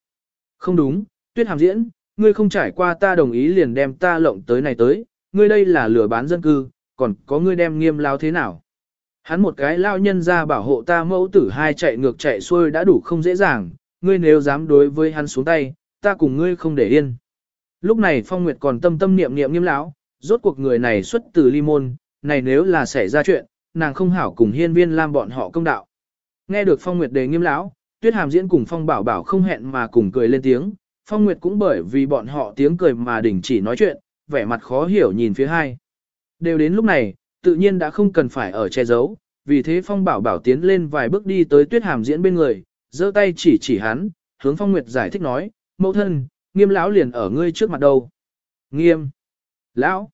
Không đúng, tuyết hàm diễn, ngươi không trải qua ta đồng ý liền đem ta lộng tới này tới, ngươi đây là lừa bán dân cư, còn có ngươi đem nghiêm lao thế nào. Hắn một cái lao nhân ra bảo hộ ta mẫu tử hai chạy ngược chạy xuôi đã đủ không dễ dàng, ngươi nếu dám đối với hắn xuống tay, ta cùng ngươi không để yên. Lúc này Phong Nguyệt còn tâm tâm niệm niệm nghiêm lão, rốt cuộc người này xuất từ ly môn, này nếu là xảy ra chuyện, nàng không hảo cùng hiên viên làm bọn họ công đạo. Nghe được Phong Nguyệt đề nghiêm lão, Tuyết Hàm diễn cùng Phong Bảo Bảo không hẹn mà cùng cười lên tiếng, Phong Nguyệt cũng bởi vì bọn họ tiếng cười mà đình chỉ nói chuyện, vẻ mặt khó hiểu nhìn phía hai. Đều đến lúc này, tự nhiên đã không cần phải ở che giấu, vì thế Phong Bảo Bảo tiến lên vài bước đi tới Tuyết Hàm diễn bên người, giơ tay chỉ chỉ hắn, hướng Phong Nguyệt giải thích nói, mẫu thân, nghiêm lão liền ở ngươi trước mặt đâu. Nghiêm. Lão.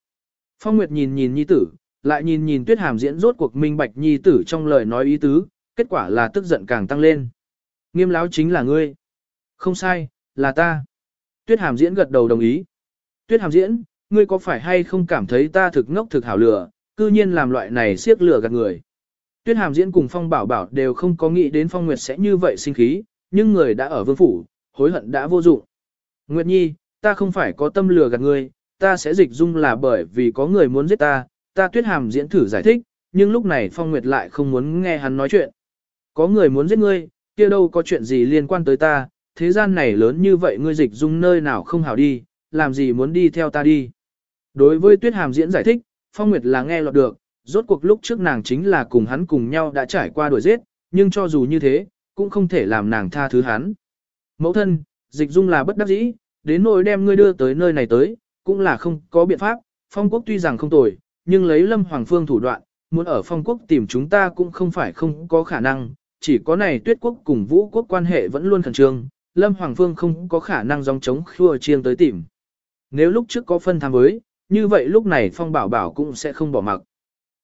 Phong Nguyệt nhìn nhìn nhi tử, lại nhìn nhìn Tuyết Hàm diễn rốt cuộc minh bạch nhi tử trong lời nói ý tứ, kết quả là tức giận càng tăng lên. Nghiêm lão chính là ngươi. Không sai, là ta. Tuyết hàm diễn gật đầu đồng ý. Tuyết hàm diễn, ngươi có phải hay không cảm thấy ta thực ngốc thực hảo lửa, cư nhiên làm loại này siết lửa gạt người. Tuyết hàm diễn cùng phong bảo bảo đều không có nghĩ đến phong nguyệt sẽ như vậy sinh khí, nhưng người đã ở vương phủ, hối hận đã vô dụng. Nguyệt nhi, ta không phải có tâm lừa gạt ngươi, ta sẽ dịch dung là bởi vì có người muốn giết ta, ta tuyết hàm diễn thử giải thích, nhưng lúc này phong nguyệt lại không muốn nghe hắn nói chuyện. Có người muốn giết ngươi, kia đâu có chuyện gì liên quan tới ta, thế gian này lớn như vậy ngươi dịch dung nơi nào không hảo đi, làm gì muốn đi theo ta đi. Đối với Tuyết Hàm diễn giải thích, Phong Nguyệt là nghe lọt được, rốt cuộc lúc trước nàng chính là cùng hắn cùng nhau đã trải qua đuổi giết, nhưng cho dù như thế, cũng không thể làm nàng tha thứ hắn. Mẫu thân, dịch dung là bất đắc dĩ, đến nỗi đem ngươi đưa tới nơi này tới, cũng là không có biện pháp, phong quốc tuy rằng không tồi, nhưng lấy lâm hoàng phương thủ đoạn, muốn ở phong quốc tìm chúng ta cũng không phải không có khả năng, chỉ có này tuyết quốc cùng vũ quốc quan hệ vẫn luôn khẩn trương, Lâm Hoàng Phương không có khả năng dòng chống khua chiêng tới tìm. Nếu lúc trước có phân tham với, như vậy lúc này Phong Bảo Bảo cũng sẽ không bỏ mặc.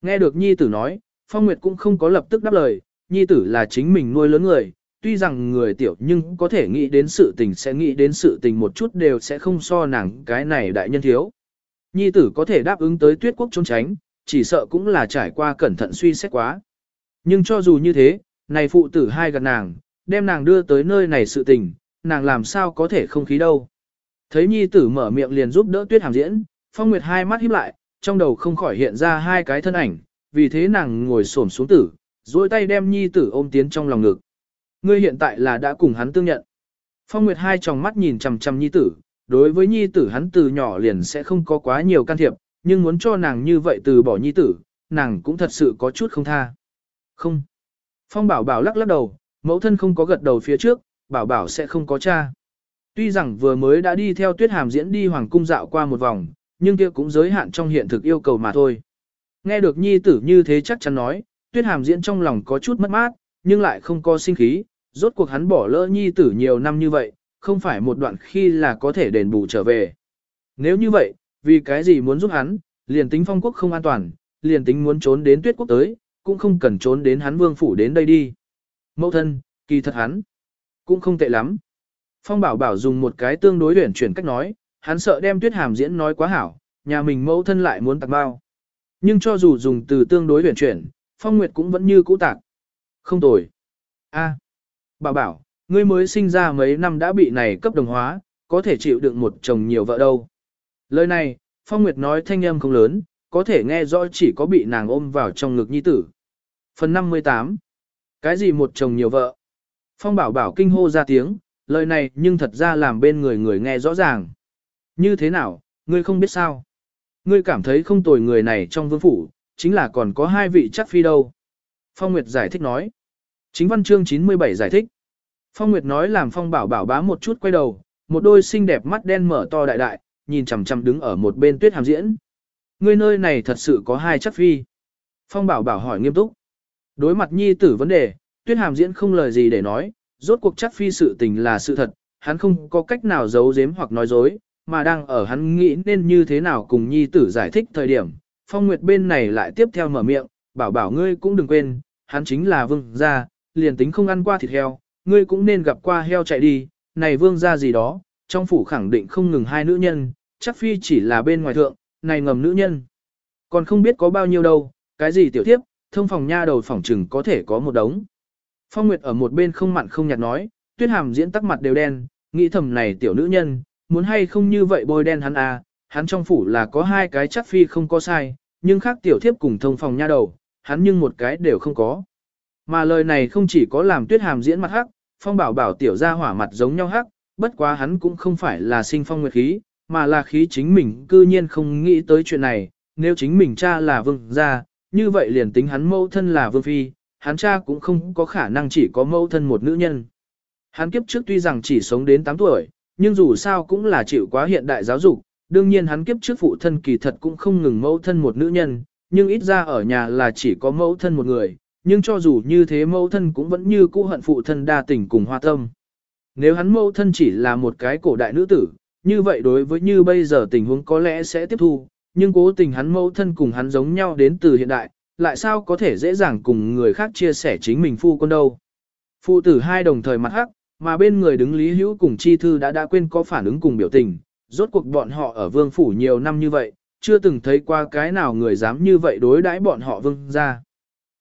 Nghe được Nhi Tử nói, Phong Nguyệt cũng không có lập tức đáp lời, Nhi Tử là chính mình nuôi lớn người, tuy rằng người tiểu nhưng có thể nghĩ đến sự tình sẽ nghĩ đến sự tình một chút đều sẽ không so nàng cái này đại nhân thiếu. Nhi Tử có thể đáp ứng tới tuyết quốc trốn tránh, chỉ sợ cũng là trải qua cẩn thận suy xét quá. Nhưng cho dù như thế, này phụ tử hai gần nàng, đem nàng đưa tới nơi này sự tình, nàng làm sao có thể không khí đâu. Thấy nhi tử mở miệng liền giúp đỡ tuyết hàm diễn, phong nguyệt hai mắt híp lại, trong đầu không khỏi hiện ra hai cái thân ảnh, vì thế nàng ngồi xổm xuống tử, duỗi tay đem nhi tử ôm tiến trong lòng ngực. Ngươi hiện tại là đã cùng hắn tương nhận. Phong nguyệt hai tròng mắt nhìn chằm chằm nhi tử, đối với nhi tử hắn từ nhỏ liền sẽ không có quá nhiều can thiệp, nhưng muốn cho nàng như vậy từ bỏ nhi tử, nàng cũng thật sự có chút không tha. Không. Phong bảo bảo lắc lắc đầu, mẫu thân không có gật đầu phía trước, bảo bảo sẽ không có cha. Tuy rằng vừa mới đã đi theo tuyết hàm diễn đi hoàng cung dạo qua một vòng, nhưng kia cũng giới hạn trong hiện thực yêu cầu mà thôi. Nghe được nhi tử như thế chắc chắn nói, tuyết hàm diễn trong lòng có chút mất mát, nhưng lại không có sinh khí, rốt cuộc hắn bỏ lỡ nhi tử nhiều năm như vậy, không phải một đoạn khi là có thể đền bù trở về. Nếu như vậy, vì cái gì muốn giúp hắn, liền tính phong quốc không an toàn, liền tính muốn trốn đến tuyết quốc tới, cũng không cần trốn đến hắn vương phủ đến đây đi. Mẫu thân, kỳ thật hắn, cũng không tệ lắm. Phong bảo bảo dùng một cái tương đối luyện chuyển cách nói, hắn sợ đem tuyết hàm diễn nói quá hảo, nhà mình mẫu thân lại muốn tặng bao. Nhưng cho dù dùng từ tương đối huyền chuyển, Phong Nguyệt cũng vẫn như cũ tạc. Không tồi. A, bà bảo, ngươi mới sinh ra mấy năm đã bị này cấp đồng hóa, có thể chịu đựng một chồng nhiều vợ đâu. Lời này, Phong Nguyệt nói thanh âm không lớn, có thể nghe rõ chỉ có bị nàng ôm vào trong ngực nhi tử. Phần 58 Cái gì một chồng nhiều vợ? Phong bảo bảo kinh hô ra tiếng, lời này nhưng thật ra làm bên người người nghe rõ ràng. Như thế nào, ngươi không biết sao? Ngươi cảm thấy không tồi người này trong vương phủ, chính là còn có hai vị chắc phi đâu. Phong Nguyệt giải thích nói. Chính văn chương 97 giải thích. Phong Nguyệt nói làm Phong bảo bảo bá một chút quay đầu, một đôi xinh đẹp mắt đen mở to đại đại, nhìn chằm chằm đứng ở một bên tuyết hàm diễn. Ngươi nơi này thật sự có hai chắc phi. Phong bảo bảo hỏi nghiêm túc. Đối mặt nhi tử vấn đề, tuyết hàm diễn không lời gì để nói, rốt cuộc chắc phi sự tình là sự thật, hắn không có cách nào giấu giếm hoặc nói dối, mà đang ở hắn nghĩ nên như thế nào cùng nhi tử giải thích thời điểm. Phong Nguyệt bên này lại tiếp theo mở miệng, bảo bảo ngươi cũng đừng quên, hắn chính là vương gia, liền tính không ăn qua thịt heo, ngươi cũng nên gặp qua heo chạy đi, này vương gia gì đó, trong phủ khẳng định không ngừng hai nữ nhân, chắc phi chỉ là bên ngoài thượng, này ngầm nữ nhân. Còn không biết có bao nhiêu đâu, cái gì tiểu tiếp, thông phòng nha đầu phòng trừng có thể có một đống. Phong Nguyệt ở một bên không mặn không nhạt nói, tuyết hàm diễn tắc mặt đều đen, nghĩ thầm này tiểu nữ nhân, muốn hay không như vậy bôi đen hắn à, hắn trong phủ là có hai cái chắc phi không có sai, nhưng khác tiểu thiếp cùng thông phòng nha đầu, hắn nhưng một cái đều không có. Mà lời này không chỉ có làm tuyết hàm diễn mặt hắc, phong bảo bảo tiểu ra hỏa mặt giống nhau hắc, bất quá hắn cũng không phải là sinh phong nguyệt khí, mà là khí chính mình cư nhiên không nghĩ tới chuyện này, nếu chính mình cha là vương gia, như vậy liền tính hắn mẫu thân là vương phi, hắn cha cũng không có khả năng chỉ có mẫu thân một nữ nhân. Hắn kiếp trước tuy rằng chỉ sống đến 8 tuổi, nhưng dù sao cũng là chịu quá hiện đại giáo dục, đương nhiên hắn kiếp trước phụ thân kỳ thật cũng không ngừng mẫu thân một nữ nhân, nhưng ít ra ở nhà là chỉ có mẫu thân một người, nhưng cho dù như thế mẫu thân cũng vẫn như cũ hận phụ thân đa tình cùng hoa tâm. Nếu hắn mẫu thân chỉ là một cái cổ đại nữ tử, như vậy đối với như bây giờ tình huống có lẽ sẽ tiếp thu, nhưng cố tình hắn mẫu thân cùng hắn giống nhau đến từ hiện đại, lại sao có thể dễ dàng cùng người khác chia sẻ chính mình phu con đâu. Phụ tử hai đồng thời mặt hắc, mà bên người đứng Lý Hữu cùng Chi Thư đã đã quên có phản ứng cùng biểu tình, rốt cuộc bọn họ ở vương phủ nhiều năm như vậy, chưa từng thấy qua cái nào người dám như vậy đối đãi bọn họ vương ra.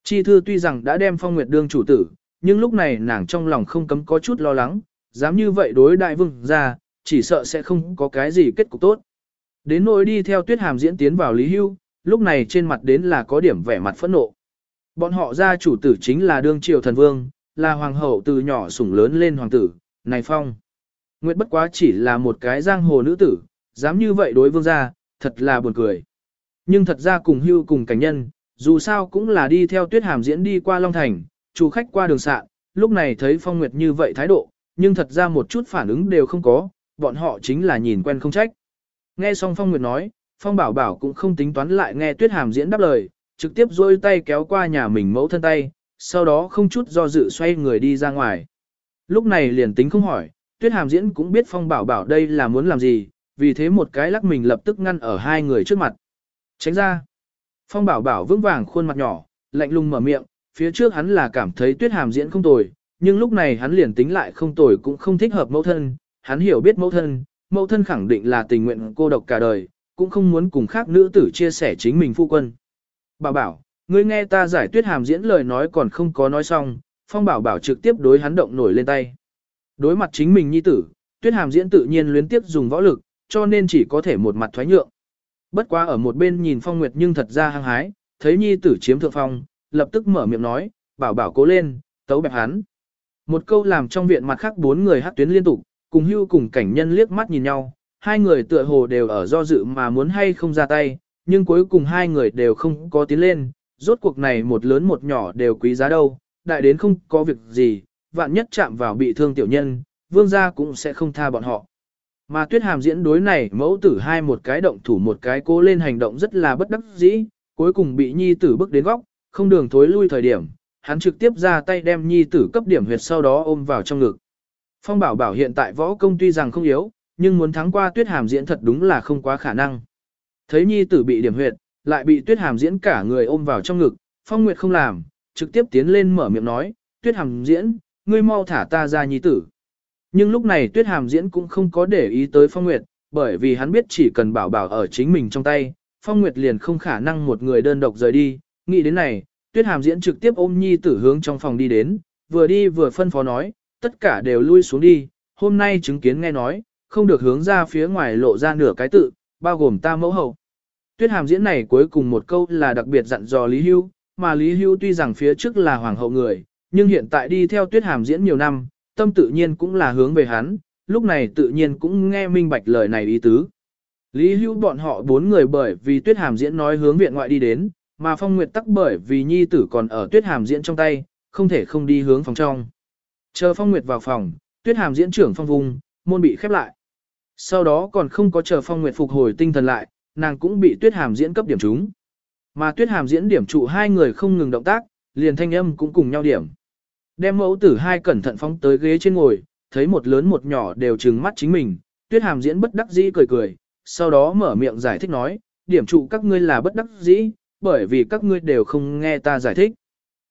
Chi Thư tuy rằng đã đem phong nguyệt đương chủ tử, nhưng lúc này nàng trong lòng không cấm có chút lo lắng, dám như vậy đối đại vương ra, chỉ sợ sẽ không có cái gì kết cục tốt. Đến nỗi đi theo tuyết hàm diễn tiến vào Lý Hưu, lúc này trên mặt đến là có điểm vẻ mặt phẫn nộ. Bọn họ ra chủ tử chính là đương triều thần vương, là hoàng hậu từ nhỏ sủng lớn lên hoàng tử, này phong. Nguyệt bất quá chỉ là một cái giang hồ nữ tử, dám như vậy đối vương gia, thật là buồn cười. Nhưng thật ra cùng hưu cùng cảnh nhân, dù sao cũng là đi theo tuyết hàm diễn đi qua Long Thành, chủ khách qua đường sạn, lúc này thấy phong nguyệt như vậy thái độ, nhưng thật ra một chút phản ứng đều không có, bọn họ chính là nhìn quen không trách. Nghe xong phong nguyệt nói, phong bảo bảo cũng không tính toán lại nghe tuyết hàm diễn đáp lời, trực tiếp dôi tay kéo qua nhà mình mẫu thân tay, sau đó không chút do dự xoay người đi ra ngoài. Lúc này liền tính không hỏi, tuyết hàm diễn cũng biết phong bảo bảo đây là muốn làm gì, vì thế một cái lắc mình lập tức ngăn ở hai người trước mặt. Tránh ra. Phong bảo bảo vững vàng khuôn mặt nhỏ, lạnh lùng mở miệng, phía trước hắn là cảm thấy tuyết hàm diễn không tồi, nhưng lúc này hắn liền tính lại không tồi cũng không thích hợp mẫu thân, hắn hiểu biết mẫu thân, mẫu thân khẳng định là tình nguyện cô độc cả đời, cũng không muốn cùng khác nữ tử chia sẻ chính mình phu quân. Bảo bảo, ngươi nghe ta giải tuyết hàm diễn lời nói còn không có nói xong, phong bảo bảo trực tiếp đối hắn động nổi lên tay. Đối mặt chính mình nhi tử, tuyết hàm diễn tự nhiên luyến tiếp dùng võ lực, cho nên chỉ có thể một mặt thoái nhượng. Bất quá ở một bên nhìn phong nguyệt nhưng thật ra hăng hái, thấy nhi tử chiếm thượng phong, lập tức mở miệng nói, bảo bảo cố lên, tấu bẹp hắn. Một câu làm trong viện mặt khác bốn người hát tuyến liên tục, cùng hưu cùng cảnh nhân liếc mắt nhìn nhau, hai người tựa hồ đều ở do dự mà muốn hay không ra tay, nhưng cuối cùng hai người đều không có tiến lên, rốt cuộc này một lớn một nhỏ đều quý giá đâu, đại đến không có việc gì, vạn nhất chạm vào bị thương tiểu nhân, vương gia cũng sẽ không tha bọn họ. Mà tuyết hàm diễn đối này mẫu tử hai một cái động thủ một cái cố lên hành động rất là bất đắc dĩ, cuối cùng bị nhi tử bước đến góc, không đường thối lui thời điểm, hắn trực tiếp ra tay đem nhi tử cấp điểm huyệt sau đó ôm vào trong ngực. Phong bảo bảo hiện tại võ công tuy rằng không yếu, nhưng muốn thắng qua tuyết hàm diễn thật đúng là không quá khả năng. Thấy nhi tử bị điểm huyệt, lại bị tuyết hàm diễn cả người ôm vào trong ngực, phong nguyệt không làm, trực tiếp tiến lên mở miệng nói, tuyết hàm diễn, ngươi mau thả ta ra nhi tử. Nhưng lúc này tuyết hàm diễn cũng không có để ý tới phong nguyệt, bởi vì hắn biết chỉ cần bảo bảo ở chính mình trong tay, phong nguyệt liền không khả năng một người đơn độc rời đi, nghĩ đến này, tuyết hàm diễn trực tiếp ôm nhi tử hướng trong phòng đi đến, vừa đi vừa phân phó nói, tất cả đều lui xuống đi, hôm nay chứng kiến nghe nói, không được hướng ra phía ngoài lộ ra nửa cái tự, bao gồm ta mẫu hậu. Tuyết hàm diễn này cuối cùng một câu là đặc biệt dặn dò Lý Hưu, mà Lý Hưu tuy rằng phía trước là hoàng hậu người, nhưng hiện tại đi theo tuyết hàm diễn nhiều năm, tâm tự nhiên cũng là hướng về hắn, lúc này tự nhiên cũng nghe minh bạch lời này ý tứ. Lý Hưu bọn họ bốn người bởi vì tuyết hàm diễn nói hướng viện ngoại đi đến, mà phong nguyệt tắc bởi vì nhi tử còn ở tuyết hàm diễn trong tay, không thể không đi hướng phòng trong. Chờ phong nguyệt vào phòng, tuyết hàm diễn trưởng phong vùng, môn bị khép lại. Sau đó còn không có chờ phong nguyệt phục hồi tinh thần lại, nàng cũng bị tuyết hàm diễn cấp điểm trúng. Mà tuyết hàm diễn điểm trụ hai người không ngừng động tác, liền thanh âm cũng cùng nhau điểm. Đem mẫu tử hai cẩn thận phóng tới ghế trên ngồi, thấy một lớn một nhỏ đều trừng mắt chính mình, tuyết hàm diễn bất đắc dĩ cười cười, sau đó mở miệng giải thích nói, điểm trụ các ngươi là bất đắc dĩ, bởi vì các ngươi đều không nghe ta giải thích.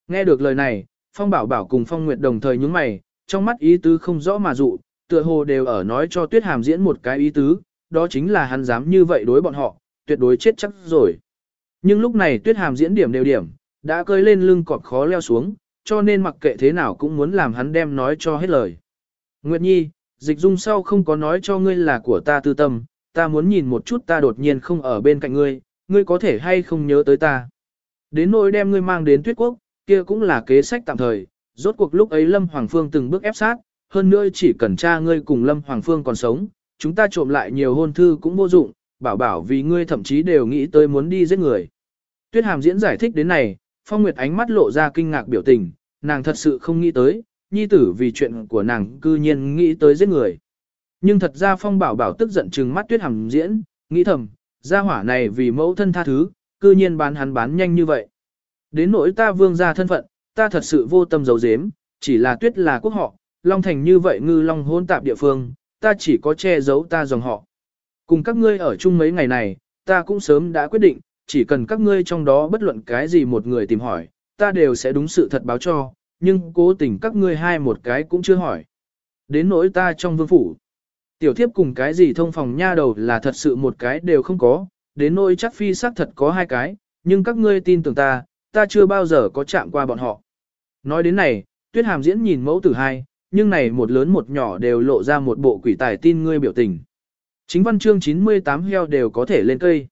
Nghe được lời này, Phong Bảo Bảo cùng Phong Nguyệt đồng thời nhướng mày, trong mắt ý tứ không rõ mà dụ, tựa hồ đều ở nói cho Tuyết Hàm diễn một cái ý tứ, đó chính là hắn dám như vậy đối bọn họ, tuyệt đối chết chắc rồi. Nhưng lúc này Tuyết Hàm diễn điểm đều điểm, đã cơi lên lưng cọp khó leo xuống, cho nên mặc kệ thế nào cũng muốn làm hắn đem nói cho hết lời. Nguyệt Nhi, dịch dung sau không có nói cho ngươi là của ta tư tâm, ta muốn nhìn một chút ta đột nhiên không ở bên cạnh ngươi, ngươi có thể hay không nhớ tới ta. Đến nỗi đem ngươi mang đến tuyết quốc, kia cũng là kế sách tạm thời, rốt cuộc lúc ấy Lâm Hoàng Phương từng bước ép sát, hơn nữa chỉ cần cha ngươi cùng Lâm Hoàng Phương còn sống, chúng ta trộm lại nhiều hôn thư cũng vô dụng, bảo bảo vì ngươi thậm chí đều nghĩ tới muốn đi giết người. Tuyết Hàm diễn giải thích đến này, Phong Nguyệt ánh mắt lộ ra kinh ngạc biểu tình, nàng thật sự không nghĩ tới, nhi tử vì chuyện của nàng cư nhiên nghĩ tới giết người. Nhưng thật ra Phong Bảo Bảo tức giận trừng mắt Tuyết Hàm diễn, nghĩ thầm, gia hỏa này vì mẫu thân tha thứ, cư nhiên bán hắn bán nhanh như vậy. Đến nỗi ta vương gia thân phận, ta thật sự vô tâm giấu giếm, chỉ là tuyết là quốc họ, Long Thành như vậy ngư Long hôn tạp địa phương, ta chỉ có che giấu ta dòng họ. Cùng các ngươi ở chung mấy ngày này, ta cũng sớm đã quyết định, chỉ cần các ngươi trong đó bất luận cái gì một người tìm hỏi, ta đều sẽ đúng sự thật báo cho, nhưng cố tình các ngươi hai một cái cũng chưa hỏi. Đến nỗi ta trong vương phủ. Tiểu thiếp cùng cái gì thông phòng nha đầu là thật sự một cái đều không có, đến nỗi chắc phi xác thật có hai cái, nhưng các ngươi tin tưởng ta, ta chưa bao giờ có chạm qua bọn họ. Nói đến này, tuyết hàm diễn nhìn mẫu tử hai, nhưng này một lớn một nhỏ đều lộ ra một bộ quỷ tài tin ngươi biểu tình. Chính văn chương 98 heo đều có thể lên cây.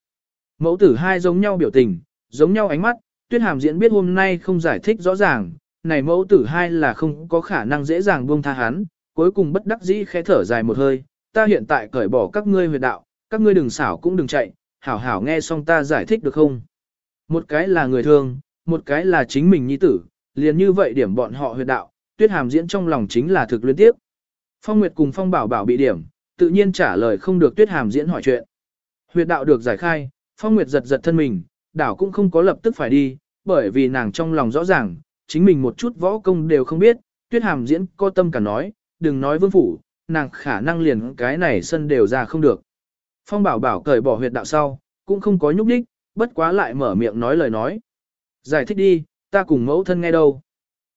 Mẫu tử hai giống nhau biểu tình, giống nhau ánh mắt, tuyết hàm diễn biết hôm nay không giải thích rõ ràng, này mẫu tử hai là không có khả năng dễ dàng buông tha hắn, cuối cùng bất đắc dĩ khẽ thở dài một hơi, ta hiện tại cởi bỏ các ngươi huyệt đạo, các ngươi đừng xảo cũng đừng chạy, hảo hảo nghe xong ta giải thích được không? Một cái là người thường, một cái là chính mình nhi tử, liền như vậy điểm bọn họ huyệt đạo, tuyết hàm diễn trong lòng chính là thực liên tiếp. Phong Nguyệt cùng Phong Bảo Bảo bị điểm, tự nhiên trả lời không được tuyết hàm diễn hỏi chuyện. Huyệt đạo được giải khai, Phong Nguyệt giật giật thân mình, đảo cũng không có lập tức phải đi, bởi vì nàng trong lòng rõ ràng, chính mình một chút võ công đều không biết, tuyết hàm diễn có tâm cả nói, đừng nói vương phủ, nàng khả năng liền cái này sân đều ra không được. Phong bảo bảo cởi bỏ huyệt đạo sau, cũng không có nhúc đích, bất quá lại mở miệng nói lời nói. Giải thích đi, ta cùng mẫu thân nghe đâu.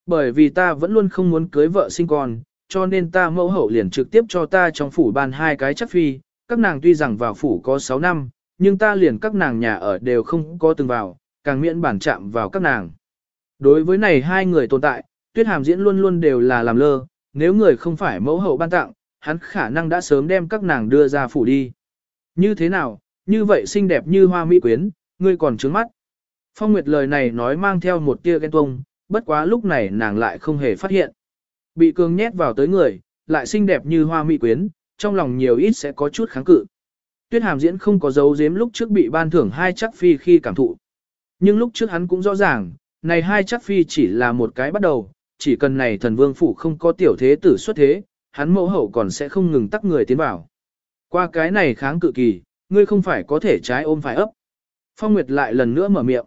Bởi vì ta vẫn luôn không muốn cưới vợ sinh con, cho nên ta mẫu hậu liền trực tiếp cho ta trong phủ ban hai cái chắc phi, các nàng tuy rằng vào phủ có 6 năm, nhưng ta liền các nàng nhà ở đều không có từng vào, càng miễn bản chạm vào các nàng. Đối với này hai người tồn tại, tuyết hàm diễn luôn luôn đều là làm lơ, nếu người không phải mẫu hậu ban tặng, hắn khả năng đã sớm đem các nàng đưa ra phủ đi. Như thế nào, như vậy xinh đẹp như hoa mỹ quyến, ngươi còn trướng mắt. Phong Nguyệt lời này nói mang theo một tia ghen tuông, bất quá lúc này nàng lại không hề phát hiện. Bị cường nhét vào tới người, lại xinh đẹp như hoa mỹ quyến, trong lòng nhiều ít sẽ có chút kháng cự. Tuyết hàm diễn không có dấu giếm lúc trước bị ban thưởng hai chắc phi khi cảm thụ. Nhưng lúc trước hắn cũng rõ ràng, này hai chắc phi chỉ là một cái bắt đầu, chỉ cần này thần vương phủ không có tiểu thế tử xuất thế, hắn mẫu hậu còn sẽ không ngừng tắc người tiến vào. Qua cái này kháng cự kỳ, ngươi không phải có thể trái ôm phải ấp. Phong Nguyệt lại lần nữa mở miệng.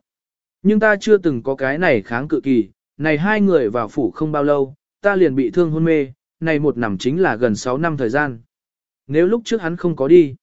Nhưng ta chưa từng có cái này kháng cự kỳ, này hai người vào phủ không bao lâu, ta liền bị thương hôn mê, này một năm chính là gần 6 năm thời gian. Nếu lúc trước hắn không có đi,